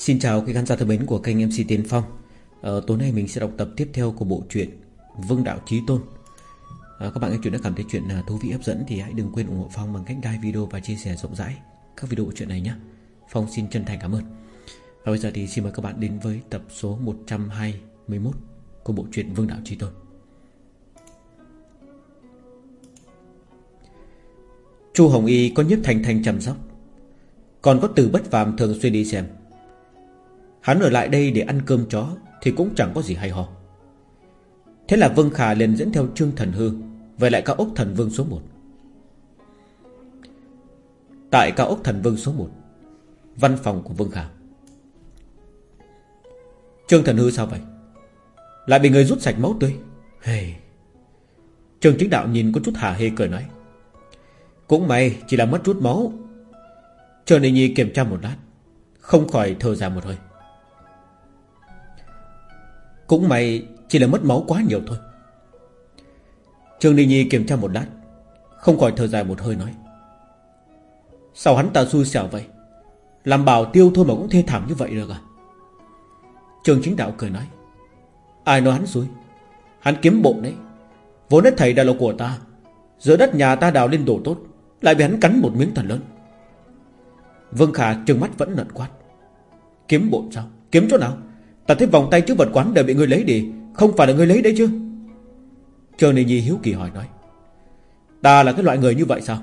Xin chào quý khán giả thân mến của kênh MC Tiến Phong. Ờ, Tối nay mình sẽ đọc tập tiếp theo của bộ truyện Vương Đạo Chí Tôn. À, Các bạn nghe chuyện đã cảm thấy chuyện à, thú vị hấp dẫn Thì hãy đừng quên ủng hộ Phong bằng cách like video và chia sẻ rộng rãi Các video của chuyện này nhé. Phong xin chân thành cảm ơn. Và bây giờ thì xin mời các bạn đến với tập số 121 Của bộ truyện Vương Đạo Chí Tôn. Chu Hồng Y có nhiếp thành thành chăm sóc. Còn có từ bất phàm thường xuyên đi xem. Hắn ở lại đây để ăn cơm chó Thì cũng chẳng có gì hay ho. Thế là Vương Khả liền dẫn theo Trương Thần Hư, Về lại cao ốc thần vương số 1 Tại cao ốc thần vương số 1 Văn phòng của Vương Khả. Trương Thần Hư sao vậy? Lại bị người rút sạch máu tươi. Hey. Trương Chính Đạo nhìn có chút hà hê cười nói. Cũng may, chỉ là mất rút máu. Trương Đình Nhi kiểm tra một lát, Không khỏi thở dài một hơi cũng may chỉ là mất máu quá nhiều thôi. Trương Đình Nhi kiểm tra một lát, Không khỏi thở dài một hơi nói. Sao hắn ta xui xẻo vậy? Làm bảo tiêu thôi mà cũng thê thảm như vậy được à? Trương Chính Đạo cười nói. Ai nói hắn xui? Hắn kiếm bộ đấy. Vốn đất thầy đã là của ta. Giữa đất nhà ta đào lên đổ tốt, Lại bị hắn cắn một miếng thần lớn. Vương Khả trừng mắt vẫn nận quát. Kiếm bộ sao? Kiếm chỗ nào? Ta thấy vòng tay trước vật quán đều bị người lấy đi. Không phải là người lấy đấy chứ? Trương Ninh Nhi hiếu kỳ hỏi nói, Ta là cái loại người như vậy sao?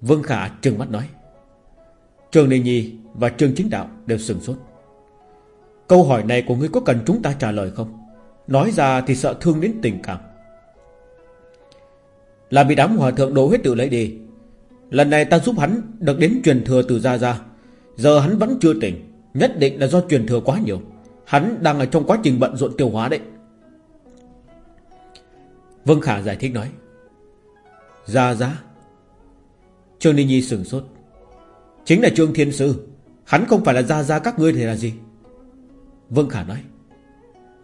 Vương Khả trừng mắt nói Trương Ninh Nhi và Trương Chính Đạo đều sừng sốt. Câu hỏi này của ngươi có cần chúng ta trả lời không? Nói ra thì sợ thương đến tình cảm. Là bị đám hòa thượng đổ huyết tự lấy đi, Lần này ta giúp hắn được đến truyền thừa từ Gia Gia. Giờ hắn vẫn chưa tỉnh, Nhất định là do truyền thừa quá nhiều. Hắn đang ở trong quá trình bận rộn tiêu hóa đấy. Vương Khả giải thích nói, Gia Gia, Trương Ninh Nhi sửng sốt. Chính là Trương Thiên Sư, Hắn không phải là Gia Gia các ngươi thì là gì? Vương Khả nói,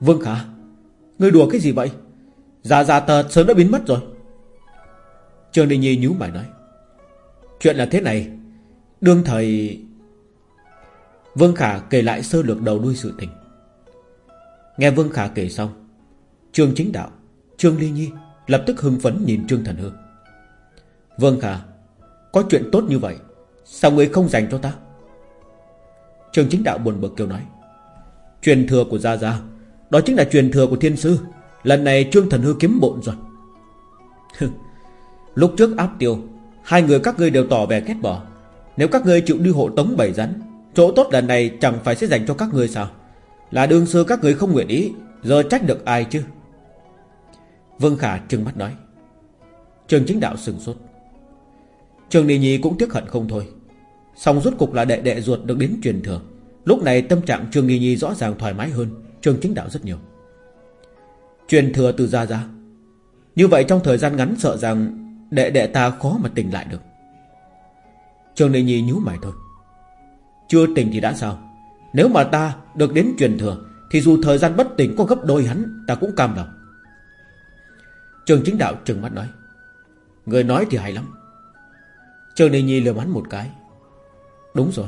Vương Khả, Ngươi đùa cái gì vậy? Gia Gia tờ sớm đã biến mất rồi. Trương Ninh Nhi nhíu mày nói, Chuyện là thế này, Đương thời, Vương Khả kể lại sơ lược đầu đuôi sự tình. Nghe Vương Khả kể xong, Trương Chính Đạo, Trương Ly Nhi Lập tức hưng phấn nhìn Trương Thần Hương. Vương Khả, Có chuyện tốt như vậy, Sao người không dành cho ta? Trương Chính Đạo buồn bực kêu nói. Truyền thừa của Gia Gia, Đó chính là truyền thừa của Thiên Sư, Lần này Trương Thần Hư kiếm bộn rồi Lúc trước áp tiêu, Hai người các ngươi đều tỏ vẻ ghét bỏ. Nếu các ngươi chịu đi hộ tống bảy rắn, Chỗ tốt lần này chẳng phải sẽ dành cho các ngươi sao? Là đương sư các người không nguyện ý, Giờ trách được ai chứ? Vương Khả trừng mắt nói. Trường chính đạo sừng sốt. Trường Nì Nhi cũng tiếc hận không thôi. Xong rốt cục là đệ đệ ruột được đến truyền thừa. Lúc này tâm trạng Trường Nì Nhi rõ ràng thoải mái hơn, Trường chính đạo rất nhiều. Truyền thừa từ ra ra Như vậy trong thời gian ngắn sợ rằng Đệ đệ ta khó mà tỉnh lại được. Trường Nì Nhi nhíu mày thôi. Chưa tỉnh thì đã sao? Nếu mà ta được đến truyền thừa, Thì dù thời gian bất tỉnh có gấp đôi hắn, Ta cũng cam lòng. Trường chính đạo trừng mắt nói, Người nói thì hay lắm. Trường Đình Nhi lừa hắn một cái, Đúng rồi,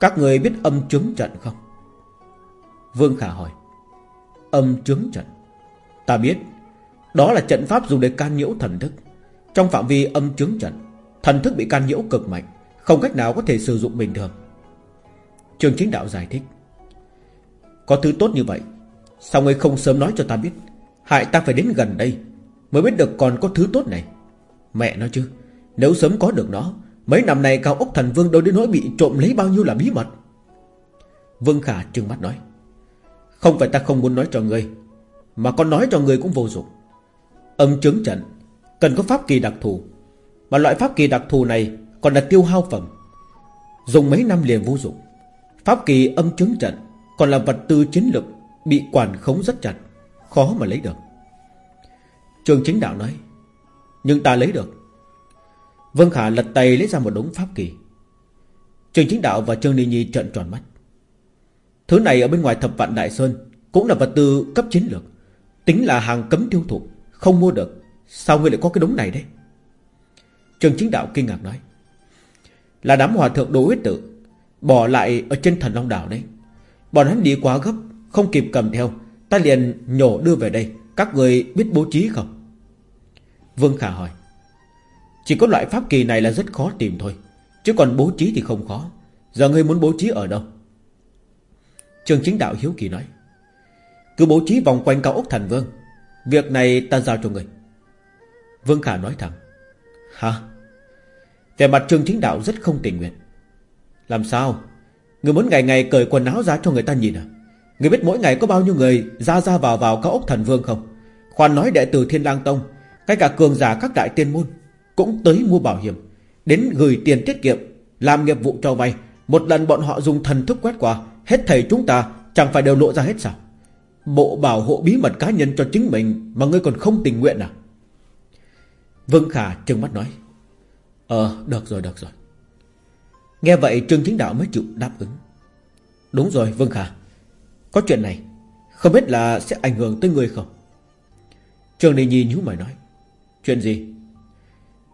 Các người biết âm chứng trận không? Vương Khả hỏi, Âm chứng trận? Ta biết, Đó là trận pháp dùng để can nhiễu thần thức. Trong phạm vi âm chứng trận, Thần thức bị can nhiễu cực mạnh, Không cách nào có thể sử dụng bình thường. Trường chính đạo giải thích. Có thứ tốt như vậy, Sao ngươi không sớm nói cho ta biết? Hại ta phải đến gần đây Mới biết được còn có thứ tốt này. Mẹ nói chứ, Nếu sớm có được nó, Mấy năm này cao ốc thần vương đâu đến nỗi bị trộm lấy bao nhiêu là bí mật? Vương Khả trừng mắt nói, Không phải ta không muốn nói cho ngươi, Mà con nói cho ngươi cũng vô dụng. Âm chứng trận, Cần có pháp kỳ đặc thù, Mà loại pháp kỳ đặc thù này Còn là tiêu hao phẩm, Dùng mấy năm liền vô dụng. Pháp kỳ âm chứng trận, Còn là vật tư chiến lực Bị quản khống rất chặt, Khó mà lấy được. Trường chính đạo nói, Nhưng ta lấy được. Vương Khả lật tay lấy ra một đống pháp kỳ. Trường chính đạo và Trương Ni Nhi trợn tròn mắt. Thứ này ở bên ngoài thập vạn Đại Sơn Cũng là vật tư cấp chiến lược, Tính là hàng cấm tiêu thụ, Không mua được. Sao ngươi lại có cái đống này đấy? Trường chính đạo kinh ngạc nói, Là đám hòa thượng đồ huyết tự Bỏ lại ở trên thần Long Đảo đấy. Bọn hắn đi quá gấp, Không kịp cầm theo, Ta liền nhổ đưa về đây. Các người biết bố trí không? Vương Khả hỏi. Chỉ có loại pháp kỳ này là rất khó tìm thôi, Chứ còn bố trí thì không khó. Giờ ngươi muốn bố trí ở đâu? Trường chính đạo hiếu kỳ nói. Cứ bố trí vòng quanh cao ốc thần vương, Việc này ta giao cho người Vương Khả nói thẳng. Hả? Về mặt trường chính đạo rất không tình nguyện. Làm sao? Người muốn ngày ngày cởi quần áo ra cho người ta nhìn à? Người biết mỗi ngày có bao nhiêu người Ra ra vào vào cao ốc thần vương không? Khoan nói đệ tử Thiên lang Tông, Cái cả cường giả các đại tiên môn Cũng tới mua bảo hiểm, Đến gửi tiền tiết kiệm, Làm nghiệp vụ cho vay. Một lần bọn họ dùng thần thức quét qua, Hết thầy chúng ta chẳng phải đều lộ ra hết sao? Bộ bảo hộ bí mật cá nhân cho chính mình Mà ngươi còn không tình nguyện à? Vương Khả trừng mắt nói Ờ được rồi được rồi. Nghe vậy Trương Thính Đạo mới chịu đáp ứng. Đúng rồi, Vương Khả. Có chuyện này, Không biết là sẽ ảnh hưởng tới người không? Trương Đình Nhi nhíu mày nói. Chuyện gì?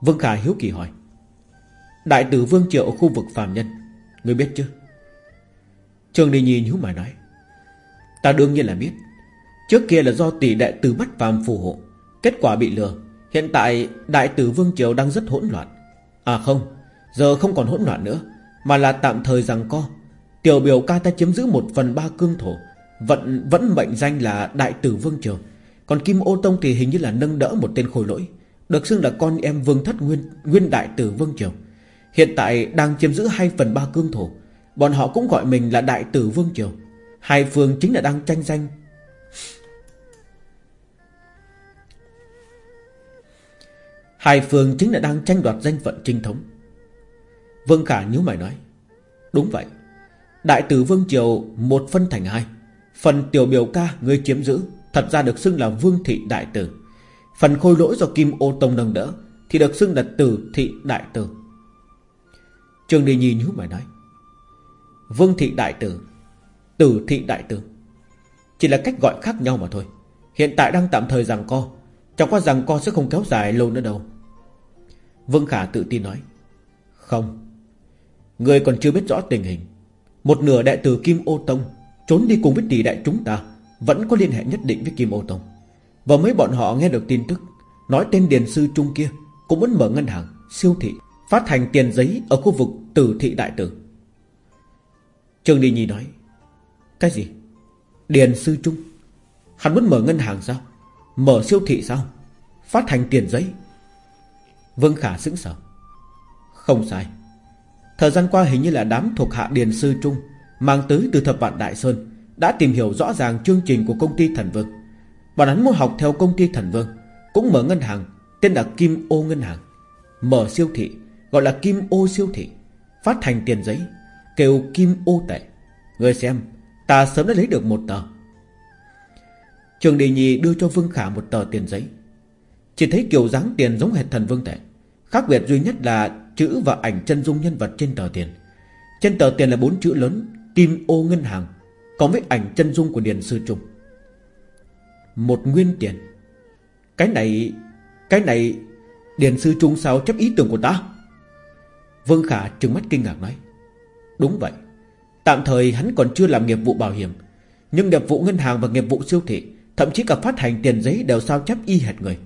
Vương Khả hiếu kỳ hỏi. Đại tử Vương Triệu ở khu vực phàm nhân, Người biết chưa Trương Đình Nhi nhíu mày nói. Ta đương nhiên là biết. Trước kia là do tỷ đại tử bắt phàm phù hộ, Kết quả bị lừa. Hiện tại đại tử Vương Triều đang rất hỗn loạn. À không, Giờ không còn hỗn loạn nữa. Mà là tạm thời rằng co, Tiểu biểu ca ta chiếm giữ một phần ba cương thổ Vẫn vẫn mệnh danh là đại tử Vương Triều. Còn Kim Ô Tông thì hình như là nâng đỡ một tên khôi lỗi, Được xưng là con em Vương Thất Nguyên Nguyên đại tử Vương Triều. Hiện tại đang chiếm giữ hai phần ba cương thổ, Bọn họ cũng gọi mình là đại tử Vương Triều. Hai phương chính là đang tranh danh. Hai phương chính là đang tranh đoạt danh phận trinh thống. Vương Khả nhíu mày nói, Đúng vậy. Đại tử Vương Triều một phân thành hai. Phần tiểu biểu ca người chiếm giữ, Thật ra được xưng là Vương Thị Đại Tử. Phần khôi lỗi do Kim Ô Tông nâng đỡ, Thì được xưng là Tử Thị Đại Tử. Trương Đi Nhi nhíu mày nói, Vương Thị Đại Tử Tử Thị Đại Tử. Chỉ là cách gọi khác nhau mà thôi. Hiện tại đang tạm thời rằng co, Chẳng qua rằng co sẽ không kéo dài lâu nữa đâu. Vương Khả tự tin nói, Không. Người còn chưa biết rõ tình hình. Một nửa đại tử Kim Ô Tông Trốn đi cùng với tỷ đại chúng ta Vẫn có liên hệ nhất định với Kim Ô Tông. Và mấy bọn họ nghe được tin tức Nói tên Điền Sư Trung kia Cũng muốn mở ngân hàng, siêu thị Phát hành tiền giấy ở khu vực tử thị đại tử. Trương Đi Nhi nói Cái gì? Điền Sư Trung? Hắn muốn mở ngân hàng sao? Mở siêu thị sao? Phát hành tiền giấy? Vương Khả sững sờ. Không sai. Thời gian qua hình như là đám thuộc hạ Điền Sư Trung, Mang tới từ thập vạn Đại Sơn, Đã tìm hiểu rõ ràng chương trình của công ty Thần Vương. Bọn hắn muốn học theo công ty Thần Vương, Cũng mở ngân hàng, Tên là Kim Ô Ngân hàng, Mở siêu thị, Gọi là Kim Ô siêu thị, Phát hành tiền giấy, Kêu Kim Ô tệ. Người xem, Ta sớm đã lấy được một tờ. Trường Đề Nhi đưa cho Vương Khả một tờ tiền giấy. Chỉ thấy kiểu dáng tiền giống hệt thần Vương tệ, Khác biệt duy nhất là chữ và ảnh chân dung nhân vật trên tờ tiền. Trên tờ tiền là bốn chữ lớn, Kim ô ngân hàng Còn với ảnh chân dung của Điền Sư Trung. Một nguyên tiền. Cái này Cái này, Điền Sư Trung sao chấp ý tưởng của ta? Vương Khả trừng mắt kinh ngạc nói. Đúng vậy. Tạm thời hắn còn chưa làm nghiệp vụ bảo hiểm, Nhưng nghiệp vụ ngân hàng và nghiệp vụ siêu thị, Thậm chí cả phát hành tiền giấy đều sao chép y hệt người.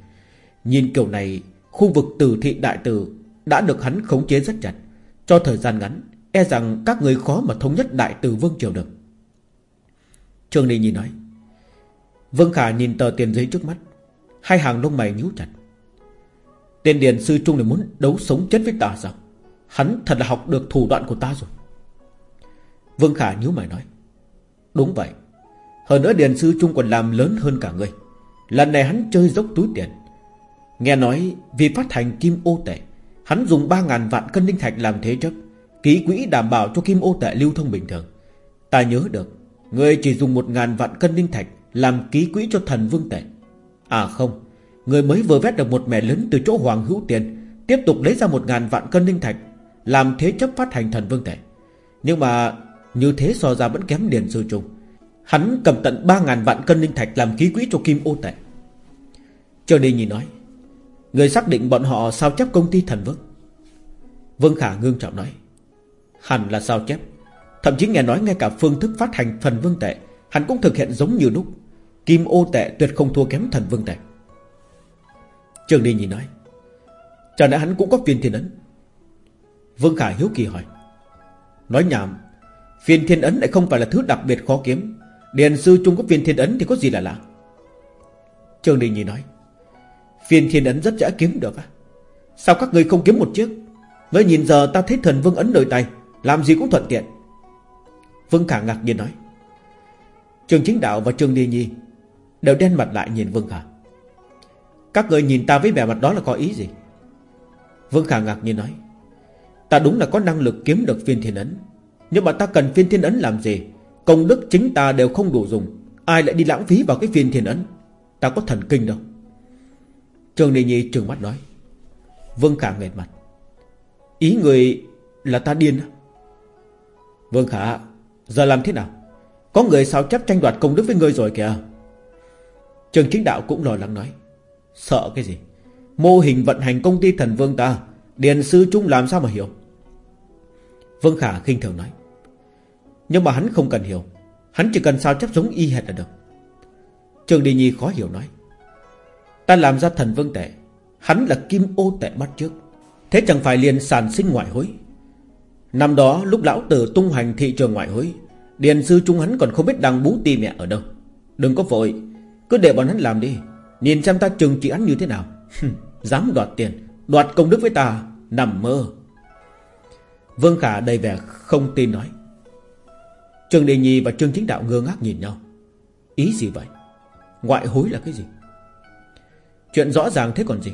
Nhìn kiểu này, Khu vực từ thị đại tử đã được hắn khống chế rất chặt. Cho thời gian ngắn E rằng các người khó mà thống nhất đại từ Vương Triều được. Trương Ninh Nhi nói, Vương Khả nhìn tờ tiền giấy trước mắt, Hai hàng lông mày nhíu chặt. Tiền Điền Sư Trung này muốn đấu sống chết với ta sao? Hắn thật là học được thủ đoạn của ta rồi. Vương Khả nhíu mày nói, Đúng vậy. Hơn nữa Điền Sư Trung còn làm lớn hơn cả người. Lần này hắn chơi dốc túi tiền. Nghe nói vì phát hành kim ô tệ Hắn dùng 3.000 vạn cân linh thạch làm thế chấp, Ký quỹ đảm bảo cho kim ô tệ lưu thông bình thường. Ta nhớ được, Người chỉ dùng 1.000 vạn cân linh thạch Làm ký quỹ cho thần vương tệ. À không, Người mới vừa vét được một mẻ lớn từ chỗ Hoàng Hữu Tiền Tiếp tục lấy ra 1.000 vạn cân linh thạch Làm thế chấp phát hành thần vương tệ. Nhưng mà, Như thế so ra vẫn kém Điền Sư trùng Hắn cầm tận 3.000 vạn cân linh thạch Làm ký quỹ cho kim ô tệ. Chờ đi nhìn nói Người xác định bọn họ sao chép công ty thần vương? Vương Khả ngương trọng nói, Hẳn là sao chép. Thậm chí nghe nói ngay cả phương thức phát hành thần vương tệ Hắn cũng thực hiện giống như lúc. Kim ô tệ tuyệt không thua kém thần vương tệ. Trường Đi nhìn nói Chẳng lẽ hắn cũng có viên thiên ấn? Vương Khả hiếu kỳ hỏi, Nói nhảm Viên thiên ấn lại không phải là thứ đặc biệt khó kiếm. Điền sư chung có viên thiên ấn thì có gì là lạ? Trường Đình nhìn nói phiên thiên ấn rất dễ kiếm được à Sao các người không kiếm một chiếc? Ngươi nhìn giờ ta thấy thần vương ấn nơi tay, Làm gì cũng thuận tiện. Vương Khả ngạc nhiên nói. Trường Chính Đạo và Trường Đi Nhi Đều đen mặt lại nhìn Vương Khả. Các người nhìn ta với vẻ mặt đó là có ý gì? Vương Khả ngạc nhiên nói. Ta đúng là có năng lực kiếm được phiên thiên ấn, Nhưng mà ta cần phiên thiên ấn làm gì? Công đức chính ta đều không đủ dùng, Ai lại đi lãng phí vào cái phiên thiên ấn? Ta có thần kinh đâu. Trường Đề Nhi trừng mắt nói. Vương Khả nghệt mặt. Ý người là ta điên Vương Khả, Giờ làm thế nào? Có người sao chấp tranh đoạt công đức với ngươi rồi kìa? Trường chính đạo cũng lo lắng nói. Sợ cái gì? Mô hình vận hành công ty thần vương ta, Điền sư trung làm sao mà hiểu? Vương Khả khinh thường nói. Nhưng mà hắn không cần hiểu. Hắn chỉ cần sao chấp giống y hệt là được. Trường Đi Nhi khó hiểu nói. Ta làm ra thần vương tệ. Hắn là kim ô tệ bắt trước. Thế chẳng phải liền sản sinh ngoại hối? Năm đó, lúc lão tử tung hành thị trường ngoại hối, Điền sư trung hắn còn không biết đang bú ti mẹ ở đâu. Đừng có vội. Cứ để bọn hắn làm đi. Nhìn xem ta trừng trị hắn như thế nào. Dám đoạt tiền. Đoạt công đức với ta. Nằm mơ. Vương Khả đầy vẻ không tin nói. Trương Đề Nhi và Trương Chính Đạo ngơ ngác nhìn nhau. Ý gì vậy? Ngoại hối là cái gì? Chuyện rõ ràng thế còn gì?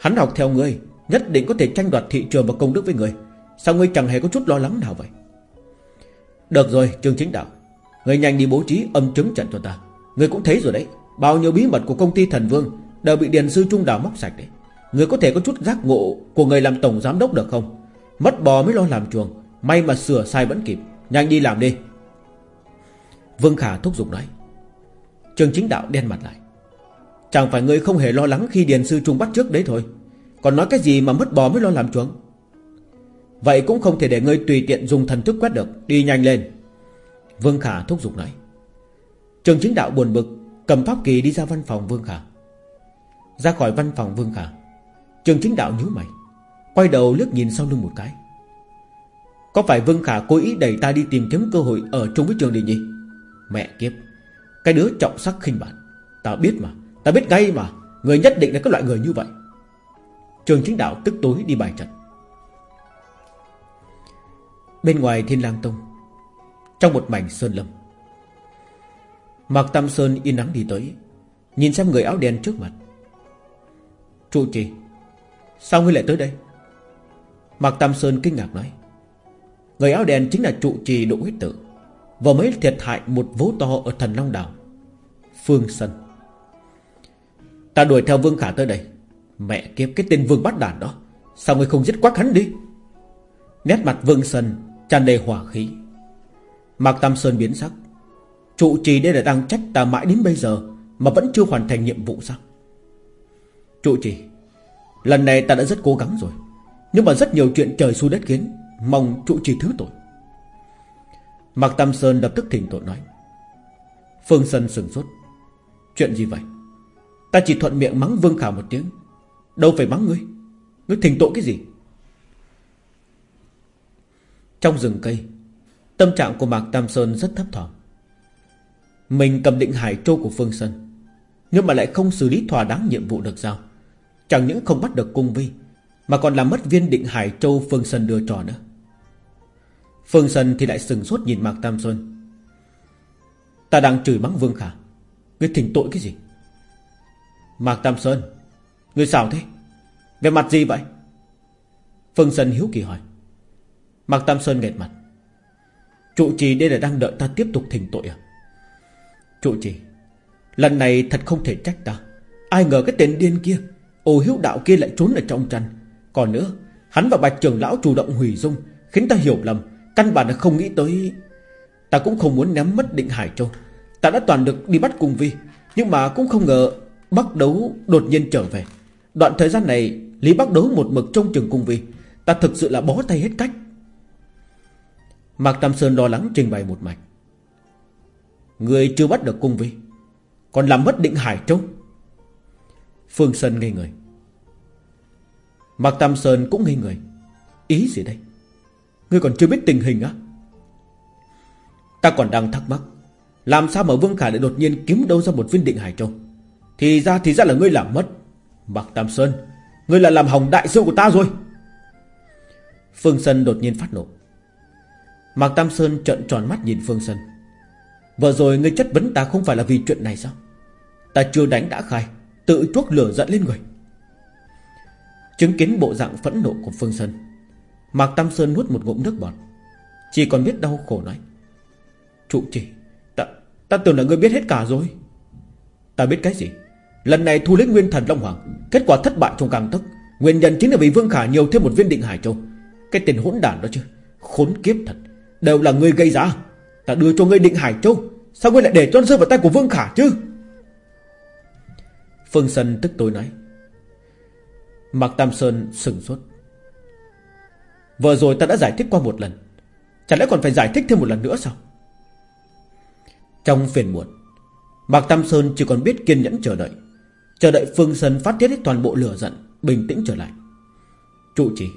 Hắn học theo ngươi, Nhất định có thể tranh đoạt thị trường và công đức với ngươi. Sao ngươi chẳng hề có chút lo lắng nào vậy? Được rồi, Trương Chính Đạo. Ngươi nhanh đi bố trí âm chứng trận cho ta. Ngươi cũng thấy rồi đấy. Bao nhiêu bí mật của công ty Thần Vương Đều bị Điền Sư Trung Đào móc sạch đấy. Ngươi có thể có chút giác ngộ Của người làm tổng giám đốc được không? Mất bò mới lo làm chuồng, May mà sửa sai vẫn kịp. Nhanh đi làm đi. Vương Khả thúc giục nói. Trường chính đạo đen mặt lại. Chẳng phải ngươi không hề lo lắng khi Điền Sư Trung bắt trước đấy thôi. Còn nói cái gì mà mất bò mới lo làm chuồng? Vậy cũng không thể để ngươi tùy tiện dùng thần thức quét được. Đi nhanh lên. Vương Khả thúc giục nói. Trường chính đạo buồn bực, Cầm pháp kỳ đi ra văn phòng Vương Khả. Ra khỏi văn phòng Vương Khả, Trường chính đạo nhíu mày, Quay đầu liếc nhìn sau lưng một cái. Có phải Vương Khả cố ý đẩy ta đi tìm kiếm cơ hội Ở chung với Trường Đình Nhi? Mẹ kiếp, Cái đứa trọng sắc khinh bản Ta biết mà. Ta biết ngay mà, Người nhất định là cái loại người như vậy. Trường chính đạo tức tối đi bài trận. Bên ngoài thiên lang tông, Trong một mảnh sơn lâm, Mạc Tam Sơn yên nắng đi tới, Nhìn xem người áo đen trước mặt. Trụ trì, Sao ngươi lại tới đây? Mạc Tam Sơn kinh ngạc nói, Người áo đen chính là trụ trì độ huyết tử, Vừa mới thiệt hại một vố to ở thần Long Đảo, Phương Sân. Ta đuổi theo Vương Khả tới đây. Mẹ kiếp cái tên Vương bắt đàn đó. Sao người không giết quắc hắn đi? Nét mặt Vương sơn tràn đầy hỏa khí. Mạc Tam Sơn biến sắc. Trụ trì đây là đang trách ta mãi đến bây giờ Mà vẫn chưa hoàn thành nhiệm vụ sao? Trụ trì, Lần này ta đã rất cố gắng rồi. Nhưng mà rất nhiều chuyện trời xui đất khiến, Mong trụ trì thứ tội. Mạc Tam Sơn lập tức thỉnh tội nói. Phương sơn sừng sốt. Chuyện gì vậy? Ta chỉ thuận miệng mắng Vương Khả một tiếng. Đâu phải mắng ngươi? Ngươi thỉnh tội cái gì? Trong rừng cây, Tâm trạng của Mạc Tam Sơn rất thấp thỏm. Mình cầm định hải châu của Phương Sơn, Nhưng mà lại không xử lý thỏa đáng nhiệm vụ được sao? Chẳng những không bắt được cung vi, Mà còn làm mất viên định hải châu Phương Sơn đưa trò nữa. Phương Sơn thì lại sừng sốt nhìn Mạc Tam Sơn. Ta đang chửi mắng Vương Khả. Ngươi thỉnh tội cái gì? Mạc Tam Sơn. Người sao thế? Về mặt gì vậy? Phương Sơn hiếu kỳ hỏi. Mạc Tam Sơn nghẹt mặt. Trụ trì đây là đang đợi ta tiếp tục thỉnh tội à? Trụ trì, Lần này thật không thể trách ta. Ai ngờ cái tên điên kia, Ô hiếu đạo kia lại trốn ở trong tranh Còn nữa, Hắn và bạch trưởng lão chủ động hủy dung, Khiến ta hiểu lầm. Căn bản là không nghĩ tới. Ta cũng không muốn ném mất định Hải Châu. Ta đã toàn được đi bắt cùng Vi, Nhưng mà cũng không ngờ Bắc đấu đột nhiên trở về. Đoạn thời gian này, Lý Bắc đấu một mực trong trường cung Vi Ta thực sự là bó tay hết cách. Mạc Tam Sơn lo lắng trình bày một mạch. Người chưa bắt được cung vi Còn làm mất định Hải Châu Phương Sơn ngây người. Mạc Tam Sơn cũng ngây người. Ý gì đây? Ngươi còn chưa biết tình hình á? Ta còn đang thắc mắc, Làm sao mà Vương Khả lại đột nhiên kiếm đâu ra một viên định Hải Châu thì ra thì ra là ngươi làm mất. Mạc Tam Sơn Ngươi là làm hỏng đại sự của ta rồi. Phương Sơn đột nhiên phát nổ. Mạc Tam Sơn trợn tròn mắt nhìn Phương Sơn. Vừa rồi ngươi chất vấn ta không phải là vì chuyện này sao? Ta chưa đánh đã khai Tự chuốc lửa giận lên người. Chứng kiến bộ dạng phẫn nộ của Phương Sơn Mạc Tam Sơn nuốt một ngụm nước bọt. Chỉ còn biết đau khổ nói Trụ trì ta, ta tưởng là ngươi biết hết cả rồi. Ta biết cái gì? Lần này thu lấy nguyên thần Long Hoàng, Kết quả thất bại trong càng tức. Nguyên nhân chính là vì Vương Khả nhiều thêm một viên định Hải Châu. Cái tên hỗn đản đó chứ, Khốn kiếp thật. Đều là ngươi gây ra Ta đưa cho ngươi định Hải Châu. Sao ngươi lại để cho nó rơi vào tay của Vương Khả chứ? Phương Sân tức tối nói. Mạc Tam Sơn sừng sốt. Vừa rồi ta đã giải thích qua một lần. Chẳng lẽ còn phải giải thích thêm một lần nữa sao? Trong phiền muộn, Mạc Tam Sơn chỉ còn biết kiên nhẫn chờ đợi. Chờ đợi Phương Sơn phát tiết hết toàn bộ lửa giận Bình tĩnh trở lại. Trụ trì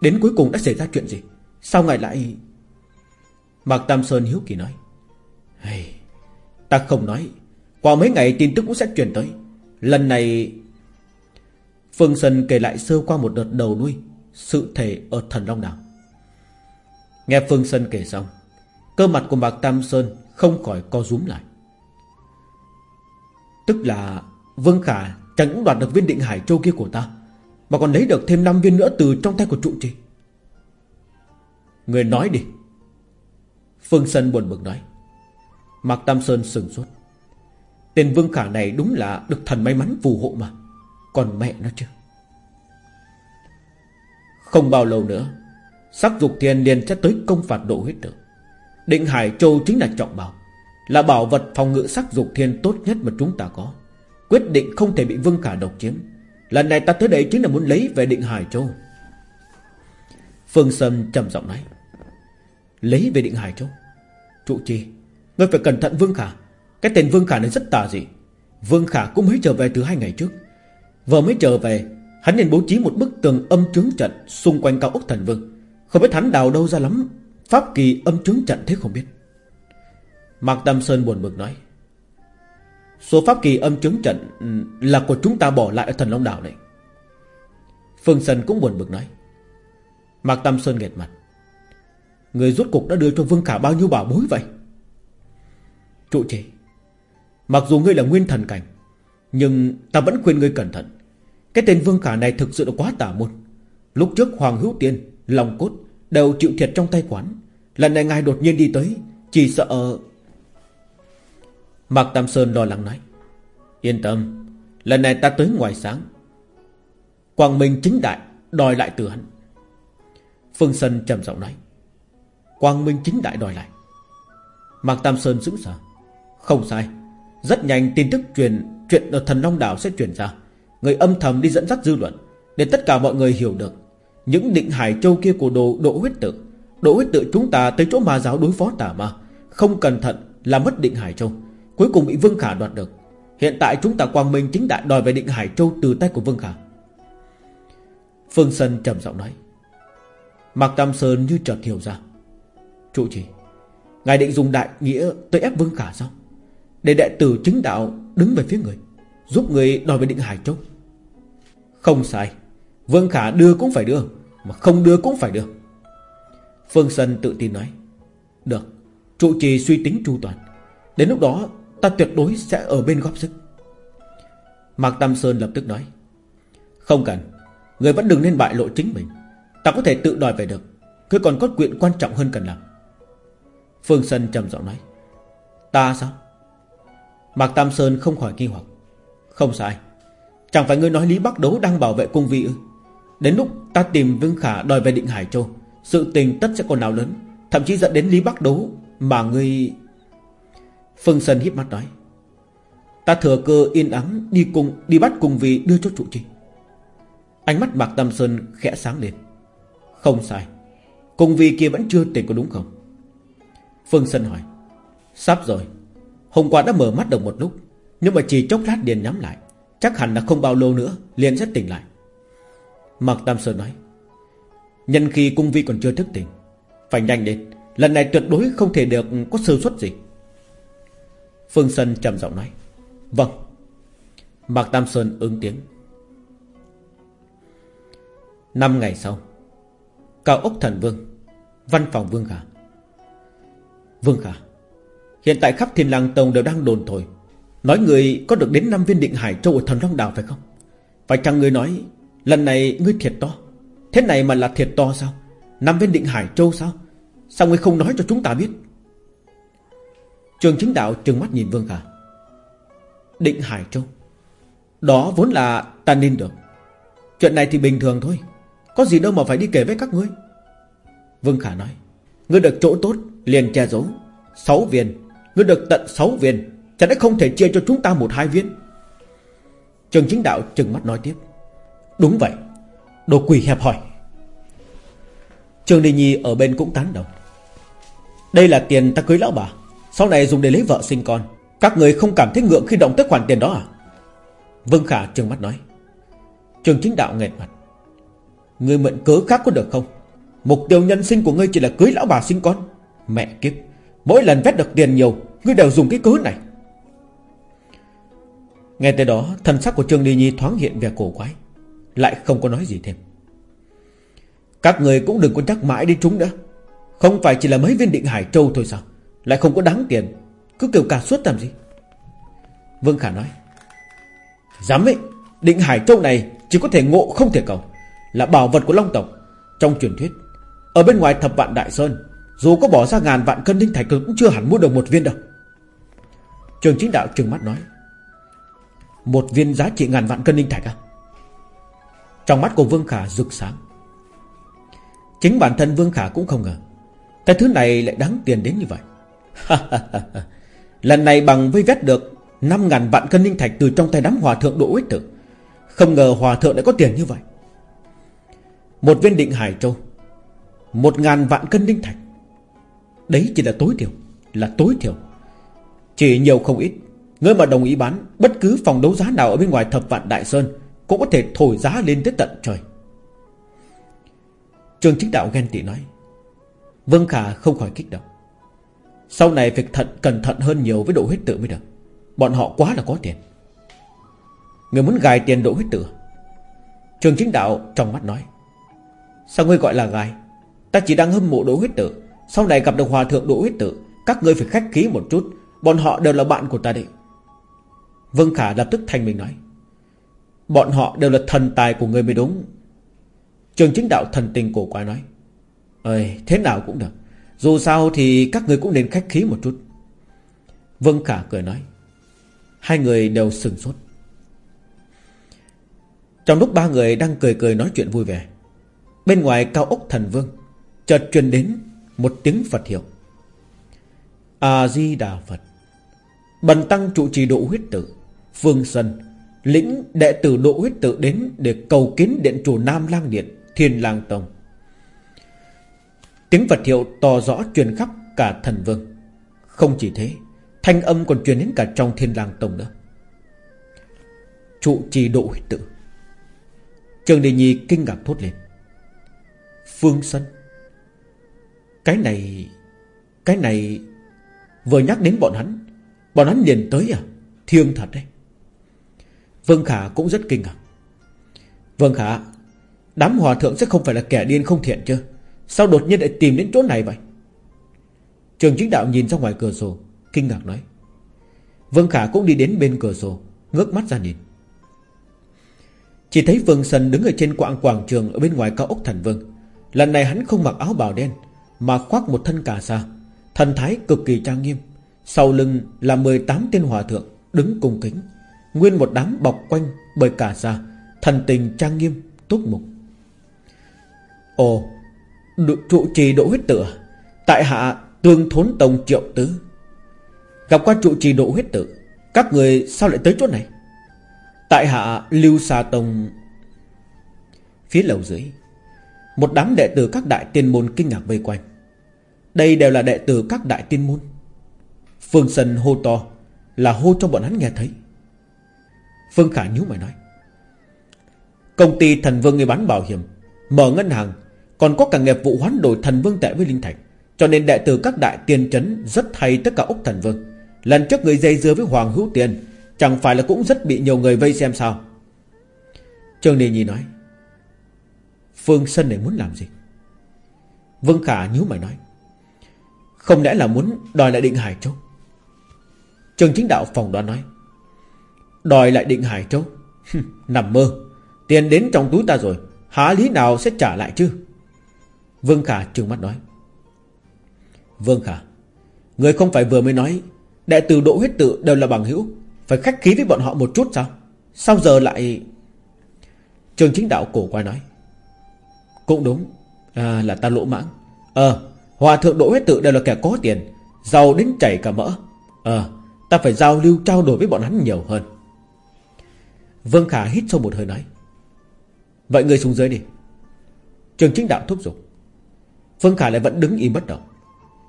Đến cuối cùng đã xảy ra chuyện gì? Sao ngài lại Mạc Tam Sơn hiếu kỳ nói. Hey, Ta không nói. Qua mấy ngày tin tức cũng sẽ truyền tới. Lần này Phương Sơn kể lại sơ qua một đợt đầu nuôi Sự thể ở thần Long Đảo. Nghe Phương Sơn kể xong Cơ mặt của Mạc Tam Sơn Không khỏi co rúm lại. Tức là Vương Khả chẳng những đoạt được viên định Hải Châu kia của ta, Mà còn lấy được thêm 5 viên nữa Từ trong tay của trụ trì. Người nói đi. Phương Sơn buồn bực nói. Mạc Tam Sơn sừng sốt. Tên Vương Khả này đúng là Được thần may mắn phù hộ mà. Còn mẹ nó chứ. Không bao lâu nữa, Sắc dục thiên liền sẽ tới công phạt độ huyết tử Định Hải Châu chính là trọng bảo, Là bảo vật phòng ngự sắc dục thiên tốt nhất mà chúng ta có. Quyết định không thể bị Vương Khả độc chiếm. Lần này ta tới đây chính là muốn lấy về định Hải Châu. Phương Sâm trầm giọng nói, Lấy về định Hải Châu? Trụ trì, Ngươi phải cẩn thận Vương Khả. Cái tên Vương Khả này rất tà dị. Vương Khả cũng mới trở về từ hai ngày trước. Vừa mới trở về, Hắn nên bố trí một bức tường âm trướng trận Xung quanh cao ốc thần vương. Không biết hắn đào đâu ra lắm, Pháp kỳ âm trướng trận thế không biết. Mạc Tam Sơn buồn bực nói Số pháp kỳ âm chứng trận ừ, Là của chúng ta bỏ lại ở thần Long Đảo này. Phương Sơn cũng buồn bực nói. Mạc Tam Sơn nghẹt mặt. Người rốt cục đã đưa cho Vương Khả bao nhiêu bảo bối vậy? Trụ trì, Mặc dù ngươi là nguyên thần cảnh, Nhưng ta vẫn khuyên ngươi cẩn thận. Cái tên Vương Khả này thực sự là quá tà môn. Lúc trước Hoàng Hữu Tiên Lòng cốt đều chịu thiệt trong tay quán, Lần này ngài đột nhiên đi tới, Chỉ sợ Mạc Tam Sơn lo lắng nói. Yên tâm, Lần này ta tới ngoài sáng. Quang Minh chính đại Đòi lại từ hắn. Phương Sơn trầm giọng nói. Quang Minh chính đại đòi lại. Mạc Tam Sơn sững sờ. Không sai, Rất nhanh tin tức truyền, Chuyện ở thần Long Đảo sẽ truyền ra. Người âm thầm đi dẫn dắt dư luận, Để tất cả mọi người hiểu được. Những định hải châu kia của đồ độ huyết tự Độ huyết tự chúng ta tới chỗ ma giáo đối phó tà ma. Không cẩn thận là mất định hải châu. Cuối cùng bị Vương Khả đoạt được. Hiện tại chúng ta quang minh chính đại đòi về định hải châu Từ tay của Vương Khả. Phương Sơn trầm giọng nói. Mạc Tam Sơn như chợt hiểu ra. Trụ trì, Ngài định dùng đại nghĩa tới ép Vương Khả sao? Để đệ tử chính đạo Đứng về phía người, Giúp người đòi về định Hải Châu. Không sai, Vương Khả đưa cũng phải đưa, Mà không đưa cũng phải đưa. Phương Sơn tự tin nói. Được Trụ trì suy tính chu toàn. Đến lúc đó ta tuyệt đối sẽ ở bên góp sức. Mạc Tam Sơn lập tức nói, Không cần, Người vẫn đừng nên bại lộ chính mình. Ta có thể tự đòi về được Cứ còn có chuyện quan trọng hơn cần làm. Phương Sân trầm giọng nói, Ta sao? Mạc Tam Sơn không khỏi nghi hoặc, Không sai, Chẳng phải ngươi nói Lý Bắc Đấu đang bảo vệ cung vị ư? Đến lúc ta tìm Vương Khả đòi về định Hải Châu, Sự tình tất sẽ còn nào lớn, Thậm chí dẫn đến Lý Bắc Đấu Mà ngươi Phương Sơn híp mắt nói, Ta thừa cơ yên ắng đi cùng, đi bắt cùng vị đưa cho trụ trì. Ánh mắt Mạc Tam Sơn khẽ sáng lên. Không sai, cùng vị kia vẫn chưa tỉnh có đúng không? Phương Sơn hỏi, Sắp rồi, Hôm qua đã mở mắt được một lúc, Nhưng mà chỉ chốc lát liền nhắm lại, Chắc hẳn là không bao lâu nữa liền sẽ tỉnh lại. Mạc Tam Sơn nói, Nhân khi cung vi còn chưa thức tỉnh, Phải nhanh lên, Lần này tuyệt đối không thể được có sơ suất gì. Phương Sân trầm giọng nói. Vâng. Mạc Tam Sơn ứng tiếng. Năm ngày sau, Cao ốc thần vương, Văn phòng Vương Khả. Vương Khả, Hiện tại khắp thiên lang tông đều đang đồn thổi. Nói người có được đến năm viên định hải châu ở thần Long Đảo phải không? Phải chăng người nói, Lần này ngươi thiệt to? Thế này mà là thiệt to sao? Năm viên định hải châu sao? Sao ngươi không nói cho chúng ta biết? Trường chính đạo trừng mắt nhìn Vương Khả Định hải châu. Đó vốn là ta nên được. Chuyện này thì bình thường thôi. Có gì đâu mà phải đi kể với các ngươi. Vương Khả nói, Ngươi được chỗ tốt, liền che giấu. Sáu viên Ngươi được tận sáu viên Chẳng lẽ không thể chia cho chúng ta một hai viên? Trường chính đạo trừng mắt nói tiếp, Đúng vậy, Đồ quỷ hẹp hỏi. Trường Đình Nhi ở bên cũng tán đồng, Đây là tiền ta cưới lão bà. Sau này dùng để lấy vợ sinh con, Các người không cảm thấy ngượng khi động tới khoản tiền đó à? Vương Khả trừng mắt nói. Trường chính đạo nghẹt mặt. Người mượn cớ khác có được không? Mục tiêu nhân sinh của ngươi chỉ là cưới lão bà sinh con. Mẹ kiếp, Mỗi lần vét được tiền nhiều, Ngươi đều dùng cái cớ này. Nghe tới đó, Thần sắc của Trương Ly Nhi thoáng hiện vẻ cổ quái, Lại không có nói gì thêm. Các người cũng đừng có chắc mãi đi chúng nữa. Không phải chỉ là mấy viên định Hải Châu thôi sao? Lại không có đáng tiền. Cứ kiểu cả suốt làm gì? Vương Khả nói, Dám ấy, Định Hải Châu này chỉ có thể ngộ không thể cầu, Là bảo vật của Long Tộc. Trong truyền thuyết, Ở bên ngoài thập vạn Đại Sơn, Dù có bỏ ra ngàn vạn cân linh thạch cũng chưa hẳn mua được một viên đâu. Trường chính đạo trừng mắt nói, Một viên giá trị ngàn vạn cân linh thạch à? Trong mắt của Vương Khả rực sáng. Chính bản thân Vương Khả cũng không ngờ, Cái thứ này lại đáng tiền đến như vậy. Lần này bằng vây vét được năm ngàn vạn cân linh thạch từ trong tay đám hòa thượng độ huyết tử. Không ngờ hòa thượng lại có tiền như vậy. Một viên định hải châu, Một ngàn vạn cân linh thạch. Đấy chỉ là tối thiểu, Là tối thiểu. Chỉ nhiều không ít, người mà đồng ý bán, Bất cứ phòng đấu giá nào ở bên ngoài thập vạn Đại Sơn Cũng có thể thổi giá lên tới tận trời. Trường chính đạo ghen tị nói, Vương Khả không khỏi kích động. Sau này phải thận cẩn thận hơn nhiều với độ huyết tự mới được. Bọn họ quá là có tiền. Người muốn gài tiền độ huyết tử. Trường chính đạo trong mắt nói, Sao ngươi gọi là gài? Ta chỉ đang hâm mộ độ huyết tử. Sau này gặp được hòa thượng độ huyết tử, Các ngươi phải khách khí một chút. Bọn họ đều là bạn của ta đấy. Vương Khả lập tức thành mình nói, Bọn họ đều là thần tài của ngươi mới đúng. Trường chính đạo thần tình cổ quái nói, Ơi, thế nào cũng được. Dù sao thì các người cũng nên khách khí một chút. Vương Khả cười nói, Hai người đều sừng sốt. Trong lúc ba người đang cười cười nói chuyện vui vẻ, Bên ngoài cao ốc thần vương Chợt truyền đến Một tiếng Phật hiệu. A-di-đà Phật, Bần tăng trụ trì độ huyết tử Phương Sân, Lĩnh đệ tử độ huyết tử đến Để cầu kiến điện chủ Nam Lang Điện, Thiên Lang Tông. Tiếng Phật hiệu to rõ truyền khắp cả thần vương. Không chỉ thế, Thanh âm còn truyền đến cả trong Thiên Lang Tông nữa. Trụ trì độ huyết tự. Trường Đề Nhi kinh ngạc thốt lên. Phương Sân Cái này Cái này, Vừa nhắc đến bọn hắn Bọn hắn liền tới à? Thiêng thật đấy. Vương Khả cũng rất kinh ngạc. Vương Khả, Đám hòa thượng sẽ không phải là kẻ điên không thiện chứ? Sao đột nhiên lại tìm đến chỗ này vậy? Trường chính đạo nhìn ra ngoài cửa sổ, Kinh ngạc nói. Vương Khả cũng đi đến bên cửa sổ, Ngước mắt ra nhìn. Chỉ thấy Vương Sân đứng ở trên quảng quảng trường Ở bên ngoài cao ốc thần Vương. Lần này hắn không mặc áo bào đen, Mà khoác một thân cà sa. Thần thái cực kỳ trang nghiêm, Sau lưng là 18 tên hòa thượng Đứng cùng kính. Nguyên một đám bọc quanh bởi cà sa, Thần tình trang nghiêm, túc mục. Ồ Trụ trì độ huyết tử. Tại hạ tương thốn tông triệu tứ. Gặp qua trụ trì độ huyết tử, Các người sao lại tới chỗ này? Tại hạ Lưu xa Tông, Phía lầu dưới, Một đám đệ tử các đại tiên môn kinh ngạc vây quanh. Đây đều là đệ tử các đại tiên môn. Phương Sân hô to, Là hô cho bọn hắn nghe thấy. Phương Khả nhíu mày nói, Công ty thần vương người bán bảo hiểm, Mở ngân hàng còn có cả nghiệp vụ hoán đổi thần vương tệ với linh thạch Cho nên đệ tử các đại tiên trấn Rất hay tất cả ốc thần vương. Lần trước người dây dưa với Hoàng Hữu Tiền Chẳng phải là cũng rất bị nhiều người vây xem sao? Trương Đề Nhi nói, Phương Sân này muốn làm gì? Vương Khả nhíu mày nói, Không lẽ là muốn đòi lại định Hải Châu? Trường chính đạo phòng đoán nói, Đòi lại định Hải Châu? Nằm mơ. Tiền đến trong túi ta rồi, Há lý nào sẽ trả lại chứ? Vương Khả trừng mắt nói. Vương Khả Người không phải vừa mới nói Đệ tử độ huyết tự đều là bằng hữu Phải khách khí với bọn họ một chút sao? Sao giờ lại? Trường chính đạo cổ quay nói. Cũng đúng à, Là ta lỗ mãng. Ờ Hòa thượng độ huyết tự đều là kẻ có tiền Giàu đến chảy cả mỡ. Ờ Ta phải giao lưu trao đổi với bọn hắn nhiều hơn. Vương Khả hít sâu một hơi nói. Vậy người xuống dưới đi. Trường chính đạo thúc giục. Phương Khả lại vẫn đứng im bất động.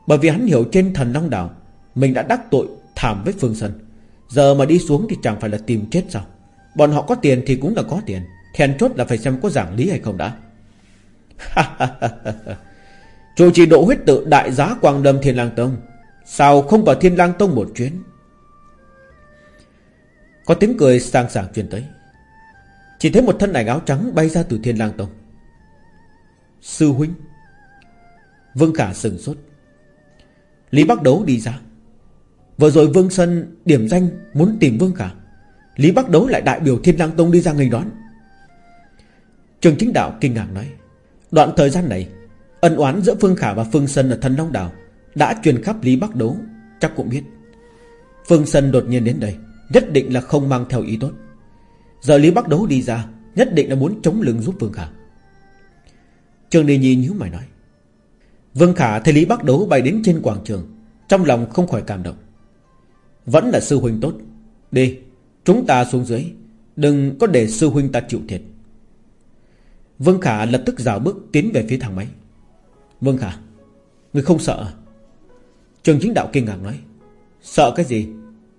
Bởi vì hắn hiểu trên thần Long Đảo, Mình đã đắc tội thảm với Phương Sân Giờ mà đi xuống thì chẳng phải là tìm chết sao? Bọn họ có tiền thì cũng là có tiền. Thèn chốt là phải xem có giảng lý hay không đã. Chủ trì độ huyết tự đại giá Quang Lâm Thiên Lang Tông. Sao không vào Thiên Lang Tông một chuyến? Có tiếng cười sang sảng truyền tới. Chỉ thấy một thân ảnh áo trắng bay ra từ Thiên Lang Tông. Sư huynh Vương Khả sừng sốt. Lý Bắc Đấu đi ra. Vừa rồi Vương Sân điểm danh muốn tìm Vương Khả. Lý Bắc Đấu lại đại biểu Thiên Lang Tông đi ra nghênh đón. Trường chính đạo kinh ngạc nói, Đoạn thời gian này, Ân oán giữa Phương Khả và Phương Sân ở thần Long Đảo Đã truyền khắp Lý Bắc Đấu, Chắc cũng biết. Phương Sân đột nhiên đến đây, Nhất định là không mang theo ý tốt. Giờ Lý Bắc Đấu đi ra, Nhất định là muốn chống lưng giúp Phương Khả. Trường Đề Nhi nhíu mày nói Vương Khả thấy Lý Bắc Đấu bay đến trên quảng trường, Trong lòng không khỏi cảm động. Vẫn là sư huynh tốt. Đi, Chúng ta xuống dưới, Đừng có để sư huynh ta chịu thiệt. Vương Khả lập tức dạo bước tiến về phía thang máy. Vương Khả, Người không sợ à? Trường chính đạo kinh ngạc nói. Sợ cái gì?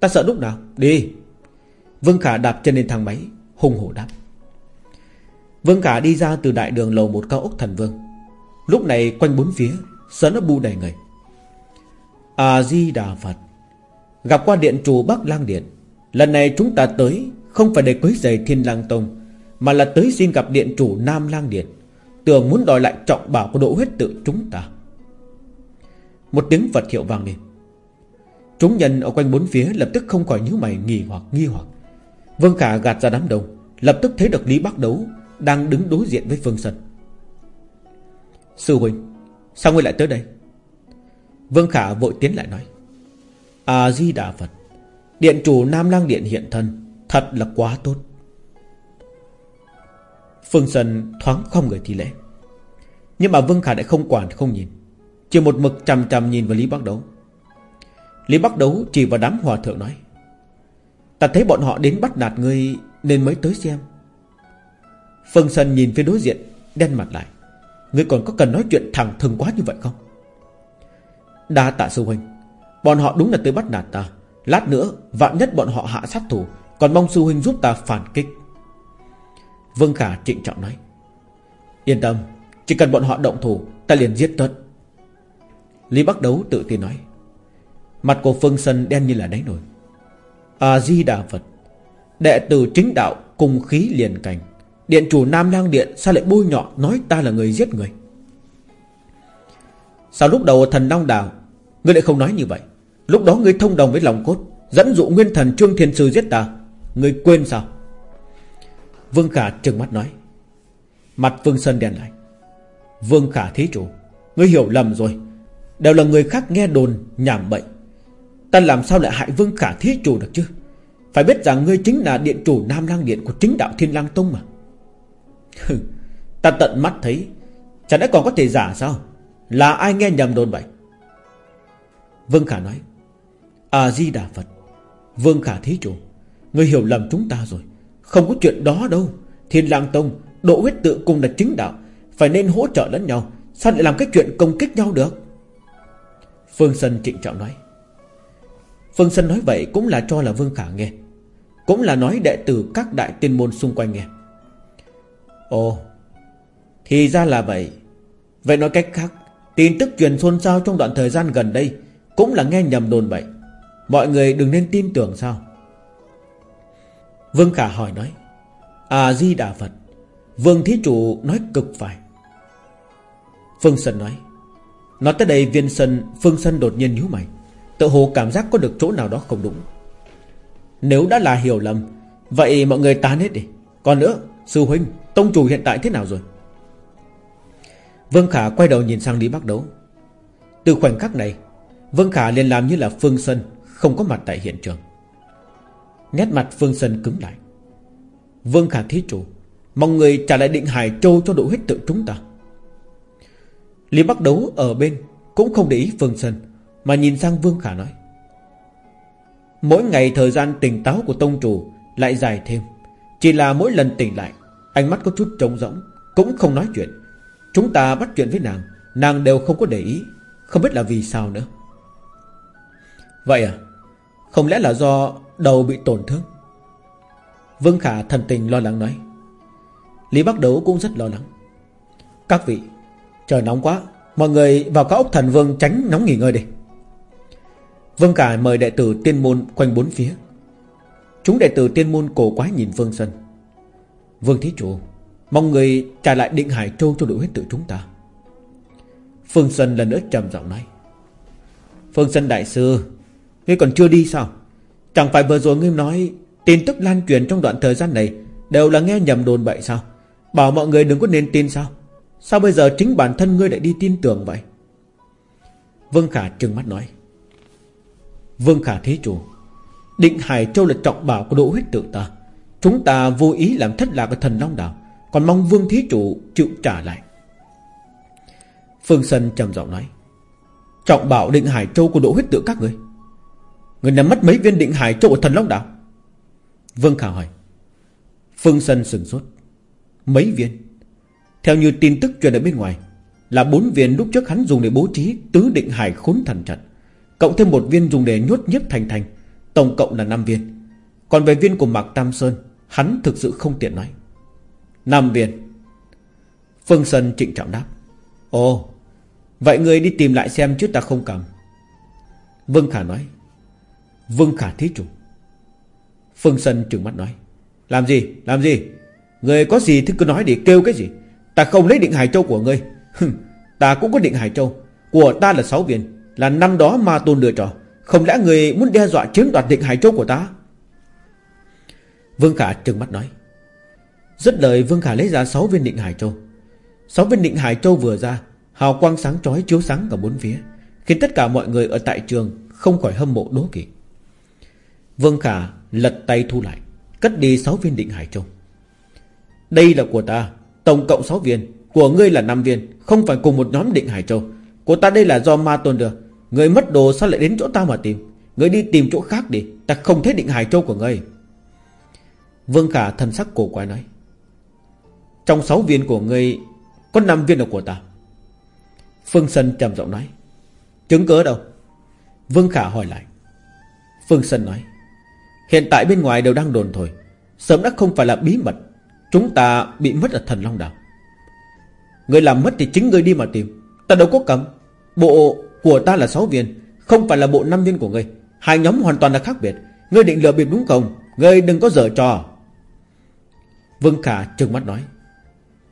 Ta sợ lúc nào? Đi. Vương Khả đạp chân lên thang máy, Hùng hổ đáp. Vương Khả đi ra từ đại đường lầu một cao ốc thần vương. Lúc này quanh bốn phía Sớm nó bu đầy người. A-di-đà Phật Gặp qua điện chủ Bắc Lang Điện. Lần này chúng ta tới Không phải để quấy giày thiên lang tông, Mà là tới xin gặp điện chủ Nam Lang Điện. Tưởng muốn đòi lại trọng bảo của độ huyết tự chúng ta. Một tiếng Phật hiệu vang lên. Chúng nhân ở quanh bốn phía Lập tức không khỏi nhíu mày, nghi hoặc nghi hoặc. Vương Khả gạt ra đám đông, Lập tức thấy được Lý Bắc Đấu Đang đứng đối diện với Phương Sân Sư huynh, Sao ngươi lại tới đây? Vương Khả vội tiến lại nói, A-di-đà Phật, Điện chủ Nam Lang Điện hiện thân, Thật là quá tốt. Phương Sơn thoáng không người thi lễ. Nhưng mà Vương Khả lại không quản, không nhìn, Chỉ một mực chằm chằm nhìn vào Lý Bắc Đấu. Lý Bắc Đấu chỉ vào đám hòa thượng nói, Ta thấy bọn họ đến bắt nạt ngươi Nên mới tới xem. Phương Sơn nhìn phía đối diện, Đen mặt lại. Ngươi còn có cần nói chuyện thẳng thừng quá như vậy không? Đa tạ sư huynh. Bọn họ đúng là tới bắt nạt ta. Lát nữa, vạn nhất bọn họ hạ sát thủ, Còn mong sư huynh giúp ta phản kích. Vương Khả trịnh trọng nói. Yên tâm, Chỉ cần bọn họ động thủ, Ta liền giết tất Lý Bắc Đấu tự tin nói. Mặt của Phương Sân đen như là đáy nổi. A-di-đà Phật, Đệ tử chính đạo cùng khí liền cảnh. Điện chủ Nam Lang Điện Sao lại bôi nhọ nói ta là người giết người? Sao lúc đầu thần Long Đào, Ngươi lại không nói như vậy. Lúc đó ngươi thông đồng với lòng cốt, Dẫn dụ nguyên thần Trương Thiên Sư giết ta. Ngươi quên sao? Vương Khả trừng mắt nói. Mặt Vương Sơn đèn lại. Vương Khả thí chủ, Ngươi hiểu lầm rồi. Đều là người khác nghe đồn, nhảm bệnh Ta làm sao lại hại Vương Khả thí chủ được chứ? Phải biết rằng ngươi chính là điện chủ Nam Lang Điện Của chính đạo Thiên Lang Tông mà. Ta tận mắt thấy Chẳng lẽ còn có thể giả sao? Là ai nghe nhầm đồn vậy? Vương Khả nói, A-di-đà Phật. Vương Khả thí chủ, người hiểu lầm chúng ta rồi, Không có chuyện đó đâu. Thiên lang tông, Độ huyết tự cùng là chính đạo, Phải nên hỗ trợ lẫn nhau, Sao lại làm cái chuyện công kích nhau được? Phương Sân trịnh trọng nói, Phương Sân nói vậy cũng là cho là Vương Khả nghe, Cũng là nói đệ tử các đại tiên môn xung quanh nghe. Ồ, Thì ra là vậy. Vậy nói cách khác, Tin tức truyền xôn xao trong đoạn thời gian gần đây Cũng là nghe nhầm đồn bậy Mọi người đừng nên tin tưởng sao? Vương Khả hỏi nói À di đà Phật, Vương Thí Chủ nói cực phải. Phương Sân nói Nói tới đây viên sân Phương Sân đột nhiên nhíu mày, Tự hồ cảm giác có được chỗ nào đó không đúng. Nếu đã là hiểu lầm, Vậy mọi người tán hết đi. Còn nữa, Sư Huynh Tông chủ hiện tại thế nào rồi? Vương Khả quay đầu nhìn sang Lý Bắc Đấu. Từ khoảnh khắc này, Vương Khả liền làm như là Phương Sân Không có mặt tại hiện trường. Nét mặt Phương Sân cứng lại. Vương Khả thí chủ Mong người trả lại định Hải Châu cho đội huyết tự chúng ta. Lý Bắc Đấu ở bên Cũng không để ý Phương Sân Mà nhìn sang Vương Khả nói. Mỗi ngày thời gian tỉnh táo của tông chủ Lại dài thêm, Chỉ là mỗi lần tỉnh lại Ánh mắt có chút trống rỗng, Cũng không nói chuyện. Chúng ta bắt chuyện với nàng Nàng đều không có để ý, Không biết là vì sao nữa. Vậy à Không lẽ là do đầu bị tổn thương? Vương Khả thần tình lo lắng nói. Lý Bắc Đấu cũng rất lo lắng. Các vị, Trời nóng quá, Mọi người vào các ốc thần vương tránh nóng nghỉ ngơi đi. Vương Khả mời đệ tử tiên môn quanh bốn phía. Chúng đệ tử tiên môn cổ quái nhìn Vương Sơn. Vương Thí Chủ, Mong người trả lại định Hải Châu cho đội huyết tự chúng ta. Phương sơn lần nữa trầm giọng nói. Phương sơn Đại Sư, Ngươi còn chưa đi sao? Chẳng phải vừa rồi ngươi nói Tin tức lan truyền trong đoạn thời gian này Đều là nghe nhầm đồn bậy sao? Bảo mọi người đừng có nên tin sao? Sao bây giờ chính bản thân ngươi lại đi tin tưởng vậy? Vương Khả trừng mắt nói. Vương Khả thí chủ, Định Hải Châu là trọng bảo của độ huyết tự ta. Chúng ta vô ý làm thất lạc thần Long Đảo Còn mong Vương Thí Chủ chịu trả lại. Phương Sân trầm giọng nói, Trọng bảo định Hải Châu của độ huyết tự các người. Người nắm mất mấy viên định Hải Châu của thần Long Đảo Vương Khả hỏi. Phương Sân sừng sốt. Mấy viên? Theo như tin tức truyền ở bên ngoài, Là bốn viên lúc trước hắn dùng để bố trí Tứ định hải khốn thần trận, Cộng thêm một viên dùng để nhốt nhếp thành thành, Tổng cộng là 5 viên. Còn về viên của Mạc Tam Sơn Hắn thực sự không tiện nói. Nam viên. Phương sơn trịnh trọng đáp. Ồ, Vậy người đi tìm lại xem chứ ta không cầm. Vương Khả nói. Vương Khả thí chủ. Phương sơn trừng mắt nói. Làm gì? Làm gì? Người có gì thì cứ nói để kêu cái gì? Ta không lấy định Hải Châu của ngươi. Ta cũng có định Hải Châu. Của ta là 6 viên. Là năm đó ma tôn lựa trò Không lẽ người muốn đe dọa chiếm đoạt định Hải Châu của ta? Vương Khả trừng mắt nói. Rất lời, Vương Khả lấy ra 6 viên định Hải Châu. 6 viên định Hải Châu vừa ra, Hào quang sáng chói chiếu sáng cả bốn phía, Khiến tất cả mọi người ở tại trường Không khỏi hâm mộ đố kỵ. Vương Khả lật tay thu lại, Cất đi 6 viên định Hải Châu. Đây là của ta, Tổng cộng 6 viên, Của ngươi là 5 viên, Không phải cùng một nhóm định Hải Châu. Của ta đây là do ma tôn được Người mất đồ sao lại đến chỗ ta mà tìm? Người đi tìm chỗ khác đi, Ta không thấy định Hải Châu của ngươi. Vương Khả thần sắc cổ quái nói, Trong sáu viên của ngươi, Có năm viên là của ta. Phương Sân trầm giọng nói, Chứng cớ đâu? Vương Khả hỏi lại. Phương Sân nói, Hiện tại bên ngoài đều đang đồn thổi, Sớm đã không phải là bí mật, Chúng ta bị mất ở thần Long Đảo. Người làm mất thì chính người đi mà tìm, Ta đâu có cầm. Bộ của ta là 6 viên, Không phải là bộ 5 viên của ngươi. Hai nhóm hoàn toàn là khác biệt, Ngươi định lừa bịp đúng không? Ngươi đừng có dở trò. Vương Khả trừng mắt nói.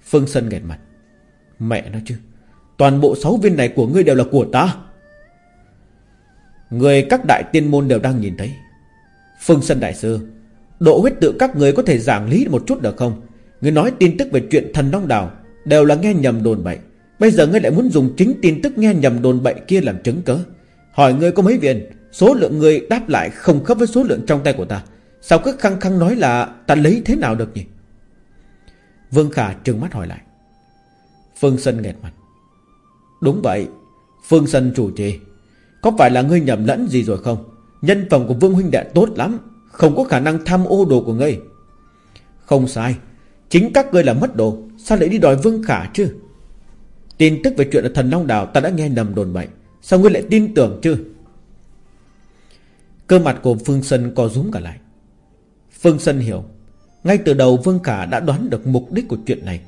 Phương Sân nghẹt mặt. Mẹ nó chứ, Toàn bộ sáu viên này của ngươi đều là của ta. Người các đại tiên môn đều đang nhìn thấy. Phương Sân Đại Sư, Độ huyết tự các người có thể giảng lý một chút được không? Người nói tin tức về chuyện thần Long Đào Đều là nghe nhầm đồn bậy. Bây giờ ngươi lại muốn dùng chính tin tức nghe nhầm đồn bậy kia làm chứng cớ Hỏi ngươi có mấy viên, Số lượng người đáp lại không khớp với số lượng trong tay của ta. Sao cứ khăng khăng nói là Ta lấy thế nào được nhỉ? Vương Khả trừng mắt hỏi lại. Phương Sân nghẹt mặt. Đúng vậy, Phương Sân chủ trì. Có phải là ngươi nhầm lẫn gì rồi không? Nhân phẩm của Vương Huynh Đệ tốt lắm, Không có khả năng tham ô đồ của ngươi. Không sai, Chính các ngươi là mất đồ, Sao lại đi đòi Vương Khả chứ? Tin tức về chuyện ở thần Long Đảo ta đã nghe nầm đồn bậy Sao ngươi lại tin tưởng chứ? Cơ mặt của Phương Sân co rúm cả lại. Phương Sân hiểu ngay từ đầu Vương Khả đã đoán được mục đích của chuyện này.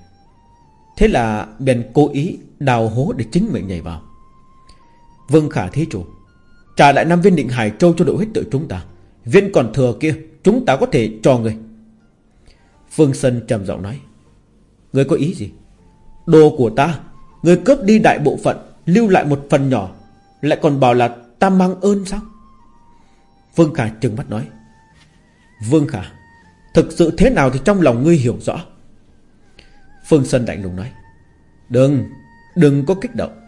Thế là bèn cố ý đào hố để chính mình nhảy vào. Vương Khả thí chủ, Trả lại năm viên định Hải Châu cho đội huyết tự chúng ta. Viên còn thừa kia, Chúng ta có thể cho người. Phương Sân trầm giọng nói, Người có ý gì? Đồ của ta, Người cướp đi đại bộ phận, Lưu lại một phần nhỏ, Lại còn bảo là ta mang ơn sao? Vương Khả trừng mắt nói, Vương Khả Thực sự thế nào thì trong lòng ngươi hiểu rõ. Phương Sân lạnh lùng nói, Đừng Đừng có kích động.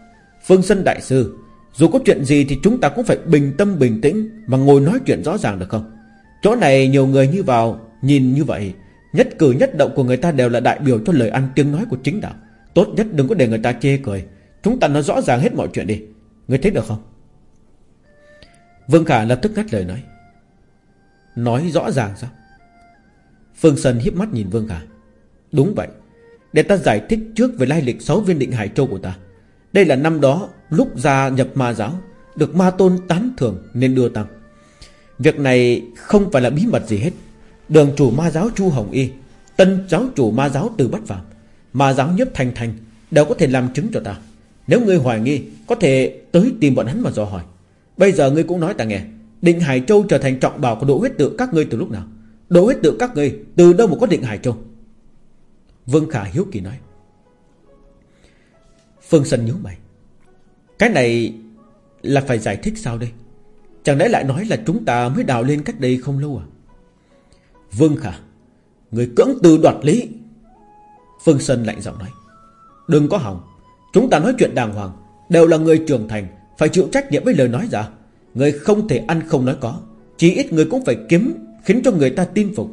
Phương Sân Đại Sư, Dù có chuyện gì thì chúng ta cũng phải bình tâm bình tĩnh Mà ngồi nói chuyện rõ ràng được không? Chỗ này nhiều người như vào, Nhìn như vậy, Nhất cử nhất động của người ta đều là đại biểu cho lời ăn tiếng nói của chính đạo. Tốt nhất đừng có để người ta chê cười. Chúng ta nói rõ ràng hết mọi chuyện đi. Người thấy được không? Vương Khả lập tức ngắt lời nói Nói rõ ràng sao? Phương Sơn hiếp mắt nhìn Vương Khả Đúng vậy, Để ta giải thích trước về lai lịch 6 viên định Hải Châu của ta. Đây là năm đó, Lúc gia nhập ma giáo, Được ma tôn tán thưởng nên đưa tăng. Việc này không phải là bí mật gì hết. Đường chủ ma giáo Chu Hồng Y, Tân giáo chủ ma giáo Từ Bất Phạm Ma giáo Nhấp thành thành Đều có thể làm chứng cho ta. Nếu ngươi hoài nghi, Có thể tới tìm bọn hắn mà dò hỏi. Bây giờ ngươi cũng nói ta nghe, Định Hải Châu trở thành trọng bảo của độ huyết tự các ngươi từ lúc nào? Đối huyết tự các ngươi Từ đâu mà có định Hải Châu? Vương Khả hiếu kỳ nói. Phương Sân nhíu mày. Cái này là phải giải thích sao đây? Chẳng lẽ lại nói là chúng ta mới đào lên cách đây không lâu à? Vương Khả, Người cưỡng từ đoạt lý. Phương Sân lạnh giọng nói. Đừng có hỏng Chúng ta nói chuyện đàng hoàng, Đều là người trưởng thành, Phải chịu trách nhiệm với lời nói ra. Người không thể ăn không nói có, Chỉ ít người cũng phải kiếm Khiến cho người ta tin phục.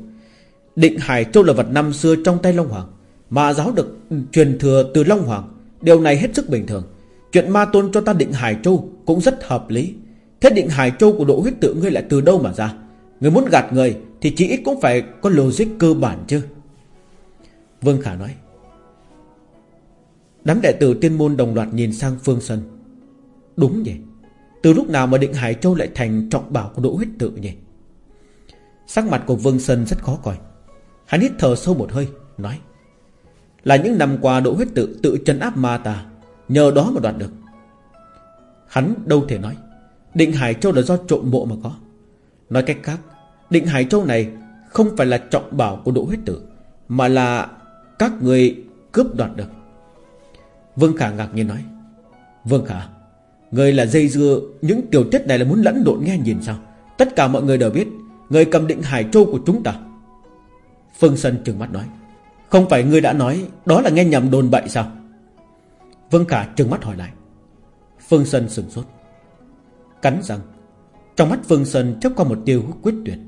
Định Hải Châu là vật năm xưa trong tay Long Hoàng, Mà giáo được truyền thừa từ Long Hoàng, Điều này hết sức bình thường. Chuyện ma tôn cho ta định Hải Châu Cũng rất hợp lý. Thế định Hải Châu của độ huyết tự ngươi lại từ đâu mà ra? Người muốn gạt người Thì chỉ ít cũng phải có logic cơ bản chứ. Vương Khả nói. Đám đệ tử tiên môn đồng loạt nhìn sang Phương Sân Đúng vậy Từ lúc nào mà định Hải Châu lại thành trọng bảo của Đỗ huyết tự nhỉ? Sắc mặt của Vương sơn rất khó coi. Hắn hít thở sâu một hơi, Nói, Là những năm qua độ huyết tự tự chân áp ma ta Nhờ đó mà đoạt được. Hắn đâu thể nói, Định Hải Châu là do trộm mộ mà có. Nói cách khác, Định Hải Châu này không phải là trọng bảo của độ huyết tử Mà là các người cướp đoạt được. Vương Khả ngạc nhiên nói, Vương Khả, Người là dây dưa, Những tiểu tiết này là muốn lẫn lộn nghe nhìn sao? Tất cả mọi người đều biết Người cầm định Hải Châu của chúng ta. Phương Sân trừng mắt nói. Không phải ngươi đã nói, Đó là nghe nhầm đồn bậy sao? Vương Khả trừng mắt hỏi lại. Phương Sân sừng sốt. Cắn răng. Trong mắt Phương Sân chấp qua một tiêu quyết tuyệt.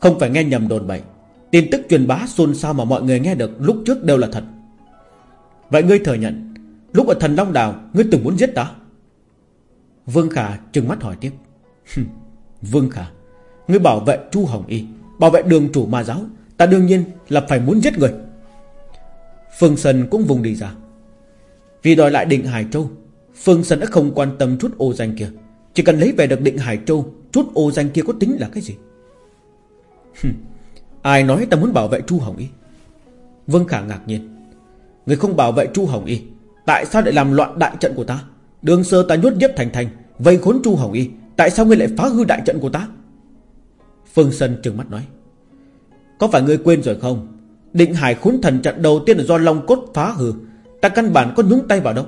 Không phải nghe nhầm đồn bậy. Tin tức truyền bá xôn xao mà mọi người nghe được Lúc trước đều là thật. Vậy ngươi thừa nhận, Lúc ở thần Long Đào, Ngươi từng muốn giết ta? Vương Khả trừng mắt hỏi tiếp. Vương Khả. Ngươi bảo vệ Chu Hồng Y, Bảo vệ đường chủ ma giáo, Ta đương nhiên là phải muốn giết người. Phương Sơn cũng vùng đi ra. Vì đòi lại định Hải Châu, Phương Sơn đã không quan tâm chút ô danh kia. Chỉ cần lấy về được định Hải Châu, Chút ô danh kia có tính là cái gì? Ai nói ta muốn bảo vệ Chu Hồng Y? Vương Khả ngạc nhiên. Người không bảo vệ Chu Hồng Y, Tại sao lại làm loạn đại trận của ta? Đường sơ ta nhốt nhếp thành thành, Vây khốn Chu Hồng Y, Tại sao ngươi lại phá hư đại trận của ta? Phương Sân trừng mắt nói. Có phải ngươi quên rồi không? Định hải khốn thần trận đầu tiên là do Long Cốt phá hư. Ta căn bản có nhúng tay vào đâu.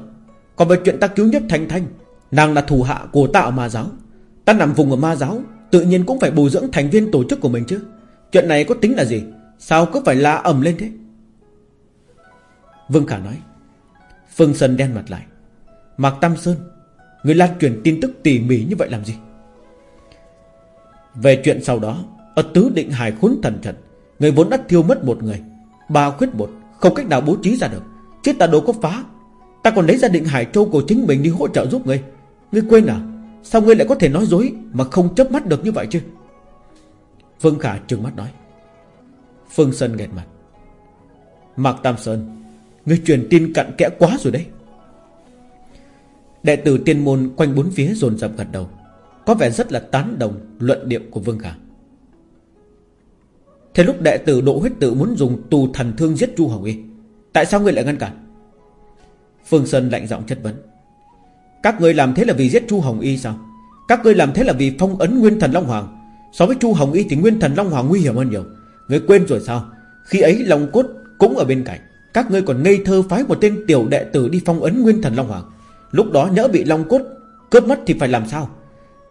Còn về chuyện ta cứu nhất Thanh Thanh. Nàng là thủ hạ của ta ở ma giáo. Ta nằm vùng ở ma giáo, Tự nhiên cũng phải bồi dưỡng thành viên tổ chức của mình chứ. Chuyện này có tính là gì? Sao cứ phải la ầm lên thế? Vương Khả nói. Phương Sơn đen mặt lại. Mạc Tam Sơn, Người lan truyền tin tức tỉ mỉ như vậy làm gì? Về chuyện sau đó, Ở tứ định hải khốn thần trận, Người vốn đã thiêu mất một người. Ba khuyết một, Không cách nào bố trí ra được. Chứ ta đâu có phá. Ta còn lấy ra định hải châu của chính mình đi hỗ trợ giúp ngươi. Ngươi quên à Sao ngươi lại có thể nói dối Mà không chấp mắt được như vậy chứ? Phương Khả trừng mắt nói. Phương Sơn nghẹt mặt. Mạc Tam Sơn Ngươi truyền tin cặn kẽ quá rồi đấy. Đệ tử tiên môn quanh bốn phía dồn dập gật đầu. Có vẻ rất là tán đồng luận điệu của Vương Khả. Thế lúc đệ tử độ Huyết Tự muốn dùng tù thần thương giết Chu Hồng Y, Tại sao ngươi lại ngăn cản? Phương Sơn lạnh giọng chất vấn. Các ngươi làm thế là vì giết Chu Hồng Y sao? Các ngươi làm thế là vì phong ấn Nguyên Thần Long Hoàng. So với Chu Hồng Y thì Nguyên Thần Long Hoàng nguy hiểm hơn nhiều. Ngươi quên rồi sao? Khi ấy Long Cốt cũng ở bên cạnh. Các ngươi còn ngây thơ phái một tên tiểu đệ tử đi phong ấn Nguyên Thần Long Hoàng. Lúc đó nhỡ bị Long Cốt cướp mất thì phải làm sao?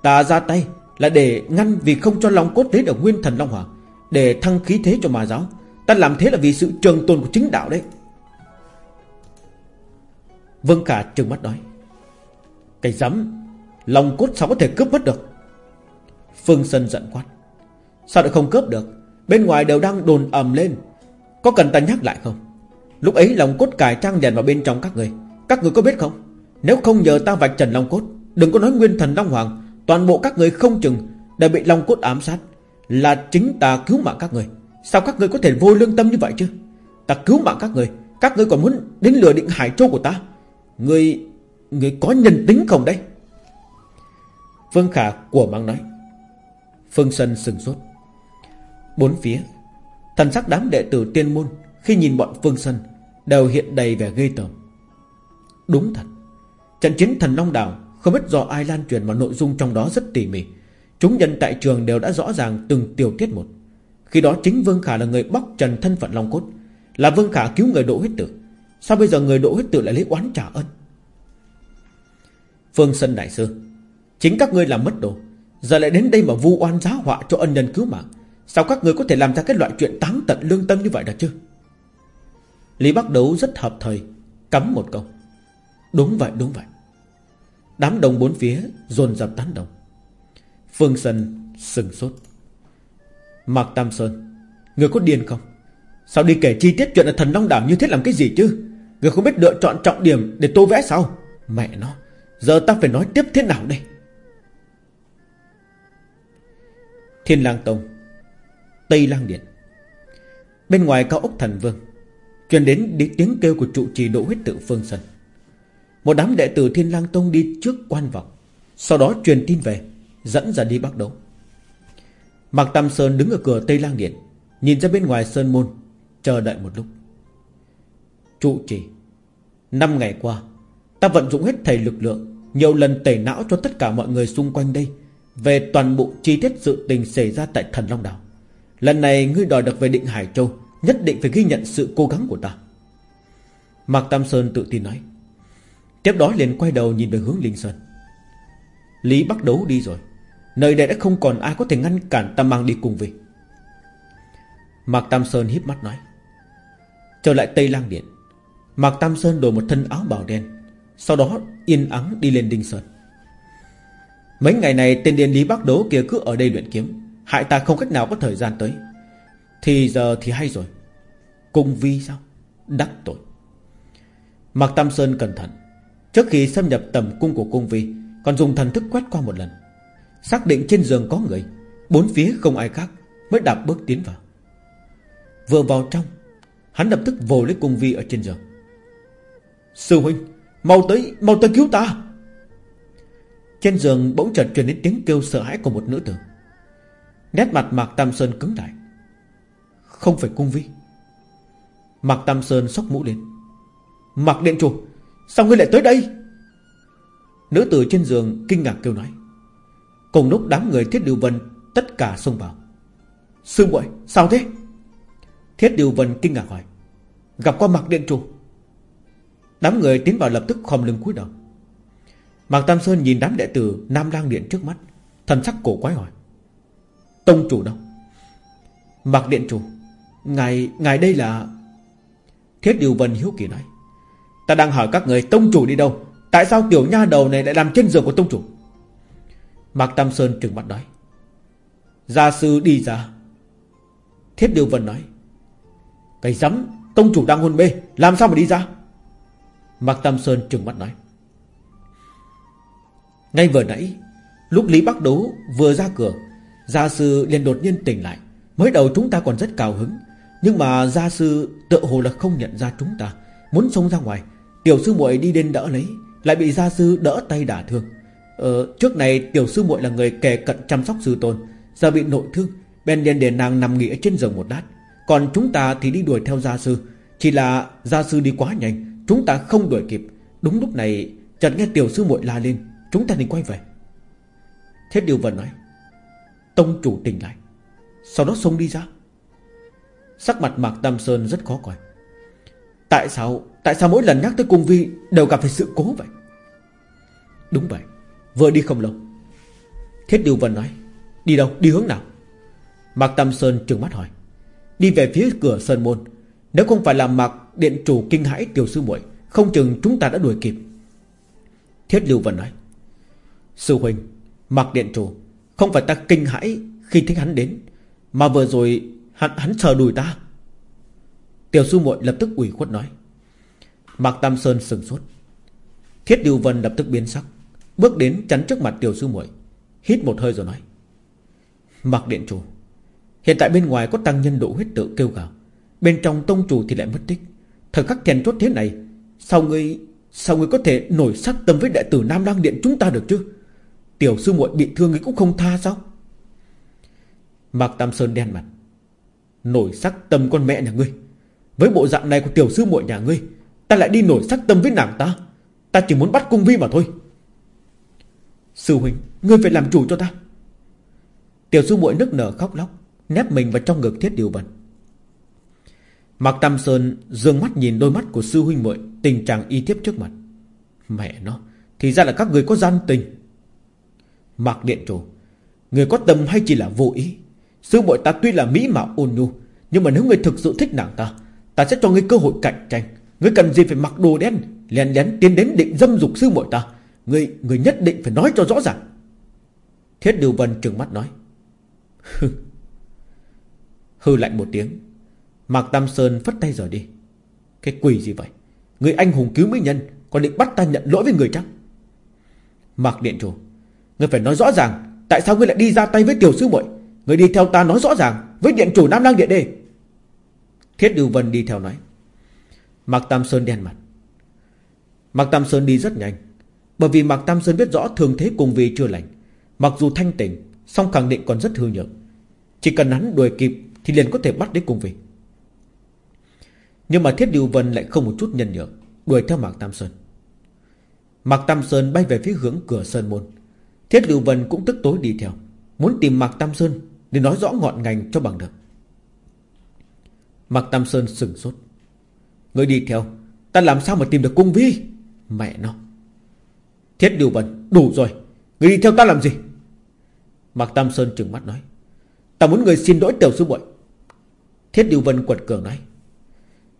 Ta ra tay là để ngăn vì không cho Long Cốt lấy được Nguyên Thần Long Hoàng Để thăng khí thế cho mà giáo. Ta làm thế là vì sự trường tồn của chính đạo đấy. Vương Khả trừng mắt nói, Cái dám Long cốt sao có thể cướp mất được? Phương Sân giận quát, Sao lại không cướp được? Bên ngoài đều đang đồn ầm lên. Có cần ta nhắc lại không? Lúc ấy lòng cốt cải trang đèn vào bên trong các người. Các người có biết không? Nếu không nhờ ta vạch trần Long cốt, Đừng có nói nguyên thần Long Hoàng Toàn bộ các người không chừng Đã bị Long cốt ám sát. Là chính ta cứu mạng các người. Sao các người có thể vô lương tâm như vậy chứ? Ta cứu mạng các người. Các người còn muốn đến lừa định Hải Châu của ta. Người Người có nhân tính không đây Phương Khả của mang nói. Phương Sân sừng sốt. Bốn phía, Thần sắc đám đệ tử tiên môn Khi nhìn bọn Phương Sân Đều hiện đầy vẻ ghê tởm. Đúng thật. Trận chiến thần Long Đảo không biết do ai lan truyền mà nội dung trong đó rất tỉ mỉ. Chúng nhân tại trường đều đã rõ ràng từng tiểu tiết một. Khi đó chính Vương Khả là người bóc trần thân phận Long Cốt. Là Vương Khả cứu người độ huyết tử. Sao bây giờ người độ huyết tử lại lấy oán trả ơn? Phương Sân Đại Sư, Chính các ngươi làm mất đồ. Giờ lại đến đây mà vu oan giá họa cho ân nhân cứu mạng. Sao các ngươi có thể làm ra cái loại chuyện táng tận lương tâm như vậy được chứ? Lý Bắc Đấu rất hợp thời Cắm một câu. Đúng vậy đúng vậy. Đám đồng bốn phía dồn dập tán đồng. Phương Sân sừng sốt. Mạc Tam Sơn, Người có điên không? Sao đi kể chi tiết chuyện ở thần Long Đảo như thế làm cái gì chứ? Người không biết lựa chọn trọng điểm Để tô vẽ sao? Mẹ nó, Giờ ta phải nói tiếp thế nào đây? Thiên lang Tông, Tây lang Điện. Bên ngoài cao ốc thần vương, Truyền đến tiếng kêu của trụ trì độ huyết tự phương sân một đám đệ tử Thiên lang Tông đi trước quan vọng, Sau đó truyền tin về, Dẫn ra đi bắt đấu Mạc Tam Sơn đứng ở cửa Tây lang Điện, Nhìn ra bên ngoài Sơn Môn, Chờ đợi một lúc. Trụ trì, Năm ngày qua, Ta vận dụng hết thầy lực lượng, Nhiều lần tẩy não cho tất cả mọi người xung quanh đây, Về toàn bộ chi tiết sự tình xảy ra tại thần Long Đảo. Lần này ngươi đòi được về định Hải Châu, Nhất định phải ghi nhận sự cố gắng của ta. Mạc Tam Sơn tự tin nói. Tiếp đó liền quay đầu nhìn về hướng Linh Sơn. Lý bắt đấu đi rồi. Nơi đây đã không còn ai có thể ngăn cản ta mang đi cùng về. Mạc Tam Sơn híp mắt nói. Trở lại Tây Lang Điện. Mạc Tam Sơn đổi một thân áo bào đen, Sau đó yên ắng đi lên Đinh Sơn. Mấy ngày này, tên điên Lý Bắc Đấu kia cứ ở đây luyện kiếm. Hại ta không cách nào có thời gian tới. Thì giờ thì hay rồi. Cùng vi sao? Đắc tội. Mạc Tam Sơn cẩn thận. Trước khi xâm nhập tầm cung của cung vi Còn dùng thần thức quét qua một lần. Xác định trên giường có người Bốn phía không ai khác Mới đạp bước tiến vào. Vừa vào trong Hắn lập tức vồ lấy cung vi ở trên giường. Sư huynh Mau tới, mau tới cứu ta! Trên giường bỗng chợt truyền đến tiếng kêu sợ hãi của một nữ tử. Nét mặt Mạc Tam Sơn cứng lại. Không phải cung vi. Mạc Tam Sơn sốc mũ lên. Mạc Điện Chủ Sao ngươi lại tới đây? Nữ tử trên giường kinh ngạc kêu nói. Cùng lúc đám người Thiết Điều Vân Tất cả xông vào. Sư muội sao thế? Thiết Điều Vân kinh ngạc hỏi. Gặp qua mặt Điện Chủ. Đám người tiến vào lập tức khom lưng cúi đầu. Mạc Tam Sơn nhìn đám đệ tử Nam Lang Điện trước mắt Thần sắc cổ quái hỏi. Tông chủ đâu? Mạc Điện Chủ Ngài, ngài đây là Thiết Điều Vân hiếu kỳ nói. Ta đang hỏi các người, Tông chủ đi đâu? Tại sao tiểu nha đầu này lại làm trên giường của Tông chủ? Mạc Tam Sơn trừng mắt nói. Gia sư đi ra. Thiết Điều Vân nói. Cái rắm, Tông chủ đang hôn mê, Làm sao mà đi ra? Mạc Tam Sơn trừng mắt nói. Ngay vừa nãy, Lúc Lý Bắc Đấu vừa ra cửa, Gia sư liền đột nhiên tỉnh lại. Mới đầu chúng ta còn rất cao hứng, Nhưng mà gia sư tự hồ là không nhận ra chúng ta, Muốn xông ra ngoài. Tiểu sư muội đi đến đỡ lấy Lại bị gia sư đỡ tay đả thương. Ờ, Trước này tiểu sư muội là người kề cận chăm sóc sư tôn Giờ bị nội thương bên liền để nàng nằm nghỉ trên giường một lát. Còn chúng ta thì đi đuổi theo gia sư Chỉ là gia sư đi quá nhanh Chúng ta không đuổi kịp. Đúng lúc này chợt nghe tiểu sư muội la lên Chúng ta nên quay về. Thế Điều Vân nói Tông chủ tỉnh lại Sau đó xông đi ra. Sắc mặt Mạc Tam Sơn rất khó coi. Tại sao? Tại sao mỗi lần nhắc tới cung vi Đều gặp phải sự cố vậy? Đúng vậy Vừa đi không lâu. Thiết Điều Vân nói Đi đâu? Đi hướng nào? Mạc Tam Sơn trừng mắt hỏi Đi về phía cửa Sơn Môn. Nếu không phải là Mạc Điện Chủ kinh hãi tiểu sư muội Không chừng chúng ta đã đuổi kịp. Thiết Lưu Vân nói Sư huynh Mạc Điện Chủ Không phải ta kinh hãi khi thích hắn đến Mà vừa rồi hắn, hắn sờ đùi ta. Tiểu sư muội lập tức ủy khuất nói. Mạc Tam Sơn sừng sốt. Thiết Lưu Vân lập tức biến sắc, Bước đến chắn trước mặt tiểu sư muội, Hít một hơi rồi nói. Mạc Điện Chủ, Hiện tại bên ngoài có tăng nhân độ huyết tự kêu gào, Bên trong tông chủ thì lại mất tích. Thời khắc thèn chốt thế này, Sao ngươi Sao ngươi có thể nổi sát tâm với đệ tử Nam Đăng Điện chúng ta được chứ? Tiểu sư muội bị thương ngươi cũng không tha sao? Mạc Tam Sơn đen mặt. Nổi sắc tâm con mẹ nhà ngươi. Với bộ dạng này của tiểu sư muội nhà ngươi, Ta lại đi nổi sắc tâm với nàng ta. Ta chỉ muốn bắt cung vi mà thôi. Sư huynh, Ngươi phải làm chủ cho ta. Tiểu sư muội nức nở khóc lóc, Nép mình vào trong ngực thiết điều vần Mạc Tam Sơn dương mắt nhìn đôi mắt của sư huynh muội, Tình trạng y tiếp trước mặt. Mẹ nó, Thì ra là các người có gian tình. Mạc Điện Chủ, Người có tâm hay chỉ là vô ý? Sư muội ta tuy là mỹ mạo ôn nhu, Nhưng mà nếu người thực sự thích nàng ta Ta sẽ cho ngươi cơ hội cạnh tranh. Ngươi cần gì phải mặc đồ đen Lén lén tiến đến định dâm dục sư muội ta. Ngươi, ngươi nhất định phải nói cho rõ ràng. Thiết Điều Vân trừng mắt nói. Hư lạnh một tiếng. Mạc Tam Sơn phất tay rời đi. Cái quỷ gì vậy? Người anh hùng cứu mỹ nhân Còn định bắt ta nhận lỗi với người chắc Mạc Điện Chủ Người phải nói rõ ràng Tại sao ngươi lại đi ra tay với tiểu sư muội? Người đi theo ta nói rõ ràng Với điện chủ Nam Lang Điện Đề Thiết Điều Vân đi theo nói. Mạc Tam Sơn đen mặt. Mạc Tam Sơn đi rất nhanh, Bởi vì Mạc Tam Sơn biết rõ thường thế cùng vì chưa lành. Mặc dù thanh tỉnh, song khẳng định còn rất hư nhược. Chỉ cần hắn đuổi kịp Thì liền có thể bắt đến cùng vì Nhưng mà Thiết Điều Vân lại không một chút nhân nhượng, Đuổi theo Mạc Tam Sơn. Mạc Tam Sơn bay về phía hướng cửa Sơn Môn. Thiết Lưu Vân cũng tức tối đi theo, Muốn tìm Mạc Tam Sơn Để nói rõ ngọn ngành cho bằng được. Mạc Tam Sơn sừng sốt. Người đi theo, Ta làm sao mà tìm được cung vi? Mẹ nó. Thiết điều Vân, đủ rồi, Người đi theo ta làm gì? Mạc Tam Sơn trừng mắt nói, Ta muốn người xin lỗi tiểu sư muội. Thiết Điều Vân quật cường nói,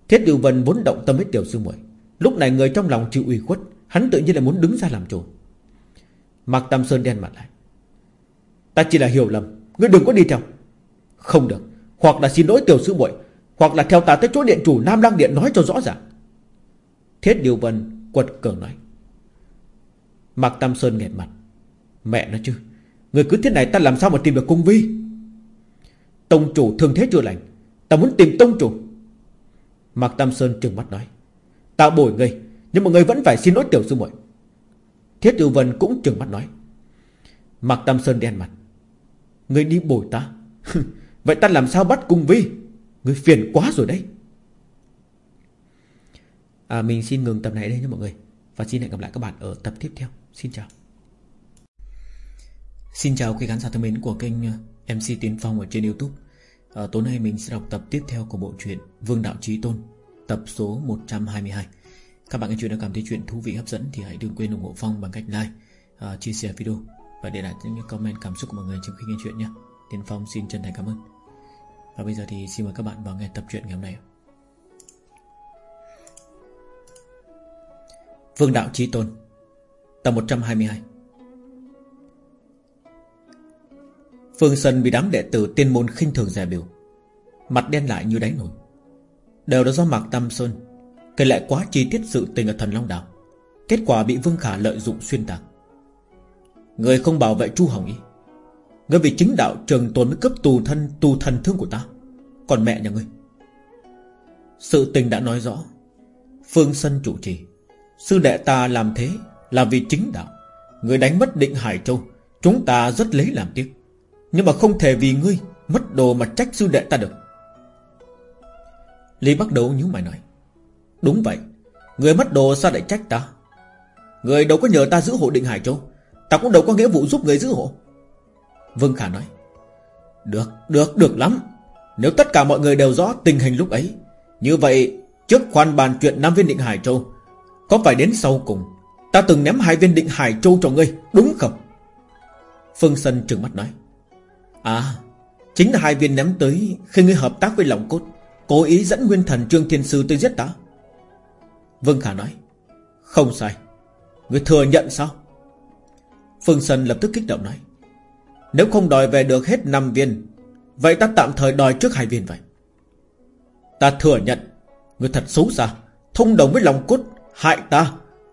Thiết Điều Vân vốn động tâm với tiểu sư muội, Lúc này người trong lòng chịu ủy khuất, Hắn tự nhiên là muốn đứng ra làm chủ. Mạc Tam Sơn đen mặt lại, Ta chỉ là hiểu lầm, Ngươi đừng có đi theo. Không được, Hoặc là xin lỗi tiểu sư muội hoặc là theo ta tới chỗ điện chủ Nam Lăng Điện nói cho rõ ràng. Thiết Điều Vân quật cường nói. Mạc Tam Sơn nghẹt mặt. Mẹ nó chứ, Người cứ thế này ta làm sao mà tìm được cung vi? Tông chủ thương thế chưa lành, Ta muốn tìm tông chủ. Mạc Tam Sơn trừng mắt nói. Ta bồi ngươi, Nhưng mà ngươi vẫn phải xin lỗi tiểu sư muội. Thiết điều Vân cũng trừng mắt nói. Mạc Tam Sơn đen mặt. Ngươi đi bồi ta? Vậy ta làm sao bắt cung vi? Người phiền quá rồi đấy. À, Mình xin ngừng tập này đây nha mọi người. Và xin hẹn gặp lại các bạn ở tập tiếp theo. Xin chào. Xin chào quý khán giả thân mến của kênh ờ, MC Tiến Phong ở trên Youtube. À, Tối nay mình sẽ đọc tập tiếp theo của bộ truyện Vương Đạo Trí Tôn Tập số 122 Các bạn nghe chuyện đã cảm thấy chuyện thú vị hấp dẫn Thì hãy đừng quên ủng hộ Phong bằng cách like uh, Chia sẻ video Và để lại những comment cảm xúc của mọi người trước khi nghe chuyện nhé. Tiến Phong xin chân thành cảm ơn. Và bây giờ thì xin mời các bạn vào nghe tập truyện ngày hôm nay Vương Đạo Trí Tôn, Tập 122 Phương Sơn bị đám đệ tử tiên môn khinh thường rẻ biểu Mặt đen lại như đáy nổi Đều là do Mạc Tam Sơn, Kể lại quá chi tiết sự tình ở thần Long Đảo Kết quả bị Vương Khả lợi dụng xuyên tạc. Người không bảo vệ Chu Hồng ý Người vì chính đạo trường tồn mới cấp tù thân, tù thần thương của ta. Còn mẹ nhà ngươi. Sự tình đã nói rõ. Phương Sân chủ trì. Sư đệ ta làm thế Là vì chính đạo. Người đánh mất định Hải Châu, Chúng ta rất lấy làm tiếc. Nhưng mà không thể vì ngươi Mất đồ mà trách sư đệ ta được. Lý bắt đầu nhíu mày nói. Đúng vậy. Người mất đồ sao lại trách ta? Người đâu có nhờ ta giữ hộ định Hải Châu? Ta cũng đâu có nghĩa vụ giúp người giữ hộ. Vương Khả nói Được, được, được lắm. Nếu tất cả mọi người đều rõ tình hình lúc ấy Như vậy Trước khoan bàn chuyện năm viên định Hải Châu Có phải đến sau cùng Ta từng ném hai viên định Hải Châu cho ngươi Đúng không? Phương Sân trừng mắt nói À Chính là hai viên ném tới Khi ngươi hợp tác với lòng cốt Cố ý dẫn nguyên thần Trương Thiên Sư tới giết ta. Vương Khả nói Không sai. Ngươi thừa nhận sao? Phương Sân lập tức kích động nói nếu không đòi về được hết 5 viên, Vậy ta tạm thời đòi trước hai viên vậy. Ta thừa nhận, người thật xấu xa, Thông đồng với lòng cốt, Hại ta.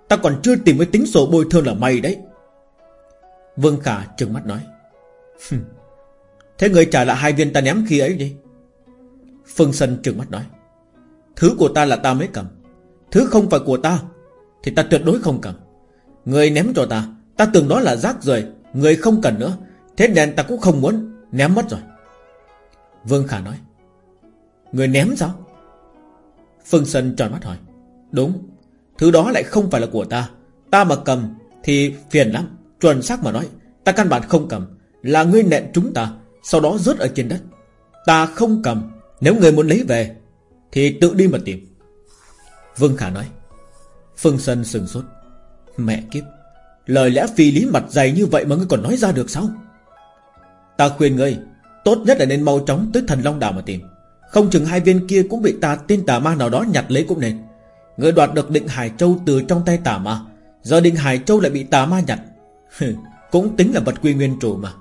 Ta còn chưa tìm với tính sổ bồi thường là mày đấy. Vương Khả trừng mắt nói Thế người trả lại hai viên ta ném khi ấy đi. Phương Sân trừng mắt nói, Thứ của ta là ta mới cầm, Thứ không phải của ta, Thì ta tuyệt đối không cầm. Người ném cho ta Ta tưởng đó là rác rời Người không cần nữa Thế nên ta cũng không muốn Ném mất rồi. Vương Khả nói, Người ném sao? Phương Sân tròn mắt hỏi, Đúng, Thứ đó lại không phải là của ta. Ta mà cầm Thì phiền lắm, Chuẩn xác mà nói, Ta căn bản không cầm, Là ngươi nện chúng ta, Sau đó rớt ở trên đất. Ta không cầm, Nếu người muốn lấy về, Thì tự đi mà tìm. Vương Khả nói, Phương Sân sừng sốt, Mẹ kiếp, Lời lẽ phi lý mặt dày như vậy mà ngươi còn nói ra được sao? Ta khuyên ngươi, Tốt nhất là nên mau chóng tới thần Long Đảo mà tìm. Không chừng hai viên kia cũng bị ta tin tà ma nào đó nhặt lấy cũng nên. Ngươi đoạt được định Hải Châu từ trong tay tà ma, Giờ định Hải Châu lại bị tà ma nhặt. Cũng tính là vật quy nguyên chủ mà.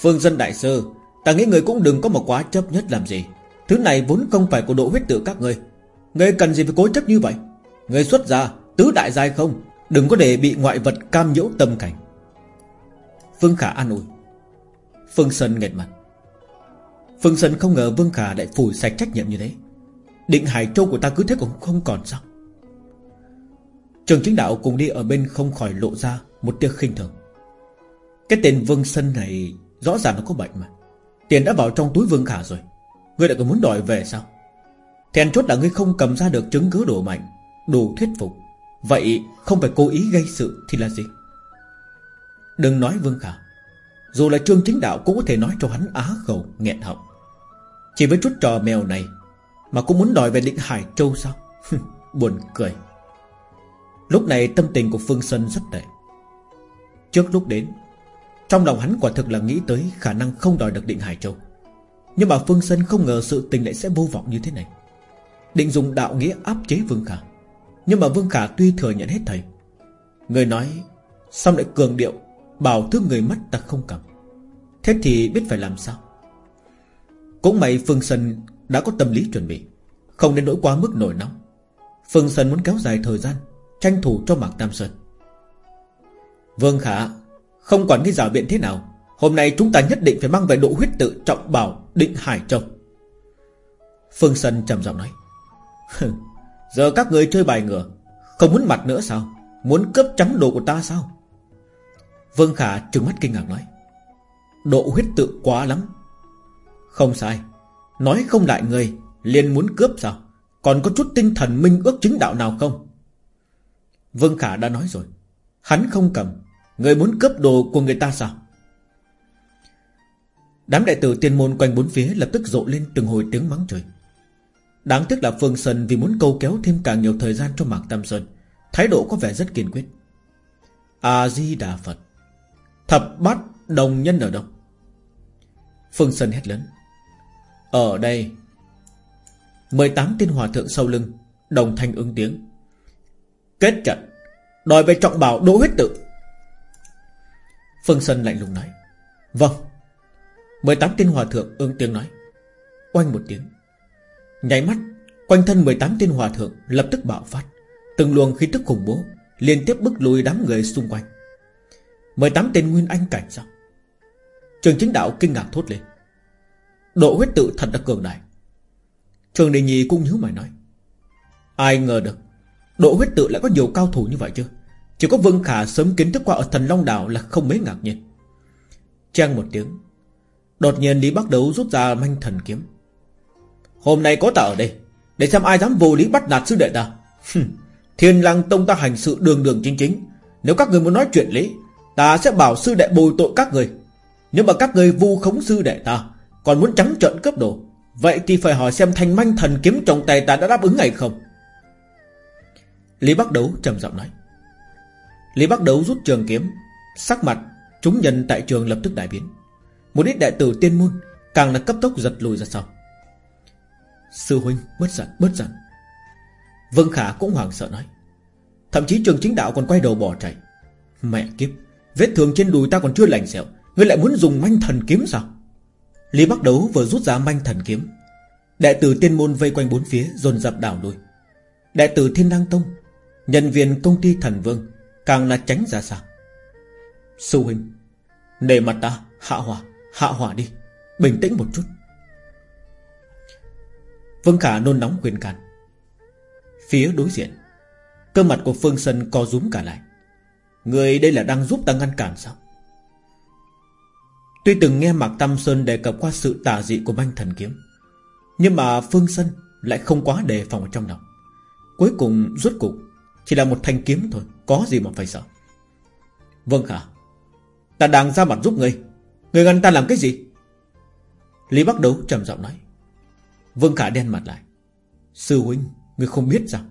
Phương dân đại sư Ta nghĩ người cũng đừng có một quá chấp nhất làm gì. Thứ này vốn không phải của độ huyết tự các ngươi. Ngươi cần gì phải cố chấp như vậy? Ngươi xuất ra tứ đại giai không? Đừng có để bị ngoại vật cam nhiễu tâm cảnh. Phương Khả an ủi. Phương Sơn nghẹt mặt. Phương Sơn không ngờ Vương Khả lại phủi sạch trách nhiệm như thế. Định Hải Châu của ta cứ thế cũng không còn sao? Trường chính đạo cùng đi ở bên không khỏi lộ ra Một tia khinh thường. Cái tên Vương Sơn này Rõ ràng nó có bệnh mà. Tiền đã vào trong túi Vương Khả rồi. Ngươi lại còn muốn đòi về sao? Thèn chốt là ngươi không cầm ra được chứng cứ đủ mạnh, Đủ thuyết phục. Vậy không phải cố ý gây sự thì là gì? Đừng nói Vương Khả. Dù là trương chính đạo cũng có thể nói cho hắn á khẩu, nghẹn họng. Chỉ với chút trò mèo này Mà cũng muốn đòi về định Hải Châu sao? Buồn cười. Lúc này tâm tình của Phương Sơn rất tệ. Trước lúc đến, Trong lòng hắn quả thực là nghĩ tới Khả năng không đòi được định Hải Châu. Nhưng mà Phương Sơn không ngờ sự tình lại sẽ vô vọng như thế này. Định dùng đạo nghĩa áp chế Vương Khả. Nhưng mà Vương Khả tuy thừa nhận hết thầy, Người nói Xong lại cường điệu Bảo thứ người mất ta không cầm. Thế thì biết phải làm sao? Cũng may Phương Sơn đã có tâm lý chuẩn bị, Không nên nỗi quá mức nổi nóng. Phương Sơn muốn kéo dài thời gian, Tranh thủ cho Mạc Tam Sơn. Vương Khả, Không quản cái giả biện thế nào, Hôm nay chúng ta nhất định phải mang về độ huyết tự trọng bảo, Định Hải Châu. Phương Sơn trầm giọng nói Giờ các người chơi bài ngửa, Không muốn mặt nữa sao? Muốn cướp trắng đồ của ta sao? Vương Khả trừng mắt kinh ngạc nói, Độ huyết tự quá lắm. Không sai. Nói không lại người, liền muốn cướp sao? Còn có chút tinh thần minh ước chứng đạo nào không? Vương Khả đã nói rồi. Hắn không cầm. Người muốn cướp đồ của người ta sao? Đám đại tử tiên môn quanh bốn phía Lập tức rộ lên từng hồi tiếng mắng trời Đáng tiếc là Phương Sơn Vì muốn câu kéo thêm càng nhiều thời gian cho Mạc Tam Sơn, Thái độ có vẻ rất kiên quyết. A-di-đà Phật. Thập bát đồng nhân ở đâu? Phương Sơn hét lớn. Ở đây. 18 tên hòa thượng sau lưng, Đồng thanh ứng tiếng. Kết trận. Đòi về trọng bảo đỗ huyết tự. Phương Sơn lạnh lùng nói. Vâng. 18 tên hòa thượng ứng tiếng nói. Oanh một tiếng. Nháy mắt, Quanh thân 18 tên hòa thượng lập tức bạo phát. Từng luồng khí tức khủng bố Liên tiếp bức lùi đám người xung quanh. 18 tên nguyên anh cảnh sao? Trường chính đạo kinh ngạc thốt lên. Độ huyết tự thật là cường đại. Trường Đình Nhi cũng nhíu mày nói. Ai ngờ được, Độ huyết tự lại có nhiều cao thủ như vậy chứ? Chỉ có Vương Khả sớm kiến thức qua ở thần Long Đảo Là không mấy ngạc nhiên. Trang một tiếng, Đột nhiên Lý Bắc Đấu rút ra manh thần kiếm. Hôm nay có ta ở đây, Để xem ai dám vô lý bắt nạt sư đệ ta. Thiên lăng tông ta hành sự đường đường chính chính. Nếu các người muốn nói chuyện lý Ta sẽ bảo sư đệ bồi tội các người. Nhưng mà các người vu khống sư đệ ta, Còn muốn trắng trợn cướp đồ, Vậy thì phải hỏi xem thanh manh thần kiếm trong tay ta đã đáp ứng hay không. Lý Bắc Đấu trầm giọng nói. Lý Bắc Đấu rút trường kiếm, Sắc mặt Chúng nhân tại trường lập tức đại biến. Một ít đại tử tiên môn Càng là cấp tốc giật lùi ra sau. Sư huynh bớt giận bớt giận. Vương Khả cũng hoảng sợ nói. Thậm chí trường chính đạo còn quay đầu bỏ chạy. Mẹ kiếp. Vết thương trên đùi ta còn chưa lành sẹo, Ngươi lại muốn dùng manh thần kiếm sao? Lý Bắc Đấu vừa rút ra manh thần kiếm Đệ tử tiên môn vây quanh bốn phía, Dồn dập đảo đuôi Đệ tử Thiên Đăng Tông, Nhân viên công ty thần vương, Càng là tránh ra xa. Sư huynh Nề mặt ta, hạ hỏa Hạ hỏa đi, Bình tĩnh một chút. Vương Khả nôn nóng quyền can. Phía đối diện, Cơ mặt của Phương Sân co rúm cả lại. Người đây là đang giúp ta ngăn cản sao? Tuy từng nghe Mạc Tâm Sơn đề cập qua sự tà dị của manh thần kiếm Nhưng mà Phương Sân lại không quá đề phòng ở trong lòng. Cuối cùng rốt cục Chỉ là một thanh kiếm thôi Có gì mà phải sợ. Vâng khả Ta đang ra mặt giúp ngươi. Ngươi ngăn ta làm cái gì? Lý Bắc Đấu trầm giọng nói. Vương Khả đen mặt lại. Sư huynh, ngươi không biết sao?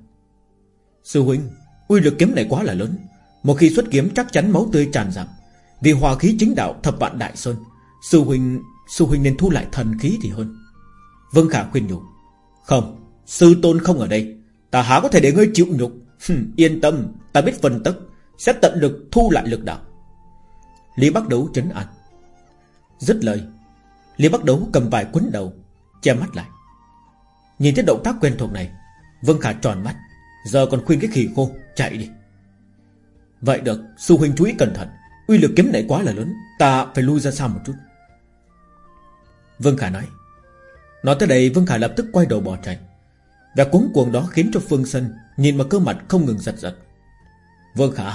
Sư huynh, uy lực kiếm này quá là lớn. Một khi xuất kiếm chắc chắn máu tươi tràn rằng Vì hòa khí chính đạo thập vạn đại sơn Sư huynh, sư huynh nên thu lại thần khí thì hơn. Vương Khả khuyên nhủ. Không, sư tôn không ở đây. Ta há có thể để ngươi chịu nhục. Yên tâm, ta biết phân tức Sẽ tận lực thu lại lực đạo. Lý Bắc Đấu chấn an. Dứt lời Lý Bắc Đấu cầm vài quấn đầu Che mắt lại. Nhìn thấy động tác quen thuộc này Vương Khả tròn mắt. Giờ còn khuyên cái khỉ khô chạy đi. Vậy được, Sư huynh chú ý cẩn thận. Uy lực kiếm này quá là lớn, Ta phải lui ra xa một chút. Vương Khả nói. Nói tới đây, Vương Khả lập tức quay đầu bỏ chạy. Và cuốn cuồng đó khiến cho Phương Sân Nhìn mà cơ mặt không ngừng giật giật. Vương Khả,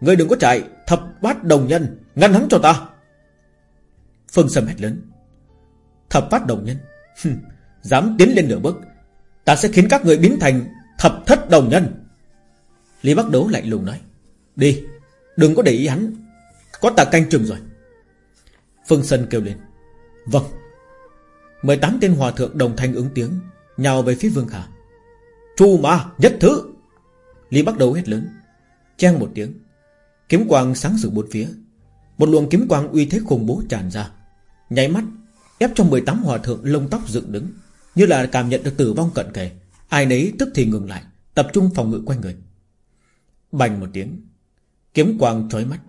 Ngươi đừng có chạy, Thập bát đồng nhân, Ngăn hắn cho ta. Phương Sân hét lớn. Thập bát đồng nhân? Dám tiến lên nửa bước, Ta sẽ khiến các người biến thành thập thất đồng nhân. Lý Bắc Đấu lạnh lùng nói. Đi, Đừng có để ý hắn. Có ta canh chừng rồi. Phương Sân kêu lên. Vâng. 18 tên hòa thượng đồng thanh ứng tiếng, Nhào về phía Vương Khả. Chu ma nhất thứ. Lý bắt đầu hét lớn Trang một tiếng. Kiếm quang sáng rực bốn phía. Một luồng kiếm quang uy thế khủng bố tràn ra. Nháy mắt, Ép trong 18 hòa thượng lông tóc dựng đứng, Như là cảm nhận được tử vong cận kề. Ai nấy tức thì ngừng lại, Tập trung phòng ngự quanh người. Bành một tiếng Kiếm quang trói mắt.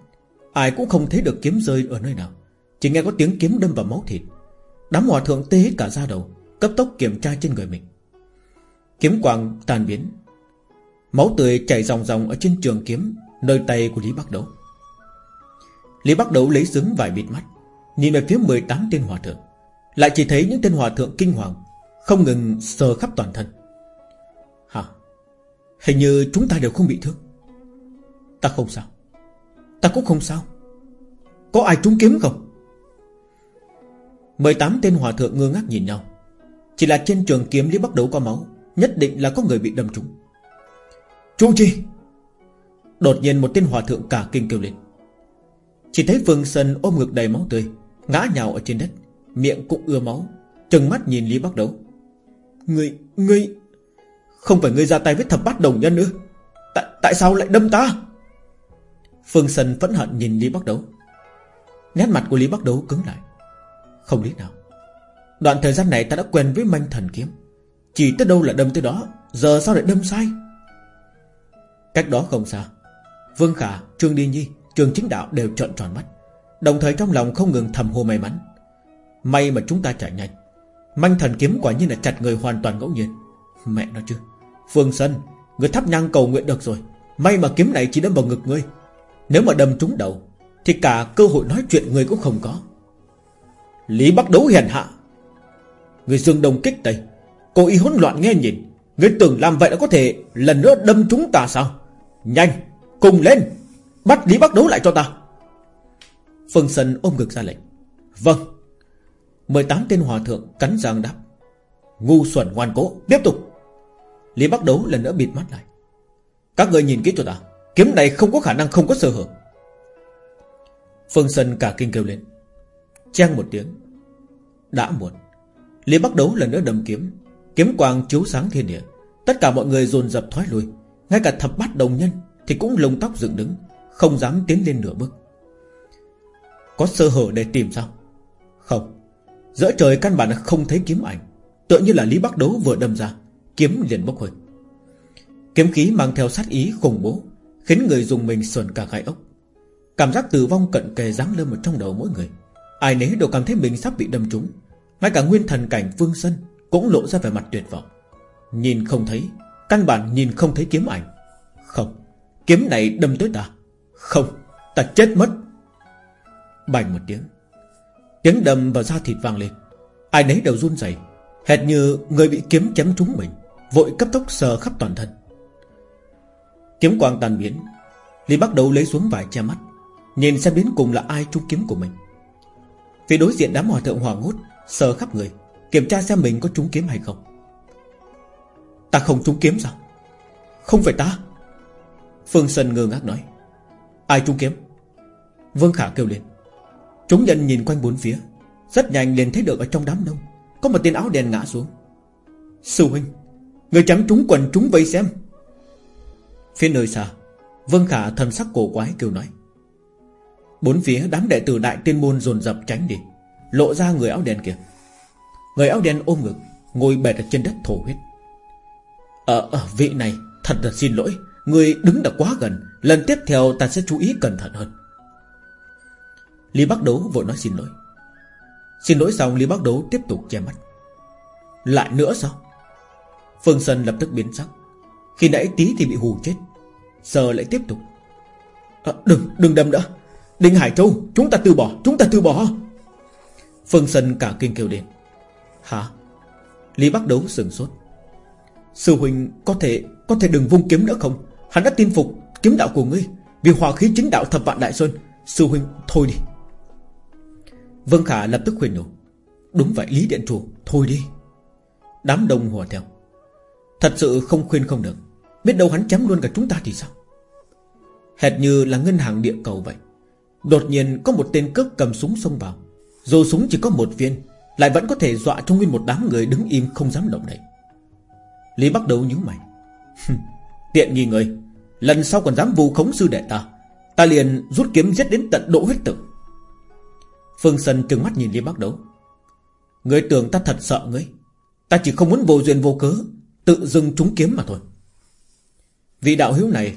Ai cũng không thấy được kiếm rơi ở nơi nào. Chỉ nghe có tiếng kiếm đâm vào máu thịt. Đám hòa thượng tê hết cả da đầu, Cấp tốc kiểm tra trên người mình. Kiếm quang tàn biến. Máu tươi chảy ròng ròng ở trên trường kiếm, Nơi tay của Lý Bắc Đấu. Lý Bắc Đấu lấy sứng vài bịt mắt, Nhìn về phía 18 tên hòa thượng. Lại chỉ thấy những tên hòa thượng kinh hoàng, Không ngừng sờ khắp toàn thân. Hả? Hình như chúng ta đều không bị thương. Ta không sao. Ta cũng không sao. Có ai trúng kiếm không? 18 tên hòa thượng ngơ ngác nhìn nhau. Chỉ là trên trường kiếm Lý Bắc Đấu có máu Nhất định là có người bị đâm trúng. Chu Chi? Đột nhiên một tên hòa thượng cả kinh kêu lên. Chỉ thấy Phương Sơn ôm ngực đầy máu tươi Ngã nhào ở trên đất Miệng cũng ưa máu Trừng mắt nhìn Lý Bắc Đấu Ngươi, ngươi Không phải ngươi ra tay với thập bát đồng nhân nữa. Tại, tại sao lại đâm ta? Phương Sân phẫn hận nhìn Lý Bắc Đấu. Nét mặt của Lý Bắc Đấu cứng lại. Không lý nào. Đoạn thời gian này ta đã quen với manh thần kiếm. Chỉ tới đâu là đâm tới đó Giờ sao lại đâm sai? Cách đó không xa Vương Khả, Trương Đi Nhi, Trường Chính Đạo đều trợn tròn mắt. Đồng thời trong lòng không ngừng thầm hô may mắn. May mà chúng ta chạy nhanh. Manh thần kiếm quả nhiên là chặt người hoàn toàn ngẫu nhiên. Mẹ nó chứ. Phương Sân Người thắp nhang cầu nguyện được rồi. May mà kiếm này chỉ đâm vào ngực ngươi. Nếu mà đâm trúng đầu, Thì cả cơ hội nói chuyện người cũng không có. Lý Bắc Đấu hèn hạ. Người dương đông kích tây. Cô y hỗn loạn nghe nhìn. Người tưởng làm vậy đã có thể Lần nữa đâm chúng ta sao? Nhanh, Cùng lên. Bắt Lý Bắc Đấu lại cho ta. Phương Sân ôm ngực ra lệnh. Vâng. 18 tên hòa thượng cắn răng đáp. Ngu xuẩn ngoan cố, Tiếp tục. Lý Bắc Đấu lần nữa bịt mắt lại. Các người nhìn kỹ cho ta. Kiếm này không có khả năng không có sơ hở. Phương Sân cả kinh kêu lên. Trang một tiếng. Đã muộn. Lý Bắc Đấu lần nữa đâm kiếm. Kiếm quang chiếu sáng thiên địa. Tất cả mọi người dồn dập thoái lui. Ngay cả thập bát đồng nhân Thì cũng lông tóc dựng đứng, Không dám tiến lên nửa bước. Có sơ hở để tìm sao? Không. Giữa trời căn bản không thấy kiếm ảnh. Tựa như là Lý Bắc Đấu vừa đâm ra, Kiếm liền bốc hơi. Kiếm khí mang theo sát ý khủng bố. Khiến người dùng mình sờn cả gai ốc. Cảm giác tử vong cận kề giáng lên một trong đầu mỗi người. Ai nấy đều cảm thấy mình sắp bị đâm trúng. Ngay cả nguyên thần cảnh Vương Sân Cũng lộ ra vẻ mặt tuyệt vọng. Nhìn không thấy, Căn bản nhìn không thấy kiếm ảnh. Không, Kiếm này đâm tới ta. Không, Ta chết mất. Bành một tiếng. Tiếng đâm vào da thịt vang lên. Ai nấy đều run rẩy, Hệt như người bị kiếm chém trúng mình, Vội cấp tốc sờ khắp toàn thân. Kiếm quang tàn biến. Lý bắt đầu lấy xuống vài che mắt, Nhìn xem đến cùng là ai trúng kiếm của mình. Phía đối diện đám hòa thượng hoàng hốt, Sờ khắp người, Kiểm tra xem mình có trúng kiếm hay không. Ta không trúng kiếm sao? Không phải ta. Phương Sơn ngơ ngác nói. Ai trúng kiếm? Vương Khả kêu lên. Chúng nhân nhìn quanh bốn phía, Rất nhanh liền thấy được ở trong đám đông, Có một tên áo đen ngã xuống. Sư huynh, Người chém trúng quần trúng vây xem. Phía nơi xa Vương Khả thần sắc cổ quái kêu nói. Bốn phía đám đệ tử đại tiên môn dồn dập tránh đi Lộ ra người áo đen kia. Người áo đen ôm ngực Ngồi bệt ở trên đất thổ huyết. Ờ, ở vị này Thật là xin lỗi Người đứng đã quá gần Lần tiếp theo ta sẽ chú ý cẩn thận hơn. Lý Bắc Đấu vội nói xin lỗi. Xin lỗi xong Lý Bắc Đấu tiếp tục che mắt. Lại nữa sao? Phương Sơn lập tức biến sắc. Khi nãy tí thì bị hù chết. Giờ lại tiếp tục. À, Đừng, đừng đâm nữa. Đinh Hải Châu, chúng ta từ bỏ, chúng ta từ bỏ. Phương Sơn cả kinh kêu đến Hả? Lý Bắc Đấu sừng sốt. Sư huynh có thể có thể đừng vung kiếm nữa không? Hắn đã tin phục kiếm đạo của ngươi. Vì hòa khí chính đạo thập vạn đại xuân, Sư huynh thôi đi. Vương Khả lập tức khuyên nhủ. Đúng vậy Lý Điện Chủ Thôi đi. Đám đông hùa theo. Thật sự không khuyên không được. Biết đâu hắn chém luôn cả chúng ta thì sao? Hệt như là ngân hàng địa cầu vậy. Đột nhiên có một tên cướp cầm súng xông vào. Dù súng chỉ có một viên, Lại vẫn có thể dọa cho nguyên một đám người đứng im không dám động đậy. Lý bắt đầu nhíu mày. Tiện nghi người, Lần sau còn dám vu khống sư đệ ta Ta liền rút kiếm giết đến tận độ huyết tử. Phương Sân trừng mắt nhìn Lý Bắc Đấu. Ngươi tưởng ta thật sợ ngươi, Ta chỉ không muốn vô duyên vô cớ, Tự dưng trúng kiếm mà thôi. Vị đạo hữu này,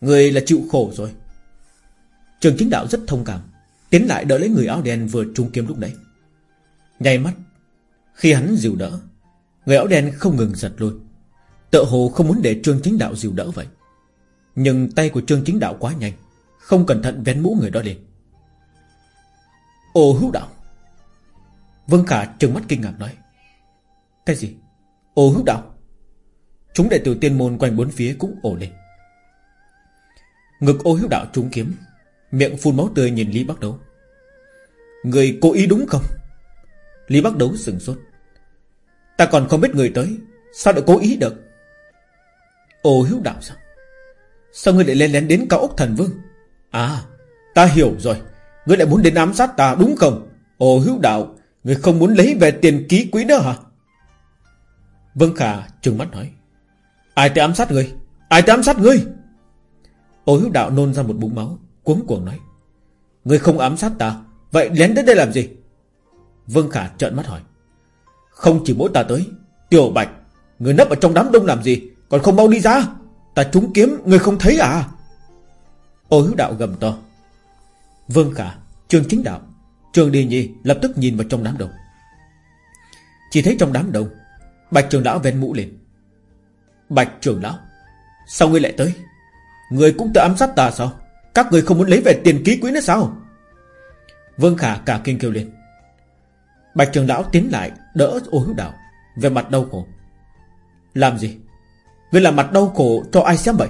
Người là chịu khổ rồi. Trường chính đạo rất thông cảm, Tiến lại đỡ lấy người áo đen vừa trúng kiếm lúc nãy. Nháy mắt, Khi hắn dìu đỡ, Người áo đen không ngừng giật lui. Tợ hồ không muốn để Trương Chính Đạo dìu đỡ vậy. Nhưng tay của Trương Chính Đạo quá nhanh, Không cẩn thận vén mũ người đó lên. Ô hữu đạo! Vương Khả trừng mắt kinh ngạc nói, Cái gì? Ô hữu đạo Chúng đệ tử tiên môn quanh bốn phía cũng ổ lên. Ngực ô hữu đạo trúng kiếm, Miệng phun máu tươi nhìn Lý Bắc Đấu. Người cố ý đúng không? Lý Bắc Đấu sừng sốt. Ta còn không biết người tới, Sao lại cố ý được? Ô hữu đạo sao? Sao ngươi lại lên lén đến cao ốc thần vương? À ta hiểu rồi. Ngươi lại muốn đến ám sát ta đúng không? Ô hữu đạo, Ngươi không muốn lấy về tiền ký quý nữa hả? Vân Khả trừng mắt nói. Ai tới ám sát ngươi? Ai tới ám sát ngươi? Ô hữu đạo nôn ra một búng máu, Cuống cuồng nói. Ngươi không ám sát ta, Vậy lén đến đây làm gì? Vương Khả trợn mắt hỏi. Không chỉ mỗi ta tới, Tiểu Bạch, Người nấp ở trong đám đông làm gì? Còn không mau đi ra, Ta trúng kiếm Người không thấy à? Ô hữu đạo gầm to. Vương Khả, Trương Chính Đạo, Trương Đi Nhi lập tức nhìn vào trong đám đông. Chỉ thấy trong đám đông, Bạch trường lão ven mũ lên. Bạch trường lão, Sao ngươi lại tới? Ngươi cũng tự ám sát ta sao? Các ngươi không muốn lấy về tiền ký quỹ nữa sao? Vương Khả cả kinh kêu lên. Bạch trường lão tiến lại, Đỡ ô hữu đạo Về mặt đau khổ. Làm gì? Ngươi làm mặt đau khổ cho ai xem vậy?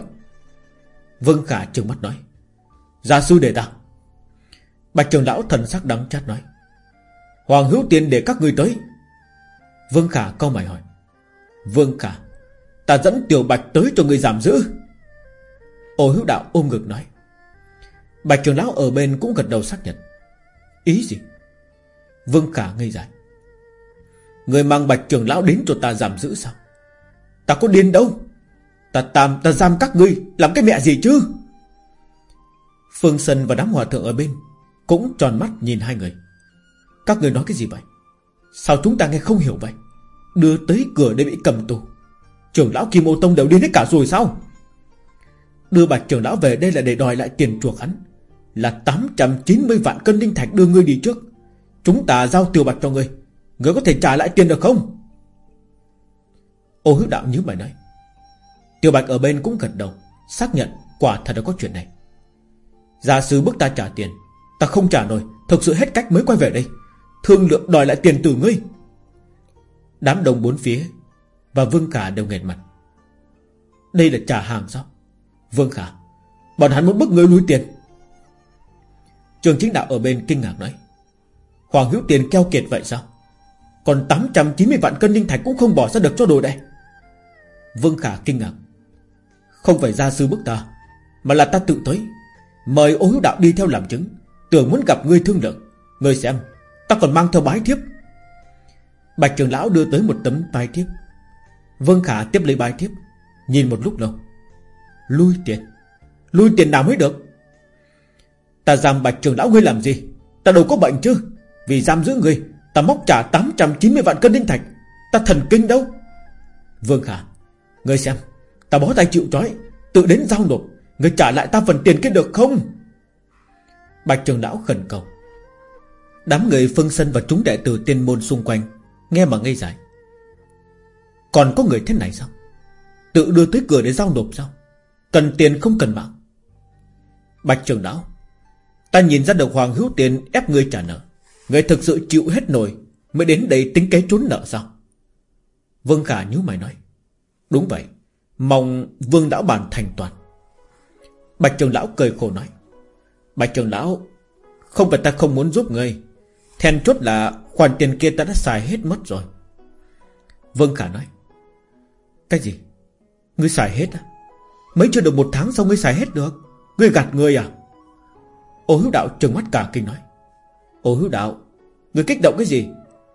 Vương Khả trừng mắt nói. Gia sư để ta. Bạch trường lão thần sắc đắng chát nói. Hoàng hữu tiền để các người tới. Vương Khả câu mày hỏi. Vương Khả Ta dẫn tiểu bạch tới cho người giảm giữ. Ô hữu đạo ôm ngực nói. Bạch trường lão ở bên cũng gật đầu xác nhận. Ý gì? Vương Khả ngây dại. Người mang bạch trường lão đến cho ta giảm giữ sao? Ta có điên đâu? Ta tạm ta giam các ngươi, Làm cái mẹ gì chứ? Phương Sân và đám hòa thượng ở bên Cũng tròn mắt nhìn hai người. Các người nói cái gì vậy? Sao chúng ta nghe không hiểu vậy? Đưa tới cửa để bị cầm tù. Trưởng lão Kim Ô Tông đều điên hết cả rồi sao? Đưa bạch trưởng lão về đây là để đòi lại tiền chuộc hắn. Là 890 vạn cân linh thạch đưa ngươi đi trước. Chúng ta giao tiểu bạch cho ngươi. Ngươi có thể trả lại tiền được không? Ô hữu đạo như mày nói. Tiểu bạch ở bên cũng gật đầu, Xác nhận quả thật đã có chuyện này. Gia sư bức ta trả tiền. Ta không trả nổi, Thực sự hết cách mới quay về đây. Thương lượng đòi lại tiền từ ngươi. Đám đồng bốn phía và Vương Khả đều nghẹt mặt. Đây là trả hàng sao? Vương Khả, Bọn hắn muốn bức ngươi lui tiền. Trường chính đạo ở bên kinh ngạc nói, Hoàng hữu tiền keo kiệt vậy sao? Còn 890 vạn cân linh thạch cũng không bỏ ra được cho đồ đây Vương Khả kinh ngạc, Không phải gia sư bức ta, Mà là ta tự tới. Mời ô hữu đạo đi theo làm chứng, Tưởng muốn gặp ngươi thương lượng. Ngươi xem, Ta còn mang theo bái thiếp. Bạch trường lão đưa tới một tấm bái thiếp. Vương Khả tiếp lấy bài tiếp, Nhìn một lúc lâu. Lui tiền Lui tiền nào mới được? Ta giam bạch trường lão ngươi làm gì? Ta đâu có bệnh chứ? Vì giam giữ ngươi Ta móc trả 890 vạn cân linh thạch. Ta thần kinh đâu? Vương Khả Ngươi xem Ta bó tay chịu trói Tự đến giao nộp Ngươi trả lại ta phần tiền kia được không? Bạch trường lão khẩn cầu. Đám người phân sân và chúng đệ tử tiên môn xung quanh Nghe mà ngây dại. Còn có người thế này sao? Tự đưa tới cửa để giao nộp sao? Cần tiền không cần mạng. Bạch trường lão, Ta nhìn ra được Hoàng hữu tiền ép người trả nợ. Người thực sự chịu hết nổi Mới đến đây tính kế trốn nợ sao? Vương Khả nhíu mày nói. Đúng vậy, Mong Vương lão bàn thành toàn. Bạch trường lão cười khổ nói. Bạch trường lão, Không phải ta không muốn giúp ngươi. Then chốt là khoản tiền kia ta đã xài hết mất rồi. Vương Khả nói. Cái gì? Ngươi xài hết à Mới chưa được một tháng sao ngươi xài hết được? Ngươi gạt ngươi à? Ô hữu đạo trừng mắt cả kinh nói. Ô hữu đạo, Ngươi kích động cái gì?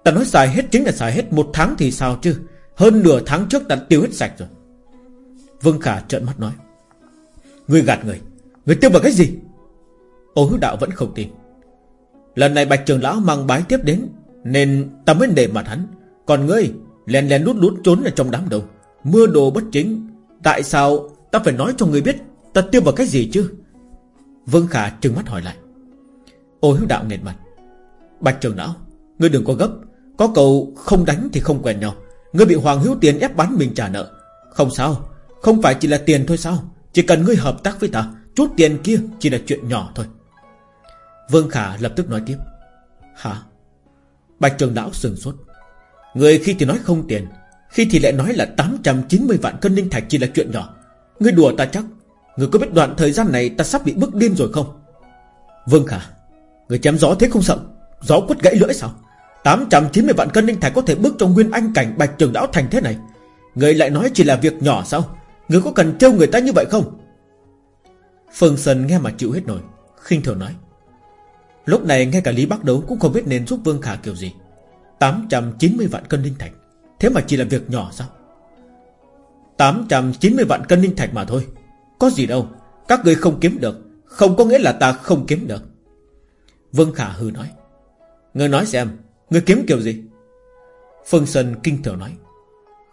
Ta nói xài hết chính là xài hết Một tháng thì sao chứ? Hơn nửa tháng trước đã tiêu hết sạch rồi. Vương Khả trợn mắt nói. Ngươi gạt người? Ngươi tiêu bằng cái gì? Ô hữu đạo vẫn không tin. Lần này Bạch Trường Lão mang bái tiếp đến, Nên ta mới để mặt hắn. Còn ngươi, lén lén lút lút trốn ở trong đám đông. Mưa đồ bất chính. Tại sao ta phải nói cho người biết Ta tiêu vào cái gì chứ? Vương Khả trừng mắt hỏi lại. Ô hữu đạo nghẹt mặt. Bạch Trường Lão, Ngươi đừng có gấp. Có cầu không đánh thì không quen nhau. Ngươi bị Hoàng Hữu Tiền ép bán mình trả nợ. Không sao, Không phải chỉ là tiền thôi sao? Chỉ cần ngươi hợp tác với ta, Chút tiền kia chỉ là chuyện nhỏ thôi. Vương Khả lập tức nói tiếp. Hả? Bạch trường lão sừng sốt. Người khi thì nói không tiền khi thì lại nói là 890 vạn cân linh thạch chỉ là chuyện nhỏ. Ngươi đùa ta chắc. Người có biết đoạn thời gian này ta sắp bị bức điên rồi không? Vương Khả Người chém gió thế không sợ? Gió quất gãy lưỡi sao? 890 vạn cân linh thạch có thể bước trong nguyên anh cảnh Bạch trường lão thành thế này. Người lại nói chỉ là việc nhỏ sao? Người có cần trêu người ta như vậy không? Phương Sơn nghe mà chịu hết nổi, khinh thường nói. Lúc này ngay cả Lý Bắc Đấu cũng không biết nên giúp Vương Khả kiểu gì. 890 vạn cân linh thạch. Thế mà chỉ là việc nhỏ sao? 890 vạn cân linh thạch mà thôi. Có gì đâu. Các người không kiếm được. Không có nghĩa là ta không kiếm được. Vương Khả hừ nói. Người nói xem Người kiếm kiểu gì? Phương Sơn kinh thường nói.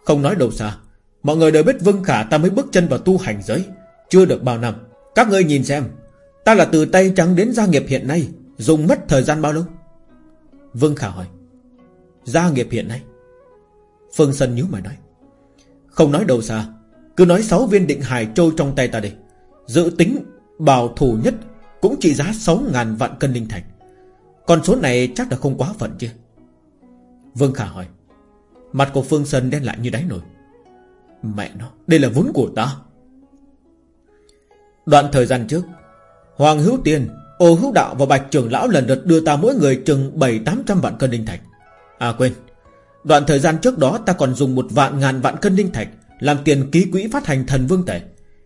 Không nói đâu xa. Mọi người đều biết Vương Khả ta mới bước chân vào tu hành giới. Chưa được bao năm. Các ngươi nhìn xem. Ta là từ tay trắng đến gia nghiệp hiện nay. Dùng mất thời gian bao lâu? Vương Khả hỏi. Gia nghiệp hiện nay? Phương Sân nhíu mày nói. Không nói đâu xa Cứ nói 6 viên định hải trôi trong tay ta đi, Dự tính bảo thủ nhất Cũng trị giá 6.000 vạn cân linh thạch. Con số này chắc là không quá phận chứ. Vương Khả hỏi. Mặt của Phương Sân đen lại như đáy nổi Mẹ nó Đây là vốn của ta. Đoạn thời gian trước Hoàng Hữu Tiên Ô Hữu Đạo và Bạch Trưởng Lão lần lượt đưa ta mỗi người chừng 7-800 vạn cân linh thạch. À quên Đoạn thời gian trước đó ta còn dùng một vạn ngàn vạn cân linh thạch, Làm tiền ký quỹ phát hành thần vương tể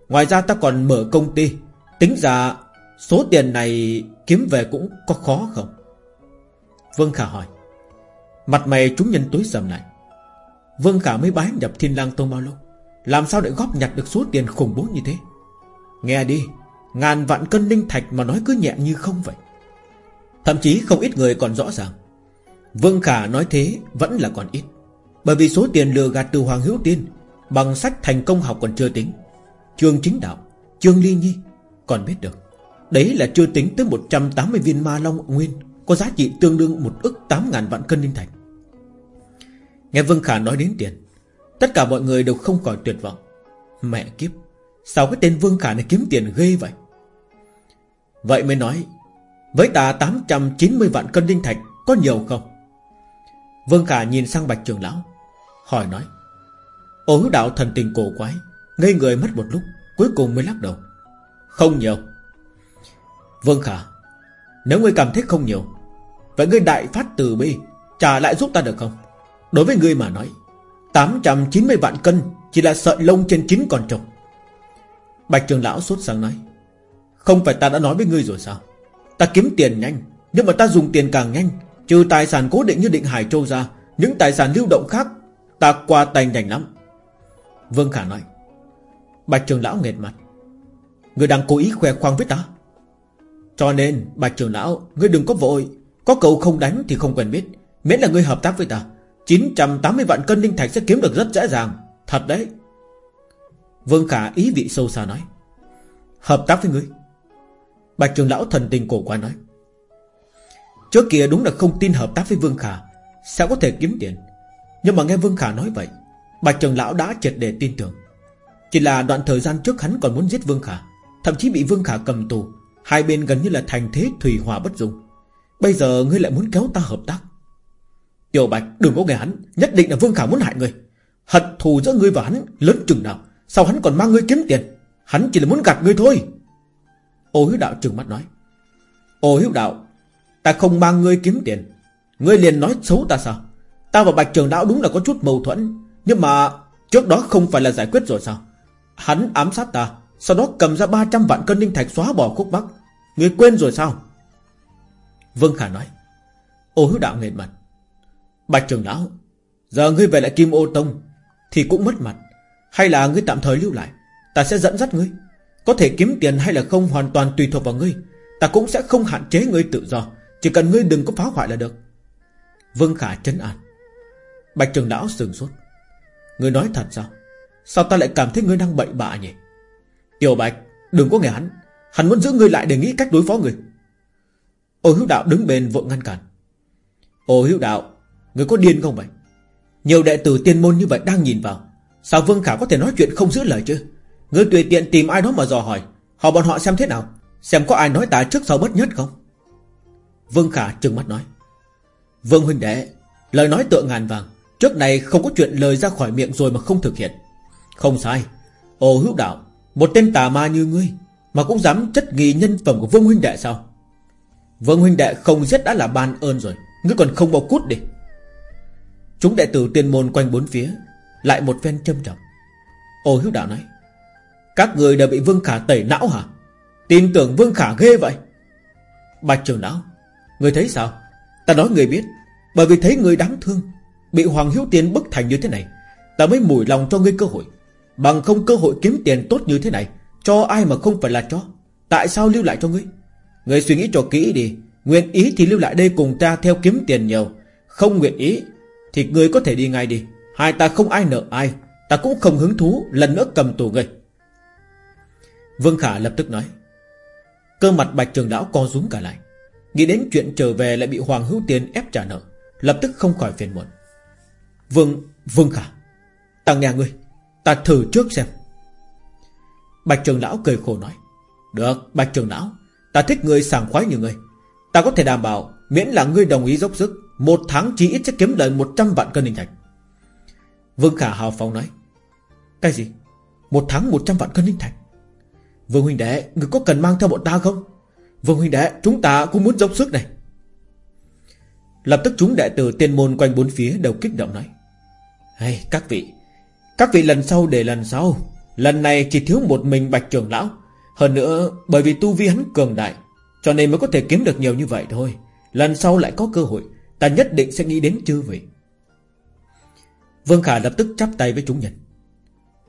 Ngoài ra ta còn mở công ty. Tính ra, Số tiền này kiếm về cũng có khó không? Vương Khả hỏi. Mặt mày chúng nhân tối sầm lại. Vương Khả mới bái nhập thiên lang tông bao lâu? Làm sao để góp nhặt được số tiền khủng bố như thế? Nghe đi, Ngàn vạn cân linh thạch mà nói cứ nhẹ như không vậy. Thậm chí không ít người còn rõ ràng. Vương Khả nói thế vẫn là còn ít, Bởi vì số tiền lừa gạt từ Hoàng Hữu Tiên Bằng sách thành công học còn chưa tính. Trương Chính Đạo, Trương Ly Nhi Còn biết được. Đấy là chưa tính tới 180 viên ma long nguyên Có giá trị tương đương một ức 8 ngàn vạn cân linh thạch. Nghe Vương Khả nói đến tiền, Tất cả mọi người đều không khỏi tuyệt vọng. Mẹ kiếp, Sao cái tên Vương Khả này kiếm tiền ghê vậy? Vậy mới nói, Với ta 890 vạn cân linh thạch Có nhiều không? Vương Khả nhìn sang Bạch Trường Lão, Hỏi nói, Ô hữu đạo thần tình cổ quái, Ngây người mất một lúc, Cuối cùng mới lắc đầu, Không nhiều. Vương Khả, Nếu ngươi cảm thấy không nhiều, Vậy ngươi đại phát từ bi, Trả lại giúp ta được không? Đối với ngươi mà nói 890 vạn cân Chỉ là sợi lông trên chín con trâu. Bạch trường lão sốt sáng nói, Không phải ta đã nói với ngươi rồi sao? Ta kiếm tiền nhanh Nhưng mà ta dùng tiền càng nhanh Trừ tài sản cố định như định Hải Châu ra, Những tài sản lưu động khác, Ta qua tay nhanh lắm. Vương Khả nói, Bạch trường lão nghệt mặt. Người đang cố ý khoe khoang với ta. Cho nên, Bạch trường lão, Ngươi đừng có vội. Có cậu không đánh thì không quen biết. Miễn là ngươi hợp tác với ta 980 vạn cân linh thạch sẽ kiếm được rất dễ dàng. Thật đấy. Vương Khả ý vị sâu xa nói, Hợp tác với ngươi. Bạch trường lão thần tình cổ quái nói Trước kia đúng là không tin hợp tác với Vương Khả. Sẽ có thể kiếm tiền? Nhưng mà nghe Vương Khả nói vậy Bạch trường lão đã triệt để tin tưởng. Chỉ là đoạn thời gian trước hắn còn muốn giết Vương Khả, Thậm chí bị Vương Khả cầm tù, Hai bên gần như là thành thế thủy hòa bất dung. Bây giờ ngươi lại muốn kéo ta hợp tác. Tiểu Bạch, đừng có nghe hắn, Nhất định là Vương Khả muốn hại ngươi. Hận thù giữa ngươi và hắn lớn chừng nào, Sao hắn còn mang ngươi kiếm tiền? Hắn chỉ là muốn gạt ngươi thôi. Ô hiếu đạo trừng mắt nói. Ô hiếu đạo Ta không mang ngươi kiếm tiền. Ngươi liền nói xấu ta sao? Ta và Bạch Trường Đạo đúng là có chút mâu thuẫn. Nhưng mà trước đó không phải là giải quyết rồi sao? Hắn ám sát ta, Sau đó cầm ra 300 vạn cân linh thạch xóa bỏ khúc bắc Ngươi quên rồi sao? Vương Khả nói. Ô hữu đạo nghệt mặt. Bạch Trường Lão Giờ ngươi về lại Kim Ô Tông Thì cũng mất mặt. Hay là ngươi tạm thời lưu lại, Ta sẽ dẫn dắt ngươi. Có thể kiếm tiền hay là không hoàn toàn tùy thuộc vào ngươi, Ta cũng sẽ không hạn chế ngươi tự do. Chỉ cần ngươi đừng có phá hoại là được. Vương Khả chấn an. Bạch Trường Lão sừng sốt. Ngươi nói thật sao? Sao ta lại cảm thấy ngươi đang bậy bạ nhỉ? Tiểu Bạch, đừng có nghe hắn. Hắn muốn giữ ngươi lại để nghĩ cách đối phó ngươi. Ô hữu đạo đứng bên vội ngăn cản. Ô hữu đạo, Ngươi có điên không vậy? Nhiều đệ tử tiên môn như vậy đang nhìn vào. Sao Vương Khả có thể nói chuyện không giữ lời chứ? Ngươi tùy tiện tìm ai đó mà dò hỏi. Họ bọn họ xem thế nào? Xem có ai nói ta trước sau bất nhất không? Vương Khả trừng mắt nói. Vương huynh đệ, Lời nói tựa ngàn vàng. Trước này không có chuyện lời ra khỏi miệng rồi mà không thực hiện. Không sai. Ồ hữu đạo, Một tên tà ma như ngươi Mà cũng dám chất nghi nhân phẩm của Vương huynh đệ sao? Vương huynh đệ không giết đã là ban ơn rồi. Ngươi còn không bao cút đi. Chúng đệ tử tiên môn quanh bốn phía lại một phen châm trọng. Ô hữu đạo nói, Các người đã bị Vương Khả tẩy não hả? Tin tưởng Vương Khả ghê vậy. Bạch trưởng lão Người thấy sao? Ta nói người biết, Bởi vì thấy người đáng thương, Bị Hoàng Hiếu Tiên bức thành như thế này, Ta mới mủi lòng cho ngươi cơ hội. Bằng không cơ hội kiếm tiền tốt như thế này, Cho ai mà không phải là cho? Tại sao lưu lại cho ngươi? Ngươi suy nghĩ cho kỹ đi, Nguyện ý thì lưu lại đây cùng ta theo kiếm tiền nhiều, Không nguyện ý Thì ngươi có thể đi ngay đi. Hai ta không ai nợ ai, Ta cũng không hứng thú lần nữa cầm tù ngươi. Vương Khả lập tức nói, Cơ mặt bạch trường lão co rúm cả lại. Nghĩ đến chuyện trở về lại bị Hoàng Hữu Tiến ép trả nợ Lập tức không khỏi phiền muộn. Vương, Vương Khả Ta nhà ngươi Ta thử trước xem. Bạch trường lão cười khổ nói Được Bạch trường lão Ta thích ngươi sảng khoái như ngươi. Ta có thể đảm bảo Miễn là ngươi đồng ý dốc sức Một tháng chỉ ít sẽ kiếm lời 100 vạn cân hình thạch Vương Khả hào phóng nói Cái gì? Một tháng 100 vạn cân linh thạch Vương huynh đệ Người có cần mang theo bọn ta không? Vương huynh đệ chúng ta cũng muốn dốc sức này. Lập tức chúng đệ tử tiên môn quanh bốn phía đều kích động nói. Hey, Các vị Các vị lần sau để lần sau. Lần này chỉ thiếu một mình bạch trưởng lão. Hơn nữa bởi vì tu vi hắn cường đại Cho nên mới có thể kiếm được nhiều như vậy thôi. Lần sau lại có cơ hội Ta nhất định sẽ nghĩ đến chư vị. Vương Khả lập tức chắp tay với chúng nhân.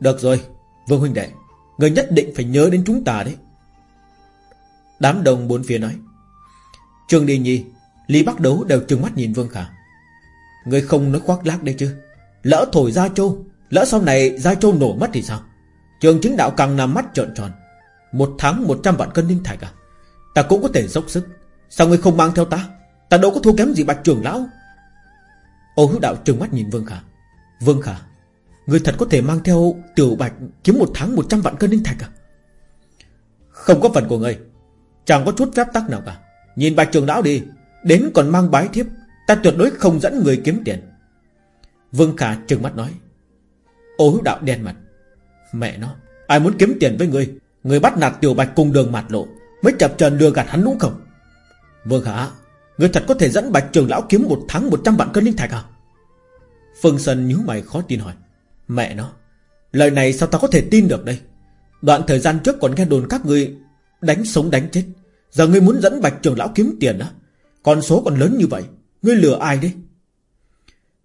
Được rồi Vương huynh đệ Người nhất định phải nhớ đến chúng ta đấy. Đám đồng bốn phía nói. Trương Đi Nhi, Lý Bắc Đấu đều trừng mắt nhìn Vương Khả. Người không nói khoác lác đấy chứ? Lỡ thổi Gia Châu, Lỡ sau này Gia Châu nổ mất thì sao? Trường chứng đạo càng nằm mắt trợn tròn. Một tháng một trăm vạn cân linh thạch à? Ta cũng có thể dốc sức. Sao ngươi không mang theo ta? Ta đâu có thua kém gì bạch trưởng lão. Ô hữu đạo trừng mắt nhìn Vương Khả. Vương Khả Ngươi thật có thể mang theo tiểu bạch Kiếm một tháng một trăm vạn cân linh thạch à? Không có phần của ngươi Chẳng có chút phép tắc nào cả. Nhìn bạch trường lão đi Đến còn mang bái thiếp Ta tuyệt đối không dẫn người kiếm tiền. Vương Khả trừng mắt nói Ô hữu đạo đen mặt Mẹ nó Ai muốn kiếm tiền với người, Người bắt nạt tiểu bạch cùng đường mặt lộ Mới chập trần đưa gạt hắn đúng không? Vương Khả Người thật có thể dẫn bạch trường lão kiếm một tháng một trăm vạn cân linh thạch à? Phương Sơn nhíu mày khó tin hỏi Mẹ nó Lời này sao ta có thể tin được đây? Đoạn thời gian trước còn nghe đồn các người Đánh sống đánh chết. Giờ ngươi muốn dẫn bạch trường lão kiếm tiền á? Con số còn lớn như vậy, Ngươi lừa ai đấy?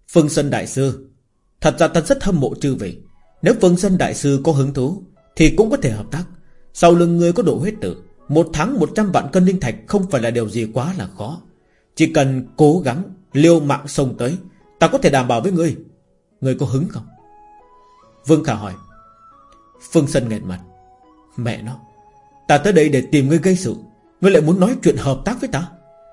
Phương Sơn Đại Sư, Thật ra ta rất hâm mộ chư vị. Nếu Phương Sơn Đại Sư có hứng thú, Thì cũng có thể hợp tác. Sau lưng ngươi có độ huyết tử, Một tháng một trăm vạn cân linh thạch Không phải là điều gì quá là khó. Chỉ cần cố gắng Liêu mạng sông tới, Ta có thể đảm bảo với ngươi. Ngươi có hứng không? Vương Khả hỏi. Phương Sơn nghẹn mặt. Mẹ nó Ta tới đây để tìm ngươi gây sự. Ngươi lại muốn nói chuyện hợp tác với ta.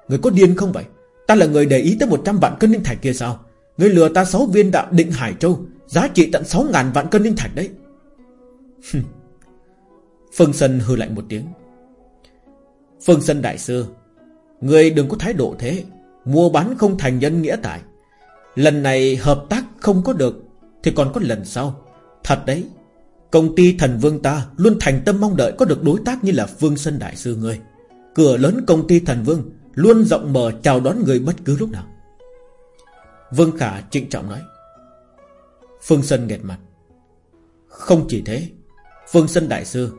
Ngươi có điên không vậy? Ta là người để ý tới 100 vạn cân linh thạch kia sao? Ngươi lừa ta 6 viên đạo định Hải Châu, Giá trị tận 6 ngàn vạn cân linh thạch đấy. Phương Sơn hư lạnh một tiếng. Phương Sơn Đại Sư Ngươi đừng có thái độ thế. Mua bán không thành nhân nghĩa tại Lần này hợp tác không có được, Thì còn có lần sau. Thật đấy. Công ty thần vương ta luôn thành tâm mong đợi có được đối tác như là Phương Sơn Đại Sư ngươi. Cửa lớn công ty thần vương Luôn rộng mở chào đón người bất cứ lúc nào. Vương Khả trịnh trọng nói. Phương Sơn nghẹt mặt. Không chỉ thế, Phương Sơn Đại Sư,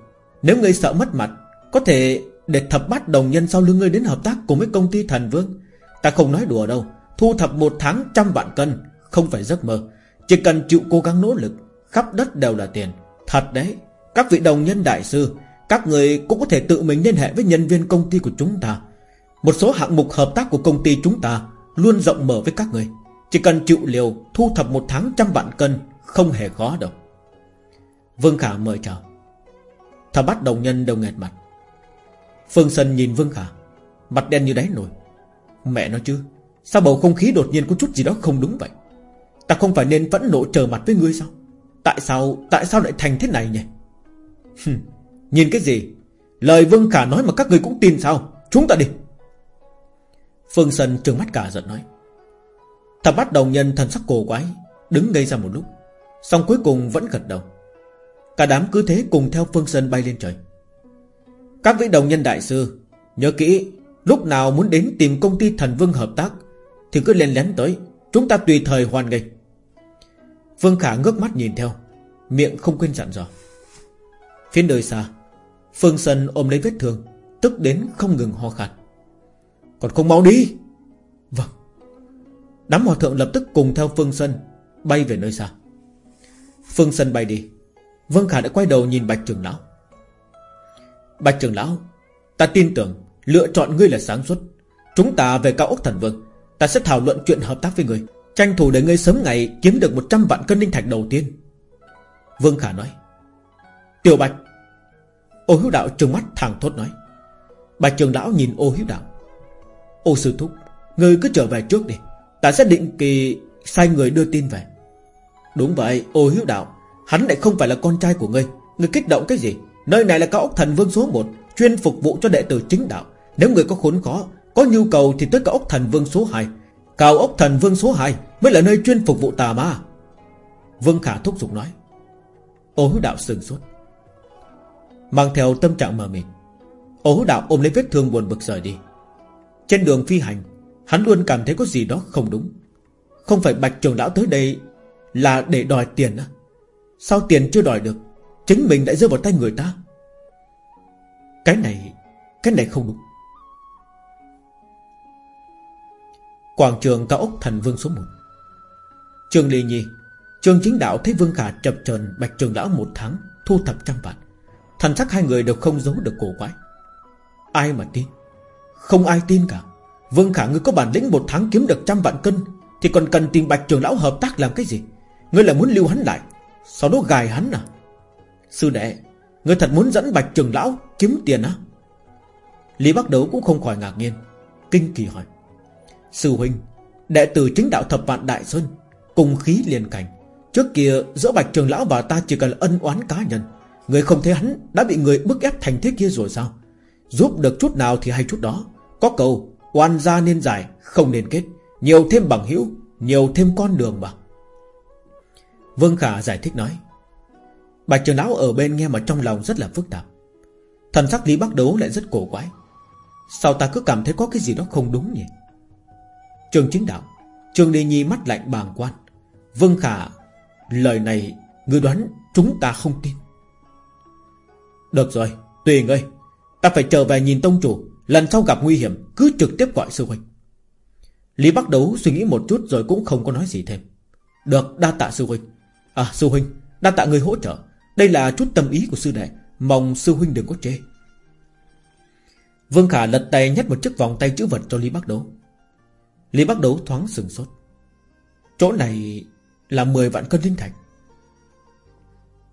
Nếu ngươi sợ mất mặt, Có thể để thập bát đồng nhân sau lưng ngươi đến hợp tác cùng với công ty thần vương. Ta không nói đùa đâu, Thu thập một tháng trăm vạn cân, Không phải giấc mơ. Chỉ cần chịu cố gắng nỗ lực, Khắp đất đều là tiền. Thật đấy, Các vị đồng nhân đại sư, Các người cũng có thể tự mình liên hệ với nhân viên công ty của chúng ta. Một số hạng mục hợp tác của công ty chúng ta Luôn rộng mở với các người. Chỉ cần chịu liều, Thu thập một tháng trăm vạn cân, Không hề khó đâu. Vương Khả mời chào. Thả bắt đồng nhân đầu nghẹt mặt. Phương Sân nhìn Vương Khả, Mặt đen như đáy nổi Mẹ nói chứ, Sao bầu không khí đột nhiên có chút gì đó không đúng vậy? Ta không phải nên vẫn nộ chờ mặt với ngươi sao? Tại sao Tại sao lại thành thế này nhỉ? Nhìn cái gì? Lời Vương Khả nói mà các người cũng tin sao? Chúng ta đi. Phương Sân trừng mắt cả giận nói. Thập bắt đồng nhân thần sắc cổ quái, Đứng gây ra một lúc Xong cuối cùng vẫn gật đầu. Cả đám cứ thế cùng theo Phương Sân bay lên trời. Các vị đồng nhân đại sư, Nhớ kỹ, Lúc nào muốn đến tìm công ty thần vương hợp tác Thì cứ lên lén tới, Chúng ta tùy thời hoàn nghịch Vương Khả ngước mắt nhìn theo, Miệng không quên dặn dò. Phía đời xa, Phương Sân ôm lấy vết thương, Tức đến không ngừng ho khăn Còn không mau đi! Vâng. Đám hòa thượng lập tức cùng theo Phương Sân Bay về nơi xa. Phương Sân bay đi, Vương Khả đã quay đầu nhìn Bạch Trường Lão. Bạch Trường Lão, Ta tin tưởng Lựa chọn ngươi là sáng suốt. Chúng ta về cao ốc thần vương, Ta sẽ thảo luận chuyện hợp tác với ngươi Tranh thủ để ngươi sớm ngày kiếm được 100 vạn cân linh thạch đầu tiên. Vương Khả nói, Tiểu Bạch. Ô hiếu đạo trừng mắt thẳng thốt nói, Bạch trường lão nhìn ô hiếu đạo. Ô sư thúc, Ngươi cứ trở về trước đi. Ta sẽ định kỳ sai người đưa tin về. Đúng vậy, ô hiếu đạo, Hắn lại không phải là con trai của ngươi. Ngươi kích động cái gì? Nơi này là cao ốc thần vương số 1 Chuyên phục vụ cho đệ tử chính đạo. Nếu người có khốn khó, Có nhu cầu thì tới cao ốc thần vương số 2 Cao ốc thần vương số 2 Mới là nơi chuyên phục vụ tà ma. Vương Khả thúc giục nói, Ô hữu đạo sừng sốt. Mang theo tâm trạng mờ mịt Ố đạo ôm lấy vết thương buồn bực rời đi. Trên đường phi hành, Hắn luôn cảm thấy có gì đó không đúng. Không phải bạch trường lão tới đây Là để đòi tiền á. Sao tiền chưa đòi được, Chính mình đã rơi vào tay người ta? Cái này Cái này không đúng. Quảng trường cao ốc thần vương số 1 Trương Ly Nhi, Trương Chính Đạo thấy Vương Khả chập chờn Bạch Trường Lão một tháng, Thu thập trăm vạn. Thần sắc hai người đều không giấu được cổ quái. Ai mà tin? Không ai tin cả. Vương Khả ngươi có bản lĩnh một tháng kiếm được trăm vạn cân, Thì còn cần tìm Bạch Trường Lão hợp tác làm cái gì? Ngươi là muốn lưu hắn lại. Sau đó gài hắn à? Sư đệ, Ngươi thật muốn dẫn Bạch Trường Lão kiếm tiền á? Lý Bắc Đấu cũng không khỏi ngạc nhiên, Kinh kỳ hỏi. Sư huynh, Đệ tử chính đạo thập vạn Đại Sơn, Cùng khí liền cảnh. Trước kia, giữa Bạch Trường Lão và ta chỉ cần là ân oán cá nhân, Người không thấy hắn đã bị người bức ép thành thế kia rồi sao? Giúp được chút nào thì hay chút đó. Có cầu, Oan gia nên giải, Không nên kết. Nhiều thêm bằng hữu, Nhiều thêm con đường mà. Vương Khả giải thích nói, Bạch Trường Lão ở bên nghe mà trong lòng rất là phức tạp. Thần sắc Lý Bắc Đấu lại rất cổ quái. Sao ta cứ cảm thấy có cái gì đó không đúng nhỉ? Trường chính đạo, Trường Đề Nhi mắt lạnh bàng quan. Vương Khả, Lời này Ngươi đoán chúng ta không tin. Được rồi, Tùy ngươi. Ta phải trở về nhìn tông chủ, Lần sau gặp nguy hiểm, Cứ trực tiếp gọi sư huynh. Lý Bắc Đấu suy nghĩ một chút rồi cũng không có nói gì thêm. Được, đa tạ sư huynh. À sư huynh, Đa tạ người hỗ trợ. Đây là chút tâm ý của sư đệ, Mong sư huynh đừng có chê. Vương Khả lật tay nhét một chiếc vòng tay chữ vật cho Lý Bắc Đấu. Lý Bắc Đấu thoáng sừng sốt. Chỗ này là 10 vạn cân linh thạch.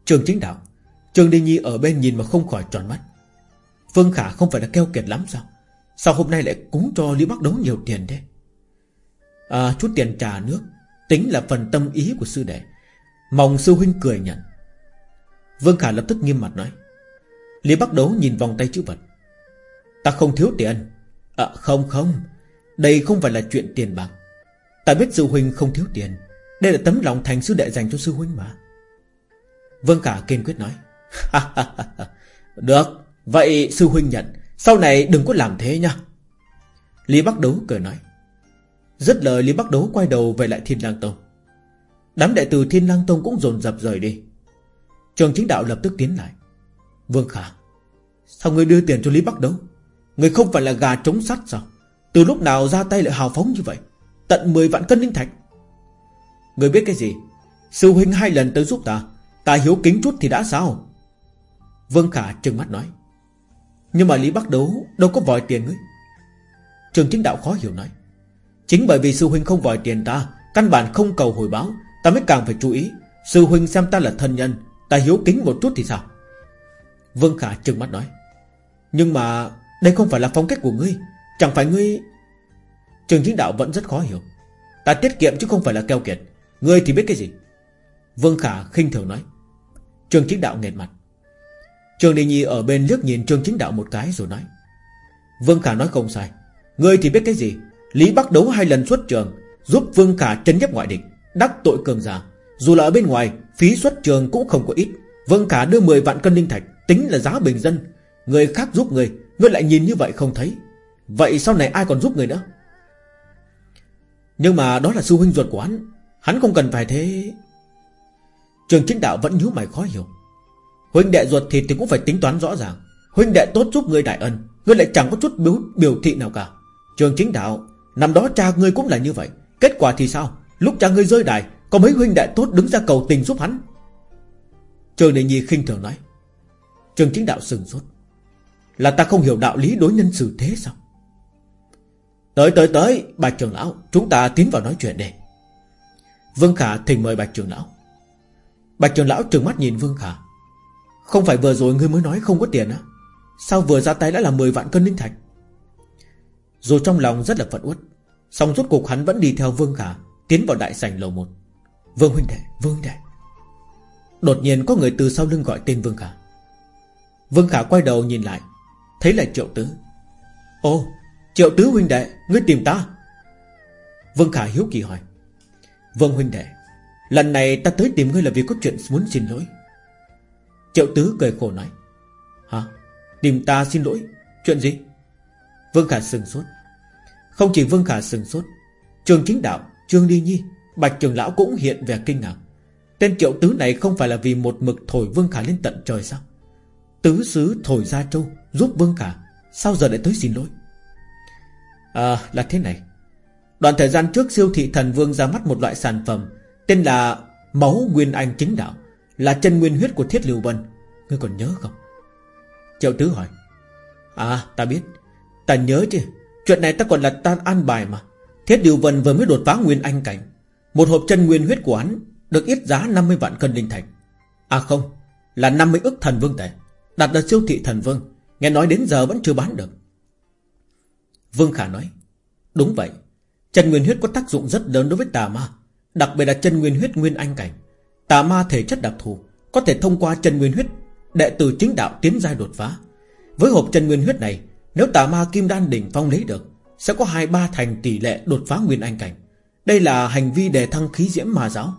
Trường chính đạo, Trường Đình Nhi ở bên nhìn mà không khỏi tròn mắt. Vương Khả không phải là keo kiệt lắm sao? Sao hôm nay lại cúng cho Lý Bắc Đấu nhiều tiền thế? À chút tiền trà nước, Tính là phần tâm ý của sư đệ. Mong sư huynh cười nhận. Vương Khả lập tức nghiêm mặt nói. Lý Bắc Đấu nhìn vòng tay chữ vật. Ta không thiếu tiền. À không không. Đây không phải là chuyện tiền bạc. Ta biết sư huynh không thiếu tiền. Đây là tấm lòng thành sư đệ dành cho sư huynh mà. Vương Khả kiên quyết nói. Được, Vậy sư huynh nhận. Sau này đừng có làm thế nha. Lý Bắc Đấu cười nói. Rất lời Lý Bắc Đấu quay đầu về lại Thiên Lang Tông. Đám đệ tử Thiên Lang Tông cũng dồn dập rời đi. Trường chính đạo lập tức tiến lại. Vương Khả, Sao ngươi đưa tiền cho Lý Bắc Đấu? Ngươi không phải là gà trống sắt sao? Từ lúc nào ra tay lại hào phóng như vậy? Tận 10 vạn cân linh thạch. Người biết cái gì? Sư huynh hai lần tới giúp ta. Ta hiếu kính chút thì đã sao? Vương Khả trừng mắt nói. Nhưng mà Lý Bắc Đấu đâu có vòi tiền ngươi. Trường chính đạo khó hiểu nói. Chính bởi vì sư huynh không vòi tiền ta, Căn bản không cầu hồi báo, Ta mới càng phải chú ý. Sư huynh xem ta là thân nhân, Ta hiếu kính một chút thì sao? Vương Khả trừng mắt nói. Nhưng mà đây không phải là phong cách của ngươi. Chẳng phải ngươi, Trường chính đạo vẫn rất khó hiểu. Ta tiết kiệm chứ không phải là keo kiệt. Ngươi thì biết cái gì? Vương Khả khinh thường nói. Trường chính đạo nghẹt mặt. Trường Đình Nhi ở bên liếc nhìn Trường chính đạo một cái rồi nói. Vương Khả nói không sai. Ngươi thì biết cái gì? Lý Bắc đấu hai lần xuất trường, Giúp Vương Khả trấn nhấp ngoại địch, Đắc tội cường giả. Dù là ở bên ngoài, Phí xuất trường cũng không có ít. Vương Khả đưa 10 vạn cân linh thạch, Tính là giá bình dân. Người khác giúp người Ngươi lại nhìn như vậy không thấy. Vậy sau này ai còn giúp người nữa? Nhưng mà đó là sư huynh ruột của hắn. Hắn không cần phải thế. Trường chính đạo vẫn nhíu mày khó hiểu. Huynh đệ ruột thịt thì cũng phải tính toán rõ ràng. Huynh đệ tốt giúp người đại ân Ngươi lại chẳng có chút biểu, biểu thị nào cả. Trường chính đạo Năm đó cha ngươi cũng là như vậy. Kết quả thì sao? Lúc cha ngươi rơi đài Có mấy huynh đệ tốt đứng ra cầu tình giúp hắn. Trường Đệ Nhi khinh thường nói. Trường chính đạo sừng sốt. Là ta không hiểu đạo lý đối nhân xử thế sao? Tới tới tới Bạch trường lão Chúng ta tiến vào nói chuyện đi. Vương Khả thỉnh mời Bạch trường lão. Bạch trường lão trừng mắt nhìn Vương Khả. Không phải vừa rồi ngươi mới nói không có tiền á? Sao vừa ra tay đã là 10 vạn cân linh thạch? Dù trong lòng rất là phận uất song rốt cuộc hắn vẫn đi theo Vương Khả Tiến vào đại sảnh lầu 1 Vương huynh đệ, Vương huynh đệ. Đột nhiên có người từ sau lưng gọi tên Vương Khả. Vương Khả quay đầu nhìn lại Thấy là Triệu Tứ. Ô Triệu Tứ huynh đệ, ngươi tìm ta. Vương Khả hiếu kỳ hỏi. Vương huynh đệ Lần này ta tới tìm ngươi là vì có chuyện muốn xin lỗi. Triệu Tứ cười khổ nói. Hả? Tìm ta xin lỗi? Chuyện gì? Vương Khả sừng sốt. Không chỉ Vương Khả sừng sốt Trường chính đạo Trương Đi Nhi Bạch trường lão cũng hiện vẻ kinh ngạc. Tên triệu tứ này không phải là vì một mực thổi Vương Khả lên tận trời sao? Tứ sứ thổi ra châu Giúp Vương Khả Sao giờ lại tới xin lỗi? À là thế này. Đoạn thời gian trước siêu thị thần vương ra mắt một loại sản phẩm Tên là Máu Nguyên Anh chính đạo, Là chân nguyên huyết của Thiết Lưu Vân. Ngươi còn nhớ không? Triệu Tứ hỏi. À ta biết. Ta nhớ chứ. Chuyện này ta còn là ta an bài mà. Thiết Lưu Vân vừa mới đột phá Nguyên Anh cảnh. Một hộp chân nguyên huyết của hắn Được ít giá 50 vạn cân linh thạch. À không. Là 50 ức thần vương tệ. Đặt ở siêu thị thần vương. Nghe nói đến giờ vẫn chưa bán được. Vương Khả nói, Đúng vậy, Chân nguyên huyết có tác dụng rất lớn đối với tà ma, Đặc biệt là chân nguyên huyết nguyên anh cảnh. Tà ma thể chất đặc thù Có thể thông qua chân nguyên huyết, Đệ tử chính đạo tiến giai đột phá. Với hộp chân nguyên huyết này, Nếu tà ma kim đan đỉnh phong lấy được, Sẽ có hai ba thành tỷ lệ đột phá nguyên anh cảnh. Đây là hành vi đề thăng khí diễm ma giáo.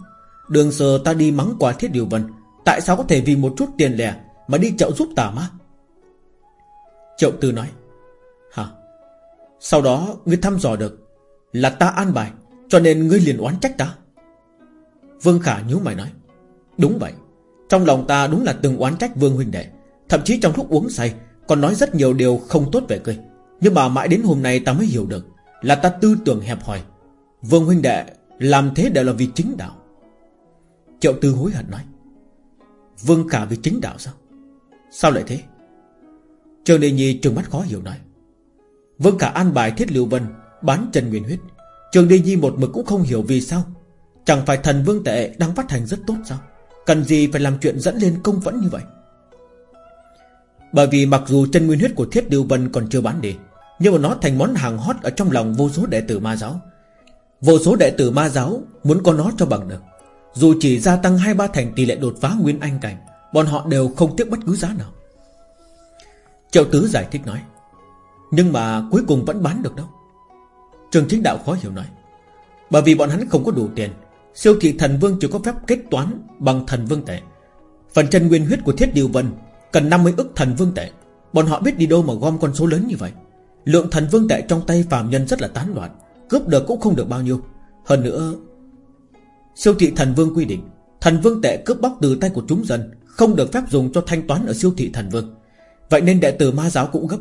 Đường sờ ta đi mắng quả thiết điều vân, Tại sao có thể vì một chút tiền lẻ Mà đi chậu giúp tà ma? Triệu tư nói sau đó ngươi thăm dò được Là ta an bài, Cho nên ngươi liền oán trách ta. Vương Khả nhíu mày nói, Đúng vậy, Trong lòng ta đúng là từng oán trách Vương huynh đệ, Thậm chí trong lúc uống say Còn nói rất nhiều điều không tốt về ngươi. Nhưng mà mãi đến hôm nay ta mới hiểu được Là ta tư tưởng hẹp hòi. Vương huynh đệ làm thế đều là vì chính đạo. Triệu tư hối hận nói, Vương Khả vì chính đạo sao? Sao lại thế? Trường Đề Nhi trừng mắt khó hiểu nói Vương Khả an bài thiết liệu vân, Bán trần nguyên huyết. Trường đi Nhi một mực cũng không hiểu vì sao. Chẳng phải thần vương tệ đang phát hành rất tốt sao? Cần gì phải làm chuyện dẫn lên công vẫn như vậy? Bởi vì mặc dù chân nguyên huyết của thiết Lưu vân còn chưa bán đi, Nhưng mà nó thành món hàng hot Ở trong lòng vô số đệ tử ma giáo. Vô số đệ tử ma giáo Muốn có nó cho bằng được. Dù chỉ gia tăng hai ba thành tỷ lệ đột phá nguyên anh cảnh, Bọn họ đều không tiếc bất cứ giá nào. Triệu Tứ giải thích nói nhưng mà cuối cùng vẫn bán được đâu. Trường chính đạo khó hiểu nói, Bởi vì bọn hắn không có đủ tiền, Siêu thị thần vương chỉ có phép kết toán Bằng thần vương tệ. Phần chân nguyên huyết của thiết điều vân Cần 50 ức thần vương tệ. Bọn họ biết đi đâu mà gom con số lớn như vậy. Lượng thần vương tệ trong tay phàm nhân rất là tán loạn, Cướp được cũng không được bao nhiêu. Hơn nữa, Siêu thị thần vương quy định, Thần vương tệ cướp bóc từ tay của chúng dân Không được phép dùng cho thanh toán ở siêu thị thần vương. Vậy nên đệ tử ma giáo cũng gấp.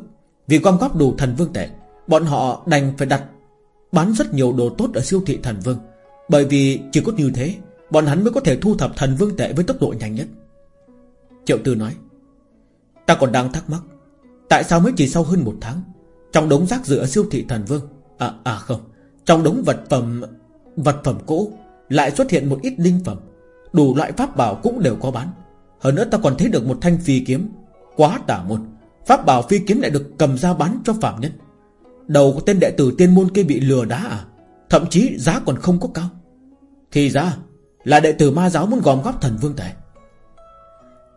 Vì gom góp đủ thần vương tệ, Bọn họ đành phải đặt Bán rất nhiều đồ tốt ở siêu thị thần vương. Bởi vì chỉ có như thế, Bọn hắn mới có thể thu thập thần vương tệ với tốc độ nhanh nhất. Triệu Tư nói, Ta còn đang thắc mắc, Tại sao mới chỉ sau hơn một tháng, Trong đống rác rưởi ở siêu thị thần vương À à không, Trong đống vật phẩm Vật phẩm cũ Lại xuất hiện một ít linh phẩm, Đủ loại pháp bảo cũng đều có bán. Hơn nữa ta còn thấy được một thanh phi kiếm Quá tả môn Pháp bảo phi kiếm lại được cầm ra bán cho phạm nhân. Đầu của tên đệ tử tiên môn kia bị lừa đá à? Thậm chí giá còn không có cao. Thì ra Là đệ tử ma giáo muốn gom góp thần vương tệ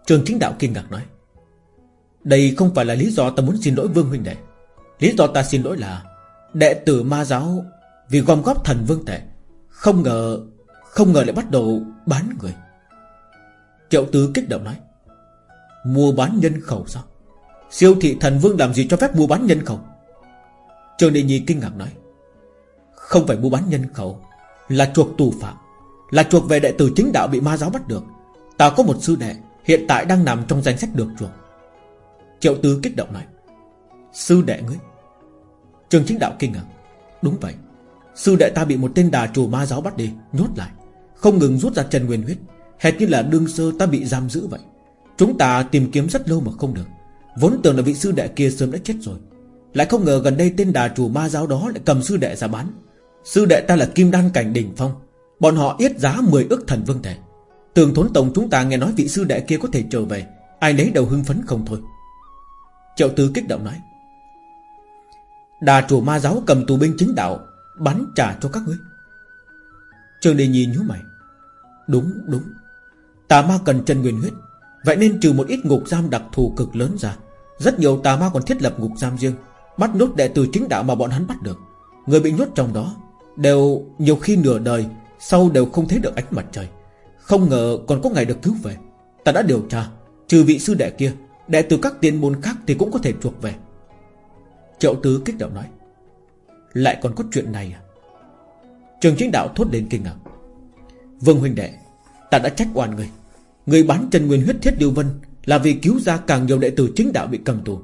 Trường chính đạo kinh ngạc nói, Đây không phải là lý do ta muốn xin lỗi vương huynh đệ. Lý do ta xin lỗi là Đệ tử ma giáo Vì gom góp thần vương tệ Không ngờ Không ngờ lại bắt đầu bán người. Triệu tứ kích động nói, Mua bán nhân khẩu sao? Siêu thị thần vương làm gì cho phép mua bán nhân khẩu? Trường Đệ Nhi kinh ngạc nói. Không phải mua bán nhân khẩu, Là chuộc tù phạm, Là chuộc về đệ tử chính đạo bị ma giáo bắt được. Ta có một sư đệ Hiện tại đang nằm trong danh sách được chuộc. Triệu Tư kích động nói. Sư đệ ngươi? Trường chính đạo kinh ngạc. Đúng vậy, Sư đệ ta bị một tên đà chủ ma giáo bắt đi, Nhốt lại, Không ngừng rút ra chân nguyên huyết. Hệt như là đương sơ ta bị giam giữ vậy. Chúng ta tìm kiếm rất lâu mà không được. Vốn tưởng là vị sư đệ kia sớm đã chết rồi. Lại không ngờ gần đây tên đà chủ ma giáo đó Lại cầm sư đệ ra bán. Sư đệ ta là kim đan cảnh đỉnh phong. Bọn họ yết giá 10 ức thần vương thể. Tường thốn tổng chúng ta nghe nói vị sư đệ kia có thể trở về. Ai nấy đầu hưng phấn không thôi. Triệu tư kích động nói, Đà chủ ma giáo cầm tù binh chính đạo, Bắn trả cho các ngươi. Trường Đề Nhi nhíu mày, Đúng đúng. Tà ma cần chân nguyên huyết Vậy nên trừ một ít ngục giam đặc thù cực lớn ra, Rất nhiều tà ma còn thiết lập ngục giam riêng, Bắt nốt đệ tử chính đạo mà bọn hắn bắt được. Người bị nhốt trong đó Đều nhiều khi nửa đời, Sau đều không thấy được ánh mặt trời. Không ngờ còn có ngày được cứu về. Ta đã điều tra, Trừ vị sư đệ kia, Đệ tử các tiên môn khác thì cũng có thể chuộc về. Triệu tứ kích động nói, Lại còn có chuyện này à? Trường chính đạo thốt lên kinh ngạc, Vương huynh đệ, Ta đã trách oan người Người bán chân nguyên huyết thiết điêu vân Là vì cứu ra càng nhiều đệ tử chính đạo bị cầm tù.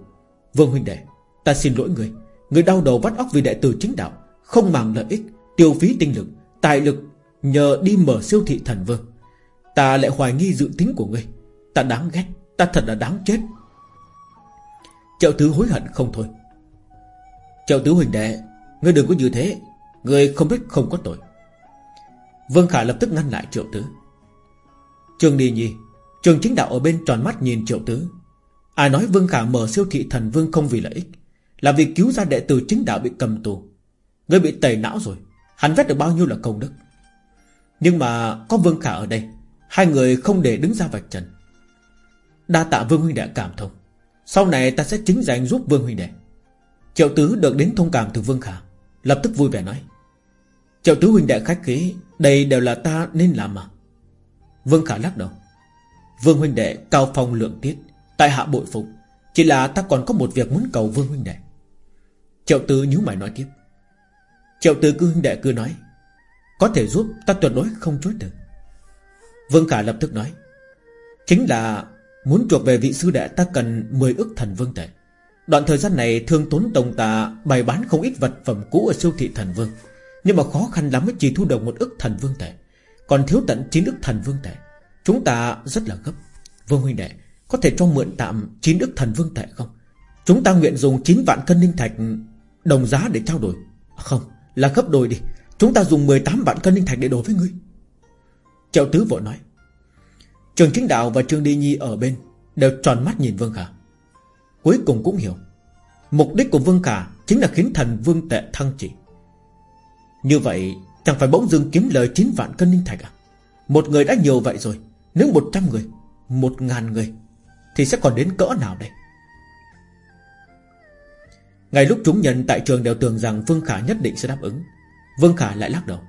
Vương huynh đệ, Ta xin lỗi người. Người đau đầu vắt óc vì đệ tử chính đạo, Không màng lợi ích, Tiêu phí tinh lực, Tài lực, Nhờ đi mở siêu thị thần vương. Ta lại hoài nghi dự tính của ngươi. Ta đáng ghét, Ta thật là đáng chết. Triệu tứ hối hận không thôi. Triệu tứ huynh đệ, Ngươi đừng có như thế. Ngươi không biết không có tội. Vương Khả lập tức ngăn lại triệu tứ. Trường Đi Nhi, Trường chính đạo ở bên tròn mắt nhìn triệu tứ. Ai nói Vương Khả mở siêu thị thần vương không vì lợi ích, Là vì cứu ra đệ tử chính đạo bị cầm tù. Ngươi bị tẩy não rồi, Hắn vét được bao nhiêu là công đức. Nhưng mà có Vương Khả ở đây, Hai người không để đứng ra vạch trần. Đa tạ Vương Huynh Đệ cảm thông. Sau này ta sẽ chính danh giúp Vương Huynh Đệ. Triệu Tứ được đến thông cảm từ Vương Khả, Lập tức vui vẻ nói. Triệu Tứ Huynh Đệ khách khí, Đây đều là ta nên làm mà. Vương Khả lắc đầu. Vương Huynh Đệ, cao phong lượng tiết, Tại hạ bội phục, Chỉ là ta còn có một việc muốn cầu Vương Huynh Đệ. Triệu tư nhíu mày nói tiếp. Triệu Tư cứ Huynh Đệ cứ nói, Có thể giúp ta tuyệt đối không chối từ. Vương Khả lập tức nói, Chính là Muốn chuộc về vị sư đệ ta cần 10 ức thần vương tệ. Đoạn thời gian này thương tốn tổng ta Bày bán không ít vật phẩm cũ ở siêu thị thần vương, Nhưng mà khó khăn lắm mới chỉ thu được một ức thần vương tệ. Còn thiếu tận chín đức thần vương tệ. Chúng ta rất là gấp. Vương huynh đệ, Có thể cho mượn tạm chín đức thần vương tệ không? Chúng ta nguyện dùng 9 vạn cân linh thạch Đồng giá để trao đổi. Không, là gấp đôi đi. Chúng ta dùng 18 vạn cân linh thạch để đổi với ngươi. Triệu Tứ vội nói. Trường Chính Đạo và Trương Đi Nhi ở bên Đều tròn mắt nhìn Vương Khả. Cuối cùng cũng hiểu. Mục đích của Vương Khả Chính là khiến thần Vương Tệ thăng trị Như vậy Chẳng phải bỗng dưng kiếm lời 9 vạn cân linh thạch à? Một người đã nhiều vậy rồi, Nếu 100 người, Một ngàn người, Thì sẽ còn đến cỡ nào đây? Ngay lúc chúng nhân tại trường đều tưởng rằng Vương Khả nhất định sẽ đáp ứng, Vương Khả lại lắc đầu.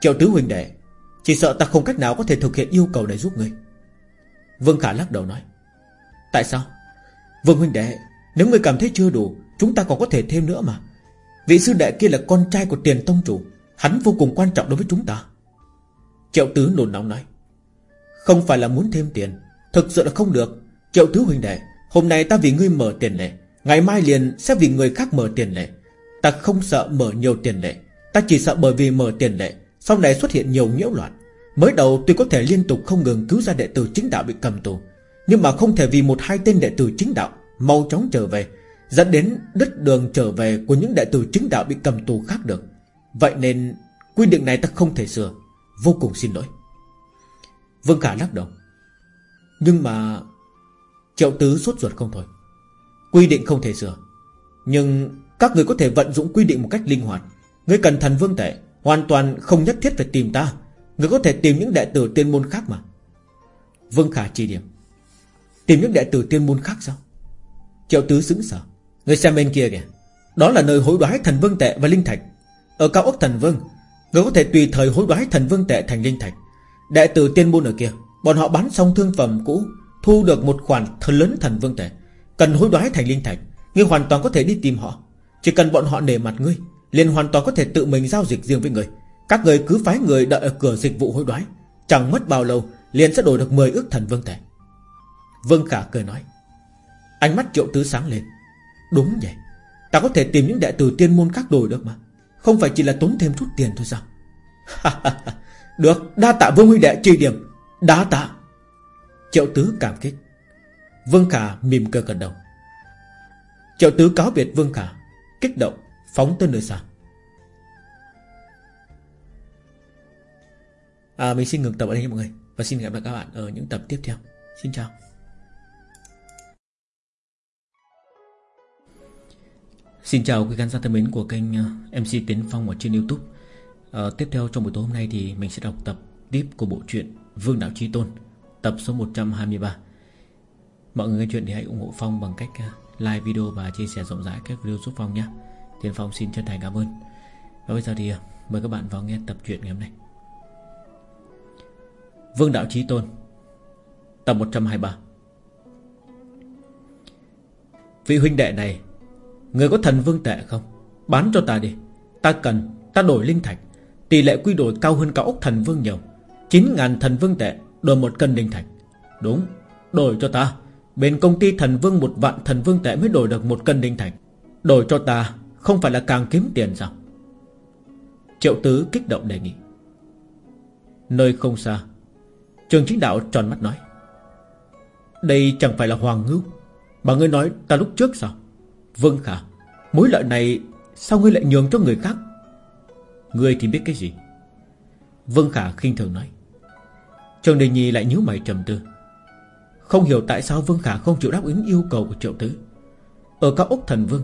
Triệu Tứ Huynh Đệ, chỉ sợ ta không cách nào có thể thực hiện yêu cầu này giúp ngươi. Vương Khả lắc đầu nói, Tại sao? Vương huynh đệ, Nếu ngươi cảm thấy chưa đủ, Chúng ta còn có thể thêm nữa mà. Vị sư đệ kia là con trai của tiền tông chủ Hắn vô cùng quan trọng đối với chúng ta. Triệu tứ nồn nóng nói. Không phải là muốn thêm tiền. Thực sự là không được. Triệu tứ huynh đệ, Hôm nay ta vì ngươi mở tiền lệ. Ngày mai liền sẽ vì người khác mở tiền lệ. Ta không sợ mở nhiều tiền lệ. Ta chỉ sợ bởi vì mở tiền lệ, sau này xuất hiện nhiều nhiễu loạn. Mới đầu tuy có thể liên tục không ngừng cứu ra đệ tử chính đạo bị cầm tù, Nhưng mà không thể vì một hai tên đệ tử chính đạo Mau chóng trở về, Dẫn đến đứt đường trở về Của những đệ tử chính đạo bị cầm tù khác được. Vậy nên quy định này ta không thể sửa. Vô cùng xin lỗi. Vương Khả lắc đầu. Nhưng mà Triệu tứ sốt ruột không thôi. Quy định không thể sửa. Nhưng các người có thể vận dụng quy định một cách linh hoạt. Người cần thần vương tệ Hoàn toàn không nhất thiết phải tìm ta. Người có thể tìm những đệ tử tiên môn khác mà. Vương Khả chỉ điểm. Tìm những đệ tử tiên môn khác sao? Triệu tứ xứng sở Người xem bên kia kìa. Đó là nơi hối đoái thần vương tệ và linh thạch. Ở cao ốc thần vương, Người có thể tùy thời hối đoái thần vương tệ thành linh thạch. Đệ tử tiên môn ở kia, Bọn họ bán xong thương phẩm cũ, Thu được một khoản thần lớn thần vương tệ. Cần hối đoái thành linh thạch, Ngươi hoàn toàn có thể đi tìm họ. Chỉ cần bọn họ nể mặt ngươi, liền hoàn toàn có thể tự mình giao dịch riêng với người. Các người cứ phái người đợi ở cửa dịch vụ hối đoái. Chẳng mất bao lâu, liền sẽ đổi được 10 ước thần vương tệ. Vương Khả cười nói, Ánh mắt triệu tứ sáng lên. Đúng vậy, Ta có thể tìm những đệ tử tiên môn các đổi được mà. Không phải chỉ là tốn thêm chút tiền thôi sao? Được Đa tạ vương huy đệ chi điểm. Đa tạ. Triệu tứ cảm kích. Vương Khả mỉm cười gần đầu. Triệu tứ cáo biệt Vương Khả Kích động Phóng tới nơi xa. À, Mình xin ngừng tập ở đây nha mọi người Và xin gặp lại các bạn ở những tập tiếp theo. Xin chào. Xin chào quý khán giả thân mến của kênh ờ, MC Tiến Phong ở trên Youtube. À, Tiếp theo trong buổi tối hôm nay thì mình sẽ đọc tập tiếp của bộ truyện Vương Đạo Trí Tôn Tập số 123 Mọi người nghe chuyện thì hãy ủng hộ Phong bằng cách ờ, like video và chia sẻ rộng rãi các video giúp Phong nhé. Tiến Phong xin chân thành cảm ơn. Và bây giờ thì mời các bạn vào nghe tập truyện ngày hôm nay. Vương Đạo Trí Tôn Tập 123 Vị huynh đệ này Người có thần vương tệ không? Bán cho ta đi. Ta cần, Ta đổi linh thạch. Tỷ lệ quy đổi cao hơn cả ốc thần vương nhiều. 9.000 thần vương tệ, Đổi một cân linh thạch. Đúng, Đổi cho ta. Bên công ty thần vương một vạn thần vương tệ mới đổi được một cân linh thạch. Đổi cho ta, Không phải là càng kiếm tiền sao? Triệu tứ kích động đề nghị. Nơi không xa, Trường chính đạo tròn mắt nói. Đây chẳng phải là Hoàng Ngưu. Mà ngươi nói ta lúc trước sao? Vâng khả Mối lợi này Sao ngươi lại nhường cho người khác? Ngươi thì biết cái gì? Vâng khả khinh thường nói. Trường Đình Nhi lại nhíu mày trầm tư. Không hiểu tại sao Vương Khả không chịu đáp ứng yêu cầu của Triệu Tứ. Ở các ốc thần Vương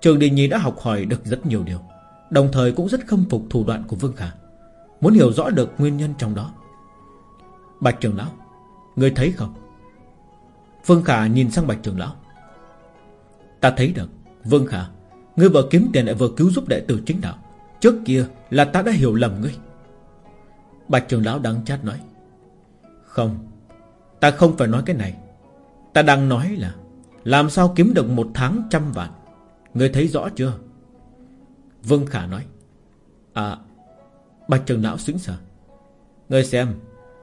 Trường Đình Nhi đã học hỏi được rất nhiều điều, Đồng thời cũng rất khâm phục thủ đoạn của Vương Khả. Muốn hiểu rõ được nguyên nhân trong đó. Bạch Trường Lão Người thấy không? Vương Khả nhìn sang Bạch Trường Lão. Ta thấy được. Vương Khả, Ngươi vừa kiếm tiền lại vừa cứu giúp đệ tử chính đạo. Trước kia là ta đã hiểu lầm ngươi. Bạch Trường Lão đắng chát nói. Không, Ta không phải nói cái này. Ta đang nói là Làm sao kiếm được một tháng trăm vạn. Ngươi thấy rõ chưa? Vương Khả nói. À Bạch Trường Lão xứng sở Ngươi xem,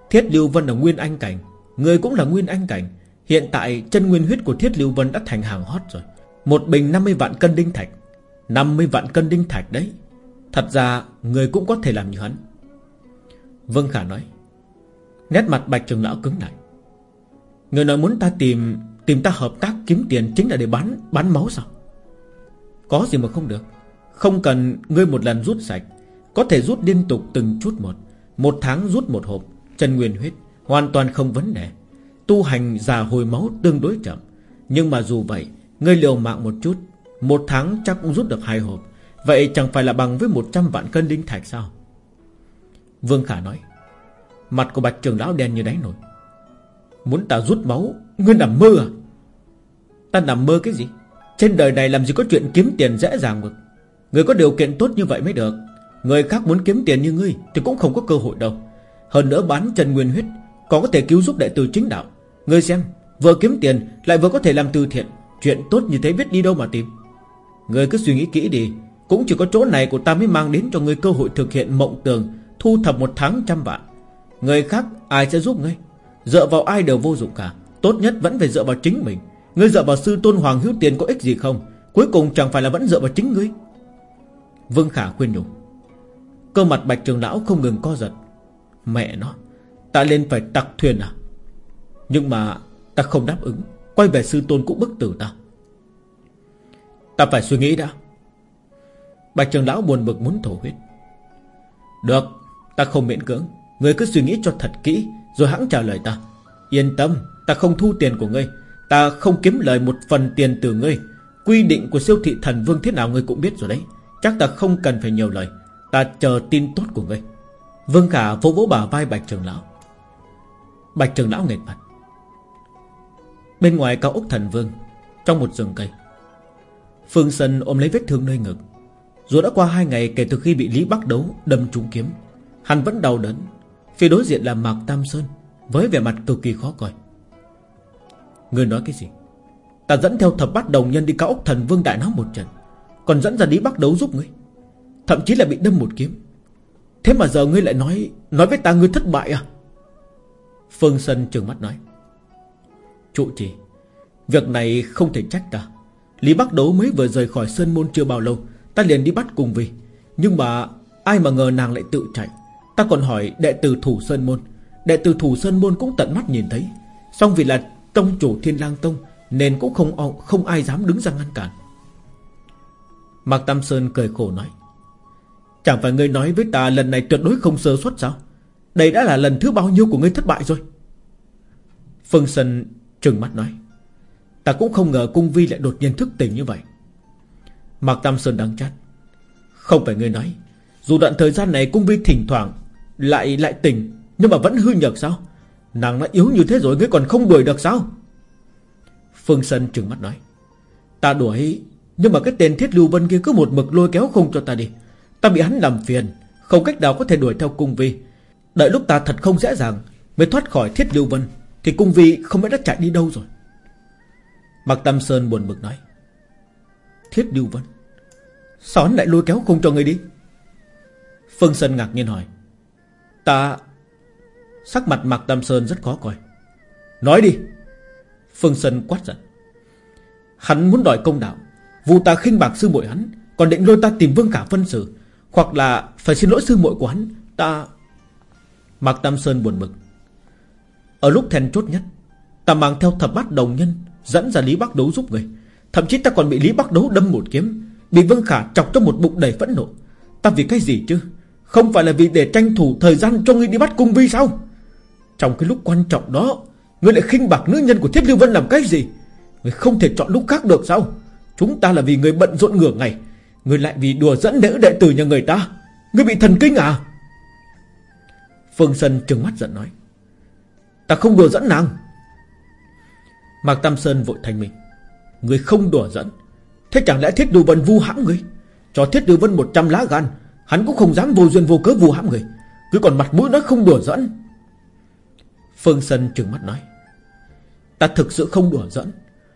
Thiết Lưu Vân là Nguyên Anh Cảnh. Ngươi cũng là Nguyên Anh Cảnh. Hiện tại chân nguyên huyết của Thiết Lưu Vân đã thành hàng hot rồi. Một bình 50 vạn cân đinh thạch. 50 vạn cân đinh thạch đấy. Thật ra, người cũng có thể làm như hắn. Vương Khả nói. Nét mặt Bạch Trường Lão cứng lại. Người nói muốn ta tìm Tìm ta hợp tác kiếm tiền Chính là để bán bán máu sao? Có gì mà không được. Không cần, ngươi một lần rút sạch. Có thể rút liên tục từng chút một. Một tháng rút một hộp. Trần nguyên huyết. Hoàn toàn không vấn đề. Tu hành già hồi máu tương đối chậm. Nhưng mà dù vậy Ngươi liều mạng một chút, Một tháng chắc cũng rút được hai hộp. Vậy chẳng phải là bằng với 100 vạn cân đinh thạch sao? Vương Khả nói, Mặt của bạch trường lão đen như đáy nổi Muốn ta rút máu, Ngươi nằm mơ à? Ta nằm mơ cái gì? Trên đời này làm gì có chuyện kiếm tiền dễ dàng được. Người có điều kiện tốt như vậy mới được. Người khác muốn kiếm tiền như ngươi Thì cũng không có cơ hội đâu. Hơn nữa bán chân nguyên huyết Còn có thể cứu giúp đệ tử chính đạo. Ngươi xem, Vừa kiếm tiền lại vừa có thể làm từ thiện. Chuyện tốt như thế biết đi đâu mà tìm. Ngươi cứ suy nghĩ kỹ đi, Cũng chỉ có chỗ này của ta mới mang đến cho ngươi cơ hội thực hiện mộng tường Thu thập một tháng trăm vạn. Người khác ai sẽ giúp ngươi? Dựa vào ai đều vô dụng cả. Tốt nhất vẫn phải dựa vào chính mình. Ngươi dựa vào sư tôn hoàng hữu tiền có ích gì không? Cuối cùng chẳng phải là vẫn dựa vào chính ngươi? Vương Khả khuyên nhủ. Cơ mặt bạch trường lão không ngừng co giật. Mẹ nó, Ta lên phải tặc thuyền à? Nhưng mà ta không đáp ứng. Quay về sư tôn cũng bức tử ta Ta phải suy nghĩ đã. Bạch trường lão buồn bực muốn thổ huyết. Được, Ta không miễn cưỡng. Người cứ suy nghĩ cho thật kỹ, Rồi hãng trả lời ta. Yên tâm, Ta không thu tiền của ngươi. Ta không kiếm lời một phần tiền từ ngươi. Quy định của siêu thị thần vương thế nào ngươi cũng biết rồi đấy. Chắc ta không cần phải nhiều lời. Ta chờ tin tốt của ngươi. Vương Khả vỗ vỗ bả vai Bạch Trường Lão. Bạch Trường Lão nghệt mặt. Bên ngoài cao ốc thần vương, Trong một rừng cây. Phương Sân ôm lấy vết thương nơi ngực. Dù đã qua hai ngày kể từ khi bị Lý Bắc đấu Đâm trúng kiếm, Hắn vẫn đau đớn. Phía đối diện là Mạc Tam Sơn, Với vẻ mặt cực kỳ khó coi. Người nói cái gì? Ta dẫn theo thập bát đồng nhân đi cao ốc thần vương đại náo một trận, Còn dẫn ra Lý Bắc đấu giúp ngươi. Thậm chí là bị đâm một kiếm. Thế mà giờ ngươi lại nói Nói với ta ngươi thất bại à? Phương Sân trừng mắt nói. Trụ trì. Việc này không thể trách ta. Lý Bắc Đấu mới vừa rời khỏi Sơn Môn chưa bao lâu, Ta liền đi bắt cùng vì Nhưng mà ai mà ngờ nàng lại tự chạy. Ta còn hỏi đệ tử thủ Sơn Môn. Đệ tử thủ Sơn Môn cũng tận mắt nhìn thấy. Xong vì là tông chủ Thiên lang Tông, Nên cũng không không ai dám đứng ra ngăn cản. Mạc Tam Sơn cười khổ nói, Chẳng phải ngươi nói với ta lần này tuyệt đối không sơ suất sao? Đây đã là lần thứ bao nhiêu của ngươi thất bại rồi? Phương Sơn trừng mắt nói, Ta cũng không ngờ cung vi lại đột nhiên thức tỉnh như vậy. Mạc Tam Sơn đắng chát, Không phải ngươi nói, Dù đoạn thời gian này cung vi thỉnh thoảng Lại lại tỉnh, Nhưng mà vẫn hư nhược sao? Nàng đã yếu như thế rồi, ngươi còn không đuổi được sao? Phương Sơn trừng mắt nói, Ta đuổi, Nhưng mà cái tên thiết lưu vân kia cứ một mực lôi kéo không cho ta đi. Ta bị hắn làm phiền, Không cách nào có thể đuổi theo cung vi. Đợi lúc ta thật không dễ dàng Mới thoát khỏi thiết lưu vân. Thì cung vi không biết đã chạy đi đâu rồi. Mạc Tâm Sơn buồn bực nói, Thiết Điêu Vân, Sao hắn lại lôi kéo không cho người đi? Phương Sơn ngạc nhiên hỏi, Ta, Sắc mặt Mạc Tam Sơn rất khó coi. Nói đi. Phương Sơn quát giận, Hắn muốn đòi công đạo Vụ ta khinh bạc sư muội hắn, Còn định lôi ta tìm Vương Khả phân xử, Hoặc là phải xin lỗi sư muội của hắn, Ta Mạc Tam Sơn buồn bực ở lúc then chốt nhất, Ta mang theo thập bát đồng nhân Dẫn ra Lý Bắc Đấu giúp người. Thậm chí ta còn bị Lý Bắc Đấu đâm một kiếm, Bị Vương Khả chọc cho một bụng đầy phẫn nộ. Ta vì cái gì chứ? Không phải là vì để tranh thủ thời gian cho ngươi đi bắt cung vi sao? Trong cái lúc quan trọng đó Ngươi lại khinh bạc nữ nhân của Thiết Lưu Vân làm cái gì? Ngươi không thể chọn lúc khác được sao? Chúng ta là vì người bận rộn ngửa ngày Ngươi lại vì đùa dẫn nữ đệ tử nhà người ta. Ngươi bị thần kinh à? Phương Sân trừng mắt giận nói. Ta không đùa dẫn nàng. Mạc Tam Sơn vội thành mình. Người không đùa dẫn Thế chẳng lẽ Thiết Đù Vân vu hãm người? Cho Thiết Đù Vân 100 lá gan, Hắn cũng không dám vô duyên vô cớ vu hãm người. Cứ còn mặt mũi nó không đùa dẫn Phương Sơn trừng mắt nói, Ta thực sự không đùa dẫn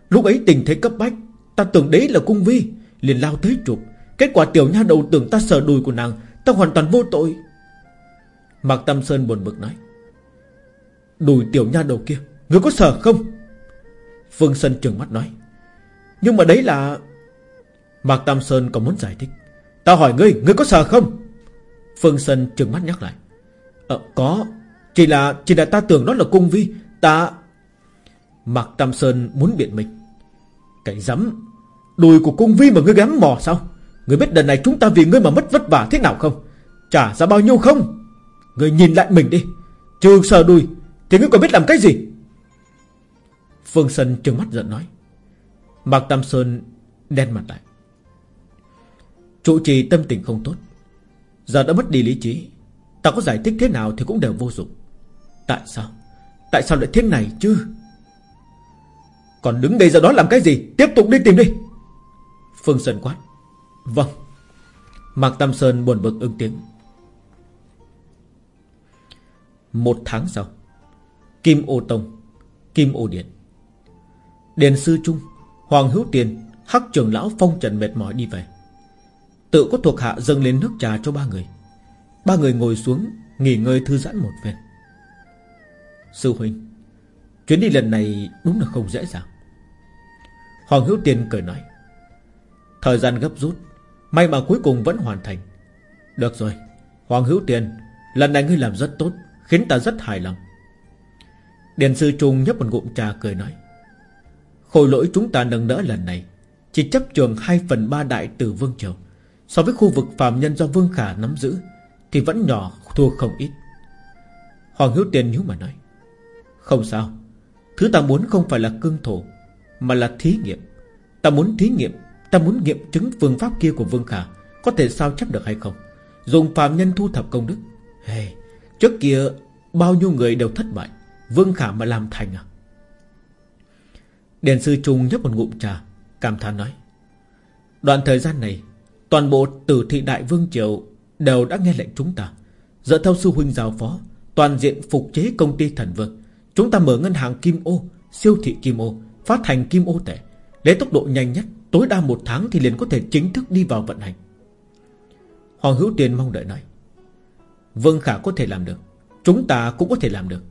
Lúc ấy tình thế cấp bách, Ta tưởng đấy là cung vi, liền lao tới chụp. Kết quả tiểu nha đầu tưởng ta sờ đùi của nàng, Ta hoàn toàn vô tội. Mạc Tam Sơn buồn bực nói Đùi tiểu nha đầu kia. Người có sợ không? Phương Sơn trừng mắt nói. Nhưng mà đấy là Mạc Tam Sơn còn muốn giải thích. Ta hỏi ngươi, ngươi có sợ không? Phương Sơn trừng mắt nhắc lại. Ờ, có. Chỉ là, chỉ là ta tưởng đó là cung vi. Ta Mạc Tam Sơn muốn biện minh Cảnh rắm Đùi của cung vi mà ngươi gắm mò sao? Ngươi biết lần này chúng ta vì ngươi mà mất vất vả thế nào không? Trả ra bao nhiêu không? Ngươi nhìn lại mình đi. Trừ sờ đùi thì ngươi còn biết làm cái gì? Phương Sơn trừng mắt giận nói. Mạc Tam Sơn đen mặt lại. Trụ trì tâm tình không tốt. Giờ đã mất đi lý trí. Ta có giải thích thế nào thì cũng đều vô dụng. Tại sao? Tại sao lại thế này chứ? Còn đứng đây giờ đó làm cái gì? Tiếp tục đi tìm đi. Phương Sơn quát. Vâng. Mạc Tam Sơn buồn bực ứng tiếng. Một tháng sau Kim ô tông, Kim ô điện. Điền sư trung, Hoàng hữu tiền, Hắc trưởng lão phong trần mệt mỏi đi về. Tự có thuộc hạ dâng lên nước trà cho ba người. Ba người ngồi xuống, Nghỉ ngơi thư giãn một phen. Sư huynh, Chuyến đi lần này đúng là không dễ dàng. Hoàng hữu tiền cười nói, Thời gian gấp rút, May mà cuối cùng vẫn hoàn thành. Được rồi, Hoàng hữu tiền, Lần này ngươi làm rất tốt, Khiến ta rất hài lòng. Điền sư trung nhấp một ngụm trà cười nói Khôi lỗi chúng ta nâng đỡ lần này Chỉ chấp trường 2 phần 3 đại tử Vương Triều. So với khu vực phàm nhân do Vương Khả nắm giữ Thì vẫn nhỏ thua không ít. Hoàng Hiếu Tiền nhíu mà nói Không sao. Thứ ta muốn không phải là cương thổ Mà là thí nghiệm. Ta muốn thí nghiệm Ta muốn nghiệm chứng phương pháp kia của Vương Khả Có thể sao chấp được hay không? Dùng phàm nhân thu thập công đức. Hey, Trước kia bao nhiêu người đều thất bại Vương Khả mà làm thành à? Đền sư Trung nhấp một ngụm trà, Cảm thán nói, Đoạn thời gian này, Toàn bộ tử thị đại vương triều Đều đã nghe lệnh chúng ta. Dựa theo sư huynh giáo phó, Toàn diện phục chế công ty thần vương, Chúng ta mở ngân hàng Kim Ô, Siêu thị Kim Ô, Phát hành Kim Ô tệ. Lấy tốc độ nhanh nhất, Tối đa một tháng thì liền có thể chính thức đi vào vận hành. Hoàng Hữu Tiền mong đợi nói, Vương Khả có thể làm được, Chúng ta cũng có thể làm được.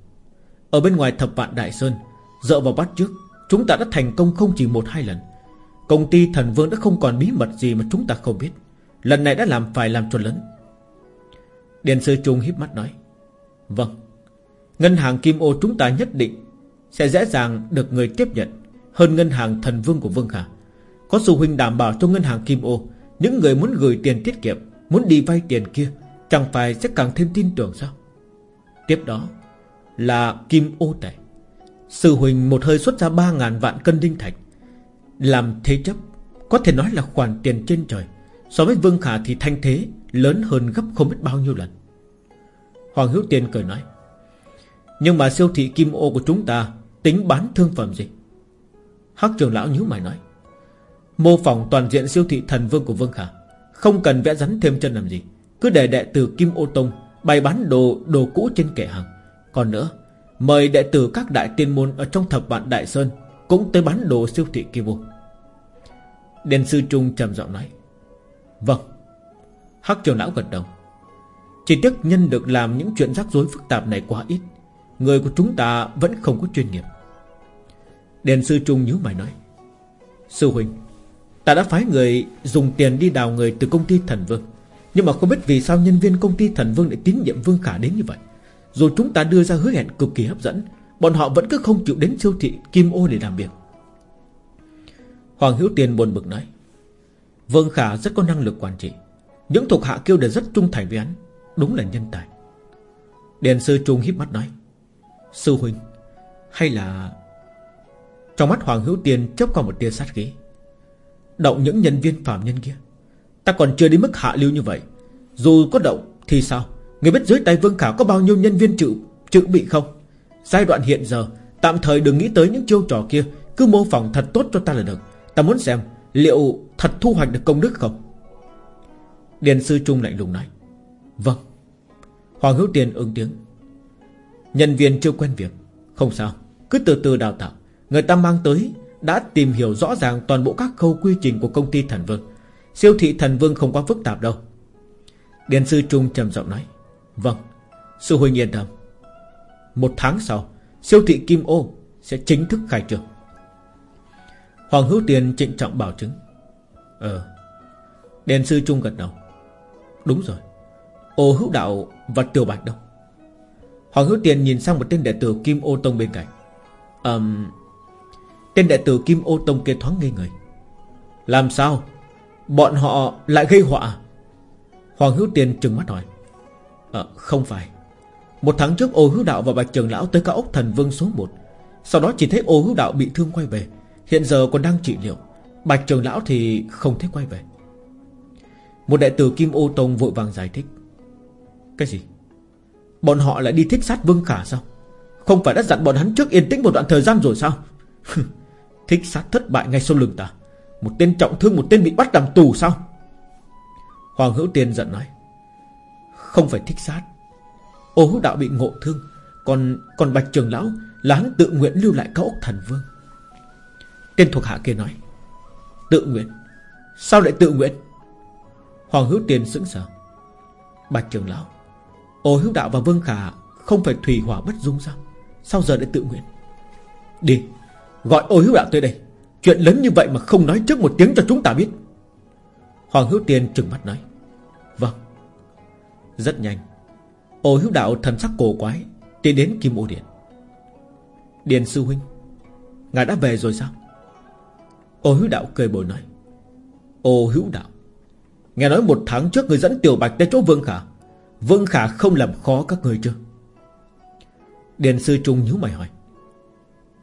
Ở bên ngoài thập vạn Đại Sơn, Dựa vào bắt trước, Chúng ta đã thành công không chỉ một hai lần. Công ty thần vương đã không còn bí mật gì mà chúng ta không biết. Lần này đã làm phải làm cho lớn. Điện sư Trung híp mắt nói Vâng Ngân hàng Kim Ô chúng ta nhất định Sẽ dễ dàng được người tiếp nhận Hơn ngân hàng thần vương của Vương Khả. Có sư huynh đảm bảo cho ngân hàng Kim Ô, Những người muốn gửi tiền tiết kiệm, Muốn đi vay tiền kia, Chẳng phải sẽ càng thêm tin tưởng sao? Tiếp đó là Kim Ô Tệ Sư huỳnh một hơi xuất ra 3.000 vạn cân đinh thạch. Làm thế chấp, Có thể nói là khoản tiền trên trời. So với Vương Khả thì thanh thế Lớn hơn gấp không biết bao nhiêu lần. Hoàng Hữu Tiên cười nói, Nhưng mà siêu thị Kim Ô của chúng ta Tính bán thương phẩm gì? Hắc trường lão nhíu mày nói, Mô phỏng toàn diện siêu thị thần vương của Vương Khả, Không cần vẽ rắn thêm chân làm gì. Cứ để đệ tử Kim Ô Tông Bày bán đồ đồ cũ trên kệ hàng. Còn nữa, Mời đệ tử các đại tiên môn Ở trong thập vạn Đại Sơn Cũng tới bán đồ siêu thị Kim Vô Đền sư Trung trầm giọng nói Vâng. Hắc trường lão gật đầu, Chỉ tiếc nhân được làm những chuyện rắc rối phức tạp này quá ít, Người của chúng ta vẫn không có chuyên nghiệp. Đền sư Trung nhíu mày nói, Sư huynh, Ta đã phái người dùng tiền đi đào người từ công ty Thần Vương, Nhưng mà không biết vì sao nhân viên công ty Thần Vương lại tín nhiệm Vương Khả đến như vậy. Rồi chúng ta đưa ra hứa hẹn cực kỳ hấp dẫn. Bọn họ vẫn cứ không chịu đến siêu thị Kim Ô để làm việc. Hoàng Hữu Tiền buồn bực nói, Vương Khả rất có năng lực quản trị. Những thuộc hạ kêu đều rất trung thành với hắn. Đúng là nhân tài. Đền sư Trung híp mắt nói, Sư huynh, Hay là Trong mắt Hoàng Hữu Tiền chớp qua một tia sát khí. Động những nhân viên phạm nhân kia. Ta còn chưa đến mức hạ lưu như vậy. Dù có động thì sao? Người biết dưới tay Vương Khả có bao nhiêu nhân viên chữ chịu bị không? Giai đoạn hiện giờ, Tạm thời đừng nghĩ tới những chiêu trò kia. Cứ mô phỏng thật tốt cho ta là được. Ta muốn xem liệu thật thu hoạch được công đức không? Điền sư Trung lạnh lùng nói. Vâng. Hoàng Hữu Tiền ứng tiếng. Nhân viên chưa quen việc. Không sao. Cứ từ từ đào tạo. Người ta mang tới Đã tìm hiểu rõ ràng toàn bộ các khâu quy trình của công ty Thần Vương. Siêu thị Thần Vương không quá phức tạp đâu. Điền sư Trung trầm giọng nói. Vâng Sư huynh yên tâm. Một tháng sau Siêu thị Kim Ô Sẽ chính thức khai trương. Hoàng Hữu Tiền trịnh trọng bảo chứng. Ờ Đền sư Trung gật đầu. Đúng rồi Ô Hữu Đạo và Tiểu Bạch đâu? Hoàng Hữu Tiền nhìn sang một tên đệ tử Kim Ô Tông bên cạnh. Um, Tên đệ tử Kim Ô Tông kia thoáng ngây người. Làm sao? Bọn họ lại gây họa à? Hoàng Hữu Tiền trừng mắt hỏi à, Không phải. Một tháng trước ô hữu đạo và bạch trường lão tới cao ốc thần vương số 1 Sau đó chỉ thấy ô hữu đạo bị thương quay về. Hiện giờ còn đang trị liệu. Bạch trường lão thì không thấy quay về. Một đệ tử Kim Ô Tông vội vàng giải thích. Cái gì? Bọn họ lại đi thích sát Vương Khả sao? Không phải đã dặn bọn hắn trước yên tĩnh một đoạn thời gian rồi sao? Thích sát thất bại ngay sau lưng ta. Một tên trọng thương một tên bị bắt làm tù sao? Hoàng Hữu Tiên giận nói. Không phải thích sát. Ô hữu đạo bị ngộ thương. Còn còn Bạch Trường Lão, là hắn tự nguyện lưu lại cao ốc thần vương. Tên thuộc hạ kia nói, Tự nguyện? Sao lại tự nguyện? Hoàng Hữu Tiền sững sờ. Bạch Trường Lão, Ô hữu đạo và Vương Khả Không phải thủy hỏa bất dung sao? Sao giờ lại tự nguyện? Đi, Gọi ô hữu đạo tới đây. Chuyện lớn như vậy mà không nói trước một tiếng cho chúng ta biết. Hoàng hữu Tiền trừng mắt nói Vâng. Rất nhanh. Ô hữu đạo thần sắc cổ quái Tiến đến Kim Ô Điện. Điền sư huynh Ngài đã về rồi sao? Ô hữu đạo cười bồi nói. Ô hữu đạo Nghe nói một tháng trước người dẫn Tiểu Bạch tới chỗ Vương Khả. Vương Khả không làm khó các người chưa? Điền sư Trung nhíu mày hỏi.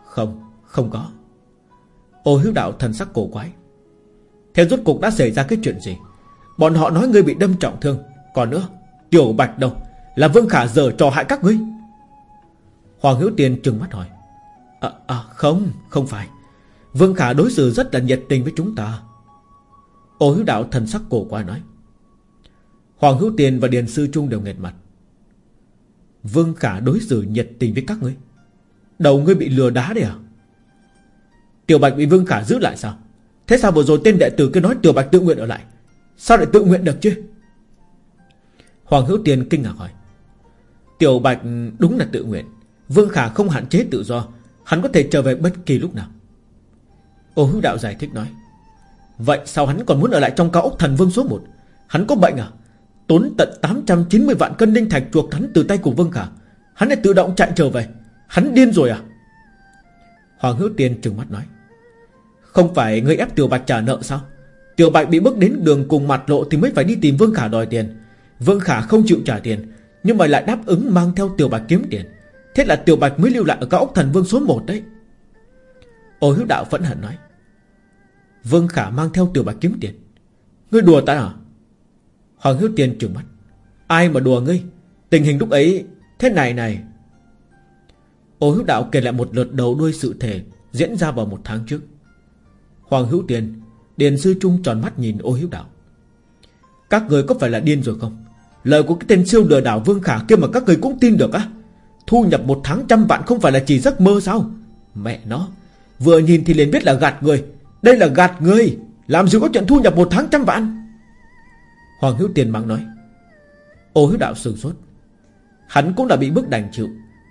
Không, không có. Ô hữu đạo thần sắc cổ quái. Thế rốt cuộc đã xảy ra cái chuyện gì? Bọn họ nói ngươi bị đâm trọng thương Còn nữa Tiểu Bạch đâu? Là Vương Khả giờ trò hại các ngươi. Hoàng Hữu Tiên trừng mắt hỏi. À, à không, không phải. Vương Khả đối xử rất là nhiệt tình với chúng ta. Ô hữu đạo thần sắc cổ qua nói. Hoàng Hữu Tiền và Điền Sư Trung đều nghẹt mặt. Vương Khả đối xử nhiệt tình với các ngươi? Đầu ngươi bị lừa đá đấy à? Tiểu Bạch bị Vương Khả giữ lại sao? Thế sao vừa rồi tên đệ tử cứ nói Tiểu Bạch tự nguyện ở lại? Sao lại tự nguyện được chứ? Hoàng Hữu Tiền kinh ngạc hỏi. Tiểu Bạch đúng là tự nguyện. Vương Khả không hạn chế tự do. Hắn có thể trở về bất kỳ lúc nào. Ô hữu đạo giải thích nói. Vậy sao hắn còn muốn ở lại trong cao ốc thần vương số 1 Hắn có bệnh à? Tốn tận 890 vạn cân linh thạch chuộc hắn từ tay của Vương Khả. Hắn lại tự động chạy trở về. Hắn điên rồi à? Hoàng Hữu Tiên trừng mắt nói. Không phải ngươi ép Tiểu Bạch trả nợ sao? Tiểu Bạch bị bước đến đường cùng mặt lộ Thì mới phải đi tìm Vương Khả đòi tiền. Vương Khả không chịu trả tiền, Nhưng mà lại đáp ứng mang theo Tiểu Bạch kiếm tiền. Thế là Tiểu Bạch mới lưu lại ở cao ốc thần vương số 1 đấy. Ô hiếu đạo vẫn hận nói, Vương Khả mang theo Tiểu Bạch kiếm tiền? Ngươi đùa ta à? Hoàng Hiếu Tiên trừng mắt, Ai mà đùa ngươi? Tình hình lúc ấy, thế này này. Ô Hiếu Đạo kể lại một lượt đầu đuôi sự thể Diễn ra vào một tháng trước. Hoàng Hữu Tiên, Điền Sư Trung tròn mắt nhìn ô Hiếu Đạo, Các người có phải là điên rồi không? Lời của cái tên siêu lừa đảo Vương Khả kia mà các người cũng tin được á. Thu nhập một tháng trăm vạn không phải là chỉ giấc mơ sao? Mẹ nó. Vừa nhìn thì liền biết là gạt người. Đây là gạt người. Làm gì có chuyện thu nhập một tháng trăm vạn? Hoàng Hữu Tiền mang nói. Ô Hữu Đạo sừng sốt. Hắn cũng là bị bức đành chịu,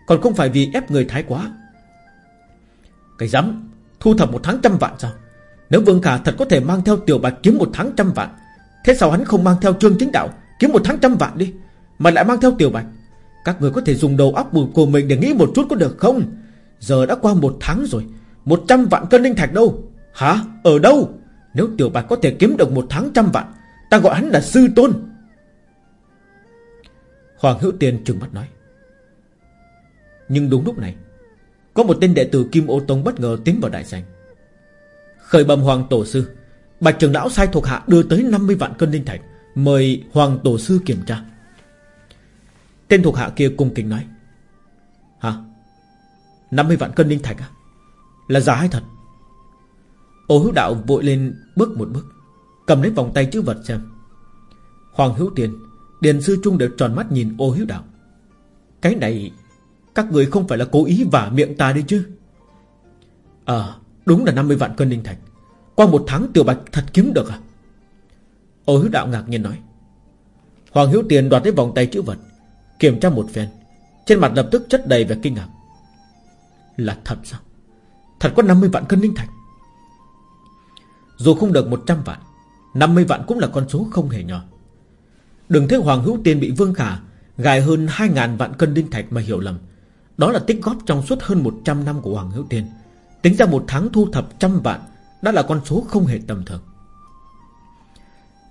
Còn không phải vì ép người thái quá. Cái dám Thu thập một tháng trăm vạn sao? Nếu Vương Khả thật có thể mang theo Tiểu Bạch kiếm một tháng trăm vạn, Thế sao hắn không mang theo Trương Chính Đạo? Kiếm một tháng trăm vạn đi, Mà lại mang theo Tiểu Bạch. Các người có thể dùng đầu óc của mình để nghĩ một chút có được không? Giờ đã qua một tháng rồi, Một trăm vạn cân linh thạch đâu? Hả? Ở đâu? Nếu Tiểu Bạch có thể kiếm được một tháng trăm vạn, Ta gọi hắn là sư tôn. Hoàng Hữu Tiên trừng mắt nói. Nhưng đúng lúc này, Có một tên đệ tử Kim Ô Tông bất ngờ tiến vào đại sảnh. Khởi bầm Hoàng Tổ Sư, Bạch Trường Lão sai thuộc hạ đưa tới 50 vạn cân linh thạch. Mời Hoàng Tổ Sư kiểm tra. Tên thuộc hạ kia cung kính nói. Hả? 50 vạn cân linh thạch à? Là giả hay thật? Ô hữu đạo vội lên bước một bước, Cầm lấy vòng tay chữ vật xem. Hoàng hữu tiền, Điền sư trung đều tròn mắt nhìn ô hữu đạo. Cái này, Các người không phải là cố ý vả miệng ta đi chứ? Ờ Đúng là 50 vạn cân linh thạch. Qua một tháng tiểu bạch thật kiếm được à? Ô hữu đạo ngạc nhiên nói. Hoàng hữu tiền đoạt lấy vòng tay chữ vật, Kiểm tra một phen. Trên mặt lập tức chất đầy vẻ kinh ngạc. Là thật sao? Thật có 50 vạn cân linh thạch. Dù không được 100 vạn 50 vạn cũng là con số không hề nhỏ. Đừng thấy Hoàng Hữu Tiên bị Vương Khả Gài hơn 2.000 vạn cân linh thạch mà hiểu lầm. Đó là tích góp trong suốt hơn 100 năm của Hoàng Hữu Tiên Tính ra một tháng thu thập trăm vạn Đã là con số không hề tầm thường.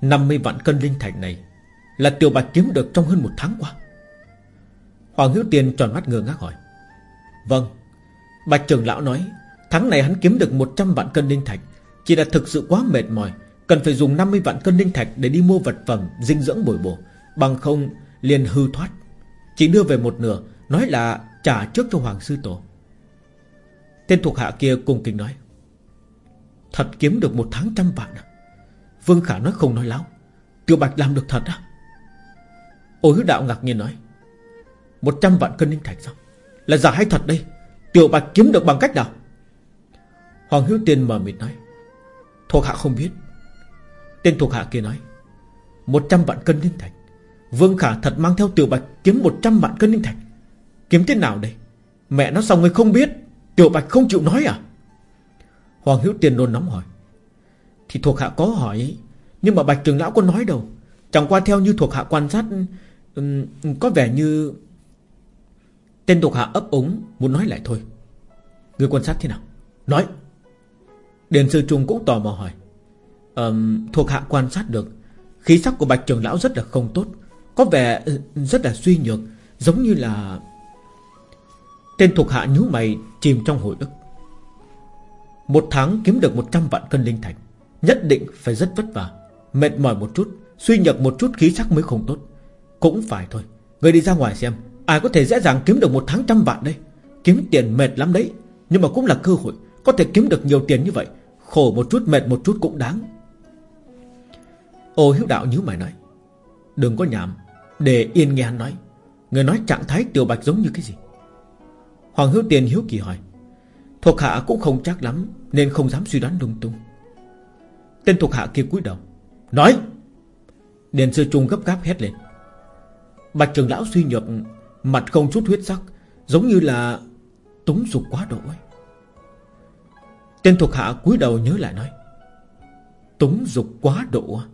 50 vạn cân linh thạch này Là Tiểu Bạch kiếm được trong hơn một tháng qua. Hoàng Hữu Tiên tròn mắt ngơ ngác hỏi Vâng Bạch trưởng lão nói, Tháng này hắn kiếm được 100 vạn cân linh thạch, Chỉ là thực sự quá mệt mỏi, Cần phải dùng 50 vạn cân linh thạch Để đi mua vật phẩm, dinh dưỡng bồi bổ, Bằng không liền hư thoát. Chỉ đưa về một nửa, Nói là trả trước cho Hoàng Sư Tổ. Tên thuộc hạ kia cùng kinh nói, Thật kiếm được một tháng trăm vạn à? Vương Khả nói không nói láo. Tiểu Bạch làm được thật á. Ô hứa đạo ngạc nhiên nói, một trăm vạn cân linh thạch sao? Là giả hay thật đây? Tiểu Bạch kiếm được bằng cách nào? Hoàng Hiếu Tiên mờ mịt nói, Thuộc hạ không biết. Tên thuộc hạ kia nói, một trăm vạn cân linh thạch. Vương Khả thật mang theo Tiểu Bạch kiếm một trăm vạn cân linh thạch. Kiếm thế nào đây? Mẹ nó sao người không biết? Tiểu Bạch không chịu nói à? Hoàng Hiếu Tiên nôn nóng hỏi thì thuộc hạ có hỏi Nhưng mà Bạch Trường Lão có nói đâu? Chẳng qua theo như thuộc hạ quan sát um, Có vẻ như Tên thuộc hạ ấp úng Muốn nói lại thôi. Người quan sát thế nào? Nói. Điền sư trung cũng tò mò hỏi. Um, Thuộc hạ quan sát được Khí sắc của bạch trường lão rất là không tốt Có vẻ rất là suy nhược Giống như là Tên thuộc hạ nhú mày chìm trong hồi ức. Một tháng kiếm được 100 vạn cân linh thạch. Nhất định phải rất vất vả, Mệt mỏi một chút, Suy nhược một chút khí sắc mới không tốt. Cũng phải thôi, Người đi ra ngoài xem, Ai có thể dễ dàng kiếm được một tháng trăm vạn đây? Kiếm tiền mệt lắm đấy, Nhưng mà cũng là cơ hội, Có thể kiếm được nhiều tiền như vậy, Khổ một chút, mệt một chút cũng đáng. Ô hiếu đạo nhíu mày nói, Đừng có nhảm, Để yên nghe hắn nói. Người nói trạng thái tiểu bạch giống như cái gì? Hoàng hiếu tiền hiếu kỳ hỏi, Thuộc hạ cũng không chắc lắm, Nên không dám suy đoán lung tung. Tên thuộc hạ kia cúi đầu, Nói Điền sư trung gấp gáp hét lên. Bạch trường lão suy nhược, Mặt không chút huyết sắc, Giống như là túng dục quá độ ấy. Tên thuộc hạ cúi đầu nhớ lại nói Túng dục quá độ à?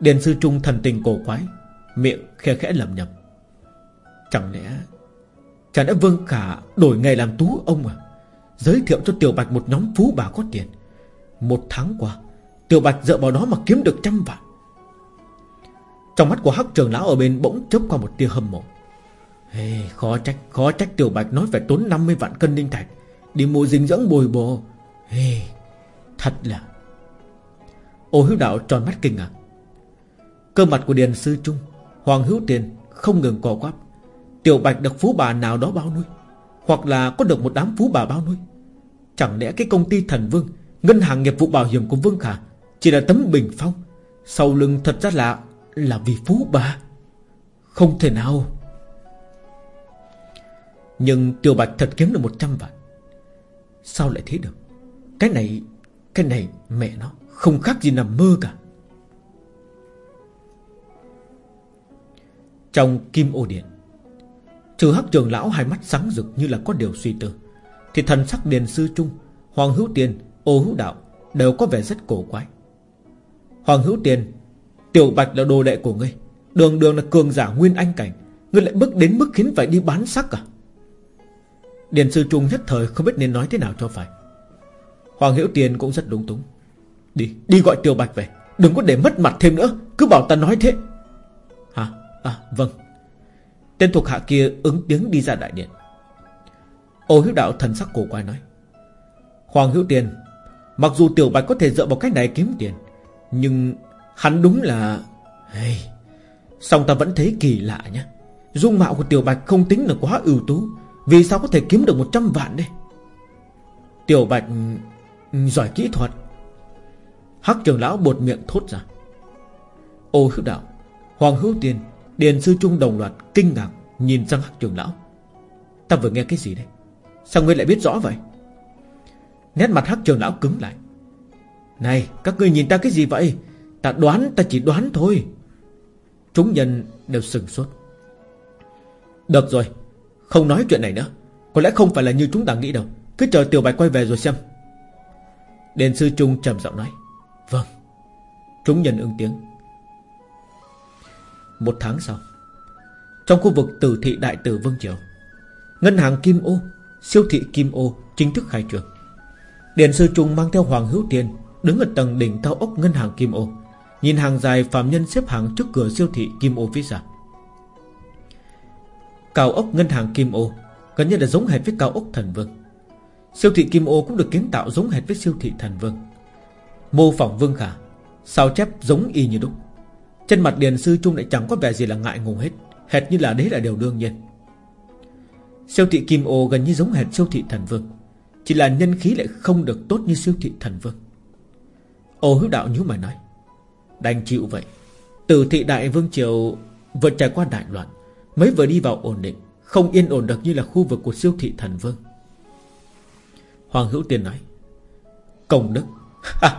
Điền sư trung thần tình cổ quái, Miệng khe khẽ lầm nhầm Chẳng lẽ Chẳng lẽ Vương Khả đổi nghề làm tú ông à? Giới thiệu cho Tiểu Bạch một nhóm phú bà có tiền một tháng qua Tiểu Bạch dựa vào đó mà kiếm được trăm vạn. Trong mắt của hắc trường lão ở bên bỗng chớp qua một tia hâm mộ. Hey, Khó trách Khó trách Tiểu Bạch nói phải tốn 50 vạn cân linh thạch Đi mua dinh dưỡng bồi bồ hey, Thật là. Ô hữu đạo tròn mắt kinh ngạc. Cơ mặt của Điền Sư Trung Hoàng hữu tiền không ngừng co quắp. Tiểu Bạch được phú bà nào đó bao nuôi Hoặc là có được một đám phú bà bao nuôi. Chẳng lẽ cái công ty thần vương Ngân hàng nghiệp vụ bảo hiểm của Vương Khả Chỉ là tấm bình phong. Sau lưng thật ra là Là vì phú bà. Không thể nào. Nhưng Tiểu Bạch thật kiếm được 100 vạn. Sao lại thế được? Cái này Cái này mẹ nó Không khác gì nằm mơ cả. Trong kim ô điện Trừ hắc trường lão hai mắt sáng rực như là có điều suy tư Thì thần sắc điền sư trung Hoàng hữu tiền, ô hữu đạo Đều có vẻ rất cổ quái. Hoàng hữu tiền Tiểu bạch là đồ đệ của ngươi Đường đường là cường giả nguyên anh cảnh Ngươi lại bước đến mức khiến phải đi bán sắc à? Điền sư trung nhất thời không biết nên nói thế nào cho phải. Hoàng hữu tiền cũng rất đúng túng. Đi, đi gọi tiểu bạch về Đừng có để mất mặt thêm nữa Cứ bảo ta nói thế. Hả, à vâng. Tên thuộc hạ kia ứng tiếng đi ra đại điện. Ô hiếu đạo thần sắc cổ quay nói. Hoàng hữu tiền Mặc dù tiểu bạch có thể dựa vào cách này kiếm tiền Nhưng hắn đúng là hey, Xong ta vẫn thấy kỳ lạ nhé Dung mạo của tiểu bạch không tính là quá ưu tú Vì sao có thể kiếm được 100 vạn đây? Tiểu bạch ừ, Giỏi kỹ thuật. Hắc trường lão bột miệng thốt ra. Ô hữu đạo Hoàng hữu tiên, Điền sư trung đồng loạt kinh ngạc Nhìn sang hắc trường lão. Ta vừa nghe cái gì đây Sao ngươi lại biết rõ vậy? Nét mặt hắc trường lão cứng lại. Này, các ngươi nhìn ta cái gì vậy? Ta đoán, ta chỉ đoán thôi. Chúng nhân đều sừng sốt. Được rồi, Không nói chuyện này nữa. Có lẽ không phải là như chúng ta nghĩ đâu. Cứ chờ tiểu bạch quay về rồi xem. Đền sư trung trầm giọng nói. Vâng. Chúng nhân ứng tiếng. Một tháng sau, Trong khu vực tử thị đại tử Vương Triều, Ngân hàng Kim Ô, Siêu thị Kim Ô chính thức khai trương. Điền sư trung mang theo Hoàng Hữu Tiên Đứng ở tầng đỉnh cao ốc ngân hàng Kim Ô, Nhìn hàng dài phạm nhân xếp hàng trước cửa siêu thị Kim Ô phía xa. Cao ốc ngân hàng Kim Ô Gần như là giống hệt với cao ốc Thần Vương. Siêu thị Kim Ô cũng được kiến tạo giống hệt với siêu thị Thần Vương. Mô phỏng Vương Khả, Sao chép giống y như đúc. Trên mặt Điền Sư Trung lại chẳng có vẻ gì là ngại ngùng hết, Hệt như là đấy là điều đương nhiên. Siêu thị Kim Ô gần như giống hệt siêu thị Thần Vương. Chỉ là nhân khí lại không được tốt như siêu thị Thần Vương. Ô hữu đạo nhíu mày nói, Đành chịu vậy. Từ thị đại vương triều Vượt trải qua đại loạn, Mới vừa đi vào ổn định, Không yên ổn được như là khu vực của siêu thị thần vương. Hoàng hữu tiên nói, Công đức.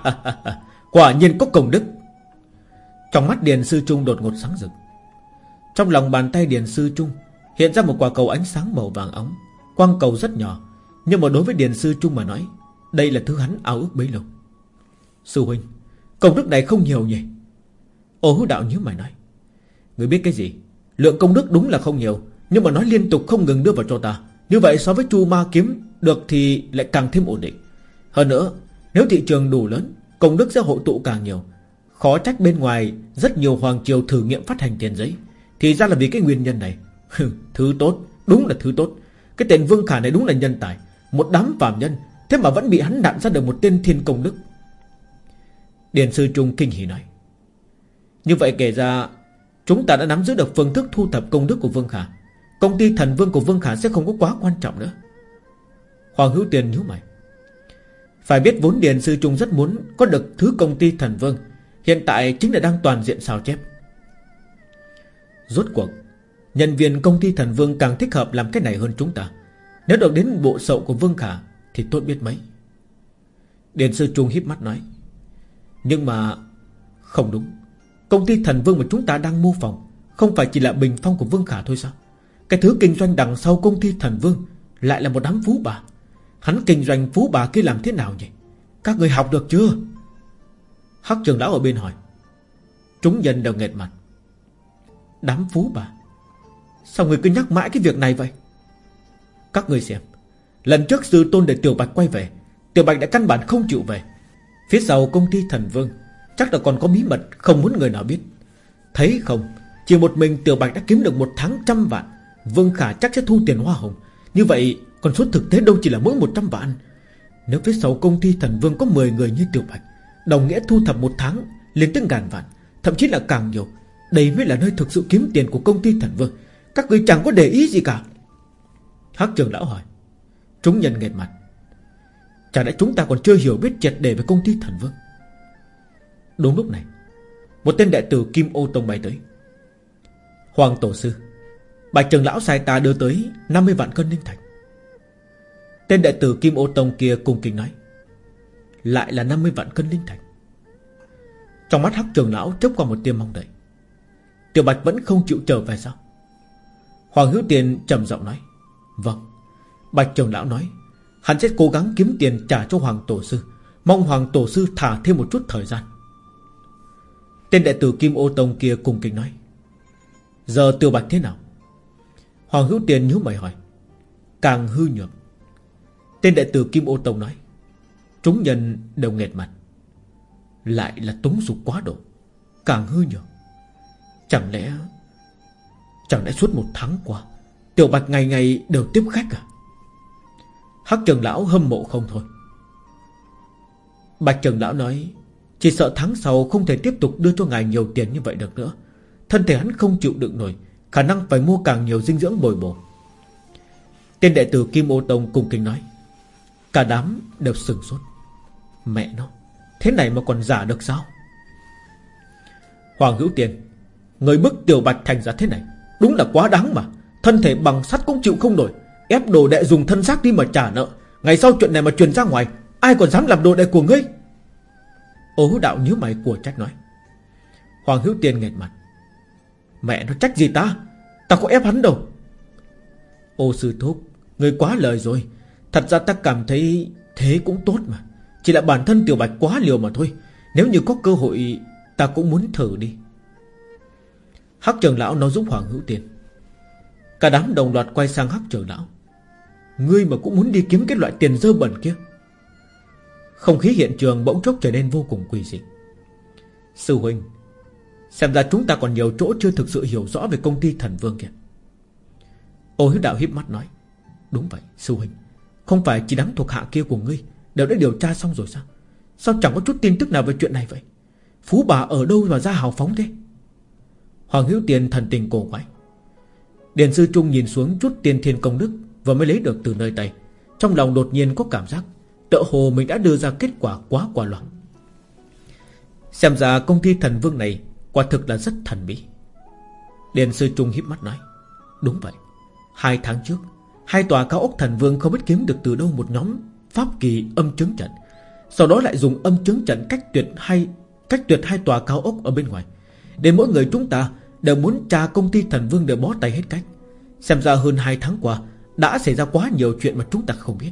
Quả nhiên có công đức. Trong mắt Điền Sư Trung đột ngột sáng rực. Trong lòng bàn tay Điền Sư Trung Hiện ra một quả cầu ánh sáng màu vàng ống Quang cầu rất nhỏ nhưng mà đối với Điền Sư Trung mà nói, Đây là thứ hắn ao ước bấy lâu. Sư huynh, Công đức này không nhiều nhỉ? Ô hữu đạo nhớ mày nói, Người biết cái gì? Lượng công đức đúng là không nhiều, Nhưng mà nói liên tục không ngừng đưa vào cho ta. Như vậy so với chu ma kiếm Được thì lại càng thêm ổn định. Hơn nữa, nếu thị trường đủ lớn, Công đức sẽ hội tụ càng nhiều. Khó trách bên ngoài Rất nhiều hoàng triều thử nghiệm phát hành tiền giấy. Thì ra là vì cái nguyên nhân này. Thứ tốt, Đúng là thứ tốt. Cái tên Vương Khả này đúng là nhân tài. Một đám phạm nhân, Thế mà vẫn bị hắn đạn ra được một tên thiên công đức. Điền sư Trung kinh hỉ nói, Như vậy kể ra, Chúng ta đã nắm giữ được phương thức thu thập công đức của Vương Khả. Công ty thần vương của Vương Khả sẽ không có quá quan trọng nữa. Hoàng hữu tiền nhíu mày, Phải biết vốn Điền sư Trung rất muốn Có được thứ công ty thần vương, Hiện tại chính là đang toàn diện sao chép. Rốt cuộc, Nhân viên công ty thần vương càng thích hợp làm cái này hơn chúng ta. Nếu được đến bộ sậu của Vương Khả, Thì tốt biết mấy. Điền sư Trung híp mắt nói, Nhưng mà Không đúng. Công ty thần vương mà chúng ta đang mô phỏng Không phải chỉ là bình phong của Vương Khả thôi sao? Cái thứ kinh doanh đằng sau công ty thần vương Lại là một đám phú bà. Hắn kinh doanh phú bà kia làm thế nào nhỉ? Các người học được chưa? Hắc trường lão ở bên hỏi. Chúng dân đều nghẹt mặt. Đám phú bà? Sao người cứ nhắc mãi cái việc này vậy? Các người xem, Lần trước sư tôn để Tiểu Bạch quay về, Tiểu Bạch đã căn bản không chịu về. Phía sau công ty thần vương, Chắc là còn có bí mật không muốn người nào biết. Thấy không, Chỉ một mình Tiểu Bạch đã kiếm được một tháng trăm vạn, Vương Khả chắc sẽ thu tiền hoa hồng. Như vậy, còn số thực tế đâu chỉ là mỗi một trăm vạn. Nếu phía sau công ty thần vương có 10 người như Tiểu Bạch, Đồng nghĩa thu thập một tháng lên tới ngàn vạn, Thậm chí là càng nhiều, Đây mới là nơi thực sự kiếm tiền của công ty thần vương. Các người chẳng có để ý gì cả. Hắc trường lão hỏi. Chúng nhân nghẹt mặt. Chả lẽ chúng ta còn chưa hiểu biết triệt đề về công ty thần vương? Đúng lúc này, Một tên đệ tử Kim Ô Tông bay tới. Hoàng Tổ Sư, Bạch Trường Lão sai ta đưa tới 50 vạn cân linh thạch. Tên đệ tử Kim Ô Tông kia cùng kinh nói, Lại là 50 vạn cân linh thạch. Trong mắt hắc trường lão chớp qua một tia mong đợi. Tiểu Bạch vẫn không chịu trở về sao? Hoàng Hữu Tiền trầm giọng nói Vâng. Bạch trường lão nói, Hắn sẽ cố gắng kiếm tiền trả cho Hoàng Tổ Sư. Mong Hoàng Tổ Sư thả thêm một chút thời gian. Tên đệ tử Kim Ô Tông kia cùng kính nói, Giờ tiêu Bạch thế nào? Hoàng Hữu Tiền nhíu mày hỏi, Càng hư nhược. Tên đệ tử Kim Ô Tông nói, Chúng nhân đều nghẹt mặt, Lại là túng dục quá độ, Càng hư nhược. Chẳng lẽ Chẳng lẽ suốt một tháng qua Tiểu Bạch ngày ngày đều tiếp khách à? Hắc Trần Lão hâm mộ không thôi. Bạch Trần Lão nói, Chỉ sợ tháng sau không thể tiếp tục đưa cho ngài nhiều tiền như vậy được nữa. Thân thể hắn không chịu đựng nổi, Khả năng phải mua càng nhiều dinh dưỡng bồi bổ. Tên đệ tử Kim Ô Tông cùng kinh nói, Cả đám đều sừng sốt. Mẹ nó, Thế này mà còn giả được sao? Hoàng Hữu Tiền Người bức tiểu bạch thành ra thế này, Đúng là quá đáng mà. Thân thể bằng sắt cũng chịu không nổi. Ép đồ đệ dùng thân xác đi mà trả nợ. Ngày sau chuyện này mà truyền ra ngoài, Ai còn dám làm đồ đệ của ngươi? Ố đạo nhíu mày của trách nói. Hoàng Hữu Tiền nghẹt mặt. Mẹ nó trách gì ta? Ta có ép hắn đâu. Ô sư thúc Người quá lời rồi. Thật ra ta cảm thấy thế cũng tốt mà. Chỉ là bản thân tiểu bạch quá liều mà thôi. Nếu như có cơ hội, Ta cũng muốn thử đi. Hắc trường lão nói giúp Hoàng Hữu Tiền Cả đám đồng loạt quay sang Hắc trưởng lão. Ngươi mà cũng muốn đi kiếm cái loại tiền dơ bẩn kia. Không khí hiện trường bỗng chốc trở nên vô cùng quỷ dị. Sư huynh, Xem ra chúng ta còn nhiều chỗ chưa thực sự hiểu rõ về công ty thần vương kia Ô hiếu đạo hiếp mắt nói, Đúng vậy, sư huynh. Không phải chỉ đám thuộc hạ kia của ngươi Đều đã điều tra xong rồi sao? Sao chẳng có chút tin tức nào về chuyện này vậy? Phú bà ở đâu mà ra hào phóng thế? Hoàng Hữu Tiền thần tình cổ quái. Điền sư Trung nhìn xuống chút tiền thiên công đức và mới lấy được từ nơi tay. Trong lòng đột nhiên có cảm giác Tợ hồ mình đã đưa ra kết quả quá quả loạn. Xem ra công ty thần vương này Quả thực là rất thần bí. Điền sư Trung híp mắt nói, Đúng vậy. Hai tháng trước, Hai tòa cao ốc thần vương không biết kiếm được từ đâu một nhóm Pháp kỳ âm chứng trận. Sau đó lại dùng âm chứng trận cách tuyệt hai, Cách tuyệt hai tòa cao ốc ở bên ngoài. Để mỗi người chúng ta Đều muốn tra công ty thần vương đều bó tay hết cách. Xem ra hơn hai tháng qua, Đã xảy ra quá nhiều chuyện mà chúng ta không biết.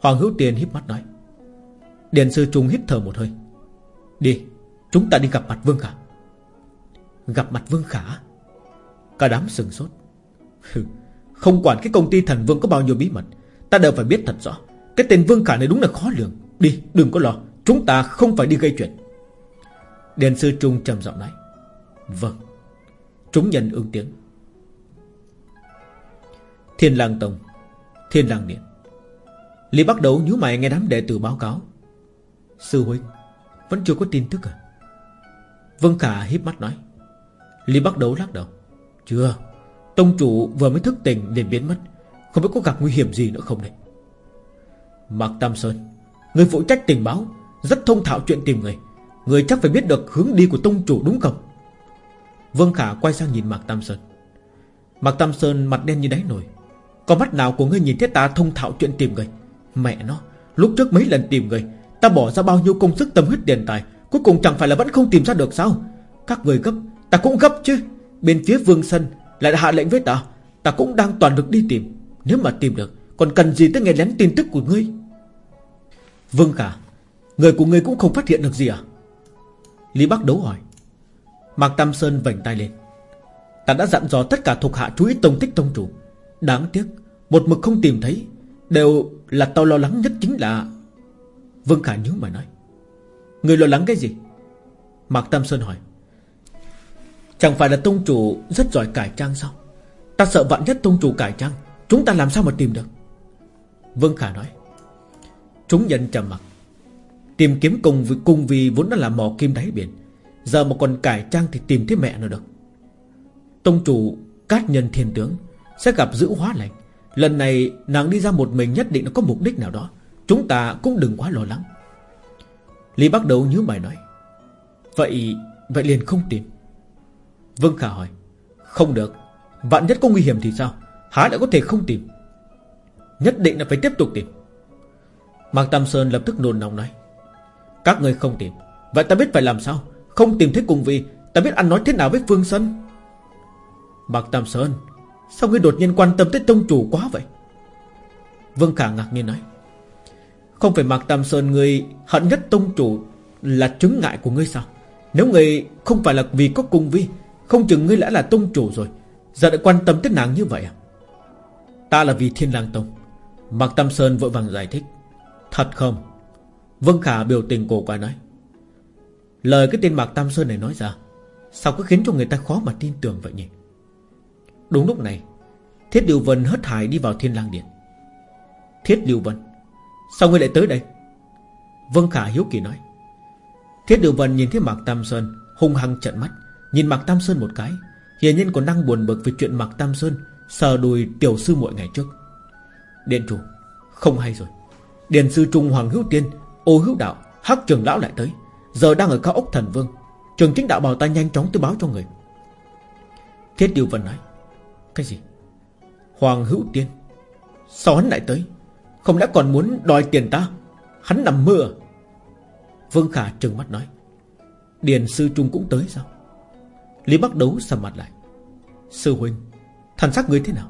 Hoàng Hữu Tiền híp mắt nói, Điền sư Trung hít thở một hơi. Đi, Chúng ta đi gặp mặt Vương Khả. Gặp mặt Vương Khả? Cả đám sừng sốt. Không quản cái công ty thần Vương có bao nhiêu bí mật, Ta đều phải biết thật rõ, Cái tên Vương Khả này đúng là khó lường. Đi, đừng có lo, Chúng ta không phải đi gây chuyện. Điền sư Trung trầm giọng nói Vâng. Chúng nhân ưng tiếng. Thiên lang tông, Thiên lang điện. Lý bắt đầu nhíu mày nghe đám đệ tử báo cáo. Sư huynh, Vẫn chưa có tin tức à? Vân Khả híp mắt nói. Lý bắt đầu lắc đầu. Chưa, Tông chủ vừa mới thức tỉnh liền biến mất. Không biết có gặp nguy hiểm gì nữa không đây? Mạc Tam Sơn, Người phụ trách tình báo, Rất thông thạo chuyện tìm người. Người chắc phải biết được hướng đi của tông chủ đúng không? Vương Khả quay sang nhìn Mạc Tam Sơn. Mạc Tam Sơn mặt đen như đáy nồi. Có mắt nào của ngươi nhìn thấy ta thông thạo chuyện tìm người? Mẹ nó, Lúc trước mấy lần tìm người, Ta bỏ ra bao nhiêu công sức tâm huyết tiền tài, Cuối cùng chẳng phải là vẫn không tìm ra được sao? Các người gấp, Ta cũng gấp chứ. Bên phía Vương Sân Lại đã hạ lệnh với ta Ta cũng đang toàn lực đi tìm. Nếu mà tìm được, Còn cần gì tới nghe lén tin tức của ngươi? Vương Khả, Người của ngươi cũng không phát hiện được gì à? Lý Bắc đấu hỏi. Mạc Tam Sơn vảnh tay lên. Ta đã dặn dò tất cả thuộc hạ chú ý tông tích tông chủ. Đáng tiếc, Một mực không tìm thấy, Đều là tao lo lắng nhất chính là Vương Khả nhớ mà nói. Người lo lắng cái gì? Mạc Tam Sơn hỏi. Chẳng phải là tông chủ rất giỏi cải trang sao? Ta sợ vạn nhất tông chủ cải trang, Chúng ta làm sao mà tìm được? Vương Khả nói. Chúng nhân trầm mặc. Tìm kiếm cùng cùng cung vì vốn đã là mò kim đáy biển Giờ mà còn cải trang thì tìm thấy mẹ nữa được. Tông chủ Cát nhân thiên tướng Sẽ gặp giữ hóa lành. Lần này, nàng đi ra một mình nhất định nó có mục đích nào đó. Chúng ta cũng đừng quá lo lắng. Lý bắt đầu nhớ bài nói, Vậy Vậy liền không tìm. Vương Khả hỏi, Không được. Vạn nhất có nguy hiểm thì sao? Há lại có thể không tìm? Nhất định là phải tiếp tục tìm. Mạc Tam Sơn lập tức nôn nóng nói, Các người không tìm. Vậy ta biết phải làm sao? Không tìm thấy cùng vị, Ta biết ăn nói thế nào với Phương sơn. Bạc Tam Sơn, Sao ngươi đột nhiên quan tâm tới tông chủ quá vậy? Vương Khả ngạc nhiên nói, Không phải Mạc Tam Sơn ngươi hận nhất tông chủ Là chứng ngại của ngươi sao? Nếu ngươi không phải là vì có cung vi Không chừng ngươi đã là tông chủ rồi, Giờ lại quan tâm tới nàng như vậy à? Ta là vì thiên lang tông. Mạc Tam Sơn vội vàng giải thích, Thật không? Vương Khả biểu tình cổ quái nói Lời cái tên Mạc Tam Sơn này nói ra, Sao cứ khiến cho người ta khó mà tin tưởng vậy nhỉ? Đúng lúc này, Thiết Điều Vân hất hải đi vào thiên lang điện. Thiết Điều Vân, Sao ngươi lại tới đây? Vương Khả hiếu kỳ nói. Thiết Điều Vân nhìn thấy Mạc Tam Sơn, Hung hăng trận mắt, Nhìn Mạc Tam Sơn một cái, Hiển nhiên còn đang buồn bực về chuyện Mạc Tam Sơn Sờ đùi tiểu sư muội ngày trước. Điện chủ, Không hay rồi. Điện sư Trung Hoàng Hữu Tiên, Ô Hữu Đạo, Hắc Trường Lão lại tới. Giờ đang ở cao ốc thần vương. Trường chính đạo bảo ta nhanh chóng tới báo cho người. Thiết Điều Vân nói, Cái gì? Hoàng Hữu Tiên, Sao hắn lại tới? Không đã còn muốn đòi tiền ta? Hắn nằm mơ à? Vương Khả trừng mắt nói, Điền Sư Trung cũng tới sao? Lý Bắc Đấu sầm mặt lại, Sư Huynh, Thần sắc người thế nào?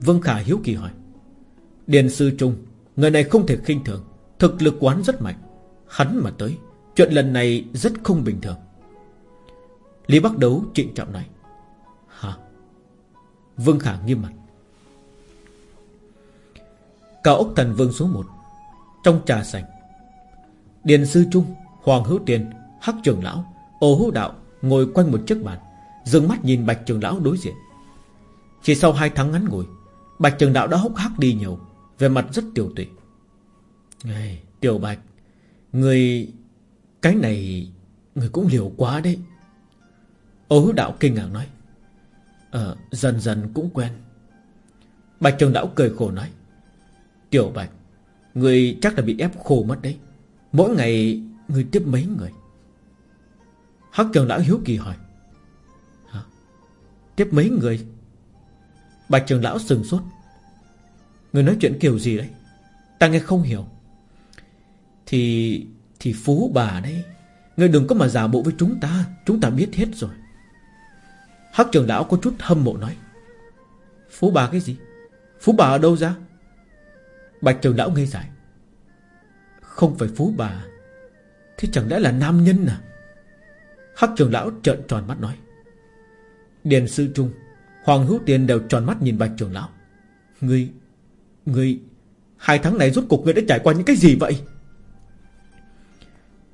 Vương Khả hiếu kỳ hỏi, Điền Sư Trung, Người này không thể khinh thường, Thực lực quán rất mạnh, Hắn mà tới Chuyện lần này rất không bình thường. Lý Bắc Đấu trịnh trọng này. Hả? Vương Khả nghiêm mặt. Cao ốc thần vương số 1 Trong trà sành Điền Sư Trung, Hoàng Hữu Tiền, Hắc Trường Lão, Ô Hữu Đạo Ngồi quanh một chiếc bàn Dừng mắt nhìn Bạch Trường Lão đối diện. Chỉ sau hai tháng ngắn ngủi, Bạch Trường Đạo đã hốc hác đi nhiều, Về mặt rất tiểu tụy. Này Tiểu Bạch, Người cái này Người cũng liều quá đấy. Ô Hữu Đạo kinh ngạc nói Ờ dần dần cũng quen. Bạch Trường Đạo cười khổ nói, Tiểu Bạch, Người chắc là bị ép khô mất đấy. Mỗi ngày người tiếp mấy người? Hắc Trường Lão hiếu kỳ hỏi, Hả? Tiếp mấy người? Bạch Trường Lão sừng sốt, Người nói chuyện kiểu gì đấy? Ta nghe không hiểu. Thì thì phú bà đấy. Người đừng có mà giả bộ với chúng ta Chúng ta biết hết rồi. Hắc Trường Lão có chút hâm mộ nói, Phú bà cái gì? Phú bà ở đâu ra? Bạch Trường Lão ngây giải Không phải phú bà, Thế chẳng lẽ là nam nhân à? Hắc Trường Lão trợn tròn mắt nói, Điền Sư Trung, Hoàng Hữu Tiền đều tròn mắt nhìn Bạch Trường Lão. Ngươi Ngươi Hai tháng này rốt cuộc ngươi đã trải qua những cái gì vậy?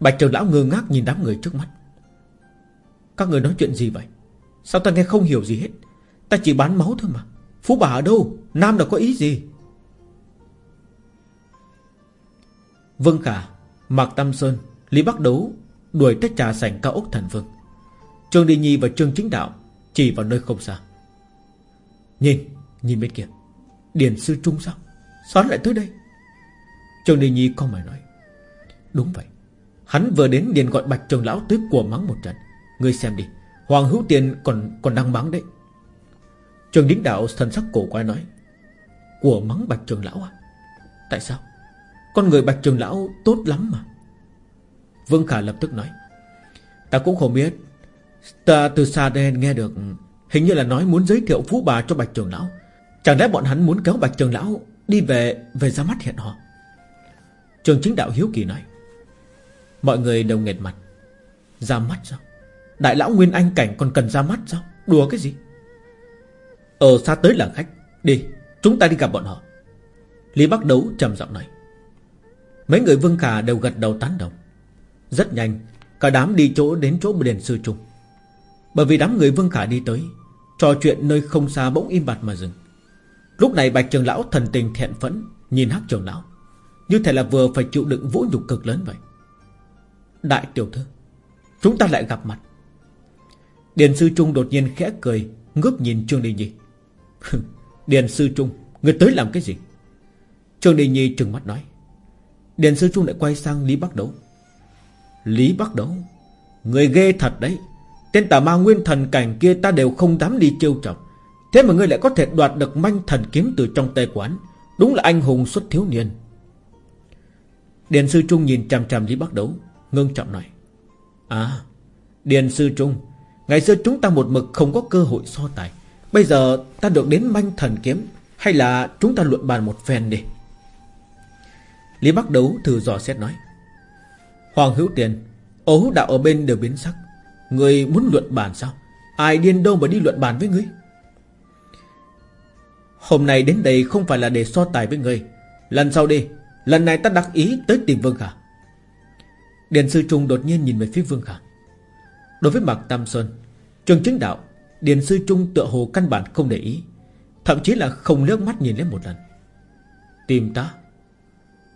Bạch Trường Lão ngơ ngác nhìn đám người trước mắt. Các người nói chuyện gì vậy? Sao ta nghe không hiểu gì hết? Ta chỉ bán máu thôi mà. Phú bà ở đâu? Nam đã có ý gì? Vâng Khả Mạc Tam Sơn Lý Bắc Đấu Đuổi tới trà sảnh cao ốc thần vương. Trương Đi Nhi và Trương Chính Đạo Chỉ vào nơi không xa. Nhìn, nhìn bên kia. Điền Sư Trung sao? Sao lại tới đây? Trương Đi Nhi không mày nói. Đúng vậy. Hắn vừa đến liền gọi Bạch Trường Lão tới của mắng một trận. Ngươi xem đi, Hoàng Hữu Tiền còn còn đang mắng đấy. Trương Đính Đạo thần sắc cổ quay nói, Của mắng Bạch Trường Lão à? Tại sao? Con người Bạch Trường Lão tốt lắm mà. Vương Khả lập tức nói, Ta cũng không biết. Ta từ xa đen nghe được, Hình như là nói muốn giới thiệu phú bà cho Bạch Trường Lão. Chẳng lẽ bọn hắn muốn kéo Bạch Trường Lão Đi về về ra mắt hiện họ Trường chính đạo hiếu kỳ nói Mọi người đều nghệt mặt. Ra mắt sao? Đại lão Nguyên Anh Cảnh còn cần ra mắt sao? Đùa cái gì? Ở xa tới là khách. Đi, chúng ta đi gặp bọn họ. Lý Bắc Đấu trầm giọng nói. Mấy người Vương Khả đều gật đầu tán đồng. Rất nhanh, Cả đám đi chỗ đến chỗ đền sư trung. Bởi vì đám người Vương Khả đi tới, Trò chuyện nơi không xa bỗng im bặt mà dừng. Lúc này Bạch Trường Lão thần tình thẹn phẫn, Nhìn Hắc Trường Lão. Như thể là vừa phải chịu đựng vũ nhục cực lớn vậy. Đại tiểu thư, Chúng ta lại gặp mặt. Điền Sư Trung đột nhiên khẽ cười, Ngước nhìn Trương Đình Nhi. Điền Sư Trung, Người tới làm cái gì? Trương Đình Nhi trừng mắt nói. Điền Sư Trung lại quay sang Lý Bắc Đấu. Lý Bắc Đấu, Người ghê thật đấy. Tên tà ma nguyên thần cảnh kia ta đều không dám đi trêu chọc Thế mà ngươi lại có thể đoạt được manh thần kiếm từ trong tay quán. Đúng là anh hùng xuất thiếu niên. Điền Sư Trung nhìn chằm chằm Lý Bắc Đấu. Ngưng trọng nói À Điền Sư Trung, Ngày xưa chúng ta một mực không có cơ hội so tài. Bây giờ ta được đến manh thần kiếm, Hay là chúng ta luận bàn một phen đi? Lý Bắc Đấu thử dò xét nói, Hoàng Hữu Tiền Ố hữu đạo ở bên đều biến sắc. Người muốn luận bàn sao? Ai điên đâu mà đi luận bàn với ngươi? Hôm nay đến đây không phải là để so tài với ngươi. Lần sau đi, Lần này ta đặc ý tới tìm Vương Khả Điền Sư Trung đột nhiên nhìn về phía Vương Khả. Đối với Mạc Tam Sơn, Trường chứng đạo, Điền Sư Trung tựa hồ căn bản không để ý, Thậm chí là không lướt mắt nhìn lên một lần. Tìm ta?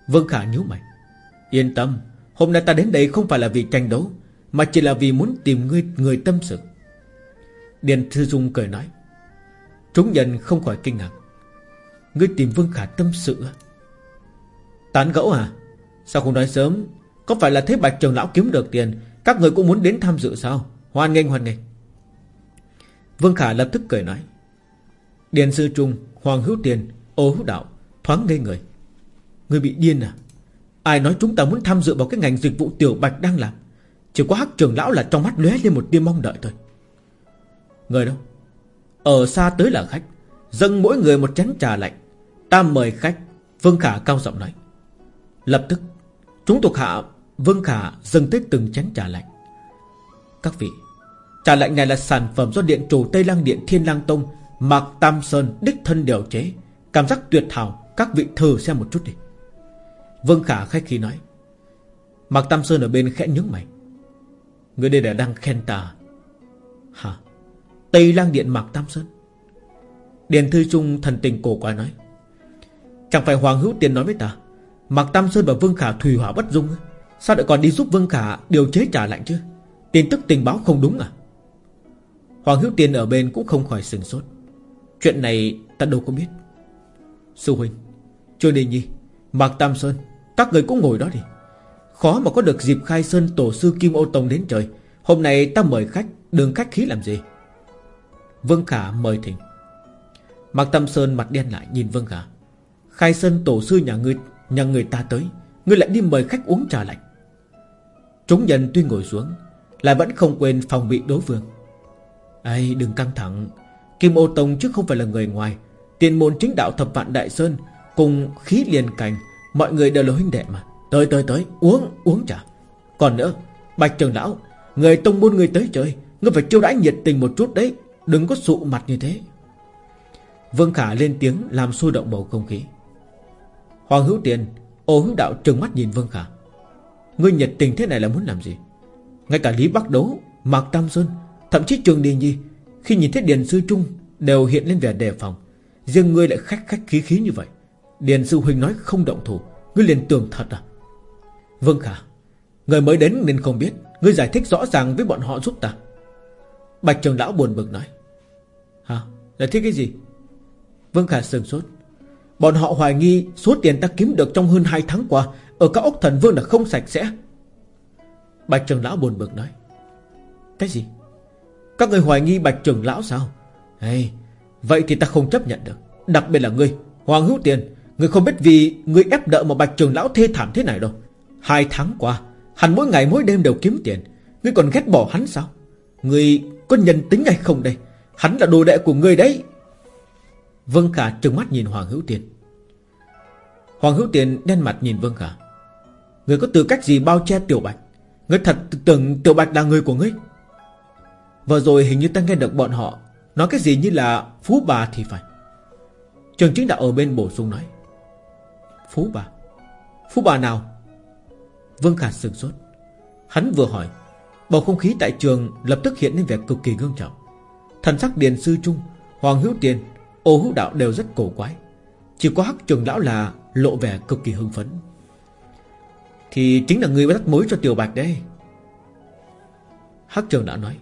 Vương Khả nhíu mày. Yên tâm, Hôm nay ta đến đây không phải là vì tranh đấu, Mà chỉ là vì muốn tìm ngươi người tâm sự. Điền sư Dung cười nói. Chúng nhân không khỏi kinh ngạc. Ngươi tìm Vương Khả tâm sự Tán gẫu à Sao không nói sớm? Có phải là thế Bạch Trường Lão kiếm được tiền? Các người cũng muốn đến tham dự sao? Hoan nghênh hoan nghênh. Vương Khả lập tức cười nói. Điền Sư Trung, Hoàng Hữu Tiền, Ô Hữu Đạo, Thoáng ngây người. Người bị điên à? Ai nói chúng ta muốn tham dự vào cái ngành dịch vụ Tiểu Bạch đang làm? Chỉ có hắc trường lão là trong mắt lóe lên một tia mong đợi thôi. Người đâu? Ở xa tới là khách. Dâng mỗi người một chén trà lạnh. Ta mời khách. Vương Khả cao giọng nói. Lập tức, Chúng thuộc hạ Vương Khả dâng tới từng chén trà lạnh. Các vị, Trà lạnh này là sản phẩm do điện chủ Tây Lăng Điện Thiên Lang Tông, Mạc Tam Sơn, đích thân điều chế. Cảm giác tuyệt hảo, Các vị thử xem một chút đi. Vương Khả khách khí nói. Mạc Tam Sơn ở bên khẽ nhướng mày. Người đây đã đang khen ta. Hả? Tây Lang Điện Mạc Tam Sơn? Điền Thư Trung thần tình cổ quái nói. Chẳng phải Hoàng Hữu Tiền nói với ta, Mạc Tam Sơn và Vương Khả thủy hỏa bất dung ấy. Sao lại còn đi giúp Vương Khả điều chế trả lạnh chứ? Tin tức tình báo không đúng à? Hoàng Hữu tiên ở bên cũng không khỏi sừng sốt. Chuyện này ta đâu có biết. Sư Huynh Trương Đình Nhi, Mạc Tam Sơn, Các người cũng ngồi đó đi. Khó mà có được dịp khai sơn tổ sư Kim Ô Tông đến trời. Hôm nay ta mời khách, đường khách khí làm gì? Vương Khả mời thỉnh. Mạc Tam Sơn mặt đen lại nhìn Vương Khả. Khai sơn tổ sư nhà ngươi Nhà người ta tới. Ngươi lại đi mời khách uống trà lạnh. Chúng nhân tuy ngồi xuống, Lại vẫn không quên phòng bị đối phương. Ây đừng căng thẳng. Kim ô tông chứ không phải là người ngoài. Tiền môn chính đạo thập vạn đại sơn Cùng khí liền cành Mọi người đều là huynh đệ mà. Tới tới tới, uống uống trà. Còn nữa, Bạch trường lão, Người tông môn người tới chơi, Ngươi phải chiêu đãi nhiệt tình một chút đấy, Đừng có sụ mặt như thế. Vương Khả lên tiếng làm sôi động bầu không khí. Hoàng hữu tiền, Ô hữu đạo trừng mắt nhìn Vương Khả. Ngươi nhiệt tình thế này là muốn làm gì? Ngay cả Lý Bắc Đấu, Mạc Tam Sơn, Thậm chí Trường Điền Nhi, Khi nhìn thấy Điền Sư Trung Đều hiện lên vẻ đề phòng. Riêng ngươi lại khách khách khí khí như vậy. Điền Sư Huynh nói không động thủ, Ngươi liền tưởng thật à? Vương Khả, Người mới đến nên không biết, Ngươi giải thích rõ ràng với bọn họ giúp ta. Bạch Trường Lão buồn bực nói. Hả? Giải thích cái gì? Vương Khả sừng sốt. Bọn họ hoài nghi số tiền ta kiếm được trong hơn 2 tháng qua Ở các ốc thần vương là không sạch sẽ. Bạch Trường Lão buồn bực nói Cái gì? Các người hoài nghi Bạch Trường Lão sao? Hey, Vậy thì ta không chấp nhận được Đặc biệt là ngươi Hoàng Hữu Tiền. Ngươi không biết vì ngươi ép đợi mà Bạch Trường Lão thê thảm thế này đâu. Hai tháng qua Hắn mỗi ngày mỗi đêm đều kiếm tiền. Ngươi còn ghét bỏ hắn sao? Ngươi có nhân tính hay không đây? Hắn là đồ đệ của ngươi đấy. Vương Khả trừng mắt nhìn Hoàng Hữu Tiền. Hoàng Hữu Tiền đen mặt nhìn Vương Khả. Người có tư cách gì bao che Tiểu Bạch? Người thật tưởng Tiểu Bạch là người của ngươi? Vừa rồi hình như ta nghe được bọn họ Nói cái gì như là Phú bà thì phải. Trường chính đạo ở bên bổ sung nói. Phú bà? Phú bà nào? Vương Khả sừng sốt. Hắn vừa hỏi, Bầu không khí tại trường lập tức hiện lên vẻ cực kỳ gương trọng. Thần sắc Điền Sư Trung, Hoàng Hữu Tiền Ô hữu đạo đều rất cổ quái. Chỉ có hắc trường lão là lộ vẻ cực kỳ hưng phấn. Thì chính là người bắt mối cho Tiểu Bạch đấy. Hắc trường đã nói,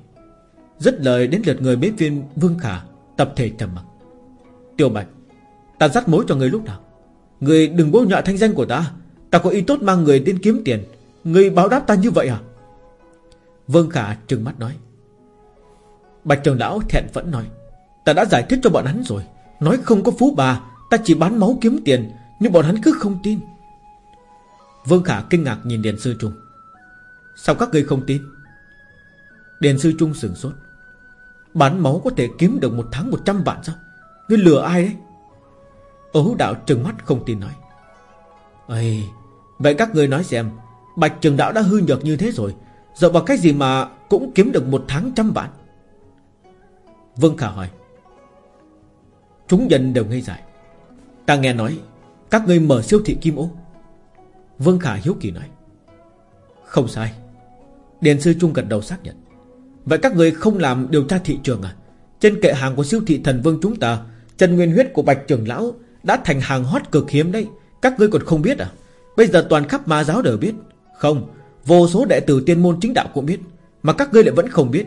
Rất lời đến lượt người bếp viên Vương Khả Tập thể trầm mặc. Tiểu Bạch, Ta dắt mối cho người lúc nào? Người đừng bố nhọ thanh danh của ta. Ta có ý tốt mang người đến kiếm tiền. Người báo đáp ta như vậy à? Vương Khả trừng mắt nói. Bạch trường lão thẹn phẫn nói Ta đã giải thích cho bọn hắn rồi. Nói không có phú bà Ta chỉ bán máu kiếm tiền Nhưng bọn hắn cứ không tin. Vương Khả kinh ngạc nhìn Điền Sư Trung. Sao các ngươi không tin? Điền Sư Trung sửng sốt. Bán máu có thể kiếm được một tháng 100 vạn sao? Ngươi lừa ai đấy? Ố đạo trừng mắt không tin nói. Ây, Vậy các ngươi nói xem Bạch trường đạo đã hư nhược như thế rồi Dựa vào cái gì mà cũng kiếm được một tháng trăm vạn? Vương Khả hỏi. Chúng dân đều ngây dại. Ta nghe nói, Các ngươi mở siêu thị Kim Ô. Vương Khả hiếu kỳ nói, Không sai. Điền sư Trung gật đầu xác nhận. Vậy các người không làm điều tra thị trường à? Trên kệ hàng của siêu thị thần vương chúng ta, Trần Nguyên huyết của Bạch trưởng lão Đã thành hàng hot cực hiếm đấy. Các ngươi còn không biết à? Bây giờ toàn khắp ma giáo đều biết. Không, Vô số đệ tử tiên môn chính đạo cũng biết, Mà các ngươi lại vẫn không biết.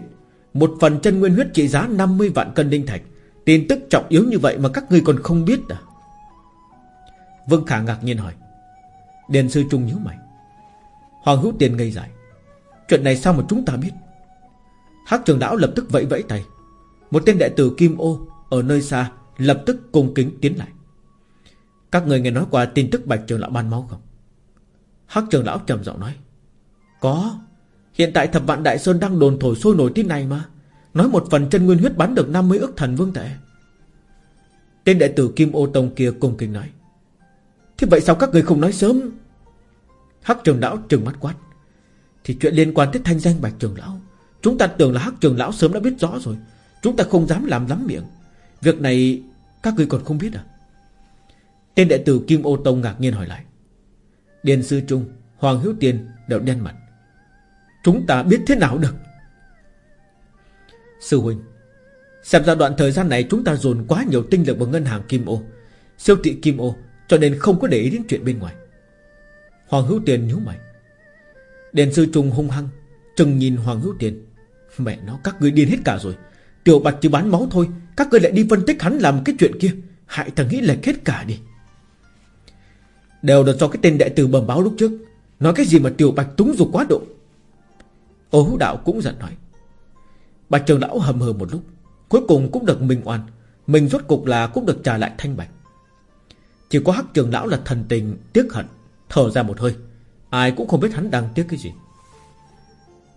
Một phần chân nguyên huyết trị giá 50 vạn cân đinh thạch. Tin tức trọng yếu như vậy mà các ngươi còn không biết à? Vương Khả ngạc nhiên hỏi. Điền sư Trung nhíu mày. Hoàng hữu tiền ngây dại. Chuyện này sao mà chúng ta biết? Hắc trường lão lập tức vẫy vẫy tay. Một tên đệ tử Kim Ô Ở nơi xa lập tức cung kính tiến lại. Các người nghe nói qua tin tức bạch trường lão ban máu không? Hắc trường lão trầm giọng nói. Có. Hiện tại thập vạn đại sơn đang đồn thổi sôi nổi tin này mà. Nói một phần chân nguyên huyết bắn được 50 ức thần vương tệ Tên đệ tử Kim Ô Tông kia cung kính nói, Thế vậy sao các người không nói sớm? Hắc trường lão trừng mắt quát, Thì chuyện liên quan tới thanh danh bạch trường lão, Chúng ta tưởng là hắc trường lão sớm đã biết rõ rồi, Chúng ta không dám làm lắm miệng. Việc này các người còn không biết à? Tên đệ tử Kim Ô Tông ngạc nhiên hỏi lại, Điền Sư Trung, Hoàng Hữu Tiên đều đen mặt. Chúng ta biết thế nào được? Sư Huynh, Xem ra đoạn thời gian này chúng ta dồn quá nhiều tinh lực vào ngân hàng Kim Ô, Siêu thị Kim Ô, Cho nên không có để ý đến chuyện bên ngoài. Hoàng Hữu Tiền nhíu mày. Đền sư trùng hung hăng Trừng nhìn Hoàng Hữu Tiền. Mẹ nó, các ngươi điên hết cả rồi. Tiểu Bạch chỉ bán máu thôi, Các ngươi lại đi phân tích hắn làm cái chuyện kia. Hại thằng nghĩ lệch hết cả đi. Đều là do cái tên đại tử bẩm báo lúc trước. Nói cái gì mà Tiểu Bạch túng dục quá độ. Ô hữu đạo cũng giận nói. Bạch trường lão hầm hừ một lúc, Cuối cùng cũng được minh oan. Mình rốt cục là cũng được trả lại thanh bạch. Chỉ có hắc trường lão là thần tình, Tiếc hận, Thở ra một hơi. Ai cũng không biết hắn đang tiếc cái gì.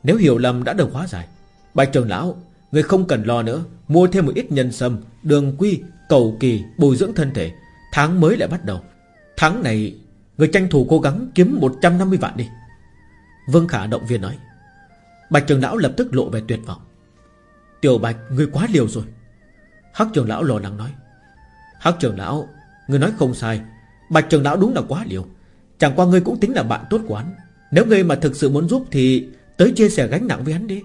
Nếu hiểu lầm đã được hóa giải Bạch trường lão, Người không cần lo nữa. Mua thêm một ít nhân sâm, Đường quy, Cầu kỳ, Bồi dưỡng thân thể. Tháng mới lại bắt đầu. Tháng này, Người tranh thủ cố gắng kiếm 150 vạn đi. Vương Khả động viên nói. Bạch trường lão lập tức lộ về tuyệt vọng. Tiểu Bạch người quá liều rồi. Hắc trường lão lo lắng nói. Hắc trường lão Người nói không sai. Bạch trường lão đúng là quá liều. Chẳng qua ngươi cũng tính là bạn tốt của hắn Nếu ngươi mà thực sự muốn giúp thì Tới chia sẻ gánh nặng với hắn đi.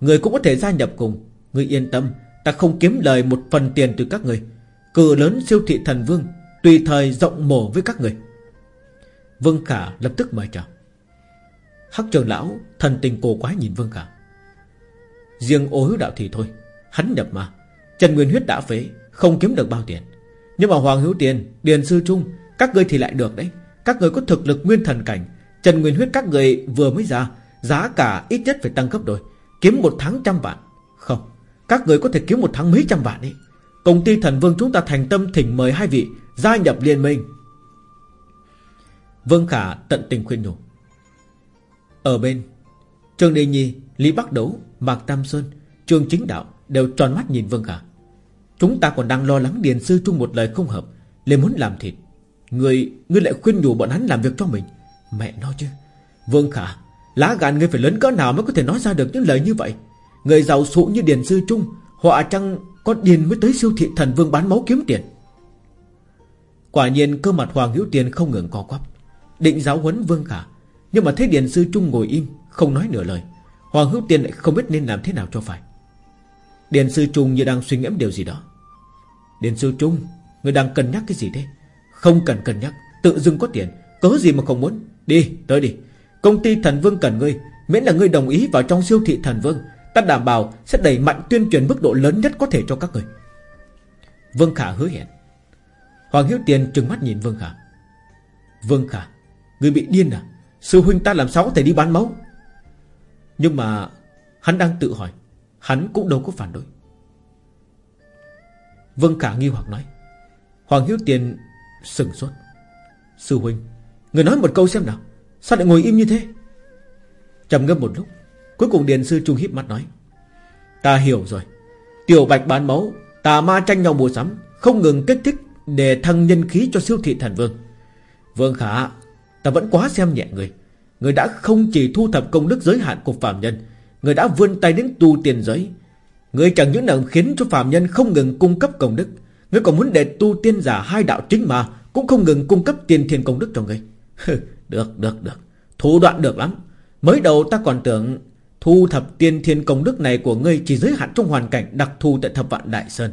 Người cũng có thể gia nhập cùng. Ngươi yên tâm, Ta không kiếm lời một phần tiền từ các người Cử lớn siêu thị thần vương, Tùy thời rộng mổ với các người Vương Khả lập tức mời chào. Hắc trường lão Thần tình cổ quái nhìn Vương Khả. Riêng ô hữu đạo thì thôi. Hắn nhập mà Trần Nguyên Huyết đã phế Không kiếm được bao tiền. Nhưng mà Hoàng Hữu Tiền Điền Sư Trung Các ngươi thì lại được đấy. Các người có thực lực nguyên thần cảnh. Trần Nguyên Huyết các người vừa mới ra Giá cả ít nhất phải tăng gấp đôi. Kiếm một tháng trăm vạn. Không Các người có thể kiếm một tháng mấy trăm vạn đấy. Công ty thần vương chúng ta thành tâm thỉnh mời hai vị Gia nhập liên minh. Vương Khả tận tình khuyên nhủ. Ở bên Trương Đề Nhi, Lý Bắc Đấu Mạc Tam Sơn, Trương Chính Đạo Đều tròn mắt nhìn Vương Khả. Chúng ta còn đang lo lắng Điền Sư Trung một lời không hợp liền muốn làm thịt. Người, ngươi lại khuyên nhủ bọn hắn làm việc cho mình. Mẹ nói chứ. Vương Khả Lá gan ngươi phải lớn cỡ nào mới có thể nói ra được những lời như vậy? Người giàu sụ như Điền Sư Trung Họa chăng có điền mới tới siêu thị thần vương bán máu kiếm tiền? Quả nhiên cơ mặt Hoàng Hữu Tiền không ngừng co quắp. Định giáo huấn Vương Khả Nhưng mà thấy Điền Sư Trung ngồi im Không nói nửa lời. Hoàng Hữu Tiền lại không biết nên làm thế nào cho phải. Điền Sư Trung như đang suy ngẫm điều gì đó. Điền Sư Trung, Người đang cân nhắc cái gì thế? Không cần cân nhắc, Tự dưng có tiền, Cớ gì mà không muốn? Đi, tới đi. Công ty Thần Vương cần ngươi, Miễn là ngươi đồng ý vào trong siêu thị Thần Vương, Ta đảm bảo sẽ đẩy mạnh tuyên truyền mức độ lớn nhất có thể cho các người. Vương Khả hứa hẹn. Hoàng Hiếu Tiền trừng mắt nhìn Vương Khả. Vương Khả Người bị điên à? Sư huynh ta làm sao có thể đi bán máu? Nhưng mà Hắn đang tự hỏi, Hắn cũng đâu có phản đối. Vương Khả nghi hoặc nói, Hoàng Hiếu Tiền sừng sốt. Sư huynh, Người nói một câu xem nào, Sao lại ngồi im như thế? Trầm ngâm một lúc, Cuối cùng Điền Sư Trung híp mắt nói, Ta hiểu rồi, Tiểu bạch bán máu, Tà ma tranh nhau mua sắm, Không ngừng kích thích Để thăng nhân khí cho siêu thị thần vương. Vương Khả, Ta vẫn quá xem nhẹ người Người đã không chỉ thu thập công đức giới hạn của phạm nhân, Người đã vươn tay đến tu tiền giới. Người chẳng những nào khiến cho phạm nhân không ngừng cung cấp công đức, Người còn muốn để tu tiên giả hai đạo chính mà Cũng không ngừng cung cấp tiền thiên công đức cho người. Được được được. Thủ đoạn được lắm. Mới đầu ta còn tưởng Thu thập tiên thiên công đức này của ngươi Chỉ giới hạn trong hoàn cảnh đặc thù tại thập vạn Đại Sơn.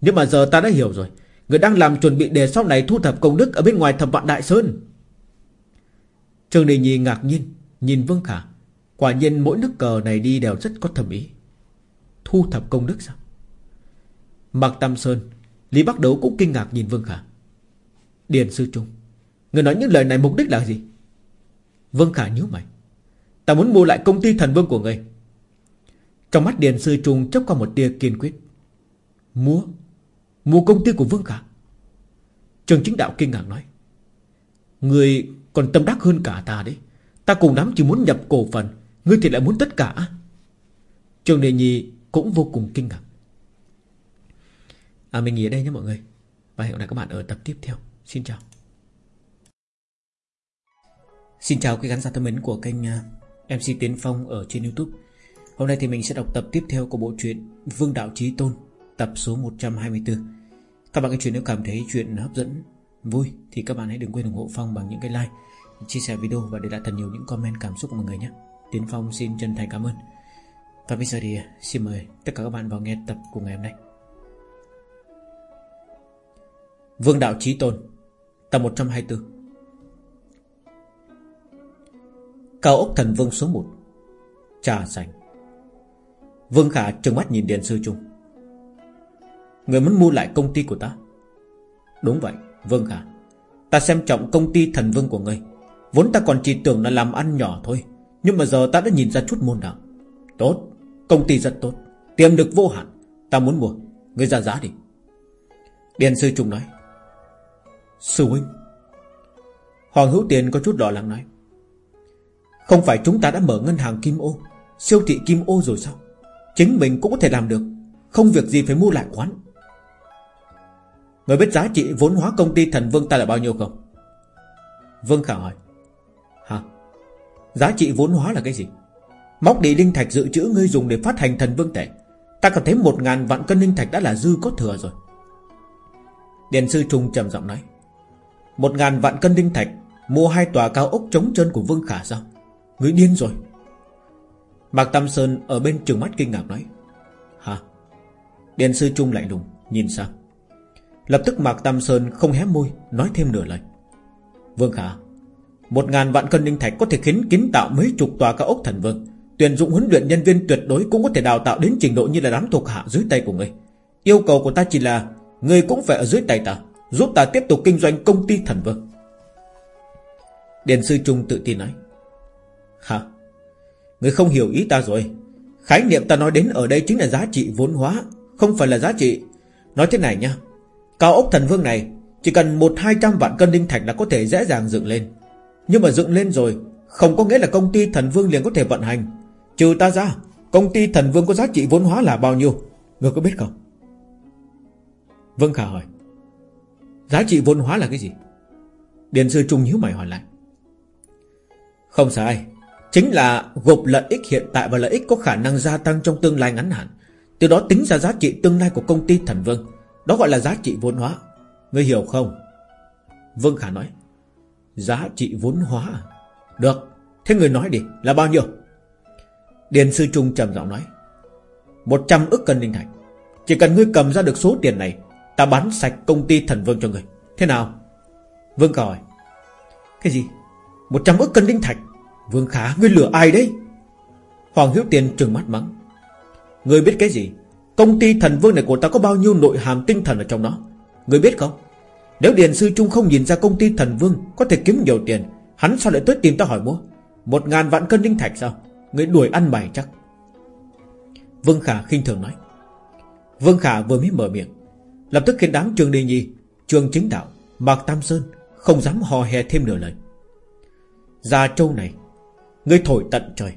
Nhưng mà giờ ta đã hiểu rồi. Người đang làm chuẩn bị để sau này thu thập công đức Ở bên ngoài thập vạn Đại Sơn. Trương Đình Nhi ngạc nhiên, Nhìn Vương Khả. Quả nhiên mỗi nước cờ này đi đều rất có thẩm ý. Thu thập công đức sao? Mạc Tam Sơn, Lý Bắc Đấu cũng kinh ngạc nhìn Vương Khả. Điền Sư Trung, Người nói những lời này mục đích là gì? Vương Khả nhíu mày. Ta muốn mua lại công ty thần vương của người Trong mắt Điền Sư Trung chấp qua một tia kiên quyết. Mua? Mua công ty của Vương Khả? Trường chính đạo kinh ngạc nói. Người còn tâm đắc hơn cả ta đấy. Ta cùng lắm chỉ muốn nhập cổ phần, Ngươi thì lại muốn tất cả. Trường Đề Nhi cũng vô cùng kinh ngạc. À mình nghỉ ở đây nhé mọi người. Và hẹn gặp lại các bạn ở tập tiếp theo. Xin chào. Xin chào quý khán giả thân mến của kênh à, MC Tiến Phong ở trên Youtube. Hôm nay thì mình sẽ đọc tập tiếp theo của bộ truyện Vương Đạo Chí Tôn, Tập số 124 Các bạn cái chuyện nếu cảm thấy chuyện hấp dẫn, Vui thì các bạn hãy đừng quên ủng hộ Phong bằng những cái like. Chia sẻ video và để lại thật nhiều những comment cảm xúc của mọi người nhé. Tiến Phong xin chân thành cảm ơn. Và bây giờ thì à, xin mời tất cả các bạn vào nghe tập của ngày hôm nay. Vương Đạo Chí Tôn, Tập 124 Cao ốc thần vương số 1 Trà sành Vương Khả trừng mắt nhìn Điền Sư Trung. Người muốn mua lại công ty của ta? Đúng vậy, Vương Khả. Ta xem trọng công ty thần vương của ngươi. Vốn ta còn chỉ tưởng là làm ăn nhỏ thôi, Nhưng mà giờ ta đã nhìn ra chút môn đạo. Tốt, Công ty rất tốt, Tiềm lực vô hạn, Ta muốn mua. Người ra giá đi. Điền Sư trùng nói. Sư huynh. Hoàng Hữu Tiền có chút đỏ lắng nói. Không phải chúng ta đã mở ngân hàng Kim Ô, Siêu thị Kim Ô rồi sao? Chính mình cũng có thể làm được, Không việc gì phải mua lại quán. Người biết giá trị vốn hóa công ty thần vương ta là bao nhiêu không? Vương Khả hỏi. Giá trị vốn hóa là cái gì? Móc đi linh thạch dự trữ ngươi dùng để phát hành thần vương tệ Ta cảm thấy một ngàn vạn cân linh thạch đã là dư có thừa rồi. Điện sư Trung trầm giọng nói, Một ngàn vạn cân linh thạch, Mua hai tòa cao ốc chống chân của Vương Khả sao? Người điên rồi. Mạc Tam Sơn ở bên trường mắt kinh ngạc nói, Hả? Điện sư Trung lại lùng, Nhìn sang Lập tức Mạc Tam Sơn không hé môi, Nói thêm nửa lời, Vương Khả một ngàn vạn cân linh thạch có thể khiến kiến tạo mấy chục tòa cao ốc thần vương. Tuyển dụng huấn luyện nhân viên tuyệt đối Cũng có thể đào tạo đến trình độ như là đám thuộc hạ dưới tay của ngươi. Yêu cầu của ta chỉ là, Ngươi cũng phải ở dưới tay ta, Giúp ta tiếp tục kinh doanh công ty thần vương. Điền sư Trung tự tin nói, Hả? Người không hiểu ý ta rồi. Khái niệm ta nói đến ở đây chính là giá trị vốn hóa, Không phải là giá trị. Nói thế này nha, Cao ốc thần vương này, Chỉ cần một hai trăm vạn cân đinh thạch là có thể dễ dàng dựng lên. Nhưng mà dựng lên rồi, Không có nghĩa là công ty thần vương liền có thể vận hành. Trừ ta ra, Công ty thần vương có giá trị vốn hóa là bao nhiêu? Ngươi có biết không? Vương Khả hỏi. Giá trị vốn hóa là cái gì? Điện sư Trung nhíu mày hỏi lại. Không sai, Chính là gộp lợi ích hiện tại và lợi ích có khả năng gia tăng trong tương lai ngắn hạn. Từ đó tính ra giá trị tương lai của công ty thần vương. Đó gọi là giá trị vốn hóa. Ngươi hiểu không? Vương Khả nói. Giá trị vốn hóa. À? Được, Thế người nói đi, là bao nhiêu? Điền sư Trung trầm giọng nói, một trăm ức cân linh thạch. Chỉ cần ngươi cầm ra được số tiền này, Ta bán sạch công ty thần vương cho ngươi. Thế nào? Vương Khả hỏi, Cái gì? Một trăm ức cân linh thạch? Vương Khả, ngươi lừa ai đấy? Hoàng Hiếu Tiền trừng mắt mắng, Ngươi biết cái gì? Công ty thần vương này của ta có bao nhiêu nội hàm tinh thần ở trong đó Ngươi biết không? Nếu Điền Sư Trung không nhìn ra công ty thần vương Có thể kiếm nhiều tiền, Hắn sao lại tới tìm ta hỏi mua Một ngàn vạn cân linh thạch sao? Ngươi đuổi ăn mày chắc. Vương Khả khinh thường nói. Vương Khả vừa mới mở miệng, Lập tức khiến đám Trường Đề Nhi Trường Chính Đạo, Mạc Tam Sơn Không dám hò hè thêm nửa lời. Già Châu này Ngươi thổi tận trời,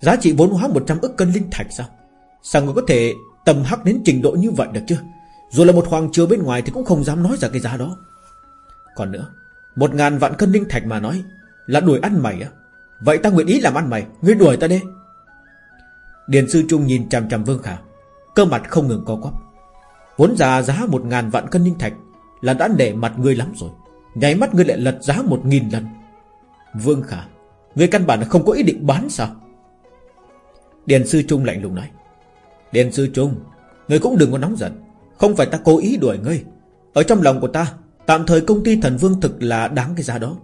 Giá trị vốn hóa 100 ức cân linh thạch sao? Sao người có thể tầm hắc đến trình độ như vậy được chưa? Dù là một hoàng triều bên ngoài Thì cũng không dám nói ra cái giá đó. Còn nữa, Một ngàn vạn cân linh thạch mà nói Là đuổi ăn mày á. Vậy ta nguyện ý làm ăn mày, Ngươi đuổi ta đi. Điền sư Trung nhìn chằm chằm Vương Khả, Cơ mặt không ngừng co quắp. Vốn ra giá một ngàn vạn cân linh thạch Là đã để mặt ngươi lắm rồi, Nháy mắt ngươi lại lật giá một nghìn lần. Vương Khả, Ngươi căn bản là không có ý định bán sao? Điền sư Trung lạnh lùng nói. Điền sư Trung, Ngươi cũng đừng có nóng giận. Không phải ta cố ý đuổi ngươi. Ở trong lòng của ta, Tạm thời công ty thần vương thực là đáng cái giá đó.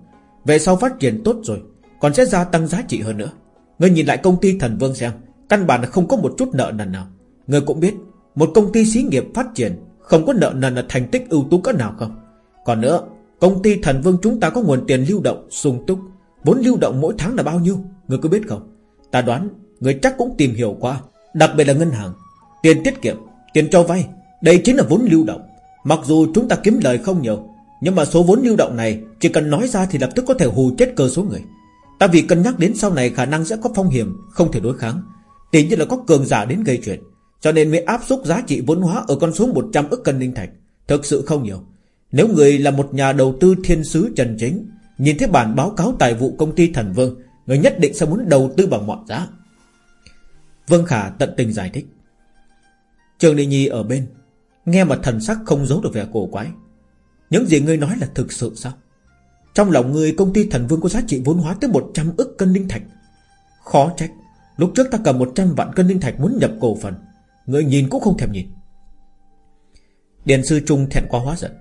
Về sau phát triển tốt rồi, Còn sẽ gia tăng giá trị hơn nữa. Ngươi nhìn lại công ty thần vương xem, Căn bản là không có một chút nợ nần nào. Ngươi cũng biết, Một công ty xí nghiệp phát triển, Không có nợ nần là thành tích ưu tú cỡ nào không? Còn nữa, Công ty thần vương chúng ta có nguồn tiền lưu động, sung túc. Vốn lưu động mỗi tháng là bao nhiêu, ngươi có biết không? Ta đoán Người chắc cũng tìm hiểu qua. Đặc biệt là ngân hàng, Tiền tiết kiệm, Tiền cho vay. Đây chính là vốn lưu động. Mặc dù chúng ta kiếm lời không nhiều, Nhưng mà số vốn lưu động này Chỉ cần nói ra thì lập tức có thể hù chết cơ số người. Ta vì cân nhắc đến sau này khả năng sẽ có phong hiểm, Không thể đối kháng. Tỷ như là có cường giả đến gây chuyện, Cho nên mới áp suất giá trị vốn hóa Ở con số 100 ức cân linh thạch. Thực sự không nhiều. Nếu người là một nhà đầu tư thiên sứ trần chính, Nhìn thấy bản báo cáo tài vụ công ty Thần Vương, Người nhất định sẽ muốn đầu tư bằng mọi giá. Vương Khả tận tình giải thích. Trường Đình Nhi ở bên. Nghe mà thần sắc không giấu được vẻ cổ quái. Những gì ngươi nói là thực sự sao? Trong lòng ngươi công ty thần vương có giá trị vốn hóa tới 100 ức cân linh thạch. Khó trách Lúc trước ta cầm 100 vạn cân linh thạch muốn nhập cổ phần. Ngươi nhìn cũng không thèm nhìn. Điện sư Trung thẹn quá hóa giận.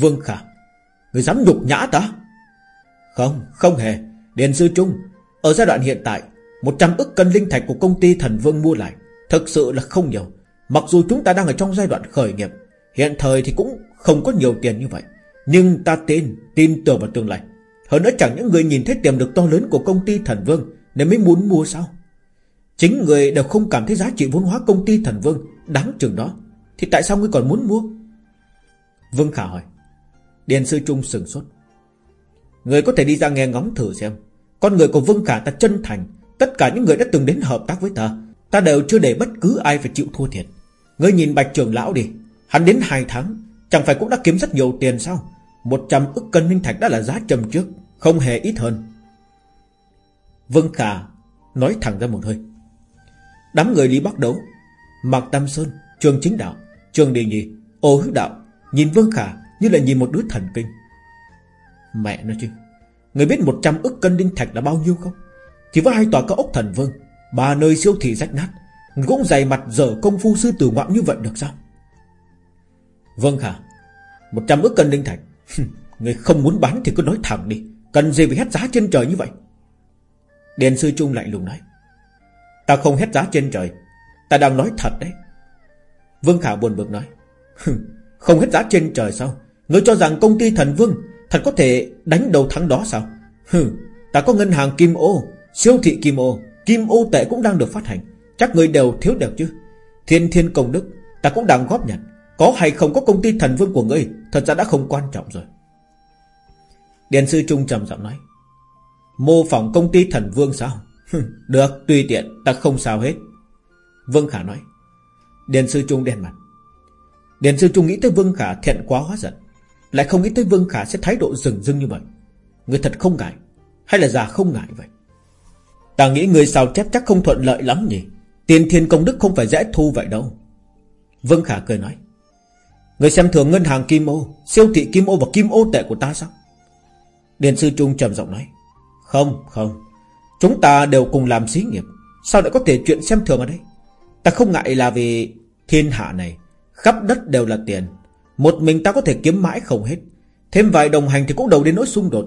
Vương Khả Ngươi dám nhục nhã ta? Không, không hề. Điện sư Trung Ở giai đoạn hiện tại 100 ức cân linh thạch của công ty thần vương mua lại Thực sự là không nhiều. Mặc dù chúng ta đang ở trong giai đoạn khởi nghiệp, Hiện thời thì cũng không có nhiều tiền như vậy. Nhưng ta tin Tin tưởng vào tương lai. Hơn nữa chẳng những người nhìn thấy tiềm lực to lớn của công ty thần vương Nên mới muốn mua sao? Chính người đều không cảm thấy giá trị vốn hóa công ty thần vương Đáng chừng đó, Thì tại sao ngươi còn muốn mua? Vương Khả hỏi. Điền sư Trung sừng sốt. Người có thể đi ra nghe ngóng thử xem. Con người của Vương Khả ta chân thành, Tất cả những người đã từng đến hợp tác với ta Ta đều chưa để bất cứ ai phải chịu thua thiệt. Ngươi nhìn bạch trưởng lão đi. Hắn đến 2 tháng, Chẳng phải cũng đã kiếm rất nhiều tiền sao? 100 ức cân minh thạch đã là giá trầm trước, Không hề ít hơn. Vương Khả Nói thẳng ra một hơi. Đám người đi bắt đấu Mạc Tam Sơn, Trường Chính Đạo, Trường Điền Nhị, Ô Hữu Đạo Nhìn Vương Khả như là nhìn một đứa thần kinh. Mẹ nói chứ, Người biết 100 ức cân đinh thạch là bao nhiêu không? Chỉ với hai tòa cao ốc thần vương, Ba nơi siêu thị rách nát cũng dày mặt dở công phu sư tử ngoạm như vậy được sao? Vâng khả 100 ức cân linh thạch. Người không muốn bán thì cứ nói thẳng đi. Cần gì phải hét giá trên trời như vậy? Điền sư Trung lạnh lùng nói. Ta không hét giá trên trời. Ta đang nói thật đấy. Vương Khả buồn bực nói. Không hết giá trên trời sao? Ngươi cho rằng công ty thần vương Thật có thể đánh đầu thắng đó sao? Hừ Ta có ngân hàng Kim Ô, Siêu thị Kim Ô Kim Ô tệ cũng đang được phát hành. Chắc người đều thiếu được chứ. Thiên thiên công đức, Ta cũng đang góp nhận Có hay không có công ty thần vương của ngươi, Thật ra đã không quan trọng rồi. Điện sư Trung trầm giọng nói, Mô phỏng công ty thần vương sao? Được, tùy tiện, Ta không sao hết. Vương Khả nói Điện sư Trung đen mặt. Điện sư Trung nghĩ tới Vương Khả thiện quá hóa giận, Lại không nghĩ tới Vương Khả sẽ thái độ rừng rưng như vậy. Người thật không ngại, Hay là già không ngại vậy? Ta nghĩ người sao chép chắc không thuận lợi lắm nhỉ? Tiền thiên công đức không phải dễ thu vậy đâu. Vương Khả cười nói, Người xem thường ngân hàng Kim Ô, Siêu thị Kim Ô và Kim Ô tệ của ta sao? Điện sư Trung trầm giọng nói, Không không. Chúng ta đều cùng làm xí nghiệp, Sao lại có thể chuyện xem thường ở đây? Ta không ngại là vì thiên hạ này, Khắp đất đều là tiền. Một mình ta có thể kiếm mãi không hết. Thêm vài đồng hành thì cũng đầu đến nỗi xung đột.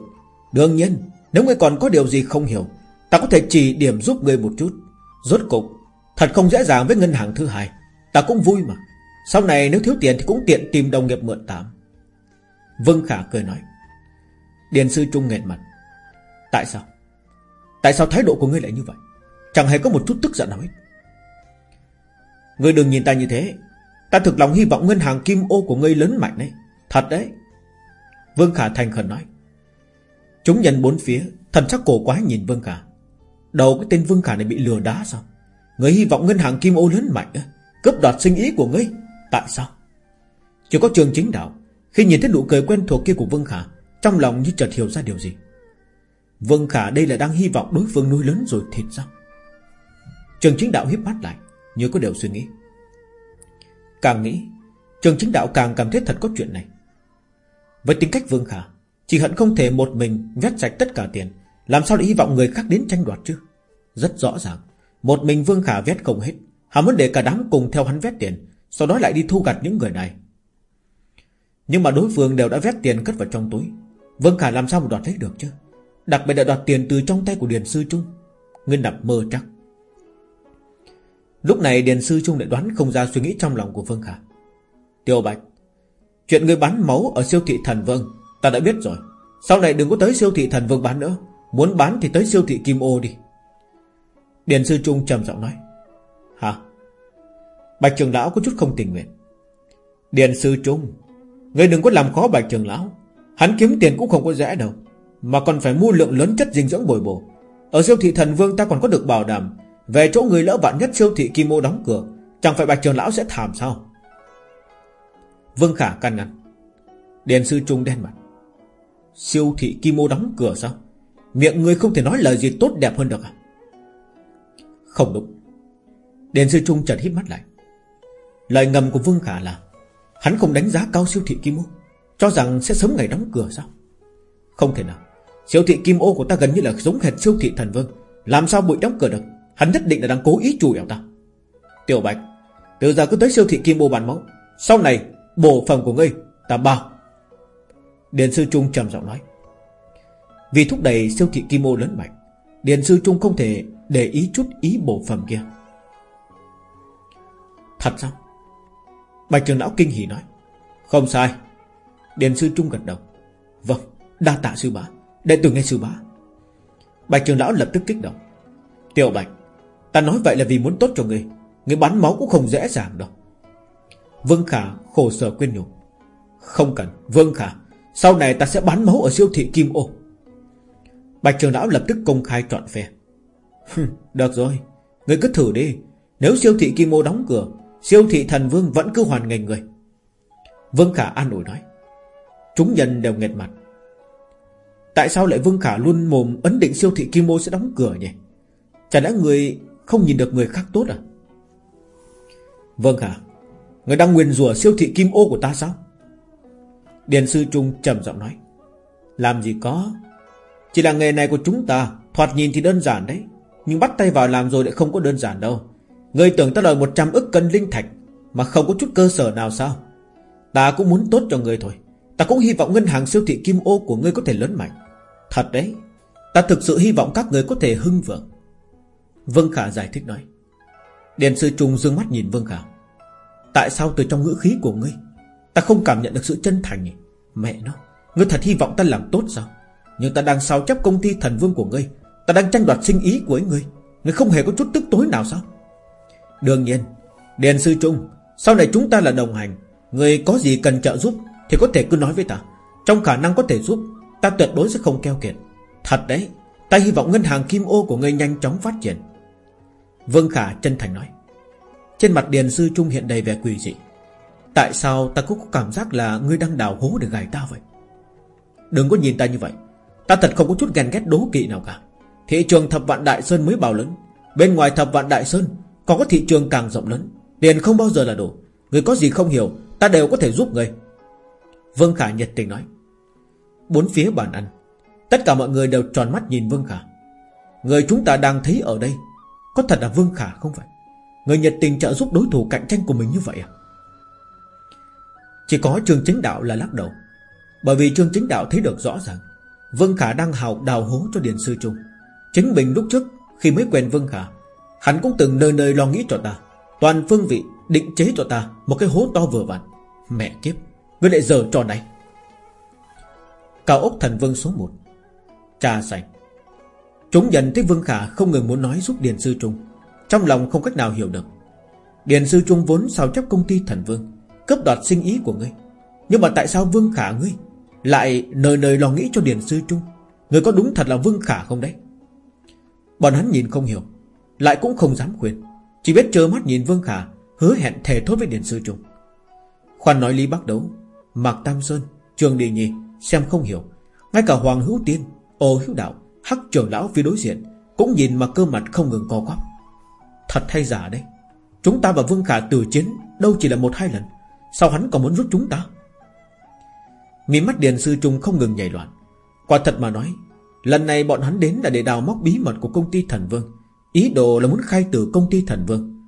Đương nhiên, Nếu ngươi còn có điều gì không hiểu, Ta có thể chỉ điểm giúp ngươi một chút. Rốt cục Thật không dễ dàng với ngân hàng thứ hai. Ta cũng vui mà. Sau này nếu thiếu tiền thì cũng tiện tìm đồng nghiệp mượn tạm. Vương Khả cười nói. Điền sư Trung nghẹn mặt. Tại sao? Tại sao thái độ của ngươi lại như vậy? Chẳng hề có một chút tức giận nào hết. Ngươi đừng nhìn ta như thế. Ta thực lòng hy vọng ngân hàng kim ô của ngươi lớn mạnh đấy. Thật đấy. Vương Khả thành khẩn nói. Chúng nhân bốn phía, Thần sắc cổ quái nhìn Vương Khả. Đầu cái tên Vương Khả này bị lừa đá sao? Người hy vọng ngân hàng Kim Ô lớn mạnh, Cướp đoạt sinh ý của ngươi, Tại sao? Chỉ có trường chính đạo, Khi nhìn thấy nụ cười quen thuộc kia của Vương Khả, Trong lòng như chợt hiểu ra điều gì. Vương Khả đây là đang hy vọng đối phương nuôi lớn rồi thịt sao? Trường chính đạo hiếp mắt lại, Như có điều suy nghĩ. Càng nghĩ, Trường chính đạo càng cảm thấy thật có chuyện này. Với tính cách Vương Khả, Chỉ hận không thể một mình vét sạch tất cả tiền, Làm sao để hy vọng người khác đến tranh đoạt chứ? Rất rõ ràng một mình Vương Khả vét không hết. Hắn muốn để cả đám cùng theo hắn vét tiền, Sau đó lại đi thu gặt những người này. Nhưng mà đối phương đều đã vét tiền cất vào trong túi. Vương Khả làm sao mà đoạt lấy được chứ? Đặc biệt là đoạt tiền từ trong tay của Điền Sư Trung. Nguyên đập mơ chắc Lúc này Điền Sư Trung lại đoán không ra suy nghĩ trong lòng của Vương Khả. Tiêu Bạch, Chuyện người bán máu ở siêu thị Thần Vương, Ta đã biết rồi. Sau này đừng có tới siêu thị Thần Vương bán nữa. Muốn bán thì tới siêu thị Kim Ô đi. Điền Sư Trung trầm giọng nói. Hả? Bạch Trường Lão có chút không tình nguyện. Điền Sư Trung, Ngươi đừng có làm khó Bạch Trường Lão. Hắn kiếm tiền cũng không có dễ đâu, Mà còn phải mua lượng lớn chất dinh dưỡng bồi bổ. Ở siêu thị Thần Vương ta còn có được bảo đảm, Về chỗ người lỡ vạn nhất siêu thị Kim mô đóng cửa, Chẳng phải Bạch Trường Lão sẽ thảm sao? Vương Khả can ngăn. Điền Sư Trung đen mặt. Siêu thị Kim mô đóng cửa sao? Miệng người không thể nói lời gì tốt đẹp hơn được à? Không đúng. Điền Sư Trung chợt hít mắt lại. Lời ngầm của Vương Khả là, Hắn không đánh giá cao siêu thị Kim Ô, Cho rằng sẽ sớm ngày đóng cửa sao? Không thể nào. Siêu thị Kim Ô của ta gần như là giống hệt siêu thị Thần Vương. Làm sao bụi đóng cửa được? Hắn nhất định là đang cố ý chùi ẻo ta. Tiểu Bạch, Từ giờ cứ tới siêu thị Kim Ô bàn máu Sau này, Bổ phẩm của ngươi, Ta bao. Điền Sư Trung trầm giọng nói. Vì thúc đẩy siêu thị Kim Ô lớn mạnh, Điền Sư Trung không thể để ý chút ý bổ phẩm kia. Thật sao? Bạch trường lão kinh hỉ nói. Không sai. Điền sư trung gật đầu. Vâng đa tạ sư bá Đệ tử nghe sư bá Bạch trường lão lập tức kích động. Tiểu bạch, Ta nói vậy là vì muốn tốt cho ngươi. Ngươi bán máu cũng không dễ dàng đâu. Vương Khả khổ sở quyên nhủ. Không cần, Vương Khả. Sau này ta sẽ bán máu ở siêu thị Kim Ô. Bạch trường lão lập tức công khai trọn phe. Được rồi. Ngươi cứ thử đi. Nếu siêu thị Kim Mô đóng cửa, Siêu thị thần vương vẫn cứ hoàn ngành người Vương Khả an ủi nói. Chúng nhân đều nghẹt mặt. Tại sao lại Vương Khả luôn mồm ấn định siêu thị Kim Mô sẽ đóng cửa nhỉ? Chả lẽ người không nhìn được người khác tốt à? Vương Khả, Người đang nguyền rủa siêu thị Kim Ô của ta sao? Điền Sư Trung trầm giọng nói. Làm gì có. Chỉ là nghề này của chúng ta, Thoạt nhìn thì đơn giản đấy. Nhưng bắt tay vào làm rồi lại không có đơn giản đâu. Ngươi tưởng ta đòi 100 ức cân linh thạch Mà không có chút cơ sở nào sao? Ta cũng muốn tốt cho ngươi thôi. Ta cũng hy vọng ngân hàng siêu thị kim ô của ngươi có thể lớn mạnh. Thật đấy, Ta thực sự hy vọng các người có thể hưng vượng. Vương Khả giải thích nói. Điền sư trùng dương mắt nhìn Vương Khả. Tại sao từ trong ngữ khí của ngươi, Ta không cảm nhận được sự chân thành nhỉ? Mẹ nó, Ngươi thật hy vọng ta làm tốt sao? Nhưng ta đang sao chấp công ty thần vương của ngươi Ta đang tranh đoạt sinh ý của ngươi. Ngươi không hề có chút tức tối nào sao? Đương nhiên, Điền sư Trung, Sau này chúng ta là đồng hành Người có gì cần trợ giúp Thì có thể cứ nói với ta. Trong khả năng có thể giúp, Ta tuyệt đối sẽ không keo kiệt. Thật đấy, Ta hy vọng ngân hàng kim ô của ngươi nhanh chóng phát triển. Vương Khả chân thành nói. Trên mặt Điền sư Trung hiện đầy vẻ quỷ dị. Tại sao ta cũng có cảm giác là Ngươi đang đào hố để gài ta vậy? Đừng có nhìn ta như vậy. Ta thật không có chút ghen ghét đố kỵ nào cả. Thị trường thập vạn đại sơn mới bao lớn. Bên ngoài thập vạn đại sơn, còn có thị trường càng rộng lớn. Tiền không bao giờ là đủ. Người có gì không hiểu, Ta đều có thể giúp người. Vương Khả nhiệt tình nói. Bốn phía bàn ăn, Tất cả mọi người đều tròn mắt nhìn Vương Khả. Người chúng ta đang thấy ở đây, Có thật là Vương Khả không vậy Người nhiệt tình trợ giúp đối thủ cạnh tranh của mình như vậy à? Chỉ có trương chính đạo là lắc đầu. Bởi vì trương chính đạo thấy được rõ ràng, Vương Khả đang hào đào hố cho Điền Sư Trung. Chính mình lúc trước, Khi mới quen Vương Khả Hắn cũng từng nơi nơi lo nghĩ cho ta. Toàn phương vị định chế cho ta Một cái hố to vừa vặn. Mẹ kiếp Ngươi lại giờ trò này. Cao ốc thần vương số 1 Trà sành Chúng nhận thấy Vương Khả không ngừng muốn nói giúp Điền Sư Trung. Trong lòng không cách nào hiểu được. Điền Sư Trung vốn sao chấp công ty thần vương Cấp đoạt sinh ý của ngươi. Nhưng mà tại sao Vương Khả ngươi Lại nơi nơi lo nghĩ cho Điền Sư Trung? Người có đúng thật là Vương Khả không đấy? Bọn hắn nhìn không hiểu, Lại cũng không dám khuyên. Chỉ biết trơ mắt nhìn Vương Khả, Hứa hẹn thề thốt với Điền Sư Trung. Khoan nói Lý Bắc Đấu, Mạc Tam Sơn, Trường Đi Nhi Xem không hiểu. Ngay cả Hoàng Hữu Tiên, Ô Hữu Đạo, Hắc trưởng lão phía đối diện Cũng nhìn mà cơ mặt không ngừng co quắp. Thật hay giả đấy? Chúng ta và Vương Khả từ chiến Đâu chỉ là một hai lần, Sao hắn còn muốn rút chúng ta? Mí mắt Điền Sư Trung không ngừng nhảy loạn. Quả thật mà nói Lần này bọn hắn đến là để đào móc bí mật của công ty Thần Vương. Ý đồ là muốn khai tử công ty Thần Vương.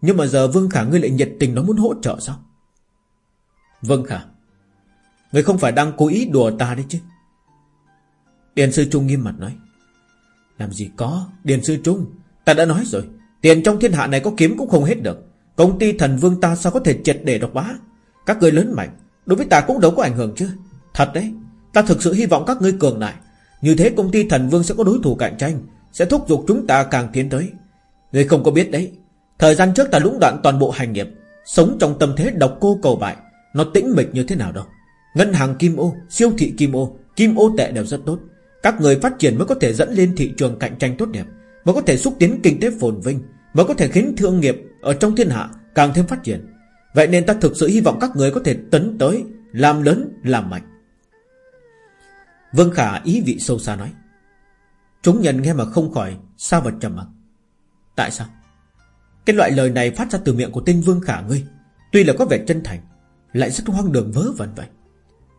Nhưng mà giờ Vương Khả ngươi lại nhiệt tình nó muốn hỗ trợ sao? Vương Khả, Ngươi không phải đang cố ý đùa ta đấy chứ? Điền Sư Trung nghiêm mặt nói. Làm gì có, Điền Sư Trung, Ta đã nói rồi. Tiền trong thiên hạ này có kiếm cũng không hết được. Công ty thần vương ta sao có thể triệt để độc bá? Các người lớn mạnh, Đối với ta cũng đâu có ảnh hưởng chứ. Thật đấy, Ta thực sự hy vọng các ngươi cường đại. Như thế công ty thần vương sẽ có đối thủ cạnh tranh Sẽ thúc giục chúng ta càng tiến tới. Người không có biết đấy Thời gian trước ta lũng đoạn toàn bộ hành nghiệp Sống trong tâm thế độc cô cầu bại Nó tĩnh mịch như thế nào đâu. Ngân hàng Kim Ô, siêu thị Kim Ô Kim Ô tệ đều rất tốt. Các người phát triển mới có thể dẫn lên thị trường cạnh tranh tốt đẹp Mới có thể xúc tiến kinh tế phồn vinh Mới có thể khiến thương nghiệp Ở trong thiên hạ càng thêm phát triển. Vậy nên ta thực sự hy vọng các người có thể tấn tới Làm lớn, làm mạnh. Vương Khả ý vị sâu xa nói. Chúng nhân nghe mà không khỏi Sao vật trầm mặc. Tại sao? Cái loại lời này phát ra từ miệng của tên Vương Khả ngươi, Tuy là có vẻ chân thành, Lại rất hoang đường vớ vẩn vậy.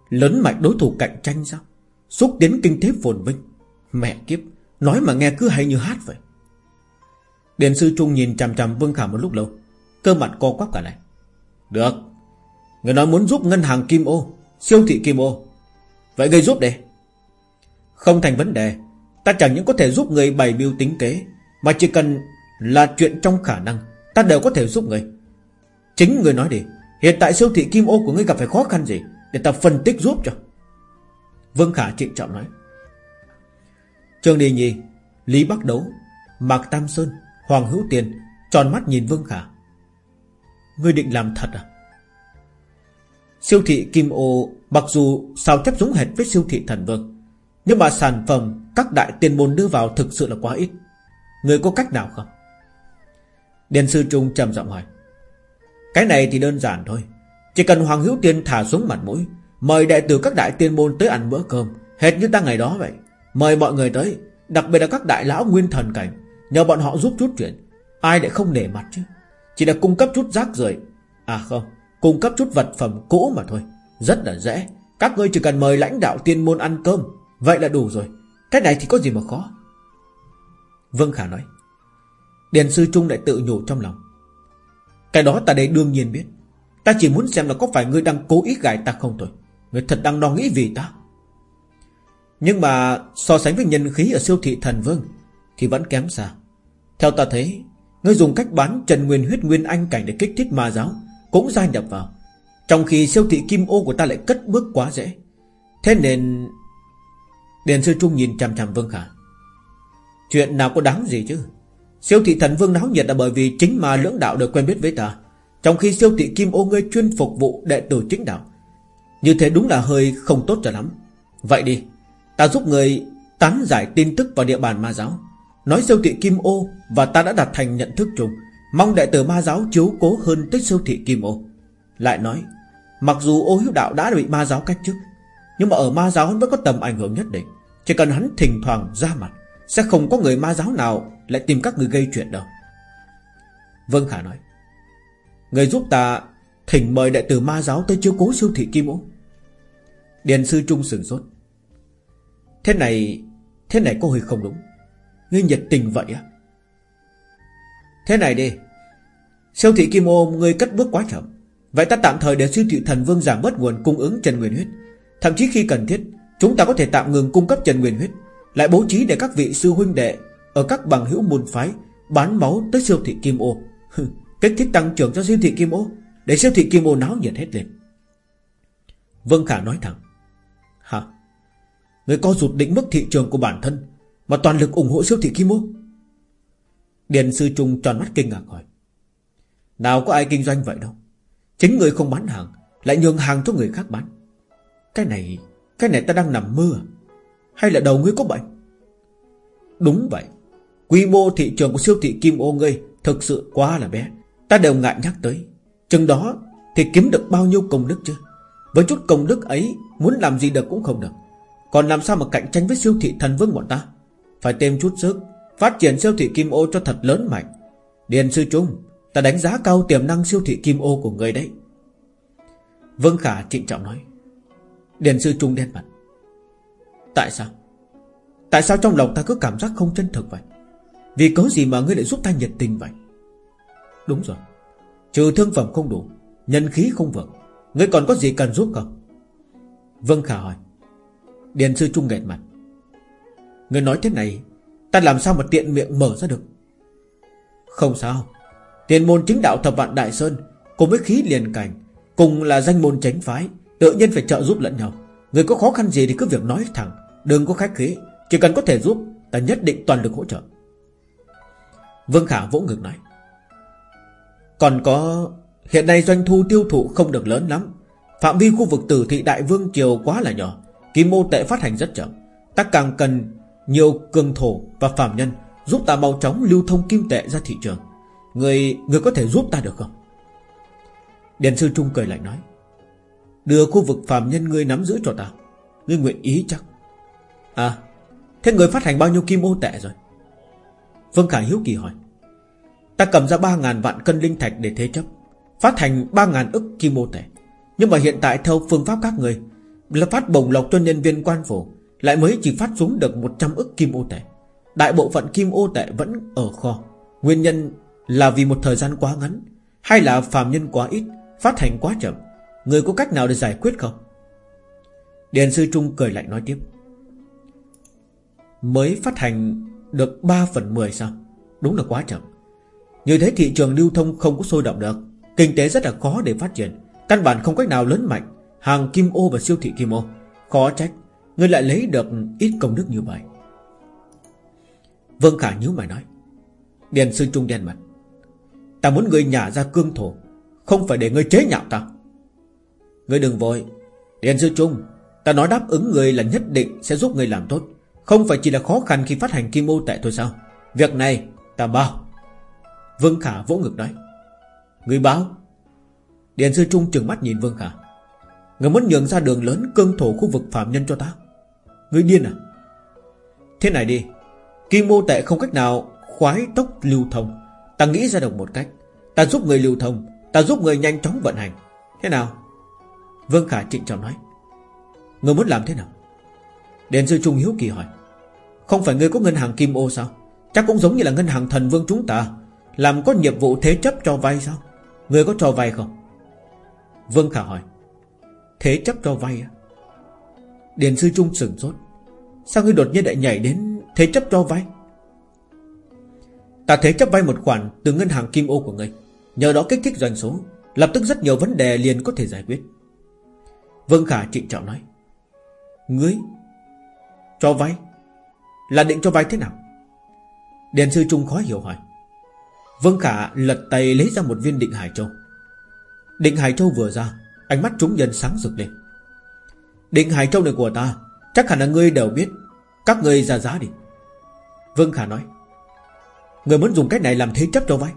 Lớn mạnh đối thủ cạnh tranh sao? Xúc tiến kinh tế phồn vinh. Mẹ kiếp, Nói mà nghe cứ hay như hát vậy. Điện sư Trung nhìn chằm chằm Vương Khả một lúc lâu, Cơ mặt co quắp cả này Được. Người nói muốn giúp ngân hàng Kim Ô, Siêu thị Kim Ô. Vậy gây giúp đây không thành vấn đề. Ta chẳng những có thể giúp người bày biêu tính kế, Mà chỉ cần là chuyện trong khả năng, Ta đều có thể giúp người. Chính người nói đi, Hiện tại siêu thị Kim Ô của ngươi gặp phải khó khăn gì? Để ta phân tích giúp cho. Vương Khả trịnh trọng nói. Trương Đi Nhi, Lý Bắc Đấu, Mạc Tam Sơn, Hoàng Hữu Tiền Tròn mắt nhìn Vương Khả. Ngươi định làm thật à? Siêu thị Kim Ô, Mặc dù sao chép giống hệt với siêu thị Thần Vương nhưng mà sản phẩm Các đại tiên môn đưa vào thực sự là quá ít. Người có cách nào không? Điện sư Trung trầm giọng hỏi. Cái này thì đơn giản thôi. Chỉ cần Hoàng Hữu Tiên thả xuống mặt mũi, Mời đại tử các đại tiên môn tới ăn bữa cơm. Hệt như ta ngày đó vậy. Mời mọi người tới, Đặc biệt là các đại lão nguyên thần cảnh. Nhờ bọn họ giúp chút chuyện. Ai lại không nể mặt chứ? Chỉ là cung cấp chút rác rưởi. À không, Cung cấp chút vật phẩm cũ mà thôi. Rất là dễ. Các ngươi chỉ cần mời lãnh đạo tiên môn ăn cơm. Vậy là đủ rồi. Cái này thì có gì mà khó? Vương Khả nói. Điền sư Trung lại tự nhủ trong lòng. Cái đó ta đây đương nhiên biết. Ta chỉ muốn xem là có phải ngươi đang cố ý gài ta không thôi. Ngươi thật đang lo nghĩ vì ta. Nhưng mà so sánh với nhân khí ở siêu thị thần vương Thì vẫn kém xa. Theo ta thấy, Ngươi dùng cách bán Trần Nguyên huyết Nguyên Anh cảnh để kích thích ma giáo Cũng gia nhập vào. Trong khi siêu thị Kim Ô của ta lại cất bước quá dễ. Thế nên Điền sư Trung nhìn chằm chằm Vương Khả. Chuyện nào có đáng gì chứ? Siêu thị thần vương náo nhiệt là bởi vì chính mà lưỡng đạo được quen biết với ta. Trong khi siêu thị Kim Ô ngươi chuyên phục vụ đệ tử chính đạo. Như thế đúng là hơi không tốt cho lắm. Vậy đi, Ta giúp người tán giải tin tức vào địa bàn ma giáo. Nói siêu thị Kim Ô Và ta đã đặt thành nhận thức chung. Mong đệ tử ma giáo chiếu cố hơn tích siêu thị Kim Ô. Lại nói, Mặc dù ô hiếu đạo đã bị ma giáo cách chức, Nhưng mà ở ma giáo vẫn có tầm ảnh hưởng nhất định. Chỉ cần hắn thỉnh thoảng ra mặt, Sẽ không có người ma giáo nào Lại tìm các người gây chuyện đâu. Vương Khả nói, Người giúp ta thỉnh mời đệ tử ma giáo tới chiếu cố siêu thị Kim Ô Điền sư Trung sửng sốt, Thế này Thế này có hơi không đúng. Ngươi nhiệt tình vậy á Thế này đi, Siêu thị Kim Ô ngươi cất bước quá chậm. Vậy ta tạm thời để siêu thị thần vương giảm bớt nguồn cung ứng Trần Nguyên Huyết. Thậm chí khi cần thiết Chúng ta có thể tạm ngừng cung cấp Trần Nguyên Huyết, Lại bố trí để các vị sư huynh đệ Ở các bằng hữu môn phái Bán máu tới siêu thị Kim Ô. Kích thích tăng trưởng cho siêu thị Kim Ô, Để siêu thị Kim Ô náo nhiệt hết lên. Vương Khả nói thẳng, Hả? Người co rụt định mức thị trường của bản thân Mà toàn lực ủng hộ siêu thị Kim Ô? Điền sư Trung tròn mắt kinh ngạc hỏi, Nào có ai kinh doanh vậy đâu? Chính người không bán hàng, Lại nhường hàng cho người khác bán. Cái này cái này ta đang nằm mơ? Hay là đầu ngươi có bệnh? Đúng vậy. Quy mô thị trường của siêu thị Kim Ô ngươi Thực sự quá là bé. Ta đều ngại nhắc tới. Chừng đó thì kiếm được bao nhiêu công đức chứ? Với chút công đức ấy, Muốn làm gì được cũng không được. Còn làm sao mà cạnh tranh với siêu thị thần vương bọn ta? Phải thêm chút sức, Phát triển siêu thị Kim Ô cho thật lớn mạnh. Điền sư trung, Ta đánh giá cao tiềm năng siêu thị Kim Ô của người đấy. Vương Khả trịnh trọng nói. Điền sư trung đen mặt. Tại sao? Tại sao trong lòng ta cứ cảm giác không chân thực vậy? Vì có gì mà ngươi lại giúp ta nhiệt tình vậy? Đúng rồi. Trừ thương phẩm không đủ, Nhân khí không vượng, Ngươi còn có gì cần giúp không? Vâng Khả hỏi. Điền sư trung nghẹt mặt. Ngươi nói thế này, Ta làm sao mà tiện miệng mở ra được? Không sao. Tiền môn chính đạo thập vạn Đại Sơn, Cùng với khí liền cảnh, Cùng là danh môn tránh phái Tự nhiên phải trợ giúp lẫn nhau. Người có khó khăn gì thì cứ việc nói thẳng. Đừng có khách khí. Chỉ cần có thể giúp, Ta nhất định toàn lực hỗ trợ. Vương Khả vỗ ngực nói. Còn có, Hiện nay doanh thu tiêu thụ không được lớn lắm. Phạm vi khu vực tử thị đại vương triều quá là nhỏ. Kim mô tệ phát hành rất chậm. Ta càng cần nhiều cường thổ và phạm nhân Giúp ta mau chóng lưu thông kim tệ ra thị trường. Người người có thể giúp ta được không? Điền sư Trung cười lạnh nói. Đưa khu vực phạm nhân ngươi nắm giữ cho ta Ngươi nguyện ý chắc? À Thế người phát hành bao nhiêu kim ô tệ rồi? Vương Khải hiếu kỳ hỏi. Ta cầm ra 3.000 vạn cân linh thạch để thế chấp, Phát hành 3.000 ức kim ô tệ. Nhưng mà hiện tại theo phương pháp các người, Là phát bổng lộc cho nhân viên quan phủ, Lại mới chỉ phát xuống được 100 ức kim ô tệ. Đại bộ phận kim ô tệ vẫn ở kho. Nguyên nhân là vì một thời gian quá ngắn, Hay là phàm nhân quá ít, Phát hành quá chậm. Người có cách nào để giải quyết không? Điền sư Trung cười lạnh nói tiếp. Mới phát hành được 3 phần 10 sao? Đúng là quá chậm. Như thế thị trường lưu thông không có sôi động được. Kinh tế rất là khó để phát triển. Căn bản không cách nào lớn mạnh. Hàng kim ô và siêu thị kim ô. Khó trách Ngươi lại lấy được ít công đức như vậy. Vương Khả nhíu mày nói. Điền sư trung đen mặt. Ta muốn ngươi nhả ra cương thổ, Không phải để ngươi chế nhạo ta. Ngươi đừng vội. Điền sư trung, Ta nói đáp ứng người là nhất định sẽ giúp người làm tốt. Không phải chỉ là khó khăn khi phát hành kim ô tệ thôi sao? Việc này ta bao Vương Khả vỗ ngực nói. Người báo. Điền sư trung trừng mắt nhìn Vương Khả. Người muốn nhường ra đường lớn cương thổ khu vực phạm nhân cho ta? Người điên à? Thế này đi. Kim mô tệ không cách nào khoái tốc lưu thông. Ta nghĩ ra được một cách. Ta giúp người lưu thông. Ta giúp người nhanh chóng vận hành. Thế nào? Vương Khả trịnh trọng nói, Ngươi muốn làm thế nào? Điền sư trung hiếu kỳ hỏi, Không phải ngươi có ngân hàng Kim ô sao? Chắc cũng giống như là ngân hàng thần vương chúng ta, Làm có nhiệm vụ thế chấp cho vay sao? Ngươi có cho vay không? Vương Khả hỏi, Thế chấp cho vay à Điền sư trung sửng sốt, Sao ngươi đột nhiên lại nhảy đến Thế chấp cho vay? Ta thế chấp vay một khoản từ ngân hàng Kim Ô của ngươi, Nhờ đó kích thích doanh số, Lập tức rất nhiều vấn đề liền có thể giải quyết. Vương Khả trịnh trọng nói, Ngươi Cho vay Là định cho vay thế nào? Điền sư trung khó hiểu hỏi. Vương Khả lật tay lấy ra một viên định Hải Châu. Định Hải Châu vừa ra, Ánh mắt chúng nhân sáng rực lên. Định Hải Châu này của ta, Chắc hẳn là ngươi đều biết. Các ngươi ra giá đi. Vương Khả nói Người muốn dùng cách này làm thế chấp cho vay?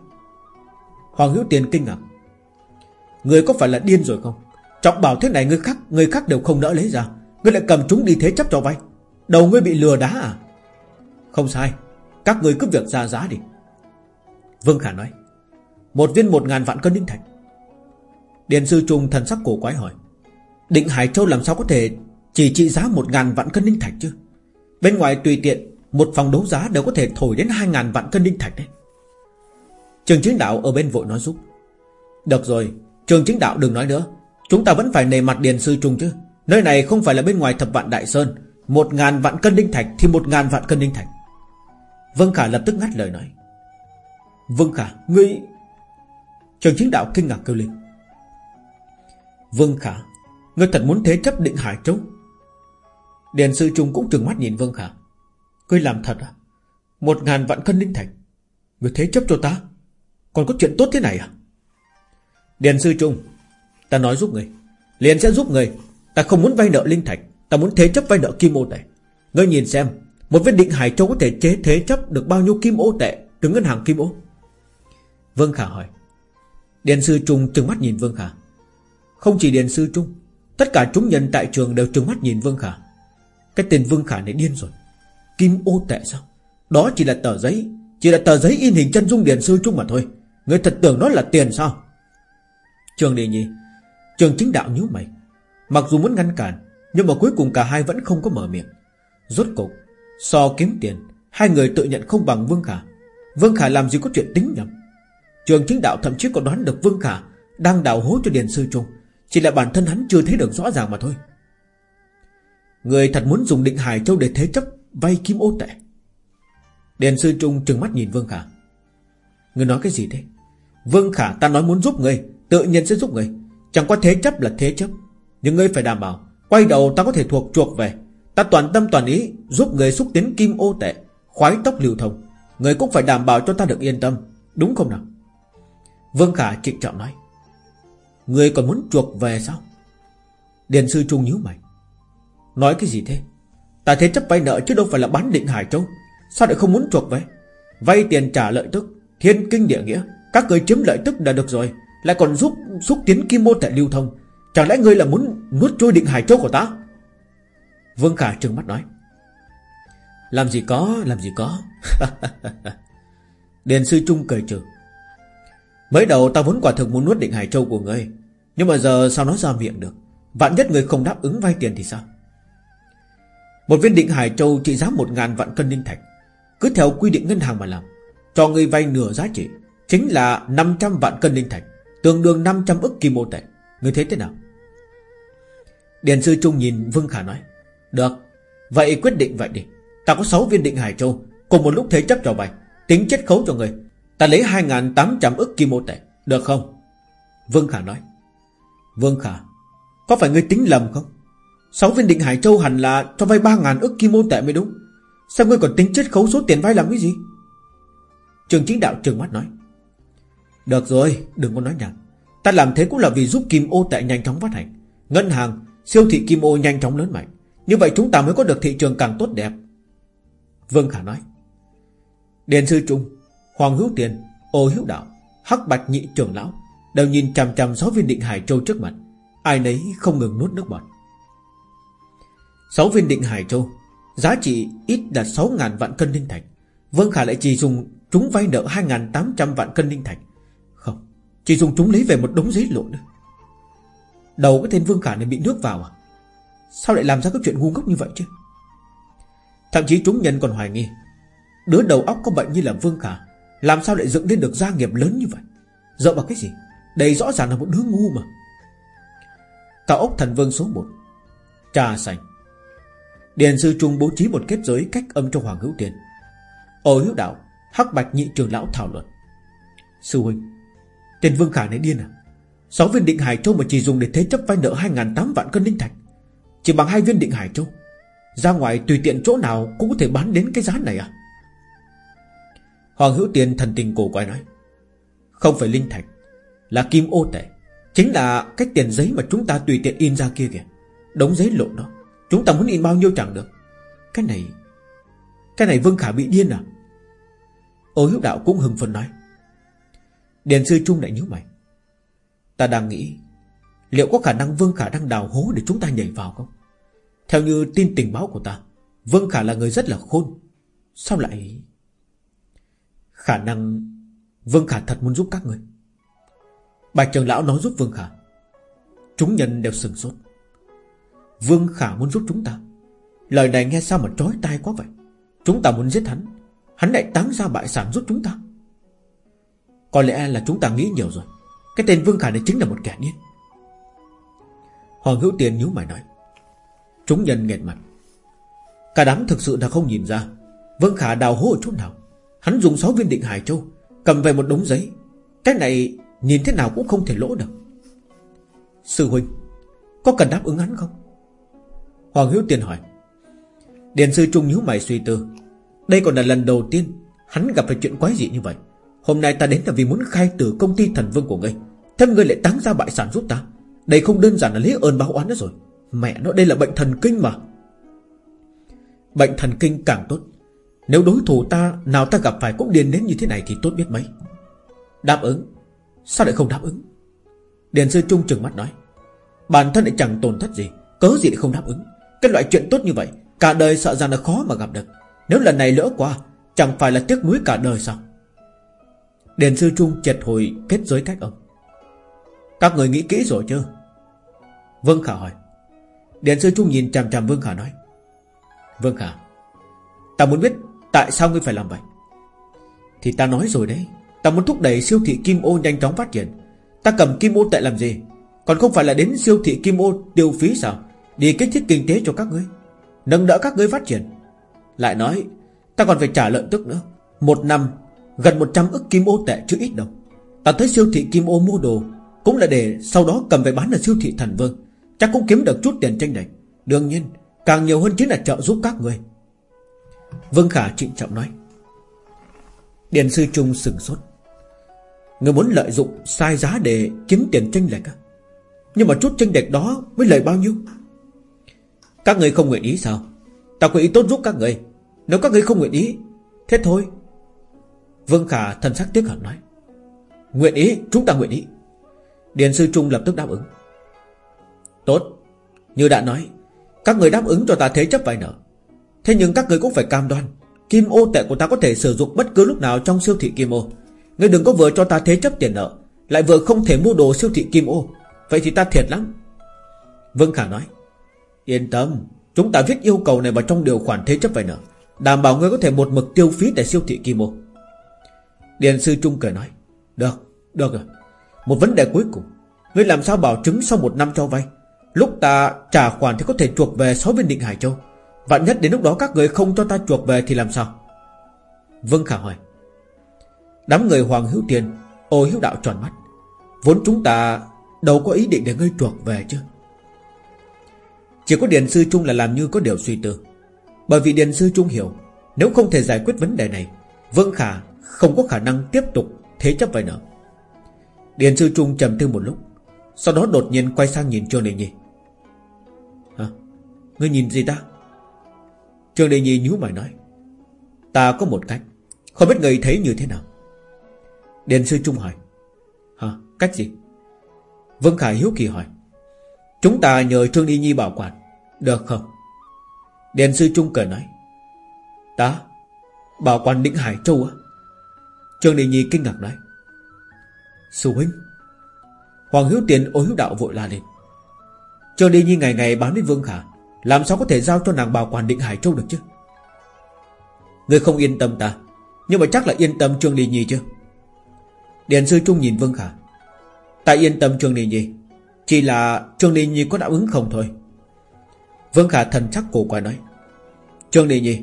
Hoàng Hữu Tiền kinh ngạc Người có phải là điên rồi không? Trọng bảo thế này người khác Người khác đều không đỡ lấy ra. Người lại cầm chúng đi thế chấp cho vay. Đầu ngươi bị lừa đá à? Không sai. Các người cứ việc ra giá đi. Vương Khả nói. Một viên một ngàn vạn cân đinh thạch. Điền sư trùng thần sắc cổ quái hỏi. Định Hải Châu làm sao có thể Chỉ trị giá một ngàn vạn cân đinh thạch chứ? Bên ngoài tùy tiện, Một phòng đấu giá đều có thể thổi đến hai ngàn vạn cân đinh thạch đấy. Trường chính đạo ở bên vội nói giúp. Được rồi, Trường chính đạo đừng nói nữa. Chúng ta vẫn phải nề mặt Điền sư Trung chứ. Nơi này không phải là bên ngoài thập vạn đại sơn. Một ngàn vạn cân đinh thạch Thì một ngàn vạn cân đinh thạch. Vân Khả lập tức ngắt lời nói. Vương Khả, Ngươi Trường chính đạo kinh ngạc kêu lên. Vương Khả, Ngươi thật muốn thế chấp định Hải Châu Điền sư trung cũng trừng mắt nhìn Vương Khả. Ngươi làm thật à? Một ngàn vạn cân linh thạch. Ngươi thế chấp cho ta? Còn có chuyện tốt thế này à? Điền sư trung Ta nói giúp ngươi Liền sẽ giúp ngươi Ta không muốn vay nợ linh thạch, Ta muốn thế chấp vay nợ kim ô tệ. Ngươi nhìn xem, Một viên định Hải Châu có thể chế thế chấp được bao nhiêu kim ô tệ Từ ngân hàng kim ô? Vương Khả hỏi. Điện sư Trung trừng mắt nhìn Vương Khả. Không chỉ Điện sư Trung, Tất cả chúng nhân tại trường đều trừng mắt nhìn Vương Khả. Cái tên Vương Khả này điên rồi. Kim ô tệ sao? Đó chỉ là tờ giấy, Chỉ là tờ giấy in hình chân dung Điện sư Trung mà thôi. Người thật tưởng nó là tiền sao? Trường Đề Nhi Trường chính đạo nhíu mày. Mặc dù muốn ngăn cản, Nhưng mà cuối cùng cả hai vẫn không có mở miệng. Rốt cục So kiếm tiền, Hai người tự nhận không bằng Vương Khả. Vương Khả làm gì có chuyện tính nhầm. Trường chính đạo thậm chí còn đoán được Vương Khả Đang đào hố cho Điền Sư Trung. Chỉ là bản thân hắn chưa thấy được rõ ràng mà thôi. Người thật muốn dùng định Hải Châu để thế chấp Vay kim ô tệ. Điền Sư Trung trừng mắt nhìn Vương Khả. Người nói cái gì thế? Vương Khả ta nói muốn giúp người Tự nhiên sẽ giúp người Chẳng qua thế chấp là thế chấp. Nhưng ngươi phải đảm bảo, Quay đầu ta có thể thuộc chuộc về. Ta toàn tâm toàn ý giúp người xúc tiến kim ô tệ, Khoái tốc lưu thông. Người cũng phải đảm bảo cho ta được yên tâm, Đúng không nào? Vương Khả trịnh trọng nói. Người còn muốn chuộc về sao? Điền sư Trung nhíu mày. Nói cái gì thế? Ta thế chấp vay nợ chứ đâu phải là bán định Hải Châu. Sao lại không muốn chuộc về? Vay tiền trả lợi tức, Thiên kinh địa nghĩa, Các người chiếm lợi tức đã được rồi. Lại còn giúp xúc tiến kim mô tại lưu thông. Chẳng lẽ ngươi là muốn nuốt trôi định Hải Châu của ta? Vương Khả trừng mắt nói. Làm gì có, Làm gì có. Điền sư Trung cười trừ. Mới đầu ta vốn quả thực muốn nuốt định Hải Châu của ngươi, Nhưng mà giờ sao nó ra miệng được? Vạn nhất người không đáp ứng vay tiền thì sao? Một viên định Hải Châu trị giá một ngàn vạn cân linh thạch, Cứ theo quy định ngân hàng mà làm, Cho ngươi vay nửa giá trị, Chính là 500 vạn cân linh thạch. Tương đương 500 ức kim mô tệ. Người thấy thế nào? Điền sư Trung nhìn Vương Khả nói, Được, Vậy quyết định vậy đi. Ta có 6 viên định Hải Châu, Cùng một lúc thế chấp cho vay Tính chết khấu cho người Ta lấy 2.800 ức kim mô tệ, Được không? Vương Khả nói, Vương Khả, Có phải ngươi tính lầm không? 6 viên định Hải Châu hẳn là cho vay 3.000 ức kim mô tệ mới đúng. Sao ngươi còn tính chết khấu số tiền vay làm cái gì? Trường chính đạo trường mắt nói được rồi, đừng có nói nhảm. Ta làm thế cũng là vì giúp kim ô tệ nhanh chóng phát hành. Ngân hàng, Siêu thị kim ô nhanh chóng lớn mạnh. Như vậy chúng ta mới có được thị trường càng tốt đẹp. Vương Khả nói. Điền Sư Trung, Hoàng Hữu Tiền, Ô Hữu Đạo, Hắc Bạch Nhị Trưởng Lão Đều nhìn chằm chằm sáu viên định Hải Châu trước mặt. Ai nấy không ngừng nuốt nước bọt. Sáu viên định Hải Châu, Giá trị ít đạt 6.000 vạn cân linh thạch. Vương Khả lại chỉ dùng Chúng vay nợ 2.800 vạn cân linh thạch. Chỉ dùng chúng lấy về một đống giấy lộn nữa Đầu cái tên Vương Khả này bị nước vào à? Sao lại làm ra cái chuyện ngu ngốc như vậy chứ? Thậm chí chúng nhân còn hoài nghi, Đứa đầu óc có bệnh như là Vương Khả, Làm sao lại dựng lên được gia nghiệp lớn như vậy? Dựa vào cái gì? Đây rõ ràng là một đứa ngu mà. Cao ốc thần vương số 1 Trà sành. Điền sư trung bố trí một kết giới cách âm cho Hoàng Hữu Tiền. Ô Hữu Đạo, Hắc Bạch Nhị Trường Lão thảo luận. Sư huynh Tên Vương Khả này điên à? Sáu viên định Hải Châu mà chỉ dùng để thế chấp vay nợ 2.800 vạn cân linh thạch. Chỉ bằng hai viên định Hải Châu. Ra ngoài tùy tiện chỗ nào Cũng có thể bán đến cái giá này à? Hoàng Hữu Tiền thần tình cổ quái nói. Không phải linh thạch, Là kim ô tệ. Chính là cái tiền giấy mà chúng ta tùy tiện in ra kia kìa. Đống giấy lộn đó. Chúng ta muốn in bao nhiêu chẳng được. Cái này Cái này Vương Khả bị điên à? Ô hiếu đạo cũng hưng phấn nói. Điền sư Trung lại nhíu mày. Ta đang nghĩ, Liệu có khả năng Vương Khả đang đào hố để chúng ta nhảy vào không? Theo như tin tình báo của ta, Vương Khả là người rất là khôn. Sao lại? Khả năng Vương Khả thật muốn giúp các người. Bạch trường lão nói giúp Vương Khả. Chúng nhân đều sừng sốt. Vương Khả muốn giúp chúng ta. Lời này nghe sao mà trói tai quá vậy? Chúng ta muốn giết hắn. Hắn lại táng ra bại sản giúp chúng ta. Có lẽ là chúng ta nghĩ nhiều rồi. Cái tên Vương Khả này chính là một kẻ điên. Hoàng Hữu Tiền nhíu mày nói. Chúng nhân nghẹt mặt. Cả đám thực sự là không nhìn ra Vương Khả đào hố ở chỗ nào. Hắn dùng 6 viên định Hải Châu, Cầm về một đống giấy. Cái này nhìn thế nào cũng không thể lỗ được. Sư huynh, Có cần đáp ứng hắn không? Hoàng Hữu Tiền hỏi. Điền sư Trung nhíu mày suy tư. Đây còn là lần đầu tiên Hắn gặp phải chuyện quái dị như vậy. Hôm nay ta đến là vì muốn khai tử công ty thần vương của ngươi. Thêm ngươi lại táng ra bại sản giúp ta. Đây không đơn giản là lấy ơn báo oán nữa rồi. Mẹ nó, đây là bệnh thần kinh mà. Bệnh thần kinh càng tốt. Nếu đối thủ ta, nào ta gặp phải cũng điên đến như thế này Thì tốt biết mấy. Đáp ứng. Sao lại không đáp ứng? Điền sư Trung trừng mắt nói. Bản thân lại chẳng tổn thất gì. Cớ gì lại không đáp ứng? Cái loại chuyện tốt như vậy, Cả đời sợ rằng là khó mà gặp được. Nếu lần này lỡ qua, Chẳng phải là tiếc nuối cả đời sao? Điền sư Trung chợt hồi kết giới cách ông Các người nghĩ kỹ rồi chưa Vương Khả hỏi. Đền sư Trung nhìn chằm chằm Vương Khả nói. Vương Khả, Ta muốn biết tại sao ngươi phải làm vậy? Thì ta nói rồi đấy, Ta muốn thúc đẩy siêu thị Kim Ô nhanh chóng phát triển. Ta cầm Kim Ô tại làm gì? Còn không phải là đến siêu thị Kim Ô tiêu phí sao? Đi kích thích kinh tế cho các ngươi, Nâng đỡ các ngươi phát triển. Lại nói, Ta còn phải trả lợi tức nữa. Một năm Gần 100 ức Kim Ô tệ chứ ít đâu Ta tới siêu thị Kim Ô mua đồ Cũng là để sau đó cầm về bán ở siêu thị Thần Vương. Chắc cũng kiếm được chút tiền tranh lệch Đương nhiên, Càng nhiều hơn chính là trợ giúp các người. Vương Khả trịnh trọng nói. Điền sư Trung sừng sốt. Người muốn lợi dụng sai giá để kiếm tiền tranh lệch à? Nhưng mà chút tranh lệch đó mới lợi bao nhiêu? Các người không nguyện ý sao? Ta có ý tốt giúp các người. Nếu các người không nguyện ý, Thế thôi. Vương Khả thân sắc tiếc hận nói, Nguyện ý, chúng ta nguyện ý. Điền sư Trung lập tức đáp ứng. Tốt, Như đã nói, Các người đáp ứng cho ta thế chấp vay nợ. Thế nhưng các người cũng phải cam đoan, Kim ô tệ của ta có thể sử dụng bất cứ lúc nào trong siêu thị Kim ô. Người đừng có vừa cho ta thế chấp tiền nợ, Lại vừa không thể mua đồ siêu thị Kim ô. Vậy thì ta thiệt lắm. Vương Khả nói, Yên tâm, Chúng ta viết yêu cầu này vào trong điều khoản thế chấp vay nợ. Đảm bảo ngươi có thể một mực tiêu phí tại siêu thị Kim ô. Điền sư Trung cười nói Được, được rồi. Một vấn đề cuối cùng. Ngươi làm sao bảo chứng sau một năm cho vay? Lúc ta trả khoản thì có thể chuộc về sáu viên định Hải Châu. Vạn nhất đến lúc đó các người không cho ta chuộc về thì làm sao? Vâng Khả hỏi. Đám người Hoàng Hữu Tiền Ô Hiếu Đạo tròn mắt. Vốn chúng ta đâu có ý định để ngươi chuộc về chứ. Chỉ có Điền Sư Trung là làm như có điều suy tư. Bởi vì Điền Sư Trung hiểu Nếu không thể giải quyết vấn đề này vương Khả không có khả năng tiếp tục thế chấp vậy nữa. Điền Sư Trung trầm tư một lúc, Sau đó đột nhiên quay sang nhìn Trương Đình Nhi Hả? Ngươi nhìn gì ta? Trương Đình Nhi nhíu mày nói, Ta có một cách, Không biết người thấy như thế nào Điền Sư Trung hỏi, Hả? Cách gì? Vương Khải hiếu kỳ hỏi, Chúng ta nhờ Trương đệ Nhi bảo quản, Được không? Điền Sư Trung cười nói, Ta? Bảo quản Định Hải Châu á? Trương Đình Nhi kinh ngạc nói. Sư huynh, Hoàng Hiếu Tiền ô hữu đạo vội la lên. Trương Đình Nhi ngày ngày bán với Vương Khả, Làm sao có thể giao cho nàng bảo quản định Hải Châu được chứ? Người không yên tâm ta, Nhưng mà chắc là yên tâm Trương Đình Nhi chứ. Điền Sư Trung nhìn Vương Khả. Ta yên tâm Trương Đình Nhi, Chỉ là Trương Đình Nhi có đáp ứng không thôi. Vương Khả thần chắc cổ quái nói. Trương Đình Nhi,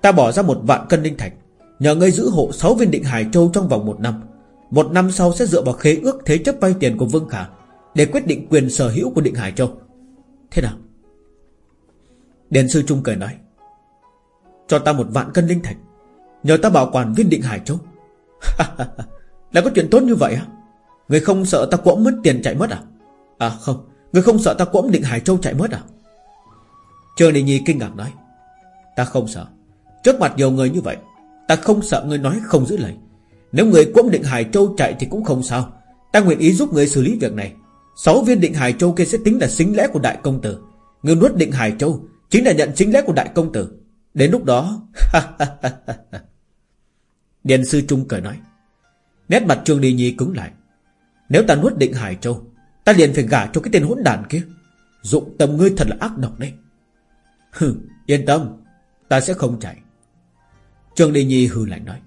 Ta bỏ ra một vạn cân linh thạch Nhờ ngươi giữ hộ 6 viên định Hải Châu trong vòng một năm. Một năm sau sẽ dựa vào khế ước thế chấp vay tiền của Vương Khả Để quyết định quyền sở hữu của định Hải Châu. Thế nào? Đền sư Trung cười nói, Cho ta một vạn cân linh thạch, Nhờ ta bảo quản viên định Hải Châu. Là có chuyện tốt như vậy á? Người không sợ ta quẫm mất tiền chạy mất à? À không, Người không sợ ta quẫm định Hải Châu chạy mất à? Trương Đình Nhi kinh ngạc nói, Ta không sợ. Trước mặt nhiều người như vậy Ta không sợ người nói không giữ lời. Nếu người cũng định Hải Châu chạy thì cũng không sao. Ta nguyện ý giúp người xử lý việc này. Sáu viên định Hải Châu kia sẽ tính là xính lẽ của đại công tử. Người nuốt định Hải Châu Chính là nhận chính lẽ của đại công tử. Đến lúc đó Điền sư Trung cười nói Nét mặt Trương Đi Nhi cứng lại. Nếu ta nuốt định Hải Châu Ta liền phải gả cho cái tên hỗn đàn kia. Dụng tâm ngươi thật là ác độc đấy. Hừ, yên tâm Ta sẽ không chạy. Trương Đi Nhi hừ lạnh nói.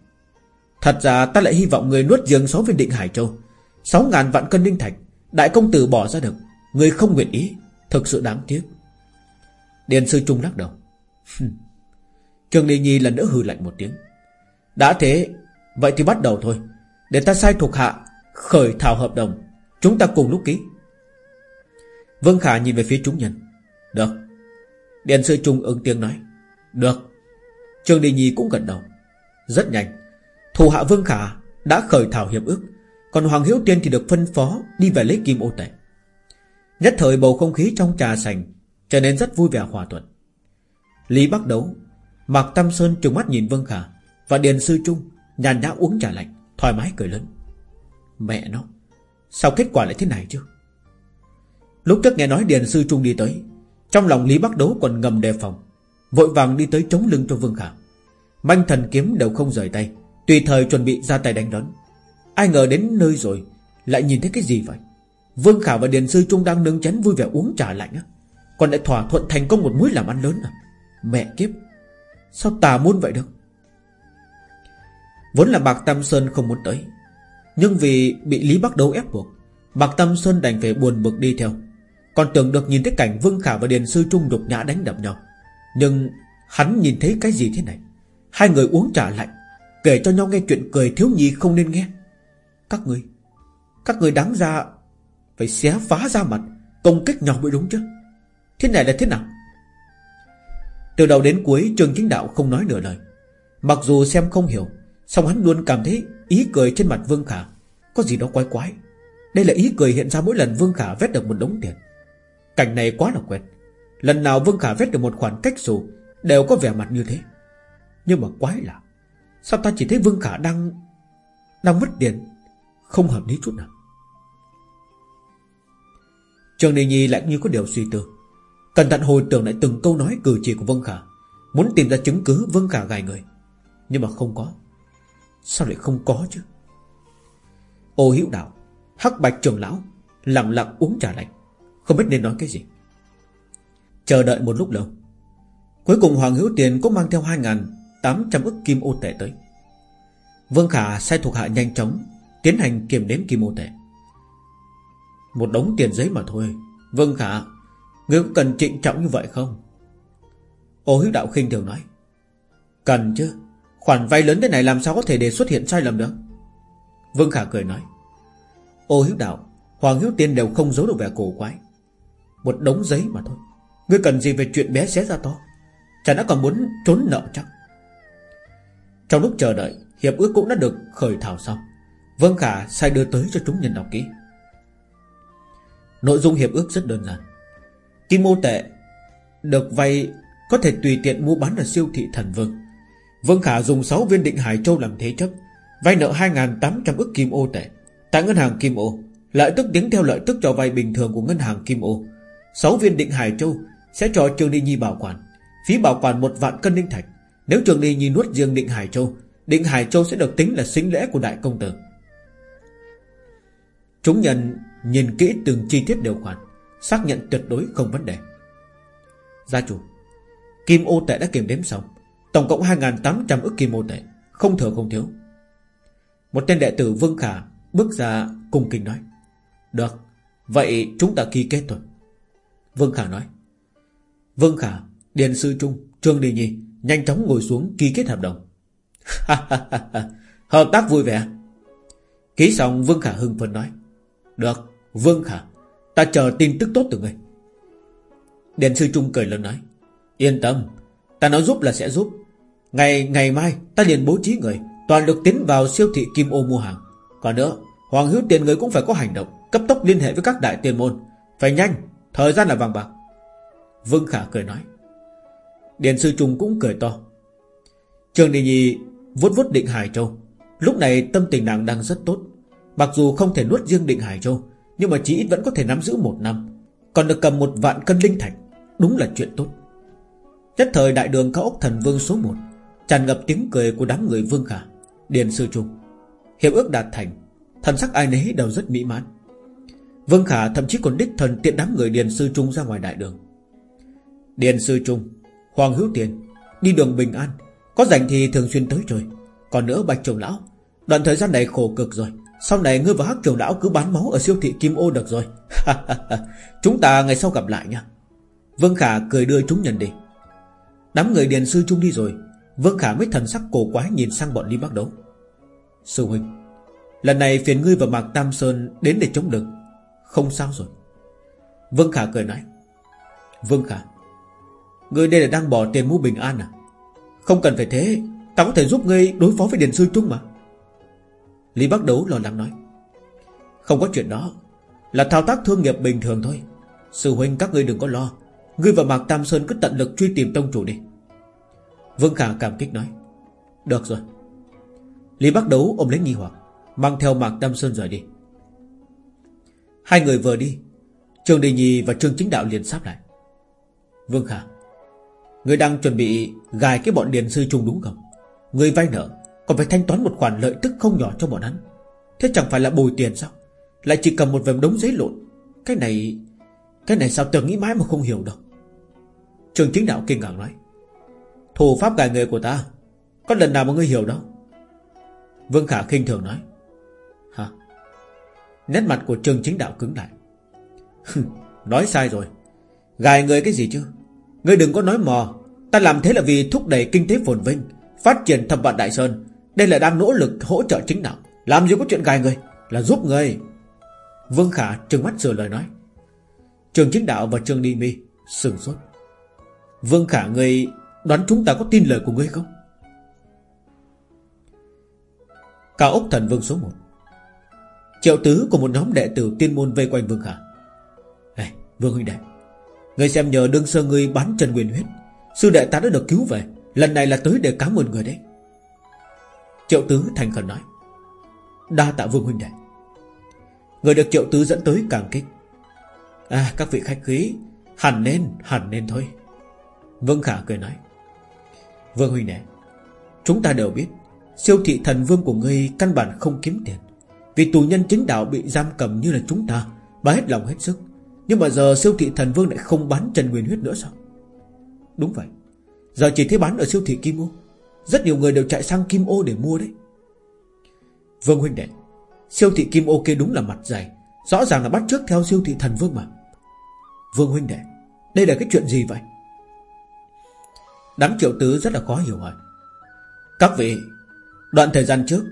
Thật ra ta lại hy vọng người nuốt dường sáu viên định Hải Châu. Sáu ngàn vạn cân linh thạch, Đại công tử bỏ ra được, Người không nguyện ý, Thực sự đáng tiếc. Điền sư Trung lắc đầu. Trương Ly Nhi lần nữa hừ lạnh một tiếng. Đã thế, Vậy thì bắt đầu thôi. Để ta sai thuộc hạ, Khởi thảo hợp đồng. Chúng ta cùng lúc ký. Vương Khả nhìn về phía chúng nhân. Được. Điền sư Trung ứng tiếng nói. Được. Trương Đình Nhi cũng gật đầu. Rất nhanh. Thủ hạ Vương Khả đã khởi thảo hiệp ước, Còn Hoàng Hiếu Tiên thì được phân phó Đi về lấy kim ô tệ. Nhất thời bầu không khí trong trà sành Trở nên rất vui vẻ hòa thuận. Lý bắt đấu, Mạc Tam Sơn trừng mắt nhìn Vương Khả Và Điền Sư Trung Nhàn nhã uống trà lạnh, Thoải mái cười lớn. Mẹ nó, Sao kết quả lại thế này chứ? Lúc trước nghe nói Điền Sư Trung đi tới, Trong lòng Lý Bắc Đấu còn ngầm đề phòng. Vội vàng đi tới chống lưng cho Vương Khả Manh thần kiếm đều không rời tay, Tùy thời chuẩn bị ra tay đánh đón. Ai ngờ đến nơi rồi, Lại nhìn thấy cái gì vậy? Vương Khả và Điền Sư Trung đang nâng chén vui vẻ uống trà lạnh á. Còn lại thỏa thuận thành công một mũi làm ăn lớn à? Mẹ kiếp, Sao tà môn vậy được? Vốn là Bạc Tam Sơn không muốn tới, Nhưng vì bị Lý Bắc Đấu ép buộc, Bạc Tam Sơn đành phải buồn bực đi theo. Còn tưởng được nhìn thấy cảnh Vương Khả và Điền Sư Trung đục nhã đánh đập nhau. Nhưng hắn nhìn thấy cái gì thế này? Hai người uống trà lạnh, Kể cho nhau nghe chuyện cười thiếu nhi không nên nghe. Các người Các người đáng ra Phải xé phá ra mặt, Công kích nhau mới đúng chứ. Thế này là thế nào? Từ đầu đến cuối, Trường Chính Đạo không nói nửa lời. Mặc dù xem không hiểu, song hắn luôn cảm thấy ý cười trên mặt Vương Khả Có gì đó quái quái. Đây là ý cười hiện ra mỗi lần Vương Khả vét được một đống tiền. Cảnh này quá là quen. Lần nào Vương Khả vét được một khoản cách sổ Đều có vẻ mặt như thế. Nhưng mà quái lạ, Sao ta chỉ thấy Vương Khả đang Đang mất tiền Không hợp lý chút nào? Trường Đình Nhi lại như có điều suy tư. Cẩn thận hồi tưởng lại từng câu nói cử chỉ của Vương Khả, Muốn tìm ra chứng cứ, Vương Khả gài người. Nhưng mà không có. Sao lại không có chứ? Ô hữu đạo, Hắc bạch trường lão Lặng lặng uống trà lạnh, Không biết nên nói cái gì. Chờ đợi một lúc lâu. Cuối cùng Hoàng Hữu Tiền cũng mang theo 2.800 ức kim ô tệ tới. Vương Khả sai thuộc hạ nhanh chóng Tiến hành kiểm đếm kim ô tệ. Một đống tiền giấy mà thôi. Vương Khả, Ngươi có cần trịnh trọng như vậy không? Ô hữu đạo khinh thường nói. Cần chứ. Khoản vay lớn thế này làm sao có thể để xuất hiện sai lầm được? Vương Khả cười nói. Ô hữu đạo, Hoàng hữu tiên đều không giấu được vẻ cổ quái. Một đống giấy mà thôi. Ngươi cần gì về chuyện bé xé ra to? Chả đã còn muốn trốn nợ chắc. Trong lúc chờ đợi, Hiệp ước cũng đã được khởi thảo xong. Vương Khả sai đưa tới cho chúng nhân đọc kỹ. Nội dung hiệp ước rất đơn giản. Kim mô tệ Được vay Có thể tùy tiện mua bán ở siêu thị thần vương. Vương Khả dùng 6 viên định Hải Châu làm thế chấp, Vay nợ 2.800 ức kim ô tệ. Tại ngân hàng Kim Ô Lợi tức tính theo lợi tức cho vay bình thường của ngân hàng Kim Ô 6 viên định Hải Châu sẽ cho Trương Ly Nhi bảo quản. Phí bảo quản một vạn cân linh thạch. Nếu Trương Ly Nhi nuốt riêng định Hải Châu, Định Hải Châu sẽ được tính là sinh lễ của đại công tử. Chúng nhân nhìn kỹ từng chi tiết điều khoản, Xác nhận tuyệt đối không vấn đề. Gia chủ, Kim ô tệ đã kiểm đếm xong. Tổng cộng 2.800 ức kim ô tệ, Không thừa không thiếu. Một tên đệ tử Vương Khả Bước ra cung kinh nói, Được, Vậy chúng ta ký kết thôi. Vương Khả nói Vương Khả, Điền Sư Trung, Trương Đi Nhi, Nhanh chóng ngồi xuống ký kết hợp đồng. Hợp tác vui vẻ. Ký xong, Vương Khả hưng phấn nói. Được, Vương Khả, Ta chờ tin tức tốt từ ngươi. Điền Sư Trung cười lớn nói. Yên tâm, Ta nói giúp là sẽ giúp. Ngày ngày mai, ta liền bố trí người, Toàn được tiến vào siêu thị Kim Ô mua hàng. Còn nữa, Hoàng hữu tiền người cũng phải có hành động, Cấp tốc liên hệ với các đại tiền môn. Phải nhanh, Thời gian là vàng bạc. Vương Khả cười nói. Điền sư Trung cũng cười to. Trường Đình Nhi vuốt vuốt định Hải Châu. Lúc này tâm tình nàng đang rất tốt. Mặc dù không thể nuốt riêng định Hải Châu, Nhưng mà chỉ ít vẫn có thể nắm giữ một năm. Còn được cầm một vạn cân linh thạch, Đúng là chuyện tốt. Nhất thời đại đường cao ốc thần vương số 1 Tràn ngập tiếng cười của đám người Vương Khả, Điền Sư Trung. Hiệp ước đạt thành, Thần sắc ai nấy đều rất mỹ mãn. Vương Khả thậm chí còn đích thần tiện đám người Điền Sư Trung ra ngoài đại đường. Điền Sư Trung, Hoàng Hữu Tiền Đi đường bình an, Có rảnh thì thường xuyên tới rồi. Còn nữa Bạch Trường Lão, Đoạn thời gian này khổ cực rồi. Sau này ngươi và Hắc Trường Lão cứ bán máu ở siêu thị Kim Ô được rồi. Chúng ta ngày sau gặp lại nha. Vương Khả cười đưa chúng nhận đi. Đám người Điền Sư Trung đi rồi, Vương Khả mới thần sắc cổ quái nhìn sang bọn Lý Bắc Đấu Sư huynh, Lần này phiền ngươi và Mạc Tam Sơn Đến để chống đực Không sao rồi. Vương Khả cười nói. Vương Khả Ngươi đây là đang bỏ tiền mua bình an à? Không cần phải thế, Ta có thể giúp ngươi đối phó với Điền Sư Trung mà. Lý Bắc Đấu lo lắng nói. Không có chuyện đó, Là thao tác thương nghiệp bình thường thôi. Sư huynh các ngươi đừng có lo, Ngươi và Mạc Tam Sơn cứ tận lực truy tìm tông chủ đi. Vương Khả cảm kích nói. Được rồi. Lý Bắc Đấu ôm lấy nghi hoặc, Mang theo Mạc Tam Sơn rời đi. Hai người vừa đi, Trương Đình Nhi và Trương Chính Đạo liền sắp lại. Vương Khả Người đang chuẩn bị gài cái bọn điền sư chung đúng không? Người vay nợ, Còn phải thanh toán một khoản lợi tức không nhỏ cho bọn hắn. Thế chẳng phải là bồi tiền sao? Lại chỉ cầm một vầm đống giấy lộn. Cái này Cái này sao tưởng nghĩ mãi mà không hiểu đâu. Trường chính đạo kinh ngạc nói, Thủ pháp gài người của ta, Có lần nào mà ngươi hiểu đâu Vương Khả khinh thường nói, Hả? Nét mặt của trường chính đạo cứng lại. Nói sai rồi. Gài người cái gì chứ? Ngươi đừng có nói mò. Ta làm thế là vì thúc đẩy kinh tế phồn vinh Phát triển thập vạn đại sơn. Đây là đang nỗ lực hỗ trợ chính đạo Làm gì có chuyện gài người? Là giúp người. Vương Khả trừng mắt sửa lời nói. Trường chính đạo và trường đi mi Sừng sốt. Vương Khả người đoán chúng ta có tin lời của ngươi không? Cao ốc thần vương số 1 Triệu tứ của một nhóm đệ tử tiên môn vây quanh Vương Khả. Hey, Vương huynh đệ người xem nhờ đương sơ ngươi bán trần nguyên huyết. Sư đệ ta đã được cứu về. Lần này là tới để cảm ơn người đấy. Triệu tứ thành khẩn nói. Đa tạ vương huynh đệ. Người được triệu tứ dẫn tới càng kích. À các vị khách khí, Hẳn nên hẳn nên thôi. Vương Khả cười nói. Vương huynh đệ, Chúng ta đều biết, Siêu thị thần vương của ngươi căn bản không kiếm tiền. Vì tù nhân chính đạo bị giam cầm như là chúng ta Bà hết lòng hết sức. Nhưng mà giờ siêu thị thần vương lại không bán trần nguyên huyết nữa sao? Đúng vậy. Giờ chỉ thấy bán ở siêu thị Kim Ô. Rất nhiều người đều chạy sang Kim Ô để mua đấy. Vương huynh đệ, Siêu thị Kim Ô kia đúng là mặt dày. Rõ ràng là bắt trước theo siêu thị thần vương mà. Vương huynh đệ, Đây là cái chuyện gì vậy? Đám triệu tứ rất là khó hiểu hỏi Các vị, Đoạn thời gian trước,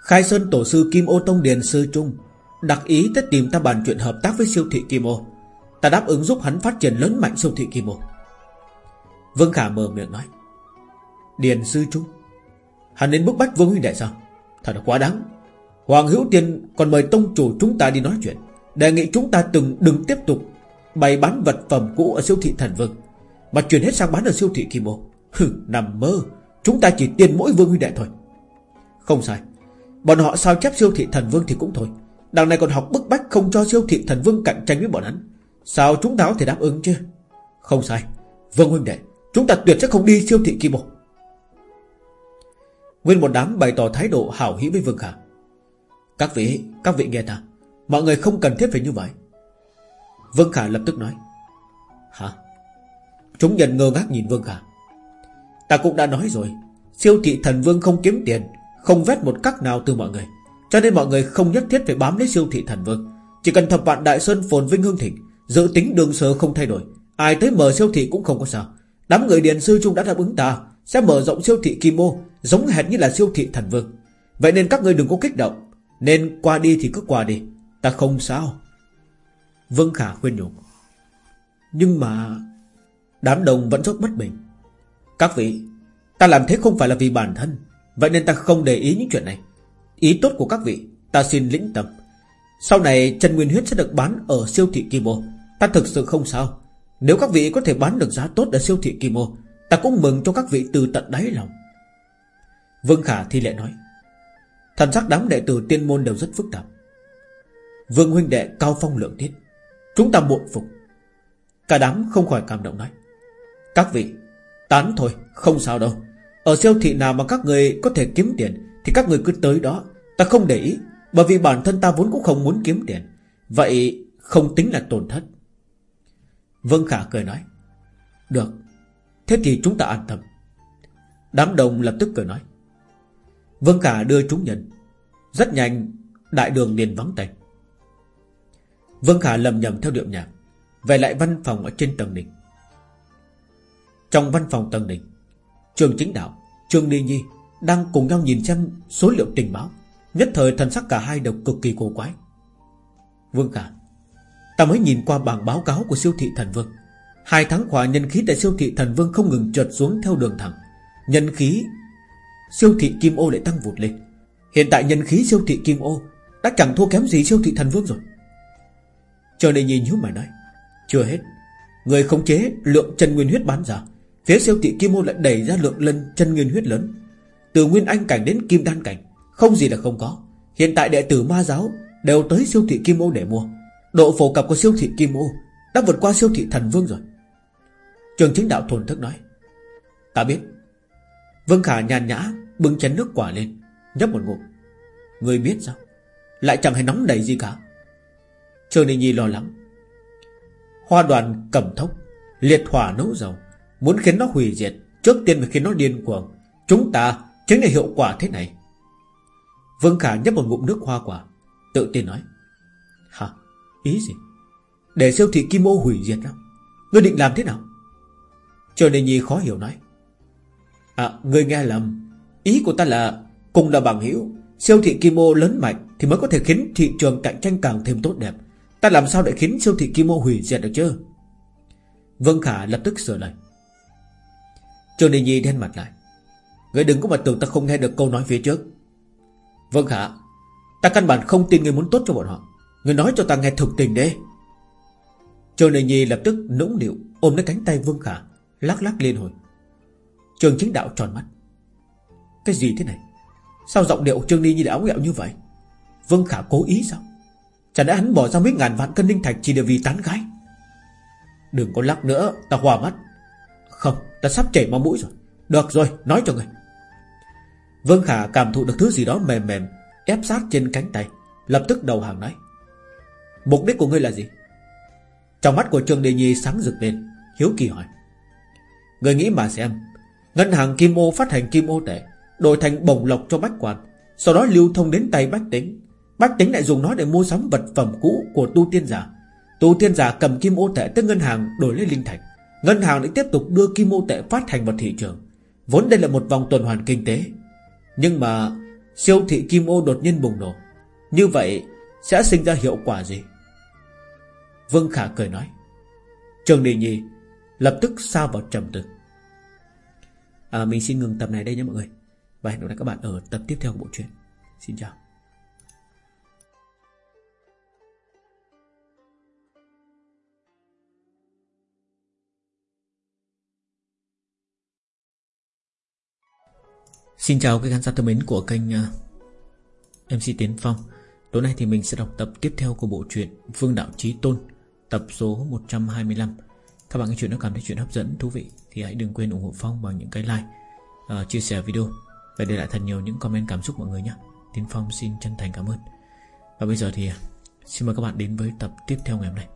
Khai Sơn Tổ sư Kim Ô Tông Điền Sư Trung Đặc ý tới tìm ta bàn chuyện hợp tác với siêu thị Kim Ô. Ta đáp ứng giúp hắn phát triển lớn mạnh siêu thị Kim Ô. Vương Khả mở miệng nói Điền Sư Trung Hắn đến bức bách Vương Huynh Đệ sao? Thật là quá đáng. Hoàng Hữu Tiên còn mời tông chủ chúng ta đi nói chuyện Đề nghị chúng ta từng đừng tiếp tục Bày bán vật phẩm cũ ở siêu thị Thần Vương Mà chuyển hết sang bán ở siêu thị Kim Ô. Hừ, nằm mơ Chúng ta chỉ tiền mỗi Vương Huynh Đệ thôi. Không sai Bọn họ sao chép siêu thị Thần Vương thì cũng thôi. Đằng này còn học bức bách không cho siêu thị Thần Vương cạnh tranh với bọn hắn. Sao chúng ta có thể đáp ứng chứ? Không sai. Vương Huynh Đệ, Chúng ta tuyệt sẽ không đi siêu thị Kim Ô. Nguyên một đám bày tỏ thái độ hảo hĩ với Vương Khả. Các vị Các vị nghe ta. Mọi người không cần thiết phải như vậy. Vương Khả lập tức nói. Hả? Chúng nhân ngơ ngác nhìn Vương Khả. Ta cũng đã nói rồi. Siêu thị thần vương không kiếm tiền, Không vét một cắc nào từ mọi người. Cho nên mọi người không nhất thiết phải bám lấy siêu thị thần vương. Chỉ cần thập vạn đại sơn phồn vinh hương thịnh Dự tính đường sơ không thay đổi. Ai tới mở siêu thị cũng không có sao Đám người Điền Sư Trung đã đáp ứng ta. Sẽ mở rộng siêu thị Kim Mô Giống hệt như là siêu thị thần vương. Vậy nên các người đừng có kích động. Nên qua đi thì cứ qua đi. Ta không sao. Vương Khả khuyên nhủ. Nhưng mà Đám đồng vẫn rất bất bình. Các vị, Ta làm thế không phải là vì bản thân. Vậy nên ta không để ý những chuyện này. Ý tốt của các vị, Ta xin lĩnh tâm. Sau này chân nguyên huyết sẽ được bán ở siêu thị Kim Mô Ta thực sự không sao. Nếu các vị có thể bán được giá tốt ở siêu thị Kim Ô Ta cũng mừng cho các vị từ tận đáy lòng. Vương Khả thi lệ nói, Thần sắc đám đệ tử tiên môn đều rất phức tạp. Vương huynh đệ cao phong lượng thiết Chúng ta bội phục. Cả đám không khỏi cảm động nói, Các vị, Tán thôi, không sao đâu. Ở siêu thị nào mà các người có thể kiếm tiền Thì các người cứ tới đó, Ta không để ý, Bởi vì bản thân ta vốn cũng không muốn kiếm tiền. Vậy không tính là tổn thất. Vương Khả cười nói. Được, Thế thì chúng ta an tâm. Đám đông lập tức cười nói. Vương Khả đưa chúng nhân Rất nhanh, Đại đường liền vắng tay. Vương Khả lầm nhầm theo điệu nhạc, Về lại văn phòng ở trên tầng đỉnh. Trong văn phòng tầng đỉnh, Trường chính đạo Trương Ni Nhi Đang cùng nhau nhìn xem số liệu tình báo, Nhất thời thần sắc cả hai đều cực kỳ cổ quái. Vương Khả Ta mới nhìn qua bảng báo cáo của siêu thị thần vương. Hai tháng qua, nhân khí tại siêu thị thần vương không ngừng trượt xuống theo đường thẳng. Nhân khí Siêu thị Kim Ô lại tăng vụt lên. Hiện tại nhân khí siêu thị Kim Ô Đã chẳng thua kém gì siêu thị thần vương rồi. Cho này nhìn nhíu mày nói, Chưa hết. Người khống chế lượng chân nguyên huyết bán ra, Phía siêu thị Kim Ô lại đẩy ra lượng lân chân nguyên huyết lớn. Từ nguyên anh cảnh đến kim đan cảnh, Không gì là không có. Hiện tại đệ tử ma giáo Đều tới siêu thị Kim Ô để mua. Độ phổ cập của siêu thị Kim Ô Đã vượt qua siêu thị Thần Vương rồi. Trường chính đạo thồn thức nói, Ta biết. Vương Khả nhàn nhã bưng chén nước quả lên, Nhấp một ngụm. Người biết sao? Lại chẳng hề nóng đầy gì cả. Trường Ninh Nhi lo lắng. Hoa đoàn cầm thốc Liệt hỏa nấu dầu, Muốn khiến nó hủy diệt, Trước tiên phải khiến nó điên cuồng. Chúng ta chính là hiệu quả thế này. Vương Khả nhấp một ngụm nước hoa quả, Tự tin nói ý gì? Để siêu thị Kim Ô hủy diệt đâu Ngươi định làm thế nào? Trường Ninh Nhi khó hiểu nói. À ngươi nghe lầm. Ý của ta là, Cùng là bằng hữu, Siêu thị Kim Ô lớn mạnh Thì mới có thể khiến thị trường cạnh tranh càng thêm tốt đẹp. Ta làm sao để khiến siêu thị Kim Ô hủy diệt được chứ? Vương Khả lập tức sửa lời. Trường Đình Nhi đen mặt lại. Ngươi đừng có mà tưởng ta không nghe được câu nói phía trước. Vương Khả, Ta căn bản không tin ngươi muốn tốt cho bọn họ người nói cho ta nghe thực tình đi. Trường Đình Nhi lập tức nũng nịu, Ôm lấy cánh tay Vương Khả, Lắc lắc liên hồi. Trường chính đạo tròn mắt. Cái gì thế này? Sao giọng điệu Trương Ni như đã áo nghẹo như vậy? Vương Khả cố ý sao? Chẳng lẽ hắn bỏ ra mấy ngàn vạn cân linh thạch Chỉ để vì tán gái? Đừng có lắc nữa, Ta hòa mắt. Không, ta sắp chảy máu mũi rồi. Được rồi, nói cho người. Vương Khả cảm thụ được thứ gì đó mềm mềm, Ép sát trên cánh tay, Lập tức đầu hàng nói. Mục đích của ngươi là gì? Trong mắt của Trương Đề Nhi sáng rực lên, Hiếu kỳ hỏi. Người nghĩ mà xem, Ngân hàng Kim Ô phát hành Kim Ô tệ, Đổi thành bổng lộc cho bách quan Sau đó lưu thông đến tay bách tính. Bách tính lại dùng nó để mua sắm vật phẩm cũ Của tu tiên giả. Tu tiên giả cầm Kim Ô tệ tới ngân hàng đổi lấy linh thạch. Ngân hàng lại tiếp tục đưa Kim Ô tệ phát hành vào thị trường. Vốn đây là một vòng tuần hoàn kinh tế. Nhưng mà, Siêu thị Kim Ô đột nhiên bùng nổ. Như vậy, sẽ sinh ra hiệu quả gì? Vương Khả cười nói. Trường Đình Nhi Lập tức xa vào trầm tư. À, Mình xin ngừng tập này đây nhé mọi người. Và hẹn gặp lại các bạn ở tập tiếp theo của bộ truyện. Xin chào. Xin chào các khán giả thân mến của kênh à, MC Tiến Phong. Tối nay thì mình sẽ đọc tập tiếp theo của bộ truyện Phương Đạo Chí Tôn. Tập số 125 Các bạn nghe chuyện nó cảm thấy chuyện hấp dẫn, thú vị Thì hãy đừng quên ủng hộ Phong bằng những cái like uh, Chia sẻ video Và để lại thật nhiều những comment cảm xúc mọi người nhé. Tiến Phong xin chân thành cảm ơn. Và bây giờ thì à, xin mời các bạn đến với tập tiếp theo ngày hôm nay.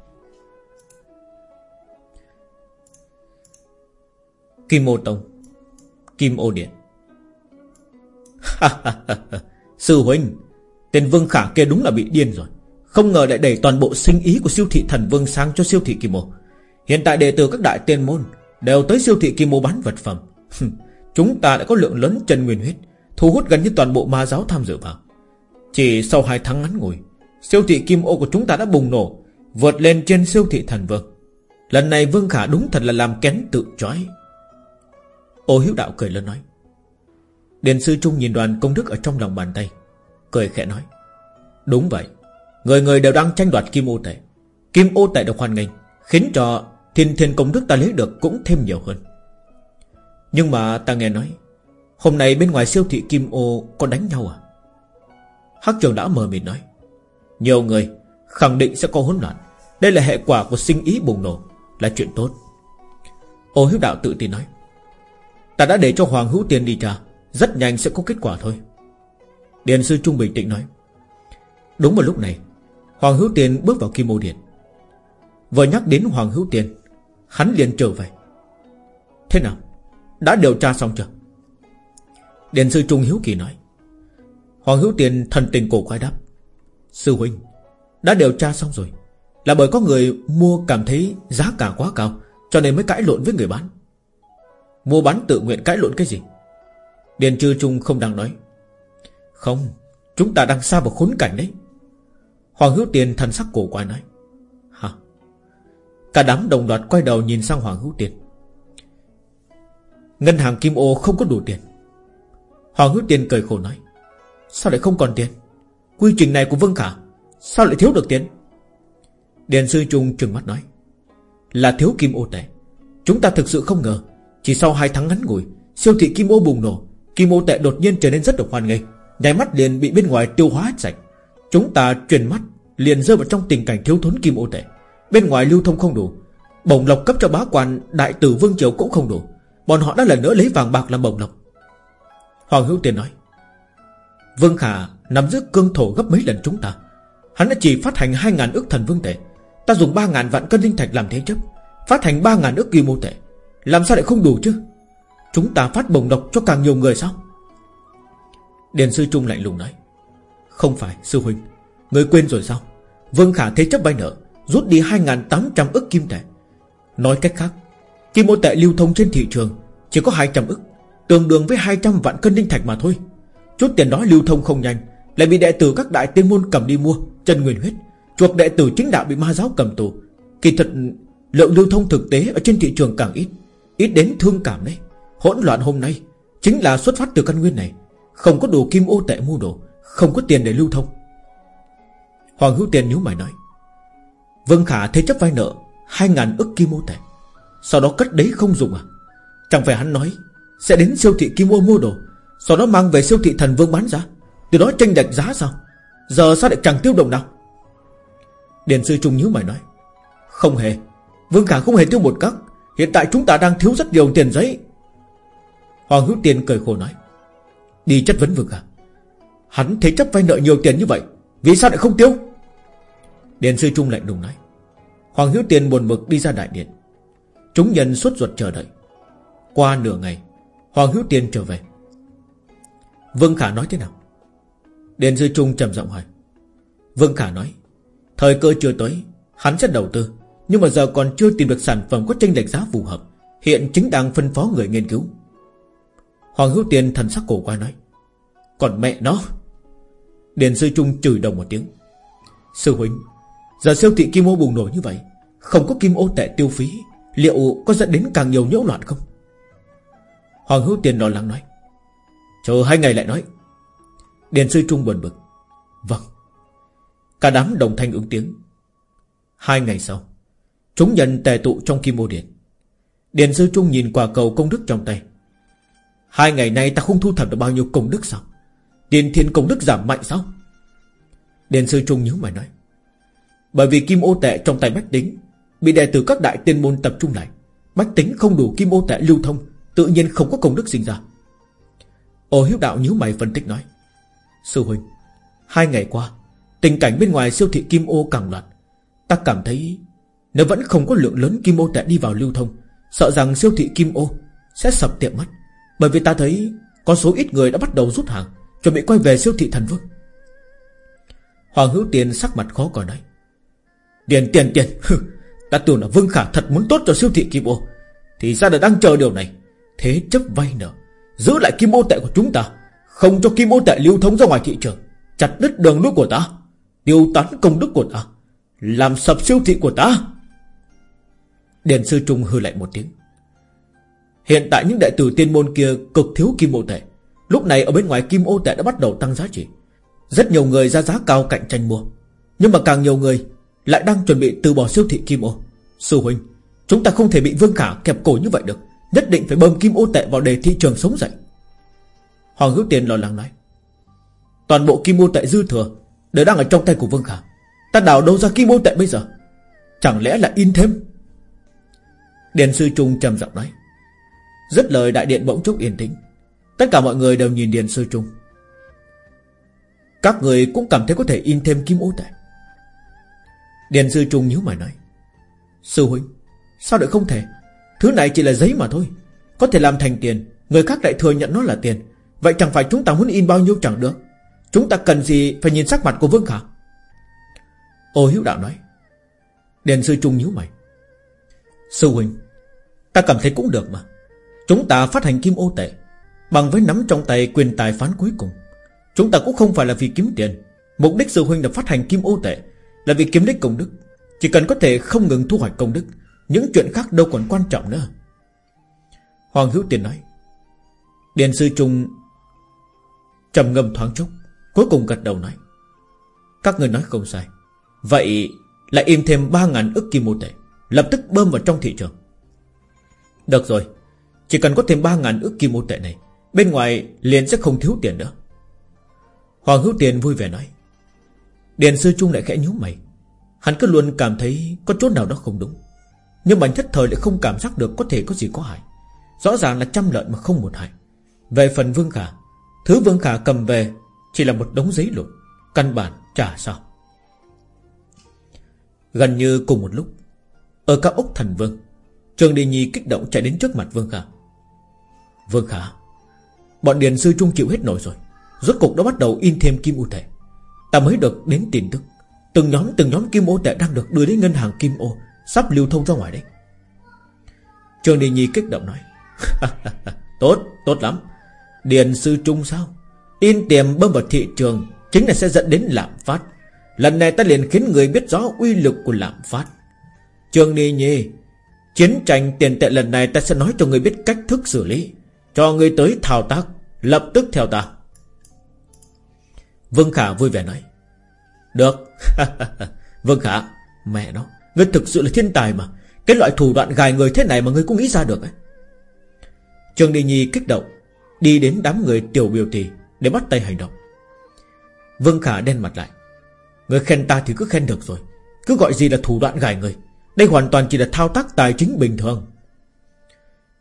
Kim Ô Tông Kim Ô Điện. Sư huynh Tên Vương Khả kia đúng là bị điên rồi. Không ngờ lại đẩy toàn bộ sinh ý của siêu thị thần Vương sang cho siêu thị Kim Ô. Hiện tại đệ tử các đại tiên môn Đều tới siêu thị Kim Ô bán vật phẩm. Chúng ta đã có lượng lớn chân nguyên huyết, Thu hút gần như toàn bộ ma giáo tham dự vào. Chỉ sau hai tháng ngắn ngủi, Siêu thị Kim Ô của chúng ta đã bùng nổ, Vượt lên trên siêu thị thần Vương. Lần này Vương Khả đúng thật là làm kén tự chói. Ô hiếu đạo cười lớn nói. Điền sư Trung nhìn đoàn công đức ở trong lòng bàn tay, Cười khẽ nói. Đúng vậy. Người người đều đang tranh đoạt kim ô tệ. Kim ô tệ được hoàn nghênh, Khiến cho thiên thiên công đức ta lấy được cũng thêm nhiều hơn. Nhưng mà ta nghe nói, Hôm nay bên ngoài siêu thị kim ô có đánh nhau à? Hắc trường đã mờ mịt nói, Nhiều người khẳng định sẽ có hỗn loạn. Đây là hệ quả của sinh ý bùng nổ, Là chuyện tốt. Ô hiếu đạo tự tin nói, Ta đã để cho Hoàng Hữu Tiên đi tra, rất nhanh sẽ có kết quả thôi. Điền sư Trung bình tịnh nói, Đúng vào lúc này Hoàng Hữu Tiền bước vào Kim Ô Điện. Vừa nhắc đến Hoàng Hữu Tiền Hắn liền trở về. Thế nào? Đã điều tra xong chưa? Điền sư Trung hiếu kỳ nói. Hoàng Hữu Tiền thần tình cổ quái đáp. Sư huynh, Đã điều tra xong rồi. Là bởi có người mua cảm thấy giá cả quá cao, Cho nên mới cãi lộn với người bán. Mua bán tự nguyện cãi lộn cái gì? Điền Trư Trung không đang nói. Không, Chúng ta đang xa vào khốn cảnh đấy. Hoàng Hữu Tiền thần sắc cổ quái nói, Hả? Cả đám đồng loạt quay đầu nhìn sang Hoàng Hữu Tiền. Ngân hàng Kim Ô không có đủ tiền. Hoàng Hữu Tiền cười khổ nói, Sao lại không còn tiền? Quy trình này của Vương Khả, Sao lại thiếu được tiền? Điền Sư Trung trừng mắt nói, Là thiếu Kim Ô tệ. Chúng ta thực sự không ngờ, Chỉ sau hai tháng ngắn ngủi, Siêu thị kim ô bùng nổ, Kim ô tệ đột nhiên trở nên rất được hoan nghênh. Nháy mắt liền bị bên ngoài tiêu hóa sạch. Chúng ta truyền mắt, liền rơi vào trong tình cảnh thiếu thốn kim ô tệ. Bên ngoài lưu thông không đủ, Bổng lộc cấp cho bá quan Đại tử Vương Triều cũng không đủ. Bọn họ đã lần nữa lấy vàng bạc làm bổng lộc. Hoàng Hữu Tiền nói, Vương Khả nằm giữ cương thổ gấp mấy lần chúng ta. Hắn đã chỉ phát hành 2.000 ức thần vương tệ. Ta dùng 3.000 vạn cân linh thạch làm thế chấp, Phát hành 3.000 ức kim ô tệ. Làm sao lại không đủ chứ? Chúng ta phát bổng độc cho càng nhiều người sao? Điền sư Trung lạnh lùng nói không phải, sư huynh. Người quên rồi sao? Vương Khả thế chấp vay nợ, Rút đi 2.800 ức kim tệ. Nói cách khác, Kim ô tệ lưu thông trên thị trường, Chỉ có 200 ức, Tương đương với 200 vạn cân linh thạch mà thôi. Chút tiền đó lưu thông không nhanh, Lại bị đệ tử các đại tiên môn cầm đi mua, Chân nguyên huyết. Chuộc đệ tử chính đạo bị ma giáo cầm tù. Kỳ thật, lượng lưu thông thực tế Ở trên thị trường càng ít Ít đến thương cảm đấy. Hỗn loạn hôm nay Chính là xuất phát từ căn nguyên này, Không có đủ kim ô tệ mua đồ. Không có tiền để lưu thông. Hoàng hữu tiền nhíu mày nói Vân Khả, thế chấp vay nợ Hai ngàn ức kim ô tệ. Sau đó cất đấy không dùng à? Chẳng phải hắn nói Sẽ đến siêu thị kim ô mua đồ, Sau đó mang về siêu thị thần vương bán ra Từ đó tranh đạch giá sao? Giờ sao lại chẳng tiêu đồng nào? Điền sư Trung nhíu mày nói, Không hề. Vương Khả không hề tiêu một cắc. Hiện tại chúng ta đang thiếu rất nhiều tiền giấy. Hoàng Hữu tiền cười khổ nói, Đi chất vấn Vương Khả. Hắn thế chấp vay nợ nhiều tiền như vậy, Vì sao lại không tiêu? Điền sư Trung lạnh đùng nói. Hoàng Hữu tiền buồn bực đi ra đại điện. Chúng nhân suốt ruột chờ đợi. Qua nửa ngày, Hoàng Hữu tiền trở về. Vương Khả nói thế nào? Điền sư Trung trầm giọng hỏi. Vương Khả nói, Thời cơ chưa tới, Hắn sẽ đầu tư, Nhưng mà giờ còn chưa tìm được sản phẩm có tranh lệch giá phù hợp, Hiện chính đang phân phó người nghiên cứu. Hoàng Hữu Tiên thần sắc cổ qua nói, Còn mẹ nó. Điền sư Trung chửi đồng một tiếng. Sư huynh, Giờ siêu thị kim ô bùng nổ như vậy, Không có kim ô tệ tiêu phí, Liệu có dẫn đến càng nhiều nhiễu loạn không? Hoàng Hữu Tiền lo lắng nói. Chờ hai ngày lại nói. Điền sư Trung buồn bực. Vâng. Cả đám đồng thanh ứng tiếng. Hai ngày sau, Chúng nhận tề tụ trong kim ô điện. Điền sư Trung nhìn quả cầu công đức trong tay. Hai ngày nay ta không thu thập được bao nhiêu công đức sao? Tiền thiên công đức giảm mạnh sao? Điền sư Trung nhớ mày nói. Bởi vì kim ô tệ trong tay Bách Tính Bị đệ tử các đại tiên môn tập trung lại. Bách Tính không đủ kim ô tệ lưu thông, Tự nhiên không có công đức sinh ra. Ô hiếu đạo nhíu mày phân tích nói. Sư huynh, Hai ngày qua, Tình cảnh bên ngoài siêu thị kim ô càng loạn. Ta cảm thấy Nếu vẫn không có lượng lớn kim ô tệ đi vào lưu thông, Sợ rằng siêu thị kim ô Sẽ sập tiệm mất Bởi vì ta thấy Có số ít người đã bắt đầu rút hàng. Chuẩn bị quay về siêu thị thần vương. Hoàng hữu tiền sắc mặt khó coi nói. Tiền tiền tiền. Ta tưởng là Vương Khả thật muốn tốt cho siêu thị kim ô. Thì ra là đang chờ điều này. Thế chấp vay nợ, Giữ lại kim ô tệ của chúng ta. Không cho kim ô tệ lưu thông ra ngoài thị trường. Chặt đứt đường lối của ta. Tiêu tán công đức của ta. Làm sập siêu thị của ta. Đền sư Trung hư lại một tiếng. Hiện tại những đệ tử tiên môn kia cực thiếu kim ô tệ. Lúc này ở bên ngoài kim ô tệ đã bắt đầu tăng giá trị. Rất nhiều người ra giá cao cạnh tranh mua. Nhưng mà càng nhiều người Lại đang chuẩn bị từ bỏ siêu thị kim ô. Sư huynh, Chúng ta không thể bị Vương Khả kẹp cổ như vậy được. Nhất định phải bơm kim ô tệ vào đề thị trường sống dậy. Hoàng Hữu Tiền lo lắng nói. Toàn bộ kim ô tệ dư thừa Đều đang ở trong tay của Vương Khả. Ta đào đâu ra kim ô tệ bây giờ? Chẳng lẽ là in thêm? Điện sư Trung trầm giọng nói. Rất lời đại điện bỗng chốc yên tĩnh. Tất cả mọi người đều nhìn Điện sư Trung. Các người cũng cảm thấy có thể in thêm kim ô tệ Điện sư Trung nhíu mày nói, Sư huynh, Sao lại không thể? Thứ này chỉ là giấy mà thôi. Có thể làm thành tiền, Người khác lại thừa nhận nó là tiền. Vậy chẳng phải chúng ta muốn in bao nhiêu chẳng được? Chúng ta cần gì phải nhìn sắc mặt của Vương Khả? Ô hiếu đạo nói. Điền sư trung nhíu mày. Sư huynh, Ta cảm thấy cũng được mà. Chúng ta phát hành kim ô tệ Bằng với nắm trong tay quyền tài phán cuối cùng, Chúng ta cũng không phải là vì kiếm tiền. Mục đích sư huynh là phát hành kim ô tệ, Là vì kiếm đích công đức. Chỉ cần có thể không ngừng thu hoạch công đức, Những chuyện khác đâu còn quan trọng nữa. Hoàng Hữu Tiền nói, điền sư Trung trầm ngâm thoáng chốc, Cuối cùng gật đầu nói, Các người nói không sai. Vậy lại im thêm 3.000 ức kim ô tệ, Lập tức bơm vào trong thị trường. Được rồi, Chỉ cần có thêm 3.000 ức kim ô tệ này Bên ngoài liền sẽ không thiếu tiền nữa. Hoàng hữu tiền vui vẻ nói. Điền sư trung lại khẽ nhíu mày. Hắn cứ luôn cảm thấy có chỗ nào đó không đúng. Nhưng mà nhất thời lại không cảm giác được Có thể có gì có hại. Rõ ràng là trăm lợn mà không một hại. Về phần Vương Khả, Thứ Vương Khả cầm về Chỉ là một đống giấy lộn, Căn bản chả sao. Gần như cùng một lúc, Ở các ốc thần vương, Trường Đi Nhi kích động chạy đến trước mặt Vương Khả. Vương Khả Bọn Điền Sư Trung chịu hết nổi rồi. Rốt cục đã bắt đầu in thêm kim ô tệ. Ta mới được đến tin tức. Từng nhóm từng nhóm kim ô tệ đang được đưa đến ngân hàng kim ô Sắp lưu thông ra ngoài đấy. Trường Đi Nhi kích động nói Tốt, tốt lắm. Điền Sư Trung sao? In tiền bơm vào thị trường Chính là sẽ dẫn đến lạm phát. Lần này ta liền khiến người biết rõ uy lực của lạm phát. Trường Ni Nhi Chiến tranh tiền tệ lần này ta sẽ nói cho người biết cách thức xử lý. Cho người tới thao tác, Lập tức theo ta. Vương Khả vui vẻ nói, Được. Vương Khả, Mẹ nó, Ngươi thực sự là thiên tài mà. Cái loại thủ đoạn gài người thế này mà ngươi cũng nghĩ ra được ấy. Trường Đi Nhi kích động, Đi đến đám người tiểu biểu tỷ Để bắt tay hành động. Vương Khả đen mặt lại Người khen ta thì cứ khen được rồi, Cứ gọi gì là thủ đoạn gài người. Đây hoàn toàn chỉ là thao tác tài chính bình thường.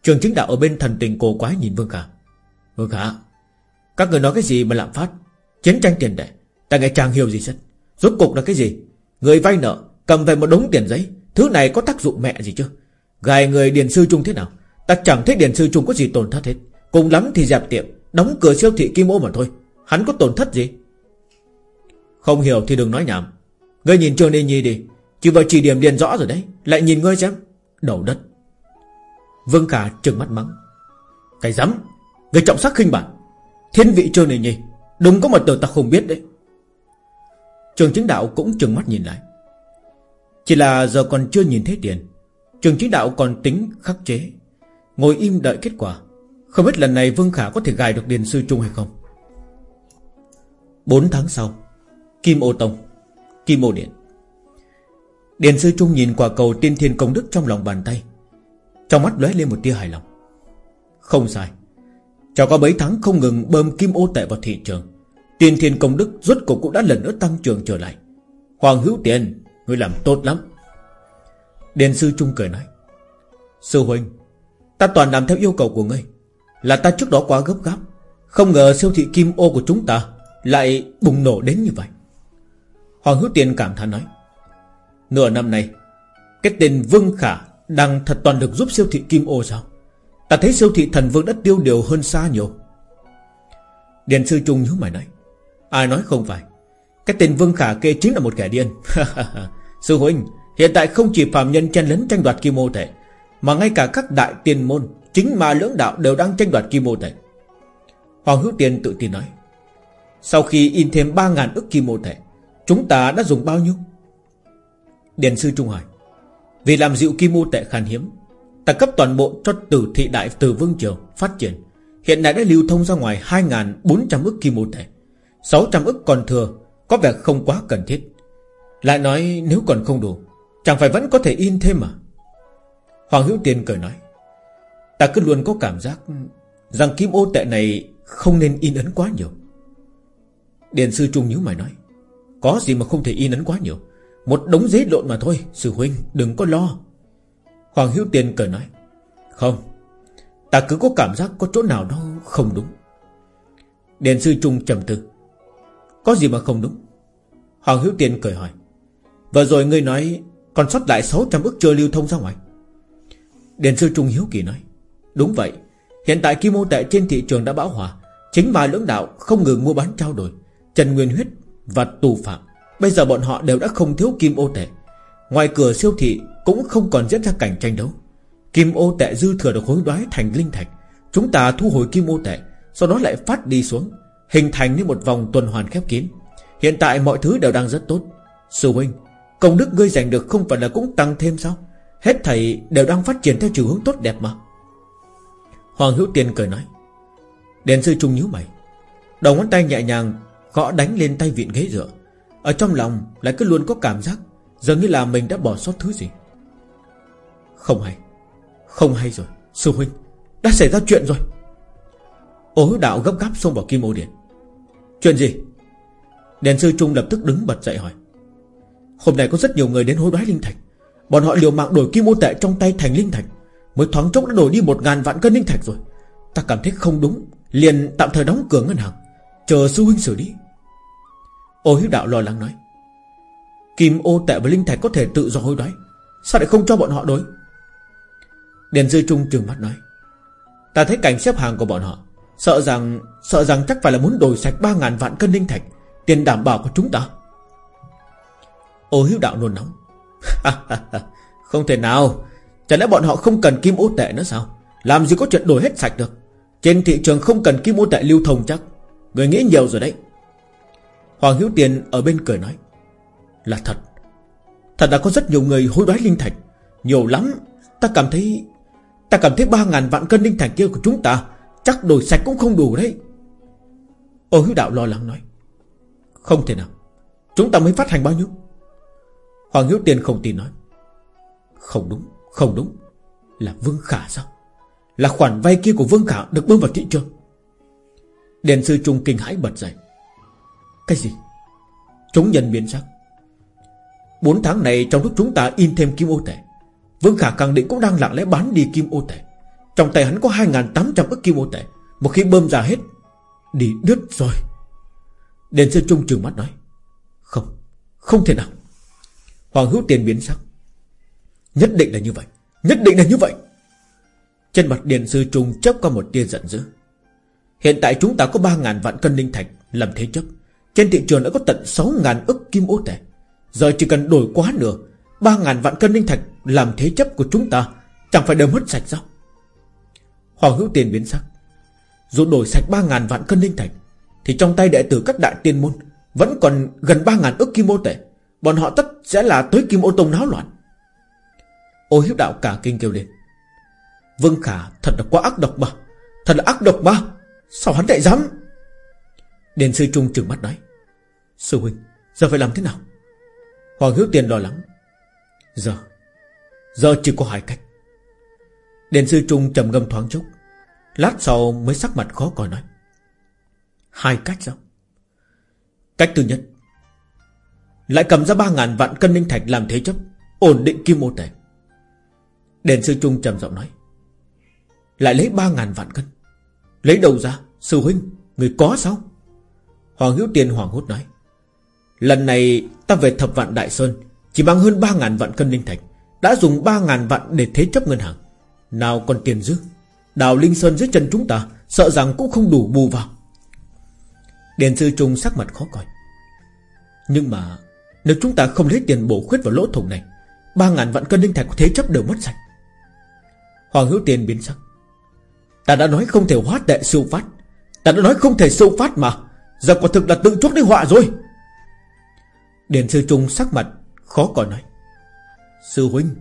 Trường chính đạo ở bên thần tình cổ quái nhìn Vương Khả. Vương Khả, Các người nói cái gì mà lạm phát? Chiến tranh tiền tệ, Ta nghe chàng hiểu gì hết Rốt cục là cái gì? Người vay nợ, Cầm về một đống tiền giấy, Thứ này có tác dụng mẹ gì chứ? Gài người điền sư trung thế nào? Ta chẳng thấy điền sư trung có gì tổn thất hết. Cùng lắm thì dẹp tiệm, Đóng cửa siêu thị kim ô mà thôi. Hắn có tổn thất gì? Không hiểu thì đừng nói nhảm. Ngươi nhìn Trương Ninh Nhi đi. Chỉ vào chỉ điểm điền rõ rồi đấy. Lại nhìn ngươi xem. Đầu đất. Vương Khả trừng mắt mắng. Cái dám người trọng sắc khinh bản Thiên vị Trương này nhỉ Đúng có một từ ta không biết đấy. Trường chính đạo cũng trừng mắt nhìn lại. Chỉ là giờ còn chưa nhìn thấy tiền, Trường chính đạo còn tính khắc chế. Ngồi im đợi kết quả, Không biết lần này Vương Khả có thể gài được Điền Sư Trung hay không. 4 tháng sau, Kim Ô Tông, Kim Ô Điện. Điền Sư Trung nhìn quả cầu tiên thiên công đức trong lòng bàn tay. Trong mắt lóe lên một tia hài lòng. Không sai. Trải qua mấy tháng không ngừng bơm kim ô tệ vào thị trường. Tiền thiên công đức rốt cuộc cũng đã lần nữa tăng trưởng trở lại. Hoàng hữu tiền người làm tốt lắm. Điền sư Trung cười nói. Sư huynh, Ta toàn làm theo yêu cầu của ngươi. Là ta trước đó quá gấp gáp. Không ngờ siêu thị kim ô của chúng ta Lại bùng nổ đến như vậy. Hoàng hữu tiền cảm thán nói. Nửa năm nay, Cái tên Vương Khả đang thật toàn được giúp siêu thị kim ô sao? Ta thấy siêu thị thần vương đã tiêu điều hơn xa nhiều. Điền sư Trung nhớ mày nói, Ai nói không phải? Cái tên Vương Khả kê chính là một kẻ điên. Sư huynh, Hiện tại không chỉ phạm nhân chen lấn tranh đoạt kim ô tệ, Mà ngay cả các đại tiền môn, Chính ma lưỡng đạo đều đang tranh đoạt kim ô tệ. Hoàng Hữu Tiên tự tin nói, Sau khi in thêm 3.000 ức kim ô tệ, Chúng ta đã dùng bao nhiêu? Điền sư Trung hỏi vì làm dịu kim u tệ khan hiếm, Ta cấp toàn bộ cho tử thị đại từ Vương Triều phát triển. Hiện nay đã lưu thông ra ngoài 2.400 ức kim u tệ 600 ức còn thừa, Có vẻ không quá cần thiết. Lại nói nếu còn không đủ, Chẳng phải vẫn có thể in thêm mà Hoàng Hữu Tiên cười nói, Ta cứ luôn có cảm giác Rằng kim ô tệ này Không nên in ấn quá nhiều. Điền sư Trung nhíu mày nói, Có gì mà không thể in ấn quá nhiều? Một đống giấy lộn mà thôi, Sư huynh, đừng có lo. Hoàng Hữu Tiên cười nói, Không, Ta cứ có cảm giác có chỗ nào đó không đúng. Điện sư Trung trầm tư, Có gì mà không đúng? Hoàng Hữu Tiên cười hỏi, Vừa rồi ngươi nói Còn sót lại 600 ức chưa lưu thông ra ngoài. Điện sư Trung Hiếu Kỳ nói, Đúng vậy, Hiện tại kim mô tệ trên thị trường đã bão hòa, Chính mà lưỡng đạo không ngừng mua bán trao đổi, Trần Nguyên Huyết và tù phạm Bây giờ bọn họ đều đã không thiếu kim ô tệ. Ngoài cửa siêu thị Cũng không còn diễn ra cảnh tranh đấu. Kim ô tệ dư thừa được hối đoái thành linh thạch. Chúng ta thu hồi kim ô tệ, Sau đó lại phát đi xuống, Hình thành như một vòng tuần hoàn khép kín. Hiện tại mọi thứ đều đang rất tốt. Sư huynh, Công đức ngươi giành được không phải là cũng tăng thêm sao? Hết thầy đều đang phát triển theo chiều hướng tốt đẹp mà. Hoàng Hữu Tiên cười nói. Đền sư trung nhíu mày. Đầu ngón tay nhẹ nhàng Gõ đánh lên tay vịn ghế dựa. Ở trong lòng lại cứ luôn có cảm giác Dường như là mình đã bỏ sót thứ gì. Không hay Không hay rồi, Sư huynh, Đã xảy ra chuyện rồi. Ô hữu đạo gấp gáp xông vào kim ô điện. Chuyện gì? Đèn sư Trung lập tức đứng bật dậy hỏi. Hôm nay có rất nhiều người đến hối đoái linh thạch Bọn họ liều mạng đổi kim ô tệ trong tay thành linh thạch Mới thoáng chốc đã đổi đi một ngàn vạn cân linh thạch rồi. Ta cảm thấy không đúng, Liền tạm thời đóng cửa ngân hàng. Chờ sư huynh xử lý. Ô hiếu đạo lo lắng nói, Kim ô tệ và linh thạch có thể tự do hối đoái, Sao lại không cho bọn họ đối? Đèn dư trung trường mắt nói, Ta thấy cảnh xếp hàng của bọn họ, Sợ rằng Sợ rằng chắc phải là muốn đổi sạch ba ngàn vạn cân linh thạch, Tiền đảm bảo của chúng ta. Ô hiếu đạo nôn nóng, Không thể nào Chẳng lẽ bọn họ không cần kim ô tệ nữa sao? Làm gì có chuyện đổi hết sạch được? Trên thị trường không cần kim ô tệ lưu thông chắc. Người nghĩ nhiều rồi đấy. Hoàng Hiếu Tiền ở bên cười nói Là thật. Thật là có rất nhiều người hối đoái linh thạch. Nhiều lắm Ta cảm thấy Ta cảm thấy ba ngàn vạn cân linh thạch kia của chúng ta Chắc đổi sạch cũng không đủ đấy. Ô hiếu đạo lo lắng nói Không thể nào. Chúng ta mới phát hành bao nhiêu? Hoàng Hiếu Tiền không tin nói Không đúng, không đúng. Là Vương Khả sao? Là khoản vay kia của Vương Khả được bơm vào thị trường. Đền sư Trung kinh hãi bật dậy. Cái gì? Chúng nhân biến sắc. Bốn tháng này trong lúc chúng ta in thêm kim ô tệ Vương Khả khẳng định cũng đang lặng lẽ bán đi kim ô tệ. Trong tay hắn có 2.800 ức kim ô tệ. Một khi bơm ra hết Đi đứt rồi. Đền sư Trung trừng mắt nói Không, không thể nào. Hoàng hữu tiền biến sắc. Nhất định là như vậy Nhất định là như vậy. Trên mặt Điền Sư Trung chấp qua một tia giận dữ. Hiện tại chúng ta có 3.000 vạn cân linh thạch Làm thế chấp. Trên thị trường đã có tận 6.000 ức kim ô tệ. Giờ chỉ cần đổi quá nửa 3.000 vạn cân linh thạch Làm thế chấp của chúng ta Chẳng phải đều mất sạch sao? Hoàng hữu tiền biến sắc. Dù đổi sạch 3.000 vạn cân linh thạch, Thì trong tay đệ tử các đại tiên môn Vẫn còn gần 3.000 ức kim ô tệ. Bọn họ tất sẽ là tới kim ô tông náo loạn. Ô hiếu đạo cả kinh kêu lên. Vương Khả, thật là quá ác độc mà. Thật là ác độc mà. Sao hắn lại dám? Đền sư Trung trừng mắt nói. Sư huynh, giờ phải làm thế nào? Hoàng Hiếu Tiền lo lắng. Giờ Giờ chỉ có hai cách. Đền sư Trung trầm ngâm thoáng chốc, Lát sau mới sắc mặt khó coi nói. Hai cách sao? Cách thứ nhất, lại cầm ra ba ngàn vạn cân linh thạch làm thế chấp, Ổn định kim ô tệ Đền sư Trung trầm giọng nói, Lại lấy ba ngàn vạn cân. Lấy đầu ra? Sư huynh, Người có sao? Hoàng Hiếu Tiên hoàng hốt nói Lần này, ta về thập vạn Đại Sơn, Chỉ mang hơn ba ngàn vạn cân linh thạch, Đã dùng ba ngàn vạn để thế chấp ngân hàng. Nào còn tiền dư? Đào Linh Sơn dưới chân chúng ta, Sợ rằng cũng không đủ bù vào. Đền sư Trung sắc mặt khó coi. Nhưng mà, nếu chúng ta không lấy tiền bổ khuyết vào lỗ thủng này, Ba ngàn vạn cân linh thạch của thế chấp đều mất sạch. Hoàng hữu tiền biến sắc. Ta đã nói không thể hóa tệ siêu phát. Ta đã nói không thể siêu phát mà. Giờ quả thực là tự chuốc đi họa rồi. Điền sư trung sắc mặt Khó còn nói. Sư huynh,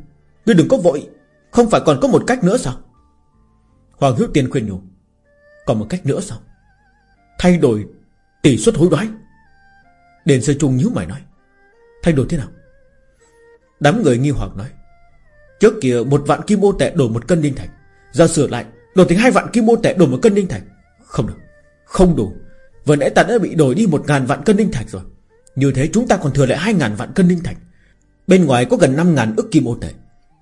Ngươi đừng có vội, Không phải còn có một cách nữa sao? Hoàng hữu tiên khuyên nhủ. Còn một cách nữa sao? Thay đổi tỷ suất hối đoái. Điền sư trung nhíu mày nói. Thay đổi thế nào? Đám người nghi hoặc nói. Trước kia một vạn kim ô tệ đổi một cân đinh thạch. Giờ sửa lại, Đổi thành hai vạn kim ô tệ đổi một cân đinh thạch. Không được, Không đủ. Vừa nãy ta đã bị đổi đi một ngàn vạn cân đinh thạch rồi. Như thế chúng ta còn thừa lại hai ngàn vạn cân linh thạch. Bên ngoài có gần năm ngàn ức kim ô tệ.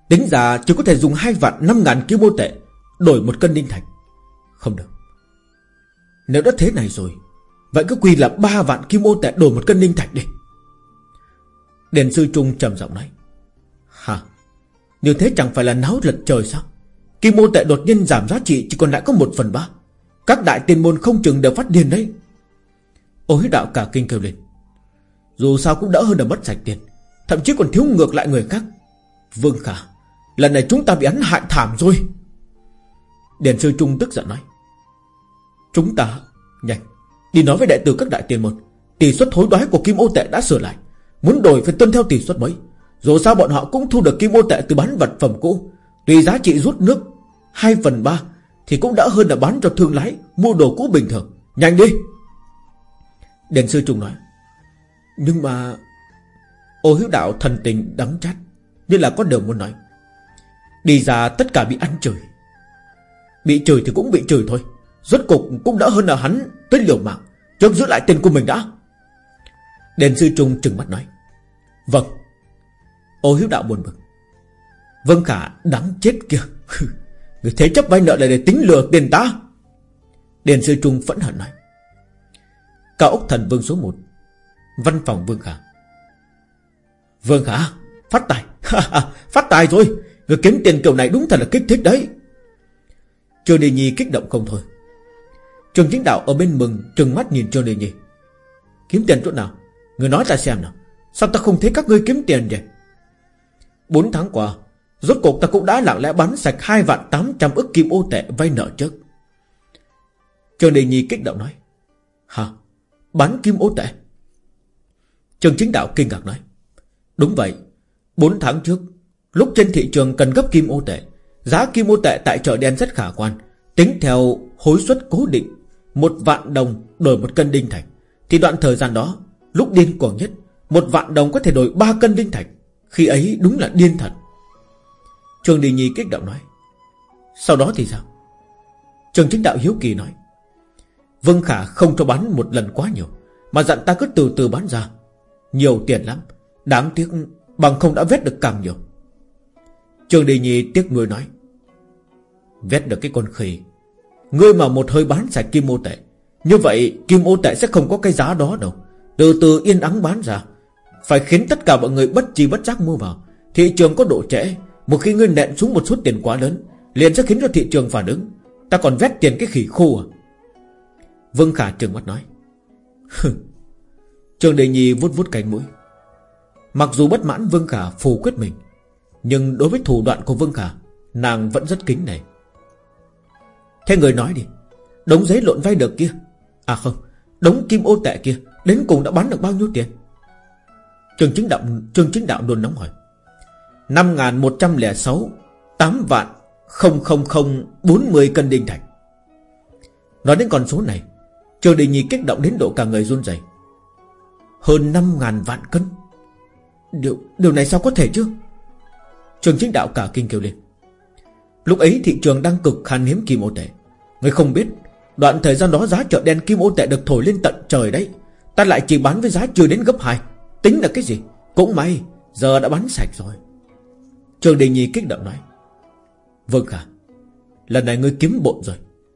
Tính ra chỉ có thể dùng hai vạn năm ngàn kim ô tệ Đổi một cân linh thạch. Không được. Nếu đã thế này rồi, Vậy cứ quy là ba vạn kim ô tệ đổi một cân linh thạch đi. Đền sư Trung trầm giọng nói. Hả? Như thế chẳng phải là náo lật trời sao? Kim ô tệ đột nhiên giảm giá trị Chỉ còn lại có một phần ba. Các đại tiền môn không chừng đều phát điên đấy. Ô đạo cả kinh kêu lên. Dù sao cũng đỡ hơn là mất sạch tiền. Thậm chí còn thiếu ngược lại người khác. Vương Khả, Lần này chúng ta bị hắn hại thảm rồi. Đền sư Trung tức giận nói. Chúng ta, Nhanh, Đi nói với đại tử các đại tiền một Tỷ suất hối đoái của kim ô tệ đã sửa lại. Muốn đổi phải tuân theo tỷ suất mới. Dù sao bọn họ cũng thu được kim ô tệ từ bán vật phẩm cũ. Tùy giá trị rút nước 2 phần 3 Thì cũng đã hơn là bán cho thương lái Mua đồ cũ bình thường. Nhanh đi! Đền sư trung nói. Nhưng mà, Ô hiếu đạo thần tình đắng chát, Như là có điều muốn nói. Đi ra tất cả bị ăn trời Bị chửi thì cũng bị chửi thôi. Rốt cục cũng đỡ hơn là hắn Tới liều mạng, Trước giữ lại tiền của mình đã. Đền sư trung trừng mắt nói Vâng. Ô hiếu đạo buồn bực. Vâng khả đáng chết kia. Người thế chấp vay nợ là để tính lừa tiền ta. Đền sư trung phẫn hận nói, Cao ốc thần vương số 1 Văn phòng vương khả. Vương khả, Phát tài. Phát tài rồi. Người kiếm tiền kiểu này đúng thật là kích thích đấy. Trương Đề Nhi kích động không thôi. Trường chính đạo ở bên mừng Trừng mắt nhìn Trương Đề Nhi Kiếm tiền chỗ nào? Người nói ta xem nào. Sao ta không thấy các ngươi kiếm tiền vậy? Bốn tháng qua, Rốt cuộc ta cũng đã lặng lẽ bắn sạch hai vạn tám trăm ức kim ô tệ vay nợ trước. Trương Đề Nhi kích động nói. Hả? Bán kim ô tệ? Trường chính đạo kinh ngạc nói, Đúng vậy, Bốn tháng trước, Lúc trên thị trường cần gấp kim ô tệ, Giá kim ô tệ tại chợ đen rất khả quan, Tính theo hối suất cố định, Một vạn đồng đổi một cân đinh thạch, Thì đoạn thời gian đó, Lúc điên cuồng nhất, Một vạn đồng có thể đổi ba cân đinh thạch, Khi ấy đúng là điên thật. Trường Đình Nhi kích động nói, Sau đó thì sao? Trường chính đạo hiếu kỳ nói, Vương Khả không cho bán một lần quá nhiều, Mà dặn ta cứ từ từ bán ra nhiều tiền lắm. Đáng tiếc bằng không đã vét được càng nhiều. Trường Đình Nhi tiếc nuôi nói, Vét được cái con khỉ. Ngươi mà một hơi bán sạch kim ô tệ, Như vậy kim ô tệ sẽ không có cái giá đó đâu. Từ từ yên ắng bán ra. Phải khiến tất cả mọi người bất chi bất giác mua vào. Thị trường có độ trễ, Một khi ngươi nện xuống một số tiền quá lớn, Liền sẽ khiến cho thị trường phản ứng. Ta còn vét tiền cái khỉ khô à? Vương Khả trừng mắt nói Trường Đề Nhi vuốt vuốt cánh mũi. Mặc dù bất mãn Vương Khả phù quyết mình, Nhưng đối với thủ đoạn của Vương Khả, Nàng vẫn rất kính này Thế người nói đi, Đống giấy lộn vay được kia À không, Đống kim ô tệ kia, Đến cùng đã bán được bao nhiêu tiền? Trường chính đạo Trường chính đạo luôn nóng hỏi. 5.106 8 vạn 00040 cân đinh thạch. Nói đến con số này Trường Đình Nhi kích động đến độ cả người run rẩy. Hơn 5.000 vạn cân. Điều, điều này sao có thể chứ? Trường chính đạo cả kinh kêu lên. Lúc ấy thị trường đang cực khan hiếm kim ô tệ. Người không biết Đoạn thời gian đó giá chợ đen kim ô tệ được thổi lên tận trời đấy. Ta lại chỉ bán với giá chưa đến gấp 2 Tính là cái gì? Cũng may Giờ đã bán sạch rồi. Trường Đình Nhi kích động nói. Vâng cả Lần này ngươi kiếm bộn rồi.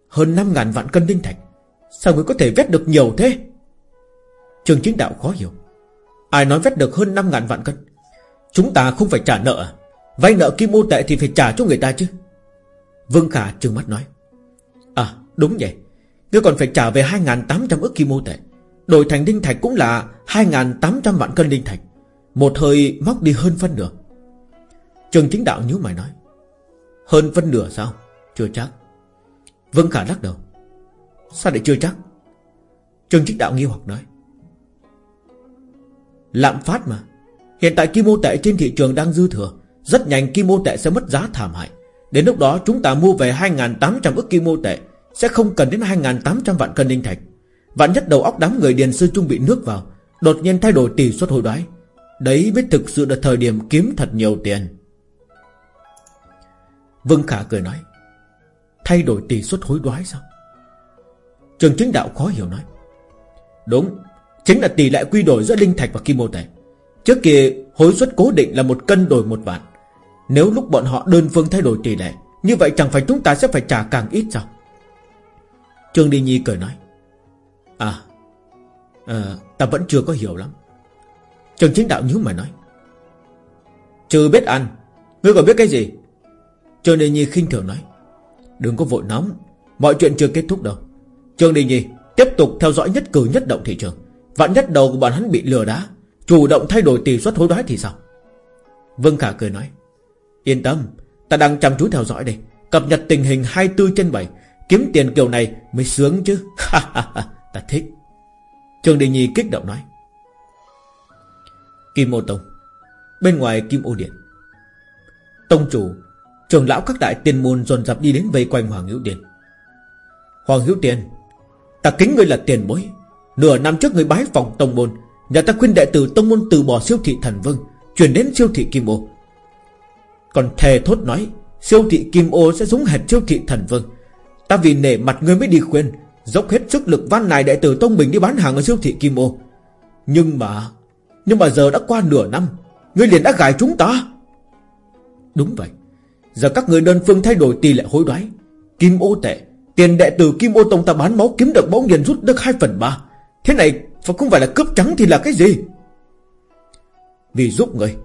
Hơn 5.000 vạn cân tinh thạch. Sao ngươi có thể vét được nhiều thế? Trường chính đạo khó hiểu. Ai nói vét được hơn 5.000 vạn cân? Chúng ta không phải trả nợ. À Vay nợ kim ô tệ thì phải trả cho người ta chứ. Vương Khả trừng mắt nói. À đúng vậy. Ngươi còn phải trả về 2.800 ức kim ô tệ. Đổi thành đinh thạch cũng là 2.800 vạn cân đinh thạch. Một hơi móc đi hơn phân nửa. Trường chính đạo nhíu mày nói. Hơn phân nửa sao? Chưa chắc. Vương Khả lắc đầu. Sao lại chưa chắc? Trường chính đạo nghi hoặc nói. Lạm phát mà. Hiện tại kim mô tệ trên thị trường đang dư thừa. Rất nhanh kim mô tệ sẽ mất giá thảm hại. Đến lúc đó, chúng ta mua về 2.800 ức kim mô tệ, Sẽ không cần đến 2.800 vạn cân linh thạch. Vạn nhất đầu óc đám người điền sư trung bị nước vào, Đột nhiên thay đổi tỷ suất hồi đoái. Đấy mới thực sự là thời điểm kiếm thật nhiều tiền. Vương Khả cười nói, Thay đổi tỷ suất hối đoái sao? Trường chính đạo khó hiểu nói, Đúng Chính là tỷ lệ quy đổi giữa linh thạch và kim mô tệ Trước kia hối suất cố định là một cân đổi một vạn. Nếu lúc bọn họ đơn phương thay đổi tỷ lệ Như vậy chẳng phải chúng ta sẽ phải trả càng ít sao? Trương Đi Nhi cười nói. À à, Ta vẫn chưa có hiểu lắm. Trần chính đạo nhíu mày nói. Trừ biết ăn Ngươi còn biết cái gì? Trương Đi Nhi khinh thường nói. Đừng có vội nóng Mọi chuyện chưa kết thúc đâu. Trương Đi Nhi Tiếp tục theo dõi nhất cử nhất động thị trường. Vạn nhất đầu của bọn hắn bị lừa đá, Chủ động thay đổi tỷ suất hối đoái thì sao? Vương Khả cười nói, Yên tâm, Ta đang chăm chú theo dõi đây, Cập nhật tình hình 24 trên 7 Kiếm tiền kiểu này mới sướng chứ. Ta thích. Trường Đình Nhi kích động nói, Kim Ô Tông, Bên ngoài Kim Ô Điện. Tông chủ Trường lão các đại tiền môn dồn dập đi đến vây quanh Hoàng Hữu Tiền Hoàng Hữu Tiền Ta kính ngươi là tiền bối Nửa năm trước người bái phòng tông môn, Nhà ta khuyên đệ tử tông môn từ bỏ siêu thị thần vương, Chuyển đến siêu thị kim ô. Còn thề thốt nói, Siêu thị kim ô sẽ giống hệt siêu thị thần vương. Ta vì nể mặt ngươi mới đi khuyên, Dốc hết sức lực van này đệ tử Tông Bình đi bán hàng ở siêu thị Kim Ô. Nhưng mà Nhưng mà giờ đã qua nửa năm, Ngươi liền đã gài chúng ta. Đúng vậy, Giờ các người đơn phương thay đổi tỷ lệ hối đoái. Kim ô tệ, Tiền đệ tử Kim ô Tông ta bán máu kiếm được bỗng nhiên rút được 2 phần 3 Thế này, phải không phải là cướp trắng thì là cái gì? Vì giúp người,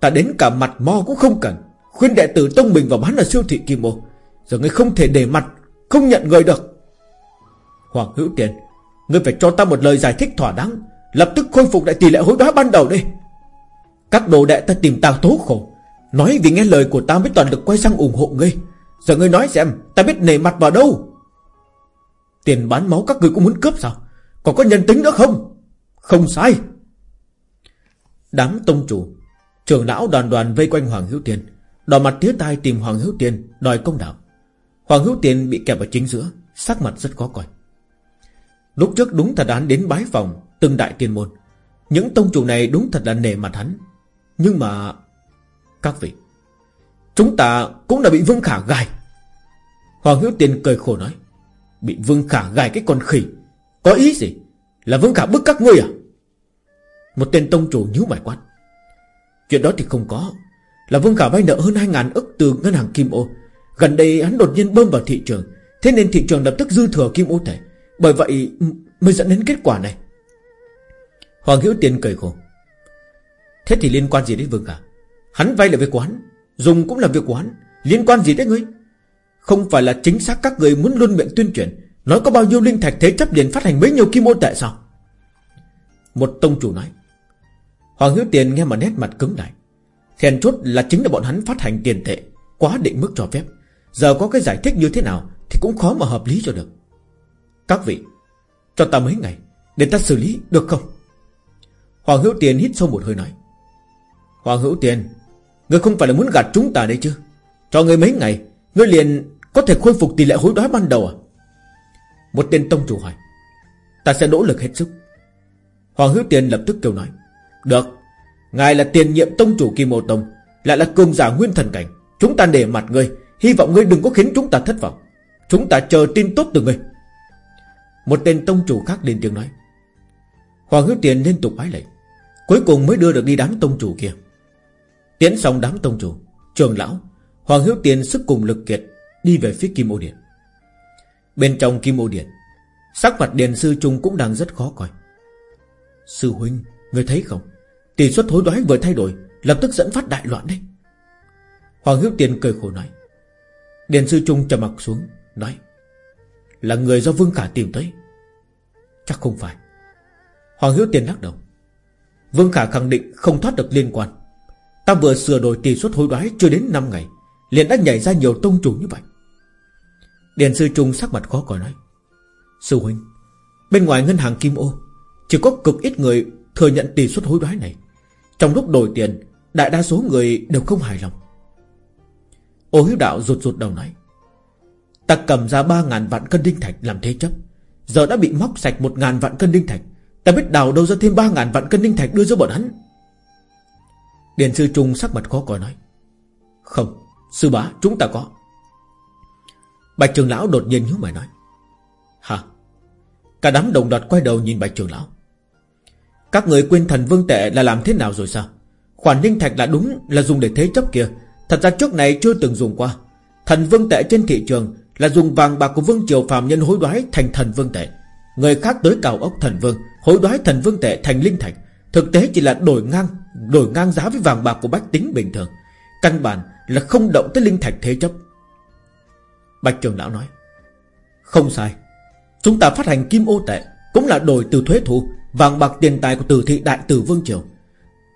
Ta đến cả mặt mo cũng không cần. Khuyên đệ tử Tông mình vào bán ở siêu thị Kim ô. Giờ ngươi không thể để mặt, Không nhận người được. Hoàng hữu tiền Ngươi phải cho ta một lời giải thích thỏa đáng. Lập tức khôi phục lại tỷ lệ hối đoái ban đầu đi. Các đồ đệ ta tìm ta tố khổ. Nói vì nghe lời của ta mới toàn được quay sang ủng hộ ngươi. Giờ ngươi nói xem, Ta biết nề mặt vào đâu? Tiền bán máu các ngươi cũng muốn cướp sao? Còn có nhân tính nữa không? Không sai. Đám tông chủ, Trưởng lão đoàn đoàn vây quanh Hoàng Hữu Tiền, Đỏ mặt tía tai tìm Hoàng Hữu Tiền Đòi công đạo. Hoàng Hữu Tiền bị kẹp ở chính giữa, Sắc mặt rất khó coi. Lúc trước đúng thật án đến bái phòng Từng đại tiên môn. Những tông chủ này đúng thật là nề mặt hắn. Nhưng mà, Các vị, Chúng ta cũng đã bị Vương Khả gài Hoàng Hữu Tiên cười khổ nói, Bị Vương Khả gài cái con khỉ. Có ý gì? Là Vương Khả bức các ngươi à? Một tên tông chủ nhíu mày quát. Chuyện đó thì không có. Là Vương Khả vay nợ hơn 2.000 ức từ ngân hàng Kim Ô. Gần đây hắn đột nhiên bơm vào thị trường. Thế nên thị trường lập tức dư thừa Kim Ô thể. Bởi vậy mới dẫn đến kết quả này. Hoàng Hữu Tiên cười khổ. Thế thì liên quan gì đến Vương Khả? Hắn vay là việc của hắn, Dùng cũng là việc của hắn. Liên quan gì đến ngươi? Không phải là chính xác các người muốn luôn miệng tuyên truyền. Nói có bao nhiêu linh thạch thế chấp liền phát hành bấy nhiêu kim môn tệ sao? Một tông chủ nói. Hoàng Hiếu Tiền nghe mà nét mặt cứng lại. Thèn chốt là chính là bọn hắn phát hành tiền tệ, Quá định mức cho phép. Giờ có cái giải thích như thế nào Thì cũng khó mà hợp lý cho được. Các vị, Cho ta mấy ngày Để ta xử lý được không? Hoàng Hữu Tiền hít sâu một hơi nói. Hoàng Hữu Tiền, Ngươi không phải là muốn gạt chúng ta đấy chứ? Cho ngươi mấy ngày, Ngươi liền có thể khôi phục tỷ lệ hối đoái ban đầu à? Một tên tông chủ hỏi. Ta sẽ nỗ lực hết sức. Hoàng Hữu Tiền lập tức kêu nói. Được, Ngài là tiền nhiệm tông chủ Kim Mô Tông, Lại là cường giả nguyên thần cảnh. Chúng ta để mặt ngươi, Hy vọng ngươi đừng có khiến chúng ta thất vọng. Chúng ta chờ tin tốt từ ngươi. Một tên tông chủ khác lên tiếng nói. Hoàng Hữu Tiền liên tục bái lệnh Cuối cùng mới đưa được đi đám tông chủ kia. Tiến xong đám tông chủ, Trường lão, Hoàng Hiếu Tiền sức cùng lực kiệt Đi về phía Kim Ô Điện. Bên trong Kim Ô Điện, Sắc mặt Điền Sư Trung cũng đang rất khó coi. Sư Huynh, Người thấy không? Tỷ suất hối đoái vừa thay đổi, Lập tức dẫn phát đại loạn đấy. Hoàng Hiếu Tiền cười khổ nói. Điền Sư Trung trầm mặt xuống, Nói. Là người do Vương Khả tìm tới. Chắc không phải. Hoàng Hiếu Tiền lắc đầu. Vương Khả khẳng định không thoát được liên quan. Ta vừa sửa đổi tỷ suất hối đoái chưa đến 5 ngày, liền đã nhảy ra nhiều tông chủ như vậy. Điền sư Trung sắc mặt khó coi nói, Sư huynh, Bên ngoài ngân hàng Kim Ô Chỉ có cực ít người thừa nhận tỷ suất hối đoái này. Trong lúc đổi tiền, Đại đa số người đều không hài lòng. Ô hiếu đạo rụt rụt đầu nói, Ta cầm ra 3.000 vạn cân đinh thạch làm thế chấp, Giờ đã bị móc sạch 1.000 vạn cân đinh thạch. Ta biết đào đâu ra thêm 3.000 vạn cân đinh thạch đưa cho bọn hắn. Điền sư Trung sắc mặt khó coi nói, Không, Sư bá, chúng ta có. Bạch trường lão đột nhiên nhíu mày nói. Hả? Cả đám đồng đoạt quay đầu nhìn bạch trường lão. Các người quên thần vương tệ là làm thế nào rồi sao? Khoản ninh thạch là đúng là dùng để thế chấp kia. Thật ra trước này chưa từng dùng qua. Thần vương tệ trên thị trường Là dùng vàng bạc của vương triều phàm nhân hối đoái thành thần vương tệ. Người khác tới cào ốc thần vương, Hối đoái thần vương tệ thành linh thạch. Thực tế chỉ là đổi ngang Đổi ngang giá với vàng bạc của bách tính bình thường. Căn bản là không động tới linh thạch thế chấp. Bạch trường lão nói, Không sai. Chúng ta phát hành kim ô tệ Cũng là đổi từ thuế thu, Vàng bạc tiền tài của tử thị đại tử Vương Triều.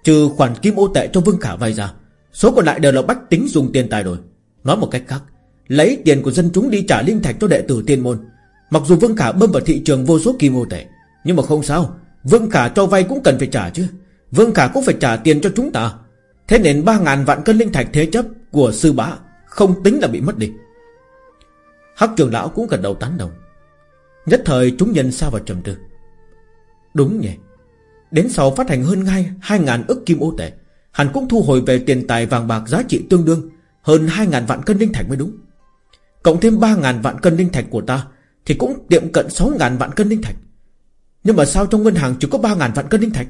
Trừ khoản kim ô tệ cho Vương Khả vay ra, Số còn lại đều là bách tính dùng tiền tài đổi. Nói một cách khác, Lấy tiền của dân chúng đi trả linh thạch cho đệ tử tiên môn. Mặc dù Vương Khả bơm vào thị trường vô số kim ô tệ, Nhưng mà không sao. Vương Khả cho vay cũng cần phải trả chứ. Vương Khả cũng phải trả tiền cho chúng ta. Thế nên ba ngàn vạn cân linh thạch thế chấp Của sư bá Không tính là bị mất đi. Hắc trường lão cũng gật đầu tán đồng. Nhất thời chúng nhân sao vào trầm tư. Đúng nhỉ. Đến sau phát hành hơn ngay 2.000 ức kim ô tệ Hắn cũng thu hồi về tiền tài vàng bạc giá trị tương đương Hơn 2.000 vạn cân linh thạch mới đúng. Cộng thêm 3.000 vạn cân linh thạch của ta Thì cũng tiệm cận 6.000 vạn cân linh thạch. Nhưng mà sao trong ngân hàng chỉ có 3.000 vạn cân linh thạch?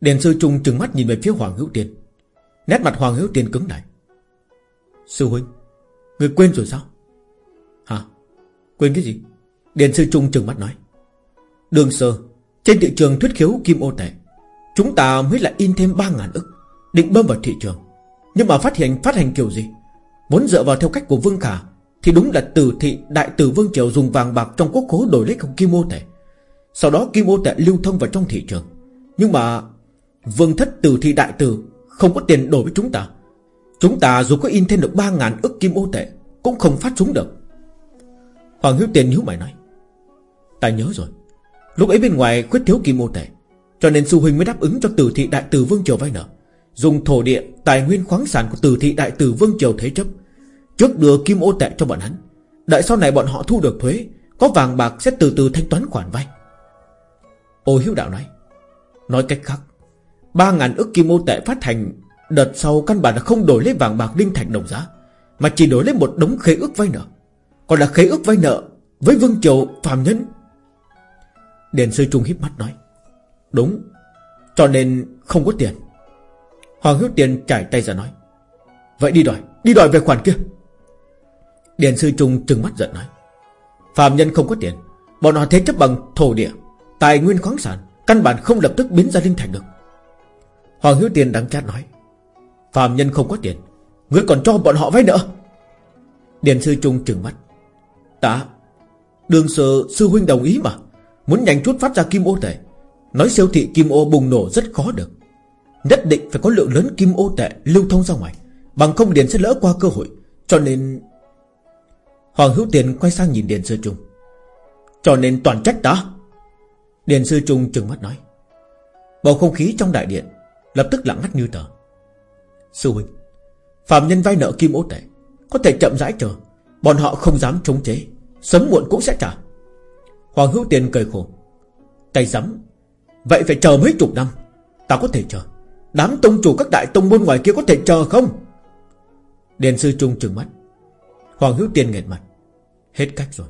Đền sư trung trừng mắt nhìn về phía Hoàng Hữu Tiên. Nét mặt Hoàng Hữu Tiên cứng lại. Sư huynh Người quên rồi sao? Hả? Quên cái gì? Điền sư trung trừng mắt nói. Đường sơ, Trên thị trường thuyết khiếu kim ô tệ, Chúng ta mới lại in thêm 3.000 ức, Định bơm vào thị trường. Nhưng mà phát hiện, phát hành kiểu gì? Muốn dựa vào theo cách của Vương Khả, Thì đúng là tử thị đại tử Vương Triều Dùng vàng bạc trong quốc khố đổi lấy không kim ô tệ. Sau đó kim ô tệ lưu thông vào trong thị trường. Nhưng mà Vương thất tử thị đại tử Không có tiền đổi với chúng ta. Chúng ta dù có in thêm được 3.000 ức kim ô tệ, Cũng không phát súng được. Hoàng Hiếu Tiền nhíu mày nói, Ta nhớ rồi. Lúc ấy bên ngoài khuyết thiếu kim ô tệ, Cho nên sư huynh mới đáp ứng cho tử thị đại tử Vương Triều vay nợ. Dùng thổ địa, Tài nguyên khoáng sản của tử thị đại tử Vương Triều thế chấp, Trước đưa kim ô tệ cho bọn hắn. Đợi sau này bọn họ thu được thuế, Có vàng bạc sẽ từ từ thanh toán khoản vay. Ô hiếu đạo nói Nói cách khác, ba ngàn ức kim ô tệ phát hành Đợt sau căn bản là không đổi lấy vàng bạc linh thạch đồng giá Mà chỉ đổi lấy một đống khế ước vay nợ. Còn là khế ước vay nợ Với Vương Triều phàm nhân. Đền sư trung híp mắt nói Đúng Cho nên không có tiền. Hoàng Hiếu Tiền trải tay ra nói Vậy đi đòi, đi đòi về khoản kia. Điền sư trung trừng mắt giận nói Phạm nhân không có tiền Bọn họ thế chấp bằng thổ địa Tài nguyên khoáng sản Căn bản không lập tức biến ra linh thành được. Hoàng Hiếu Tiền đắng chát nói Phạm nhân không có tiền Ngươi còn cho bọn họ vay nợ Điền sư trung trừng mắt. Ta Đường sư, sư huynh đồng ý mà. Muốn nhanh chút phát ra kim ô tệ. Nói siêu thị kim ô bùng nổ rất khó được. Nhất định phải có lượng lớn kim ô tệ lưu thông ra ngoài. Bằng không Điền sẽ lỡ qua cơ hội. Cho nên Hoàng Hữu Tiền quay sang nhìn Điền Sư Trung. Cho nên toàn trách ta Điền Sư Trung trừng mắt nói. Bầu không khí trong đại điện Lập tức lặng ngắt như tờ. Sư huynh, Phạm nhân vay nợ kim ố tệ, Có thể chậm rãi chờ, Bọn họ không dám chống chế, Sớm muộn cũng sẽ trả. Hoàng Hữu Tiền cười khổ, tay rắm Vậy phải chờ mấy chục năm, Ta có thể chờ, Đám tông chủ các đại tông môn ngoài kia có thể chờ không? Điền sư trung trừng mắt, Hoàng Hữu Tiên nghẹt mặt, Hết cách rồi,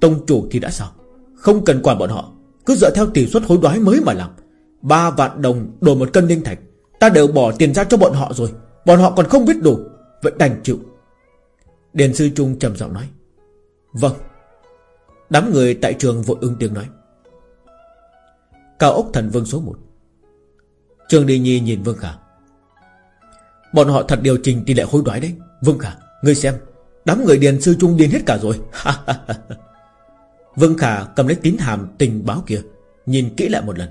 Tông chủ thì đã sao, Không cần quản bọn họ, Cứ dựa theo tỷ suất hối đoái mới mà làm, Ba vạn đồng đổi một cân linh thạch Ta đều bỏ tiền ra cho bọn họ rồi. Bọn họ còn không biết đủ. Vậy đành chịu. Điền sư trung trầm giọng nói. Vâng. Đám người tại trường vội ứng tiếng nói. Cao ốc thần vương số 1 Trương Đi Nhi nhìn Vương Khả. Bọn họ thật điều chỉnh tỷ lệ hối đoái đấy. Vương Khả, ngươi xem. Đám người điền sư trung điên hết cả rồi. Vương Khả cầm lấy tín hàm tình báo kia Nhìn kỹ lại một lần.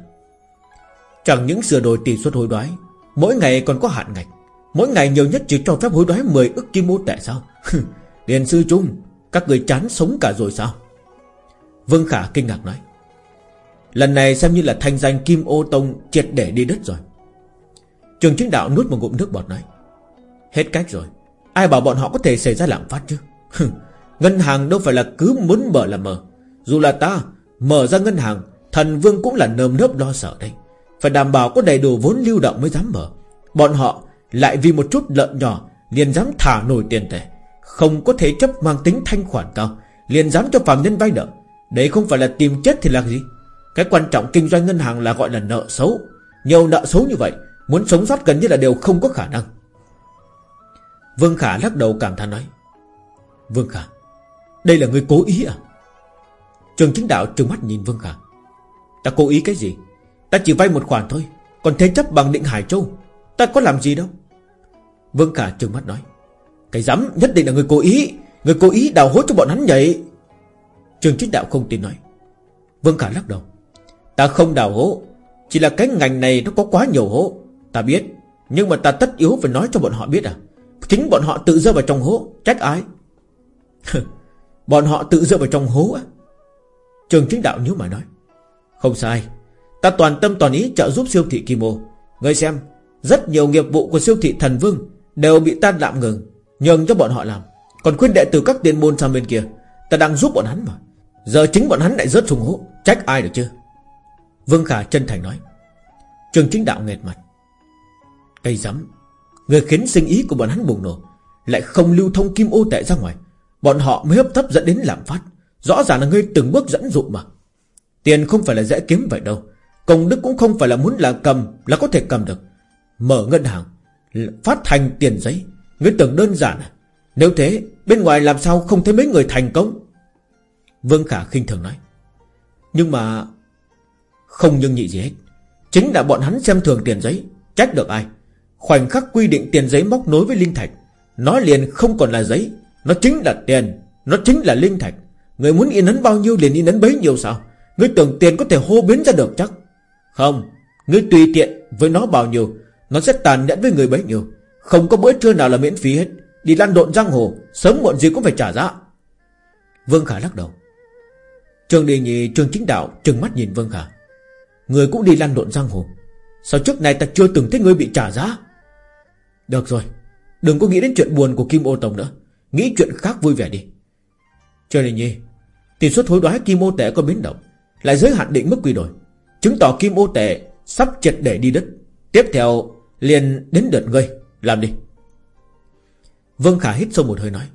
Chẳng những sửa đổi tỷ suất hối đoái Mỗi ngày còn có hạn ngạch. Mỗi ngày nhiều nhất chỉ cho phép hối đoái 10 ức kim ô tệ sao? Điền sư trung, Các người chán sống cả rồi sao? Vương Khả kinh ngạc nói. Lần này xem như là thanh danh Kim Ô Tông triệt để đi đất rồi. Trường chính đạo nuốt một ngụm nước bọt nói. Hết cách rồi. Ai bảo bọn họ có thể xảy ra lạm phát chứ? Ngân hàng đâu phải là cứ muốn mở là mở. Dù là ta, Mở ra ngân hàng, Thần vương cũng là nơm nớp lo sợ đây phải đảm bảo có đầy đủ vốn lưu động mới dám mở. Bọn họ lại vì một chút lợn nhỏ liền dám thả nổi tiền tệ. Không có thể chấp mang tính thanh khoản cao, liền dám cho phạm nhân vay nợ. Đấy không phải là tìm chết thì là gì? Cái quan trọng kinh doanh ngân hàng là gọi là nợ xấu. Nhiều nợ xấu như vậy, Muốn sống sót gần như là đều không có khả năng. Vương Khả lắc đầu cảm thán nói, Vương Khả, Đây là người cố ý à? Trường chính đạo trừng mắt nhìn Vương Khả. Ta cố ý cái gì? Ta chỉ vay một khoản thôi, Còn thế chấp bằng định Hải Châu, Ta có làm gì đâu? Vương Khả trừng mắt nói, Cái dám nhất định là người cố ý, Người cố ý đào hố cho bọn hắn nhảy Trường chính đạo không tin nói. Vương Khả lắc đầu, Ta không đào hố, Chỉ là cái ngành này nó có quá nhiều hố. Ta biết, Nhưng mà ta tất yếu phải nói cho bọn họ biết à? Chính bọn họ tự rơi vào trong hố, Trách ai? Bọn họ tự rơi vào trong hố á? Trường chính đạo nhớ mà nói, Không sai Ta toàn tâm toàn ý trợ giúp siêu thị Kim Ô. Ngươi xem, Rất nhiều nghiệp vụ của siêu thị Thần Vương Đều bị ta lạm ngừng, Nhường cho bọn họ làm. Còn khuyên đệ từ các tiên môn sang bên kia, Ta đang giúp bọn hắn mà. Giờ chính bọn hắn lại rớt xuống hố, Trách ai được chưa Vương Khả chân thành nói. Trường chính đạo nghẹt mặt. Cây rắm, Người khiến sinh ý của bọn hắn bùng nổ, Lại không lưu thông kim ô tệ ra ngoài. Bọn họ mới hấp thấp dẫn đến lạm phát. Rõ ràng là ngươi từng bước dẫn dụ mà. Tiền không phải là dễ kiếm vậy đâu. Công đức cũng không phải là muốn là cầm Là có thể cầm được. Mở ngân hàng, Phát hành tiền giấy. Ngươi tưởng đơn giản à? Nếu thế, bên ngoài làm sao không thấy mấy người thành công? Vương Khả khinh thường nói. Nhưng mà Không nhưng nhị gì hết. Chính là bọn hắn xem thường tiền giấy, Trách được ai? Khoảnh khắc quy định tiền giấy móc nối với linh thạch, Nó liền không còn là giấy, Nó chính là tiền, Nó chính là linh thạch. Người muốn in ấn bao nhiêu liền in ấn bấy nhiêu sao? Người tưởng tiền có thể hô biến ra được chắc? Không, Ngươi tùy tiện với nó bao nhiêu, Nó sẽ tàn nhẫn với người bấy nhiêu. Không có bữa trưa nào là miễn phí hết. Đi lăn lộn giang hồ, Sớm muộn gì cũng phải trả giá. Vương Khả lắc đầu. Trường Đề Nhị, Trường Chính Đạo, trừng mắt nhìn Vương Khả. Người cũng đi lăn lộn giang hồ. Sao trước này ta chưa từng thấy ngươi bị trả giá? Được rồi, Đừng có nghĩ đến chuyện buồn của Kim Ô Tổng nữa. Nghĩ chuyện khác vui vẻ đi. Trường Đề Nhi Tỷ suất hối đoái Kim Ô Tệ có biến động, Lại giới hạn định mức quy đổi. Chứng tỏ Kim Ô Tệ sắp triệt để đi đất Tiếp theo liền đến đợt ngươi. Làm đi. Vương Khả hít sâu một hơi nói.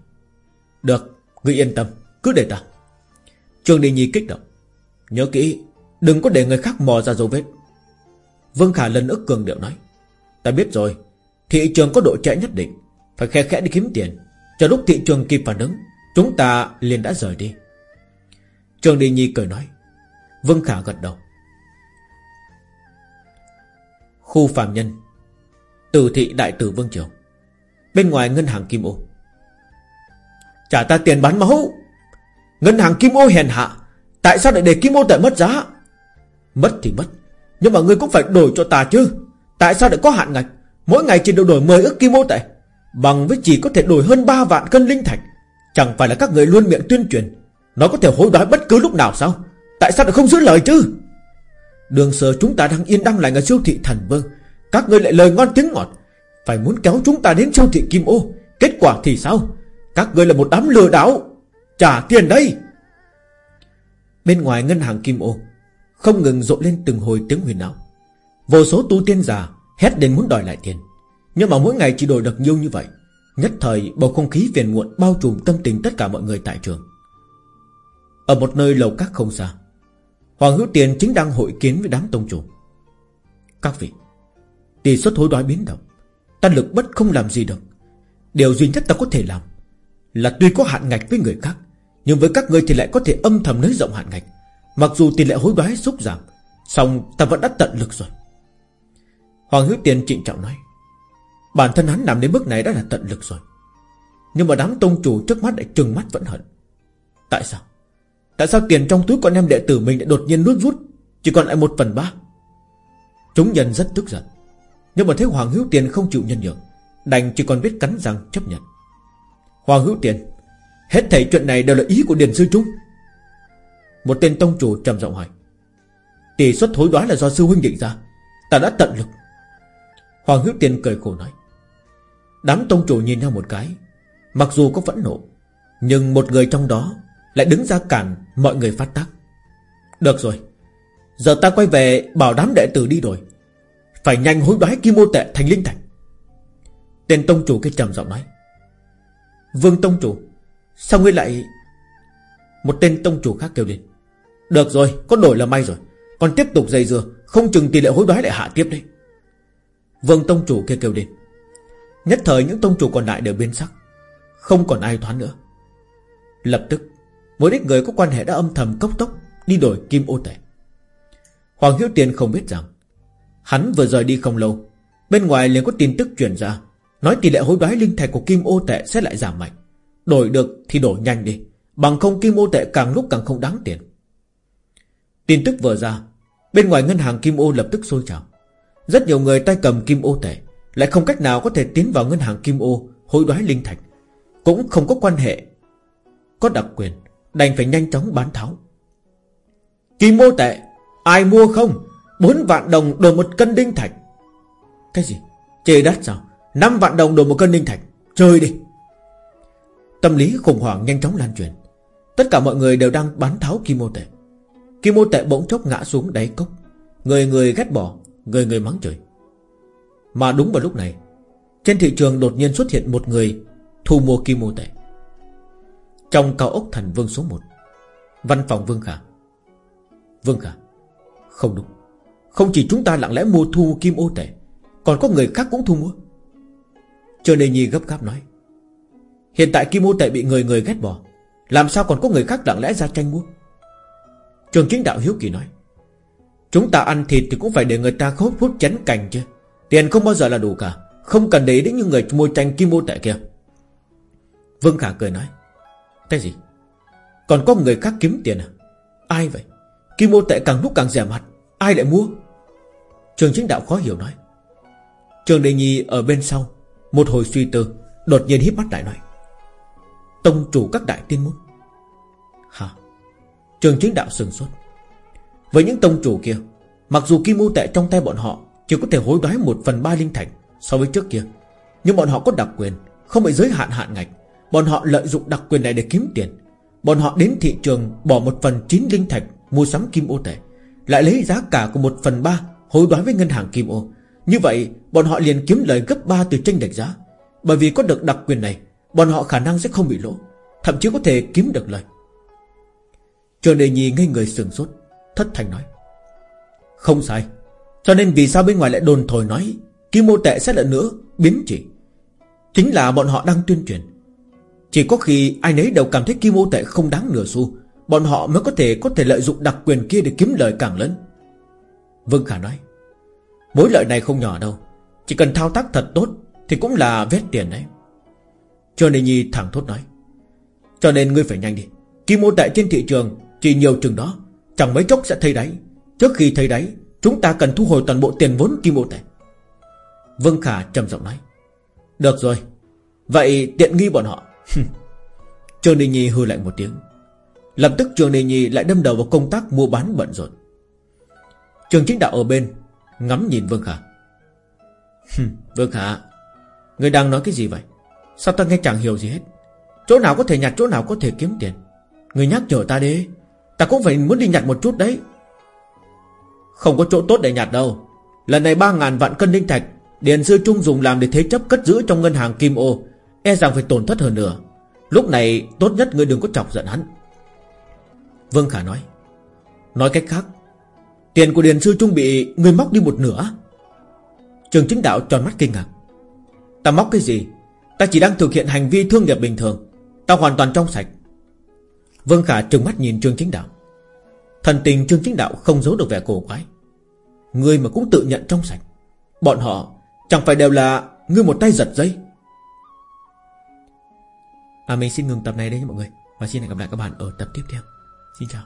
Được, ngươi yên tâm. Cứ để ta. Trương Đình Nhi kích động. Nhớ kỹ Đừng có để người khác mò ra dấu vết. Vương Khả lần ức cường điệu nói. Ta biết rồi Thị trường có độ trễ nhất định. Phải khe khẽ đi kiếm tiền. Cho lúc thị trường kịp phản ứng Chúng ta liền đã rời đi. Trương Đình Nhi cười nói. Vương Khả gật đầu. Khu phạm nhân. Từ thị đại tử Vương Triều. Bên ngoài ngân hàng Kim Ô. Trả ta tiền bán máu. Ngân hàng Kim Ô hèn hạ. Tại sao lại để Kim Ô tệ mất giá? Mất thì mất. Nhưng mà ngươi cũng phải đổi cho ta chứ. Tại sao lại có hạn ngạch? Mỗi ngày chỉ được đổi 10 ức Kim Ô tệ. Bằng với chỉ có thể đổi hơn 3 vạn cân linh thạch. Chẳng phải là các người luôn miệng tuyên truyền. Nó có thể hối đoái bất cứ lúc nào sao? Tại sao lại không giữ lời chứ? Đường sờ chúng ta đang yên đang lành ở siêu thị thần vương. Các người lại lời ngon tiếng ngọt. Phải muốn kéo chúng ta đến siêu thị Kim Ô. Kết quả thì sao? Các người là một đám lừa đảo. Trả tiền đây. Bên ngoài ngân hàng Kim Ô, Không ngừng rộ lên từng hồi tiếng huyền ảo. Vô số tu tiên già Hét đến muốn đòi lại tiền. Nhưng mà mỗi ngày chỉ đổi được nhiêu như vậy. Nhất thời bầu không khí phiền muộn Bao trùm tâm tình tất cả mọi người tại trường. Ở một nơi lầu các không xa Hoàng Hữu Tiền chính đang hội kiến với đám tông chủ. Các vị, Tỷ suất hối đoái biến động, Ta lực bất không làm gì được. Điều duy nhất ta có thể làm Là tuy có hạn ngạch với người khác, Nhưng với các người thì lại có thể âm thầm nới rộng hạn ngạch. Mặc dù tỷ lệ hối đoái xúc giảm Xong ta vẫn đã tận lực rồi. Hoàng Hữu Tiền trịnh trọng nói, Bản thân hắn làm đến bước này đã là tận lực rồi. Nhưng mà đám tông chủ trước mắt lại trừng mắt vẫn hận. Tại sao? Tại sao tiền trong túi con em đệ tử mình lại đột nhiên nuốt rút? Chỉ còn lại một phần ba. Chúng nhân rất tức giận. Nhưng mà thấy Hoàng Hữu Tiền không chịu nhân nhượng, Đành chỉ còn biết cắn răng chấp nhận. Hoàng Hữu Tiền, Hết thảy chuyện này đều là ý của Điền Sư Trung. Một tên tông chủ trầm giọng hỏi, Tỷ suất thối đoán là do sư huynh định ra, Ta đã tận lực. Hoàng Hữu Tiền cười khổ nói, Đám tông chủ nhìn nhau một cái, Mặc dù có phẫn nộ, Nhưng một người trong đó lại đứng ra cản mọi người phát tác. Được rồi, Giờ ta quay về bảo đám đệ tử đi rồi. Phải nhanh hối đoái kim mô tệ thành linh thạch. Tên tông chủ kia trầm giọng nói. Vương tông chủ, Sao ngươi lại Một tên tông chủ khác kêu lên. Được rồi, có đổi là may rồi. Còn tiếp tục dày dừa Không chừng tỷ lệ hối đoái lại hạ tiếp đấy. Vương tông chủ kia kêu lên. Nhất thời những tông chủ còn lại đều biến sắc. Không còn ai thoán nữa. Lập tức một ít người có quan hệ đã âm thầm cốc tốc Đi đổi kim ô tể Hoàng Hiếu Tiền không biết rằng, Hắn vừa rời đi không lâu, Bên ngoài liền có tin tức truyền ra, Nói tỷ lệ hối đoái linh thạch của kim ô tệ sẽ lại giảm mạnh. Đổi được thì đổi nhanh đi, Bằng không kim ô tệ càng lúc càng không đáng tiền. Tin tức vừa ra, Bên ngoài ngân hàng kim ô lập tức sôi trào. Rất nhiều người tay cầm kim ô tệ Lại không cách nào có thể tiến vào ngân hàng kim ô Hối đoái linh thạch. Cũng không có quan hệ Có đặc quyền. Đành phải nhanh chóng bán tháo. Kim mô tệ, Ai mua không? Bốn vạn đồng đổi một cân đinh thạch. Cái gì? Chê đắt sao? Năm vạn đồng đổi một cân đinh thạch. Chơi đi. Tâm lý khủng hoảng nhanh chóng lan truyền. Tất cả mọi người đều đang bán tháo kim mô tệ. Kim mô tệ bỗng chốc ngã xuống đáy cốc. Người người ghét bỏ, Người người mắng trời Mà đúng vào lúc này, Trên thị trường đột nhiên xuất hiện một người Thu mua kim mô tệ. Trong cao ốc thần vương số 1 Văn phòng Vương Khả. Vương Khả, Không đúng. Không chỉ chúng ta lặng lẽ mua thu kim ô tệ Còn có người khác cũng thu mua. Trương Đề Nhi gấp gáp nói, Hiện tại kim ô tệ bị người người ghét bỏ, Làm sao còn có người khác lặng lẽ ra tranh mua? Trường chính đạo hiếu kỳ nói, Chúng ta ăn thịt thì cũng phải để người ta hốt hút chén cành chứ. Tiền không bao giờ là đủ cả, Không cần để ý đến những người mua tranh kim ô tệ kia. Vương Khả cười nói cái gì? Còn có người khác kiếm tiền à? Ai vậy? Kim ô tệ càng lúc càng rẻ mặt, Ai lại mua? Trường chính đạo khó hiểu nói. Trường Đề Nhi ở bên sau, Một hồi suy tư, Đột nhiên híp mắt lại nói. Tông chủ các đại tiên môn. Hả? Trường chính đạo sừng sốt. Với những tông chủ kia, Mặc dù kim ô tệ trong tay bọn họ Chỉ có thể hối đoái một phần ba linh thạch So với trước kia, Nhưng bọn họ có đặc quyền, Không bị giới hạn hạn ngạch. Bọn họ lợi dụng đặc quyền này để kiếm tiền. Bọn họ đến thị trường bỏ một phần chín linh thạch, Mua sắm kim ô tệ Lại lấy giá cả của một phần ba Hối đoái với ngân hàng kim ô. Như vậy, bọn họ liền kiếm lời gấp 3 từ tranh lệch giá. Bởi vì có được đặc quyền này, Bọn họ khả năng sẽ không bị lỗ, Thậm chí có thể kiếm được lời. Trường đề nhì ngây người sừng sốt, Thất thành nói, Không sai. Cho nên vì sao bên ngoài lại đồn thổi nói, Kim ô tệ sẽ lợi nữa biến chỉ? Chính là bọn họ đang tuyên truyền. Chỉ có khi ai nấy đều cảm thấy kim ô tệ không đáng nửa xu, Bọn họ mới có thể có thể lợi dụng đặc quyền kia để kiếm lời càng lớn. Vương Khả nói, Mối lợi này không nhỏ đâu, Chỉ cần thao tác thật tốt Thì cũng là vét tiền đấy. Cho nên Nhi thẳng thốt nói, Cho nên ngươi phải nhanh đi, Kim ô tệ trên thị trường Chỉ nhiều chừng đó, Chẳng mấy chốc sẽ thấy đáy. Trước khi thấy đáy, Chúng ta cần thu hồi toàn bộ tiền vốn kim ô tệ. Vương Khả trầm giọng nói, Được rồi, Vậy tiện nghi bọn họ. Trương Đình Nhi hư lạnh một tiếng. Lập tức Trương Đình Nhi lại đâm đầu vào công tác mua bán bận rộn. Trường chính đạo ở bên Ngắm nhìn Vương Khả. Vương Khả, Người đang nói cái gì vậy? Sao ta nghe chẳng hiểu gì hết? Chỗ nào có thể nhặt, chỗ nào có thể kiếm tiền? Người nhắc nhở ta đi. Ta cũng phải muốn đi nhặt một chút đấy. Không có chỗ tốt để nhặt đâu. Lần này ba ngàn vạn cân linh thạch, Điền sư Trung dùng làm để thế chấp cất giữ trong ngân hàng Kim Ô. E rằng phải tổn thất hơn nữa. Lúc này, tốt nhất ngươi đừng có chọc giận hắn. Vương Khả nói Nói cách khác, Tiền của Điền sư Trung bị ngươi móc đi một nửa. Trường chính đạo tròn mắt kinh ngạc. Ta móc cái gì? Ta chỉ đang thực hiện hành vi thương nghiệp bình thường. Ta hoàn toàn trong sạch. Vương Khả trừng mắt nhìn Trương Chính Đạo. Thần tình Trương Chính Đạo không giấu được vẻ cổ quái. Ngươi mà cũng tự nhận trong sạch. Bọn họ chẳng phải đều là Ngươi một tay giật dây. À mình xin ngừng tập này đây nha mọi người. Và xin hẹn gặp lại các bạn ở tập tiếp theo. Xin chào.